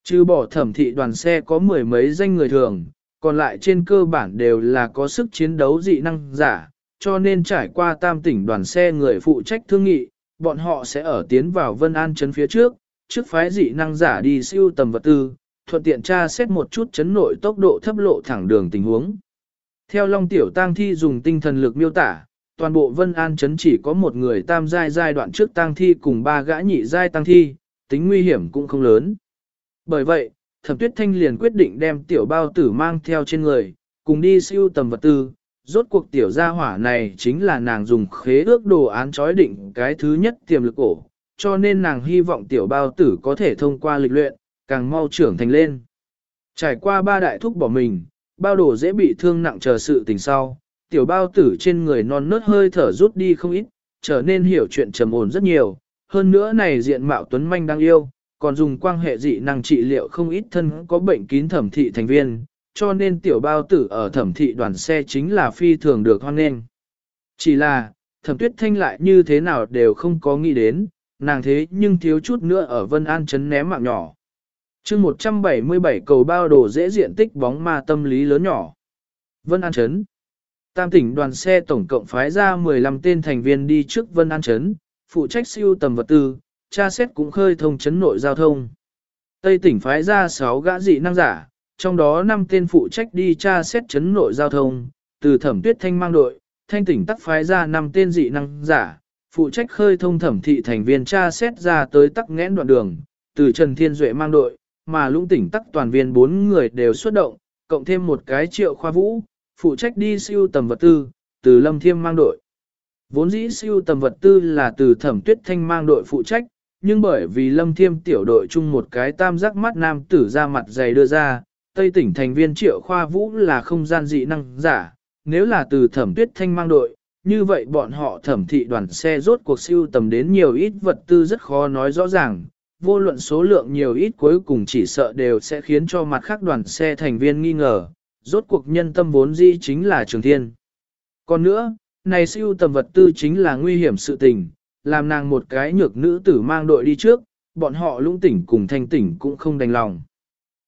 [SPEAKER 1] Trừ bỏ thẩm thị đoàn xe có mười mấy danh người thường, còn lại trên cơ bản đều là có sức chiến đấu dị năng giả, cho nên trải qua tam tỉnh đoàn xe người phụ trách thương nghị, bọn họ sẽ ở tiến vào Vân An trấn phía trước, trước phái dị năng giả đi siêu tầm vật tư, thuận tiện tra xét một chút chấn nội tốc độ thấp lộ thẳng đường tình huống. Theo Long Tiểu Tang Thi dùng tinh thần lực miêu tả, toàn bộ Vân An trấn chỉ có một người tam giai giai đoạn trước Tang Thi cùng ba gã nhị giai Tang Thi, tính nguy hiểm cũng không lớn. Bởi vậy, Thẩm Tuyết Thanh liền quyết định đem tiểu bao tử mang theo trên người, cùng đi siêu tầm vật tư. Rốt cuộc tiểu gia hỏa này chính là nàng dùng khế ước đồ án chói định cái thứ nhất tiềm lực ổ, cho nên nàng hy vọng tiểu bao tử có thể thông qua lịch luyện, càng mau trưởng thành lên. Trải qua ba đại thúc bỏ mình, bao đồ dễ bị thương nặng chờ sự tình sau, tiểu bao tử trên người non nớt hơi thở rút đi không ít, trở nên hiểu chuyện trầm ổn rất nhiều, hơn nữa này diện mạo tuấn manh đang yêu, còn dùng quan hệ dị năng trị liệu không ít thân có bệnh kín thẩm thị thành viên, cho nên tiểu bao tử ở thẩm thị đoàn xe chính là phi thường được hoan nghênh. Chỉ là, thẩm tuyết thanh lại như thế nào đều không có nghĩ đến, nàng thế nhưng thiếu chút nữa ở Vân An chấn ném mạng nhỏ chương 177 cầu bao đồ dễ diện tích bóng ma tâm lý lớn nhỏ. Vân An chấn, Tam tỉnh đoàn xe tổng cộng phái ra 15 tên thành viên đi trước Vân An chấn, phụ trách siêu tầm vật tư, tra xét cũng khơi thông chấn nội giao thông. Tây tỉnh phái ra 6 gã dị năng giả, trong đó 5 tên phụ trách đi tra xét chấn nội giao thông, từ thẩm tuyết thanh mang đội, thanh tỉnh tắc phái ra 5 tên dị năng giả, phụ trách khơi thông thẩm thị thành viên tra xét ra tới tắc nghẽn đoạn đường, từ Trần Thiên Duệ mang đội, mà lũng tỉnh tắc toàn viên bốn người đều xuất động, cộng thêm một cái triệu khoa vũ, phụ trách đi siêu tầm vật tư, từ lâm thiêm mang đội. Vốn dĩ siêu tầm vật tư là từ thẩm tuyết thanh mang đội phụ trách, nhưng bởi vì lâm thiêm tiểu đội chung một cái tam giác mắt nam tử ra mặt dày đưa ra, Tây tỉnh thành viên triệu khoa vũ là không gian dị năng giả, nếu là từ thẩm tuyết thanh mang đội, như vậy bọn họ thẩm thị đoàn xe rốt cuộc siêu tầm đến nhiều ít vật tư rất khó nói rõ ràng, vô luận số lượng nhiều ít cuối cùng chỉ sợ đều sẽ khiến cho mặt khác đoàn xe thành viên nghi ngờ, rốt cuộc nhân tâm vốn dĩ chính là trường thiên. Còn nữa, này siêu tầm vật tư chính là nguy hiểm sự tình, làm nàng một cái nhược nữ tử mang đội đi trước, bọn họ lũng tỉnh cùng thanh tỉnh cũng không đành lòng.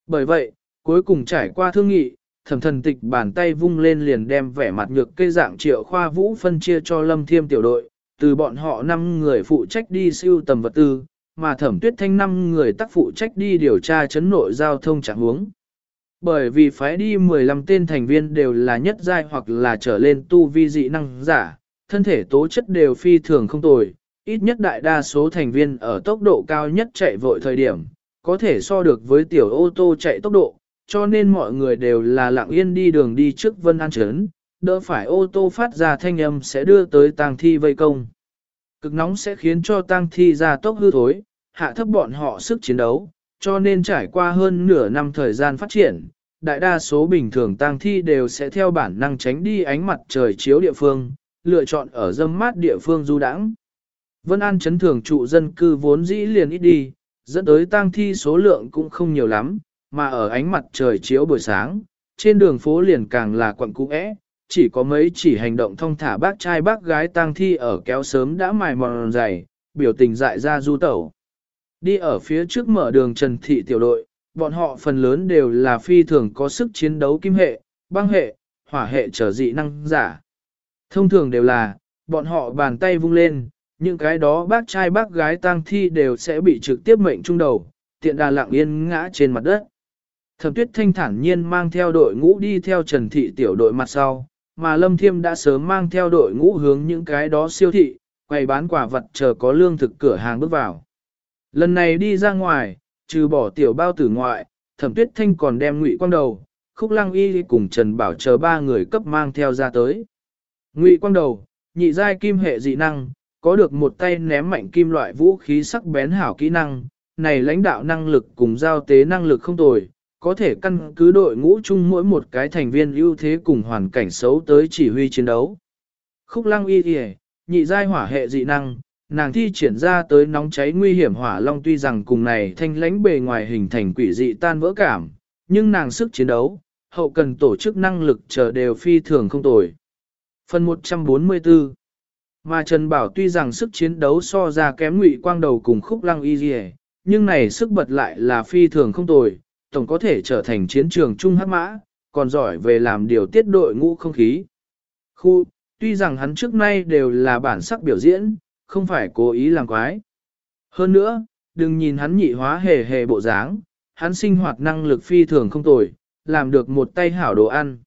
[SPEAKER 1] Bởi vậy, cuối cùng trải qua thương nghị, thẩm thần tịch bàn tay vung lên liền đem vẻ mặt nhược cây dạng triệu khoa vũ phân chia cho lâm thiêm tiểu đội, từ bọn họ 5 người phụ trách đi siêu tầm vật tư, mà thẩm tuyết thanh năm người tác phụ trách đi điều tra chấn nội giao thông trạng huống. Bởi vì phái đi 15 tên thành viên đều là nhất giai hoặc là trở lên tu vi dị năng giả, thân thể tố chất đều phi thường không tồi, ít nhất đại đa số thành viên ở tốc độ cao nhất chạy vội thời điểm, có thể so được với tiểu ô tô chạy tốc độ, cho nên mọi người đều là lặng yên đi đường đi trước Vân An Trấn, đỡ phải ô tô phát ra thanh âm sẽ đưa tới tang thi vây công. Cực nóng sẽ khiến cho tang thi ra tốc hư thối, hạ thấp bọn họ sức chiến đấu, cho nên trải qua hơn nửa năm thời gian phát triển, đại đa số bình thường tang thi đều sẽ theo bản năng tránh đi ánh mặt trời chiếu địa phương, lựa chọn ở dâm mát địa phương du đãng. Vân An chấn thường trụ dân cư vốn dĩ liền ít đi, dẫn tới tang thi số lượng cũng không nhiều lắm, mà ở ánh mặt trời chiếu buổi sáng, trên đường phố liền càng là quận cũ ẽ, chỉ có mấy chỉ hành động thông thả bác trai bác gái tang thi ở kéo sớm đã mài mòn dày, biểu tình dại ra du tẩu. Đi ở phía trước mở đường Trần Thị tiểu đội, bọn họ phần lớn đều là phi thường có sức chiến đấu kim hệ, băng hệ, hỏa hệ trở dị năng giả. Thông thường đều là, bọn họ bàn tay vung lên, những cái đó bác trai bác gái tang thi đều sẽ bị trực tiếp mệnh trung đầu, tiện đà lặng yên ngã trên mặt đất. Thẩm tuyết thanh thản nhiên mang theo đội ngũ đi theo Trần Thị tiểu đội mặt sau, mà Lâm Thiêm đã sớm mang theo đội ngũ hướng những cái đó siêu thị, quầy bán quả vật chờ có lương thực cửa hàng bước vào. Lần này đi ra ngoài, trừ bỏ tiểu bao tử ngoại, thẩm tuyết thanh còn đem ngụy quang đầu, khúc lăng y cùng Trần Bảo chờ ba người cấp mang theo ra tới. Ngụy quang đầu, nhị giai kim hệ dị năng, có được một tay ném mạnh kim loại vũ khí sắc bén hảo kỹ năng, này lãnh đạo năng lực cùng giao tế năng lực không tồi, có thể căn cứ đội ngũ chung mỗi một cái thành viên ưu thế cùng hoàn cảnh xấu tới chỉ huy chiến đấu. Khúc lăng y kìa, nhị giai hỏa hệ dị năng, nàng thi triển ra tới nóng cháy nguy hiểm hỏa long tuy rằng cùng này thanh lãnh bề ngoài hình thành quỷ dị tan vỡ cảm, nhưng nàng sức chiến đấu, hậu cần tổ chức năng lực chờ đều phi thường không tồi. Phần 144 Mà Trần Bảo tuy rằng sức chiến đấu so ra kém ngụy quang đầu cùng khúc lăng y dì nhưng này sức bật lại là phi thường không tồi, tổng có thể trở thành chiến trường trung hắc mã, còn giỏi về làm điều tiết đội ngũ không khí. Khu, tuy rằng hắn trước nay đều là bản sắc biểu diễn, không phải cố ý làm quái. Hơn nữa, đừng nhìn hắn nhị hóa hề hề bộ dáng, hắn sinh hoạt năng lực phi thường không tồi, làm được một tay hảo đồ ăn.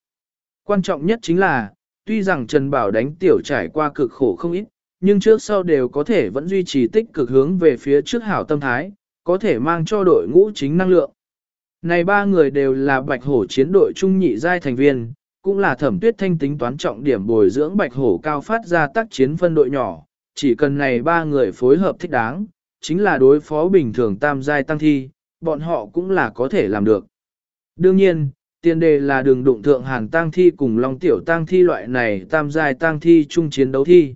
[SPEAKER 1] Quan trọng nhất chính là, tuy rằng Trần Bảo đánh tiểu trải qua cực khổ không ít, nhưng trước sau đều có thể vẫn duy trì tích cực hướng về phía trước hảo tâm thái, có thể mang cho đội ngũ chính năng lượng. Này ba người đều là bạch hổ chiến đội trung nhị giai thành viên, cũng là thẩm tuyết thanh tính toán trọng điểm bồi dưỡng bạch hổ cao phát ra tác chiến phân đội nhỏ, chỉ cần này ba người phối hợp thích đáng, chính là đối phó bình thường tam giai tăng thi, bọn họ cũng là có thể làm được. Đương nhiên, tiền đề là đường đụng thượng hàn tăng thi cùng long tiểu tăng thi loại này tam giai tăng thi chung chiến đấu thi.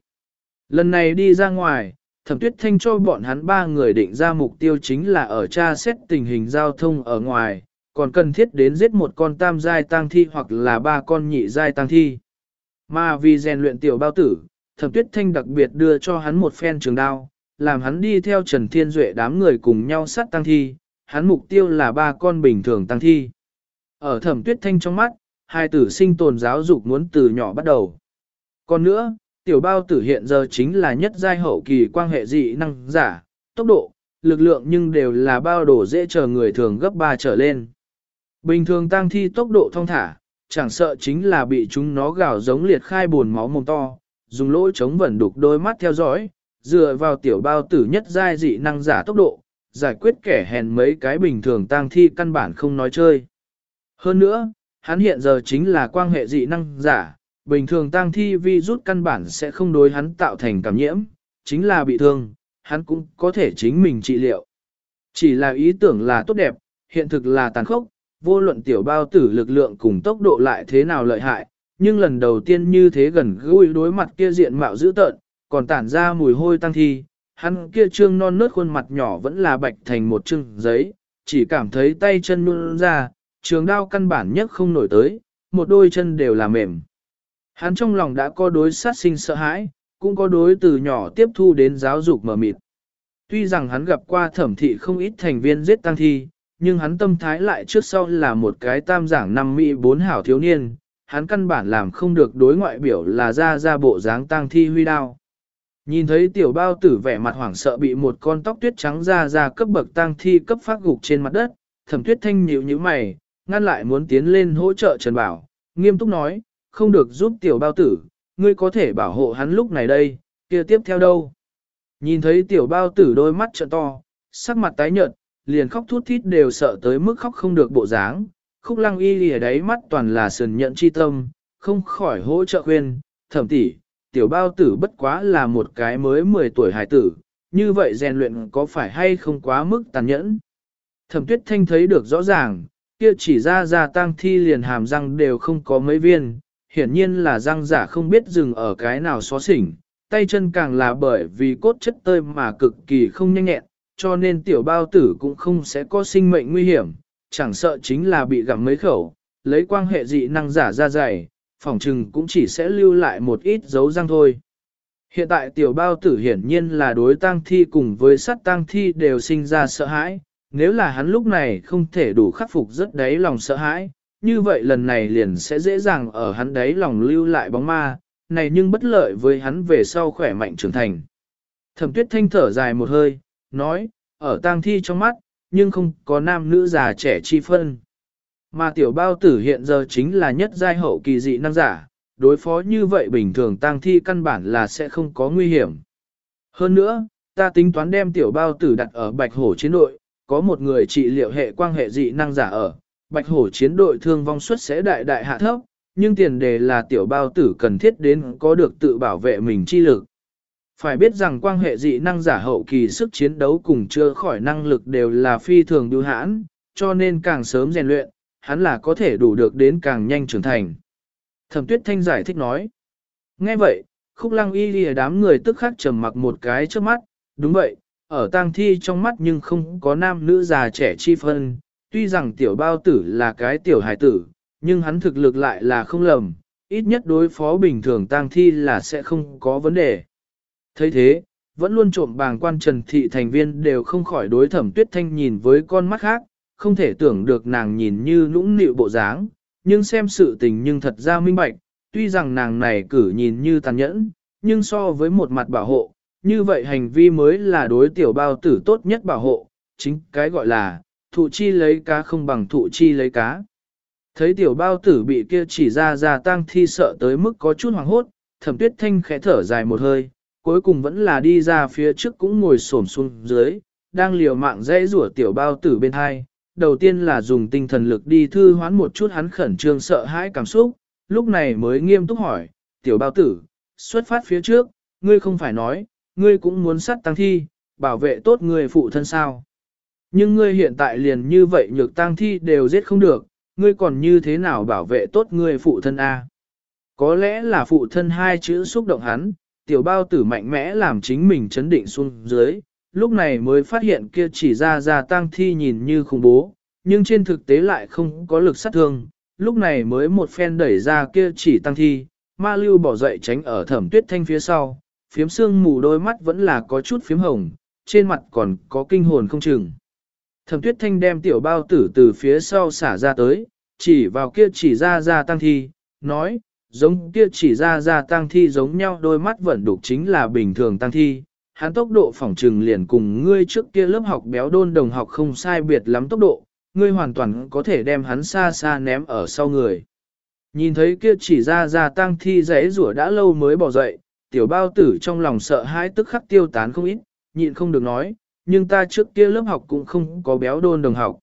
[SPEAKER 1] Lần này đi ra ngoài, thẩm tuyết thanh cho bọn hắn ba người định ra mục tiêu chính là ở tra xét tình hình giao thông ở ngoài, còn cần thiết đến giết một con tam giai tăng thi hoặc là ba con nhị giai tăng thi. Mà vì rèn luyện tiểu bao tử, thẩm tuyết thanh đặc biệt đưa cho hắn một phen trường đao, làm hắn đi theo Trần Thiên Duệ đám người cùng nhau sát tăng thi, hắn mục tiêu là ba con bình thường tăng thi. Ở thẩm tuyết thanh trong mắt, hai tử sinh tồn giáo dục muốn từ nhỏ bắt đầu. Còn nữa, tiểu bao tử hiện giờ chính là nhất giai hậu kỳ quan hệ dị năng giả, tốc độ, lực lượng nhưng đều là bao đổ dễ chờ người thường gấp 3 trở lên. Bình thường tăng thi tốc độ thông thả, chẳng sợ chính là bị chúng nó gào giống liệt khai buồn máu mồm to, dùng lỗ chống vẩn đục đôi mắt theo dõi, dựa vào tiểu bao tử nhất giai dị năng giả tốc độ, giải quyết kẻ hèn mấy cái bình thường tang thi căn bản không nói chơi. Hơn nữa, hắn hiện giờ chính là quan hệ dị năng giả, bình thường tang thi vi rút căn bản sẽ không đối hắn tạo thành cảm nhiễm, chính là bị thương, hắn cũng có thể chính mình trị liệu. Chỉ là ý tưởng là tốt đẹp, hiện thực là tàn khốc, vô luận tiểu bao tử lực lượng cùng tốc độ lại thế nào lợi hại, nhưng lần đầu tiên như thế gần gũi đối mặt kia diện mạo dữ tợn, còn tản ra mùi hôi tăng thi, hắn kia trương non nớt khuôn mặt nhỏ vẫn là bạch thành một trương giấy, chỉ cảm thấy tay chân luôn ra, trường đao căn bản nhất không nổi tới, một đôi chân đều là mềm. Hắn trong lòng đã có đối sát sinh sợ hãi, cũng có đối từ nhỏ tiếp thu đến giáo dục mở mịt. Tuy rằng hắn gặp qua thẩm thị không ít thành viên giết tăng thi, nhưng hắn tâm thái lại trước sau là một cái tam giảng năm mỹ bốn hảo thiếu niên, hắn căn bản làm không được đối ngoại biểu là ra ra bộ dáng tang thi huy đao. Nhìn thấy tiểu bao tử vẻ mặt hoảng sợ bị một con tóc tuyết trắng ra ra cấp bậc tang thi cấp phát gục trên mặt đất, thẩm tuyết thanh nhíu như mày, ngăn lại muốn tiến lên hỗ trợ Trần Bảo, nghiêm túc nói, không được giúp tiểu bao tử, ngươi có thể bảo hộ hắn lúc này đây, kia tiếp theo đâu. Nhìn thấy tiểu bao tử đôi mắt trợn to, sắc mặt tái nhợt, liền khóc thút thít đều sợ tới mức khóc không được bộ dáng. Khúc lăng y lìa đáy mắt toàn là sườn nhận chi tâm, không khỏi hỗ trợ khuyên, thẩm tỷ, tiểu bao tử bất quá là một cái mới 10 tuổi hải tử, như vậy rèn luyện có phải hay không quá mức tàn nhẫn. Thẩm tuyết thanh thấy được rõ ràng, kia chỉ ra ra tang thi liền hàm răng đều không có mấy viên, hiển nhiên là răng giả không biết dừng ở cái nào xó xỉnh, tay chân càng là bởi vì cốt chất tơi mà cực kỳ không nhanh nhẹn, cho nên tiểu bao tử cũng không sẽ có sinh mệnh nguy hiểm, chẳng sợ chính là bị gặm mấy khẩu, lấy quan hệ dị năng giả ra dày, phòng trừng cũng chỉ sẽ lưu lại một ít dấu răng thôi. Hiện tại tiểu bao tử hiển nhiên là đối tang thi cùng với sát tang thi đều sinh ra sợ hãi, nếu là hắn lúc này không thể đủ khắc phục rất đáy lòng sợ hãi, như vậy lần này liền sẽ dễ dàng ở hắn đấy lòng lưu lại bóng ma, này nhưng bất lợi với hắn về sau khỏe mạnh trưởng thành. Thẩm tuyết thanh thở dài một hơi, nói, ở tang thi trong mắt, nhưng không có nam nữ già trẻ chi phân. Mà tiểu bao tử hiện giờ chính là nhất giai hậu kỳ dị năng giả, đối phó như vậy bình thường tang thi căn bản là sẽ không có nguy hiểm. Hơn nữa, ta tính toán đem tiểu bao tử đặt ở bạch hổ chiến đội, có một người trị liệu hệ quan hệ dị năng giả ở, bạch hổ chiến đội thương vong suất sẽ đại đại hạ thấp, nhưng tiền đề là tiểu bao tử cần thiết đến có được tự bảo vệ mình chi lực. Phải biết rằng quan hệ dị năng giả hậu kỳ sức chiến đấu cùng chưa khỏi năng lực đều là phi thường đưa hãn, cho nên càng sớm rèn luyện, hắn là có thể đủ được đến càng nhanh trưởng thành. Thẩm tuyết thanh giải thích nói. Nghe vậy, khúc lăng y lìa đám người tức khắc trầm mặc một cái trước mắt, đúng vậy, ở tang thi trong mắt nhưng không có nam nữ già trẻ chi phân, tuy rằng tiểu bao tử là cái tiểu hài tử, nhưng hắn thực lực lại là không lầm, ít nhất đối phó bình thường tang thi là sẽ không có vấn đề. thấy thế, vẫn luôn trộm bàng quan trần thị thành viên đều không khỏi đối thẩm tuyết thanh nhìn với con mắt khác, không thể tưởng được nàng nhìn như lũng nịu bộ dáng, nhưng xem sự tình nhưng thật ra minh bạch, tuy rằng nàng này cử nhìn như tàn nhẫn, nhưng so với một mặt bảo hộ, như vậy hành vi mới là đối tiểu bao tử tốt nhất bảo hộ, chính cái gọi là, thụ chi lấy cá không bằng thụ chi lấy cá. Thấy tiểu bao tử bị kia chỉ ra ra tăng thi sợ tới mức có chút hoảng hốt, thẩm tuyết thanh khẽ thở dài một hơi, cuối cùng vẫn là đi ra phía trước cũng ngồi xổm xuống dưới, đang liều mạng dễ rủa tiểu bao tử bên hai. Đầu tiên là dùng tinh thần lực đi thư hoán một chút hắn khẩn trương sợ hãi cảm xúc, lúc này mới nghiêm túc hỏi, tiểu bao tử, xuất phát phía trước, ngươi không phải nói, ngươi cũng muốn sát tăng thi, bảo vệ tốt người phụ thân sao. Nhưng ngươi hiện tại liền như vậy nhược tăng thi đều giết không được, ngươi còn như thế nào bảo vệ tốt người phụ thân A. Có lẽ là phụ thân hai chữ xúc động hắn, tiểu bao tử mạnh mẽ làm chính mình chấn định xuống dưới, lúc này mới phát hiện kia chỉ ra ra tăng thi nhìn như khủng bố, nhưng trên thực tế lại không có lực sát thương, lúc này mới một phen đẩy ra kia chỉ tăng thi, ma lưu bỏ dậy tránh ở thẩm tuyết thanh phía sau, phiếm xương mù đôi mắt vẫn là có chút phiếm hồng, trên mặt còn có kinh hồn không chừng. Thẩm tuyết thanh đem tiểu bao tử từ phía sau xả ra tới, chỉ vào kia chỉ ra ra tăng thi, nói, giống kia chỉ ra ra tăng thi giống nhau đôi mắt vẫn đục chính là bình thường tăng thi. Hắn tốc độ phỏng trừng liền cùng ngươi trước kia lớp học béo đôn đồng học không sai biệt lắm tốc độ, ngươi hoàn toàn có thể đem hắn xa xa ném ở sau người. Nhìn thấy kia chỉ ra ra tăng thi rẽ rủa đã lâu mới bỏ dậy, tiểu bao tử trong lòng sợ hãi tức khắc tiêu tán không ít, nhịn không được nói, nhưng ta trước kia lớp học cũng không có béo đôn đồng học.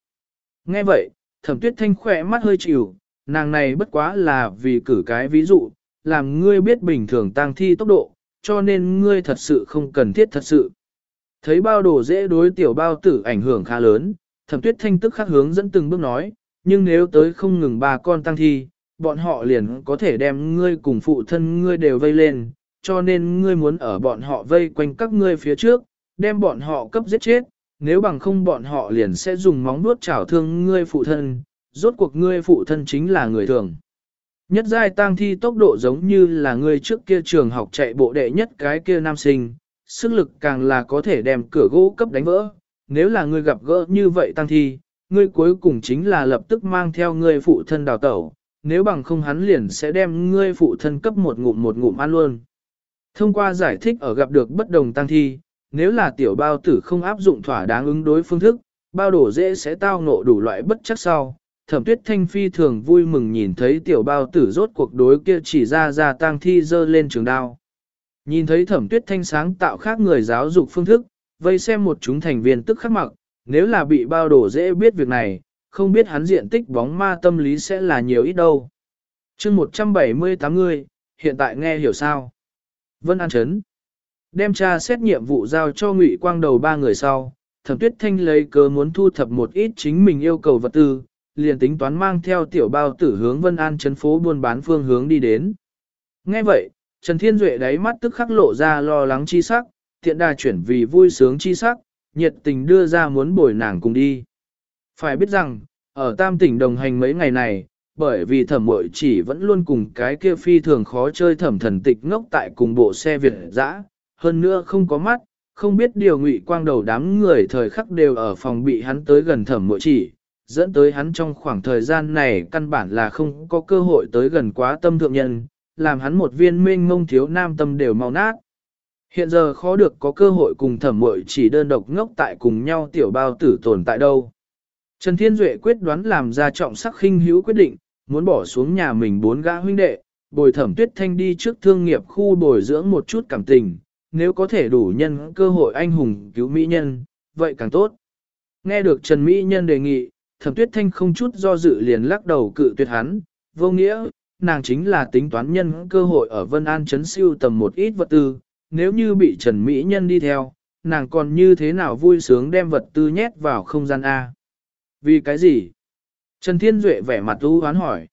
[SPEAKER 1] Nghe vậy, thẩm tuyết thanh khỏe mắt hơi chịu, nàng này bất quá là vì cử cái ví dụ, làm ngươi biết bình thường tăng thi tốc độ, cho nên ngươi thật sự không cần thiết thật sự. Thấy bao đồ dễ đối tiểu bao tử ảnh hưởng khá lớn, thẩm tuyết thanh tức khắc hướng dẫn từng bước nói, nhưng nếu tới không ngừng ba con tăng thi, bọn họ liền có thể đem ngươi cùng phụ thân ngươi đều vây lên, cho nên ngươi muốn ở bọn họ vây quanh các ngươi phía trước, đem bọn họ cấp giết chết, nếu bằng không bọn họ liền sẽ dùng móng vuốt chảo thương ngươi phụ thân, rốt cuộc ngươi phụ thân chính là người thường. Nhất giai tang thi tốc độ giống như là ngươi trước kia trường học chạy bộ đệ nhất cái kia nam sinh, sức lực càng là có thể đem cửa gỗ cấp đánh vỡ. Nếu là ngươi gặp gỡ như vậy tăng thi, ngươi cuối cùng chính là lập tức mang theo ngươi phụ thân đào tẩu, nếu bằng không hắn liền sẽ đem ngươi phụ thân cấp một ngụm một ngụm ăn luôn. Thông qua giải thích ở gặp được bất đồng tăng thi, nếu là tiểu bao tử không áp dụng thỏa đáng ứng đối phương thức, bao đổ dễ sẽ tao ngộ đủ loại bất chắc sau. Thẩm tuyết thanh phi thường vui mừng nhìn thấy tiểu bao tử rốt cuộc đối kia chỉ ra ra tang thi dơ lên trường đao. Nhìn thấy thẩm tuyết thanh sáng tạo khác người giáo dục phương thức, vây xem một chúng thành viên tức khắc mặc, nếu là bị bao đổ dễ biết việc này, không biết hắn diện tích bóng ma tâm lý sẽ là nhiều ít đâu. chương 178 người, hiện tại nghe hiểu sao? Vân An Trấn Đem tra xét nhiệm vụ giao cho ngụy quang đầu ba người sau, thẩm tuyết thanh lấy cớ muốn thu thập một ít chính mình yêu cầu vật tư, liền tính toán mang theo tiểu bao tử hướng Vân An Trấn phố buôn bán phương hướng đi đến. Nghe vậy, Trần Thiên Duệ đáy mắt tức khắc lộ ra lo lắng chi sắc, tiện đà chuyển vì vui sướng chi sắc, nhiệt tình đưa ra muốn bồi nàng cùng đi. Phải biết rằng, ở tam tỉnh đồng hành mấy ngày này, bởi vì thẩm mội chỉ vẫn luôn cùng cái kia phi thường khó chơi thẩm thần tịch ngốc tại cùng bộ xe Việt dã, hơn nữa không có mắt, không biết điều ngụy quang đầu đám người thời khắc đều ở phòng bị hắn tới gần thẩm mội chỉ, dẫn tới hắn trong khoảng thời gian này căn bản là không có cơ hội tới gần quá tâm thượng nhân, làm hắn một viên minh mông thiếu nam tâm đều mau nát. Hiện giờ khó được có cơ hội cùng thẩm mội chỉ đơn độc ngốc tại cùng nhau tiểu bao tử tồn tại đâu. Trần Thiên Duệ quyết đoán làm ra trọng sắc khinh hữu quyết định, muốn bỏ xuống nhà mình bốn gã huynh đệ, bồi thẩm tuyết thanh đi trước thương nghiệp khu bồi dưỡng một chút cảm tình, nếu có thể đủ nhân cơ hội anh hùng cứu mỹ nhân, vậy càng tốt. Nghe được Trần Mỹ Nhân đề nghị, thẩm tuyết thanh không chút do dự liền lắc đầu cự tuyệt hắn, vô nghĩa, nàng chính là tính toán nhân cơ hội ở Vân An chấn siêu tầm một ít vật tư, nếu như bị Trần Mỹ Nhân đi theo, nàng còn như thế nào vui sướng đem vật tư nhét vào không gian A. Vì cái gì? Trần Thiên Duệ vẻ mặt u hoán hỏi.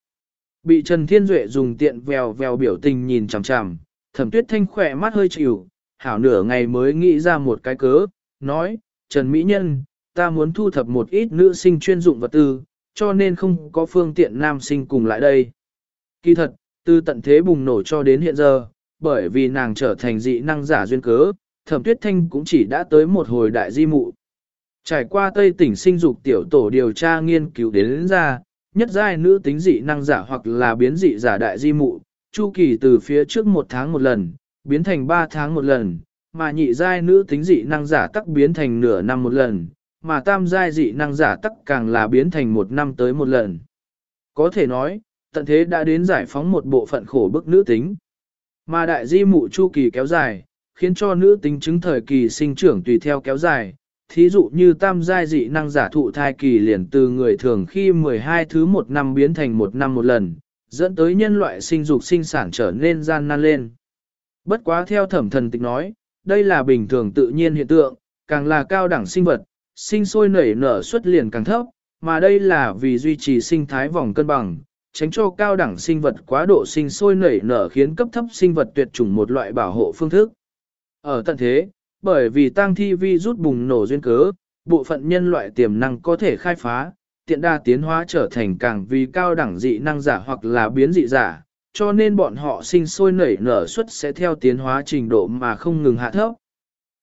[SPEAKER 1] Bị Trần Thiên Duệ dùng tiện vèo vèo biểu tình nhìn chằm chằm, thẩm tuyết thanh khỏe mắt hơi chịu, hảo nửa ngày mới nghĩ ra một cái cớ, nói, Trần Mỹ Nhân, ta muốn thu thập một ít nữ sinh chuyên dụng vật tư, cho nên không có phương tiện nam sinh cùng lại đây. Kỳ thật, từ tận thế bùng nổ cho đến hiện giờ, bởi vì nàng trở thành dị năng giả duyên cớ, thẩm tuyết thanh cũng chỉ đã tới một hồi đại di mụ. Trải qua Tây tỉnh sinh dục tiểu tổ điều tra nghiên cứu đến, đến ra, nhất giai nữ tính dị năng giả hoặc là biến dị giả đại di mụ, chu kỳ từ phía trước một tháng một lần, biến thành ba tháng một lần, mà nhị giai nữ tính dị năng giả tắc biến thành nửa năm một lần, mà tam giai dị năng giả tắc càng là biến thành một năm tới một lần. Có thể nói, tận thế đã đến giải phóng một bộ phận khổ bức nữ tính. Mà đại di mụ chu kỳ kéo dài, khiến cho nữ tính chứng thời kỳ sinh trưởng tùy theo kéo dài. Thí dụ như tam giai dị năng giả thụ thai kỳ liền từ người thường khi 12 thứ một năm biến thành một năm một lần, dẫn tới nhân loại sinh dục sinh sản trở nên gian nan lên. Bất quá theo thẩm thần tịch nói, đây là bình thường tự nhiên hiện tượng, càng là cao đẳng sinh vật, sinh sôi nảy nở xuất liền càng thấp, mà đây là vì duy trì sinh thái vòng cân bằng, tránh cho cao đẳng sinh vật quá độ sinh sôi nảy nở khiến cấp thấp sinh vật tuyệt chủng một loại bảo hộ phương thức. Ở tận thế, bởi vì tăng thi vi rút bùng nổ duyên cớ, bộ phận nhân loại tiềm năng có thể khai phá, tiện đa tiến hóa trở thành càng vì cao đẳng dị năng giả hoặc là biến dị giả, cho nên bọn họ sinh sôi nảy nở suất sẽ theo tiến hóa trình độ mà không ngừng hạ thấp.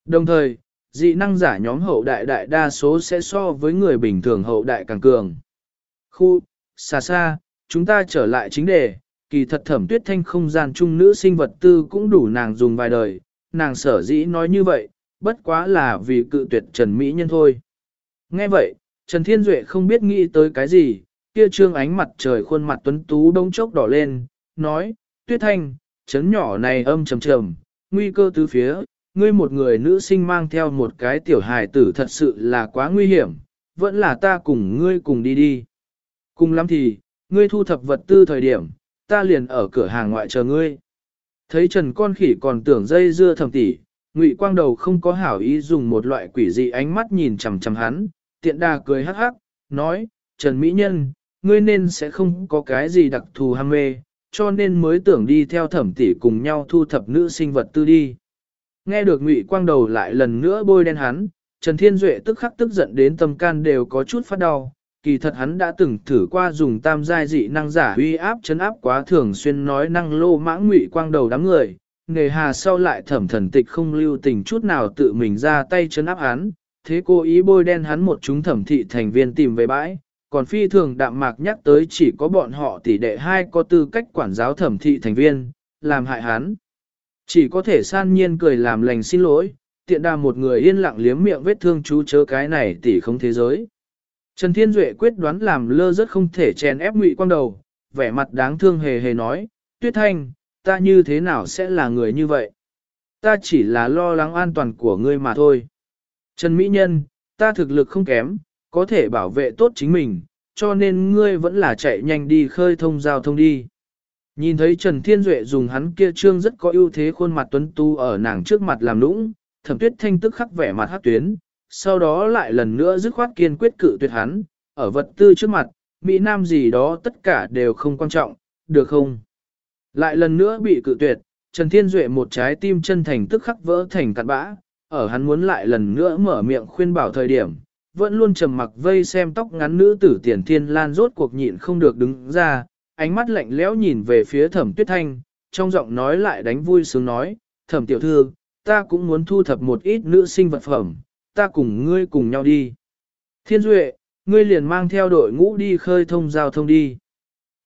[SPEAKER 1] Đồng thời, dị năng giả nhóm hậu đại đại đa số sẽ so với người bình thường hậu đại càng cường. Khu, xa xa, chúng ta trở lại chính đề, kỳ thật thẩm tuyết thanh không gian chung nữ sinh vật tư cũng đủ nàng dùng vài đời, nàng sở dĩ nói như vậy, bất quá là vì cự tuyệt Trần Mỹ Nhân thôi. Nghe vậy, Trần Thiên Duệ không biết nghĩ tới cái gì, kia trương ánh mặt trời khuôn mặt tuấn tú đông chốc đỏ lên, nói, tuyết thanh, chấn nhỏ này âm trầm trầm, nguy cơ tứ phía, ngươi một người nữ sinh mang theo một cái tiểu hài tử thật sự là quá nguy hiểm, vẫn là ta cùng ngươi cùng đi đi. Cùng lắm thì, ngươi thu thập vật tư thời điểm, ta liền ở cửa hàng ngoại chờ ngươi. Thấy Trần con khỉ còn tưởng dây dưa thầm tỉ, Ngụy Quang Đầu không có hảo ý dùng một loại quỷ dị ánh mắt nhìn chằm chằm hắn, tiện đà cười hắc hắc, nói, Trần Mỹ Nhân, ngươi nên sẽ không có cái gì đặc thù ham mê, cho nên mới tưởng đi theo thẩm tỷ cùng nhau thu thập nữ sinh vật tư đi. Nghe được Ngụy Quang Đầu lại lần nữa bôi đen hắn, Trần Thiên Duệ tức khắc tức giận đến tâm can đều có chút phát đau, kỳ thật hắn đã từng thử qua dùng tam giai dị năng giả uy áp chấn áp quá thường xuyên nói năng lô mãng ngụy quang đầu đám người, nề hà sau lại thẩm thần tịch không lưu tình chút nào tự mình ra tay chấn áp hắn, thế cô ý bôi đen hắn một chúng thẩm thị thành viên tìm về bãi, còn phi thường đạm mạc nhắc tới chỉ có bọn họ tỷ đệ hai có tư cách quản giáo thẩm thị thành viên, làm hại hắn. Chỉ có thể san nhiên cười làm lành xin lỗi, tiện đà một người yên lặng liếm miệng vết thương chú chớ cái này tỷ không thế giới. Trần Thiên Duệ quyết đoán làm lơ rất không thể chèn ép ngụy quang đầu, vẻ mặt đáng thương hề hề nói, Tuyết Thanh, ta như thế nào sẽ là người như vậy? ta chỉ là lo lắng an toàn của ngươi mà thôi. Trần Mỹ Nhân, ta thực lực không kém, có thể bảo vệ tốt chính mình, cho nên ngươi vẫn là chạy nhanh đi khơi thông giao thông đi. Nhìn thấy Trần Thiên Duệ dùng hắn kia trương rất có ưu thế khuôn mặt tuấn tu ở nàng trước mặt làm nũng, thẩm tuyết thanh tức khắc vẻ mặt hát tuyến, sau đó lại lần nữa dứt khoát kiên quyết cự tuyệt hắn, ở vật tư trước mặt, Mỹ Nam gì đó tất cả đều không quan trọng, được không? Lại lần nữa bị cự tuyệt, Trần Thiên Duệ một trái tim chân thành tức khắc vỡ thành cặn bã, ở hắn muốn lại lần nữa mở miệng khuyên bảo thời điểm, vẫn luôn trầm mặc vây xem tóc ngắn nữ tử tiền thiên lan rốt cuộc nhịn không được đứng ra, ánh mắt lạnh lẽo nhìn về phía thẩm tuyết thanh, trong giọng nói lại đánh vui sướng nói, thẩm tiểu thư, ta cũng muốn thu thập một ít nữ sinh vật phẩm, ta cùng ngươi cùng nhau đi. Thiên Duệ, ngươi liền mang theo đội ngũ đi khơi thông giao thông đi.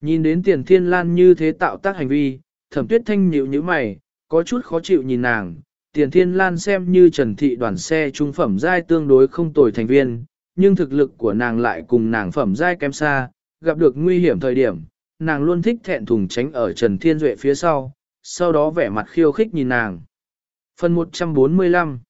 [SPEAKER 1] Nhìn đến tiền thiên lan như thế tạo tác hành vi, thẩm tuyết thanh nhịu như mày, có chút khó chịu nhìn nàng. Tiền thiên lan xem như trần thị đoàn xe trung phẩm giai tương đối không tồi thành viên, nhưng thực lực của nàng lại cùng nàng phẩm giai kém xa, gặp được nguy hiểm thời điểm, nàng luôn thích thẹn thùng tránh ở Trần Thiên Duệ phía sau, sau đó vẻ mặt khiêu khích nhìn nàng. Phần 145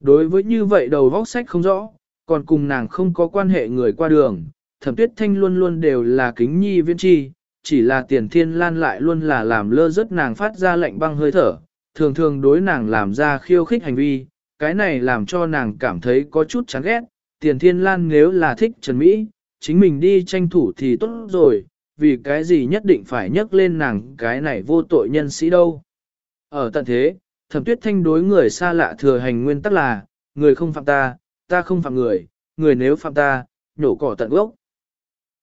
[SPEAKER 1] Đối với như vậy đầu vóc sách không rõ, còn cùng nàng không có quan hệ người qua đường, thẩm tuyết thanh luôn luôn đều là kính nhi viên chi, chỉ là tiền thiên lan lại luôn là làm lơ rất nàng phát ra lệnh băng hơi thở, thường thường đối nàng làm ra khiêu khích hành vi, cái này làm cho nàng cảm thấy có chút chán ghét, tiền thiên lan nếu là thích Trần Mỹ, chính mình đi tranh thủ thì tốt rồi, vì cái gì nhất định phải nhắc lên nàng cái này vô tội nhân sĩ đâu. Ở tận thế, thẩm tuyết thanh đối người xa lạ thừa hành nguyên tắc là, người không phạm ta, ta không phạm người, người nếu phạm ta, nhổ cỏ tận gốc.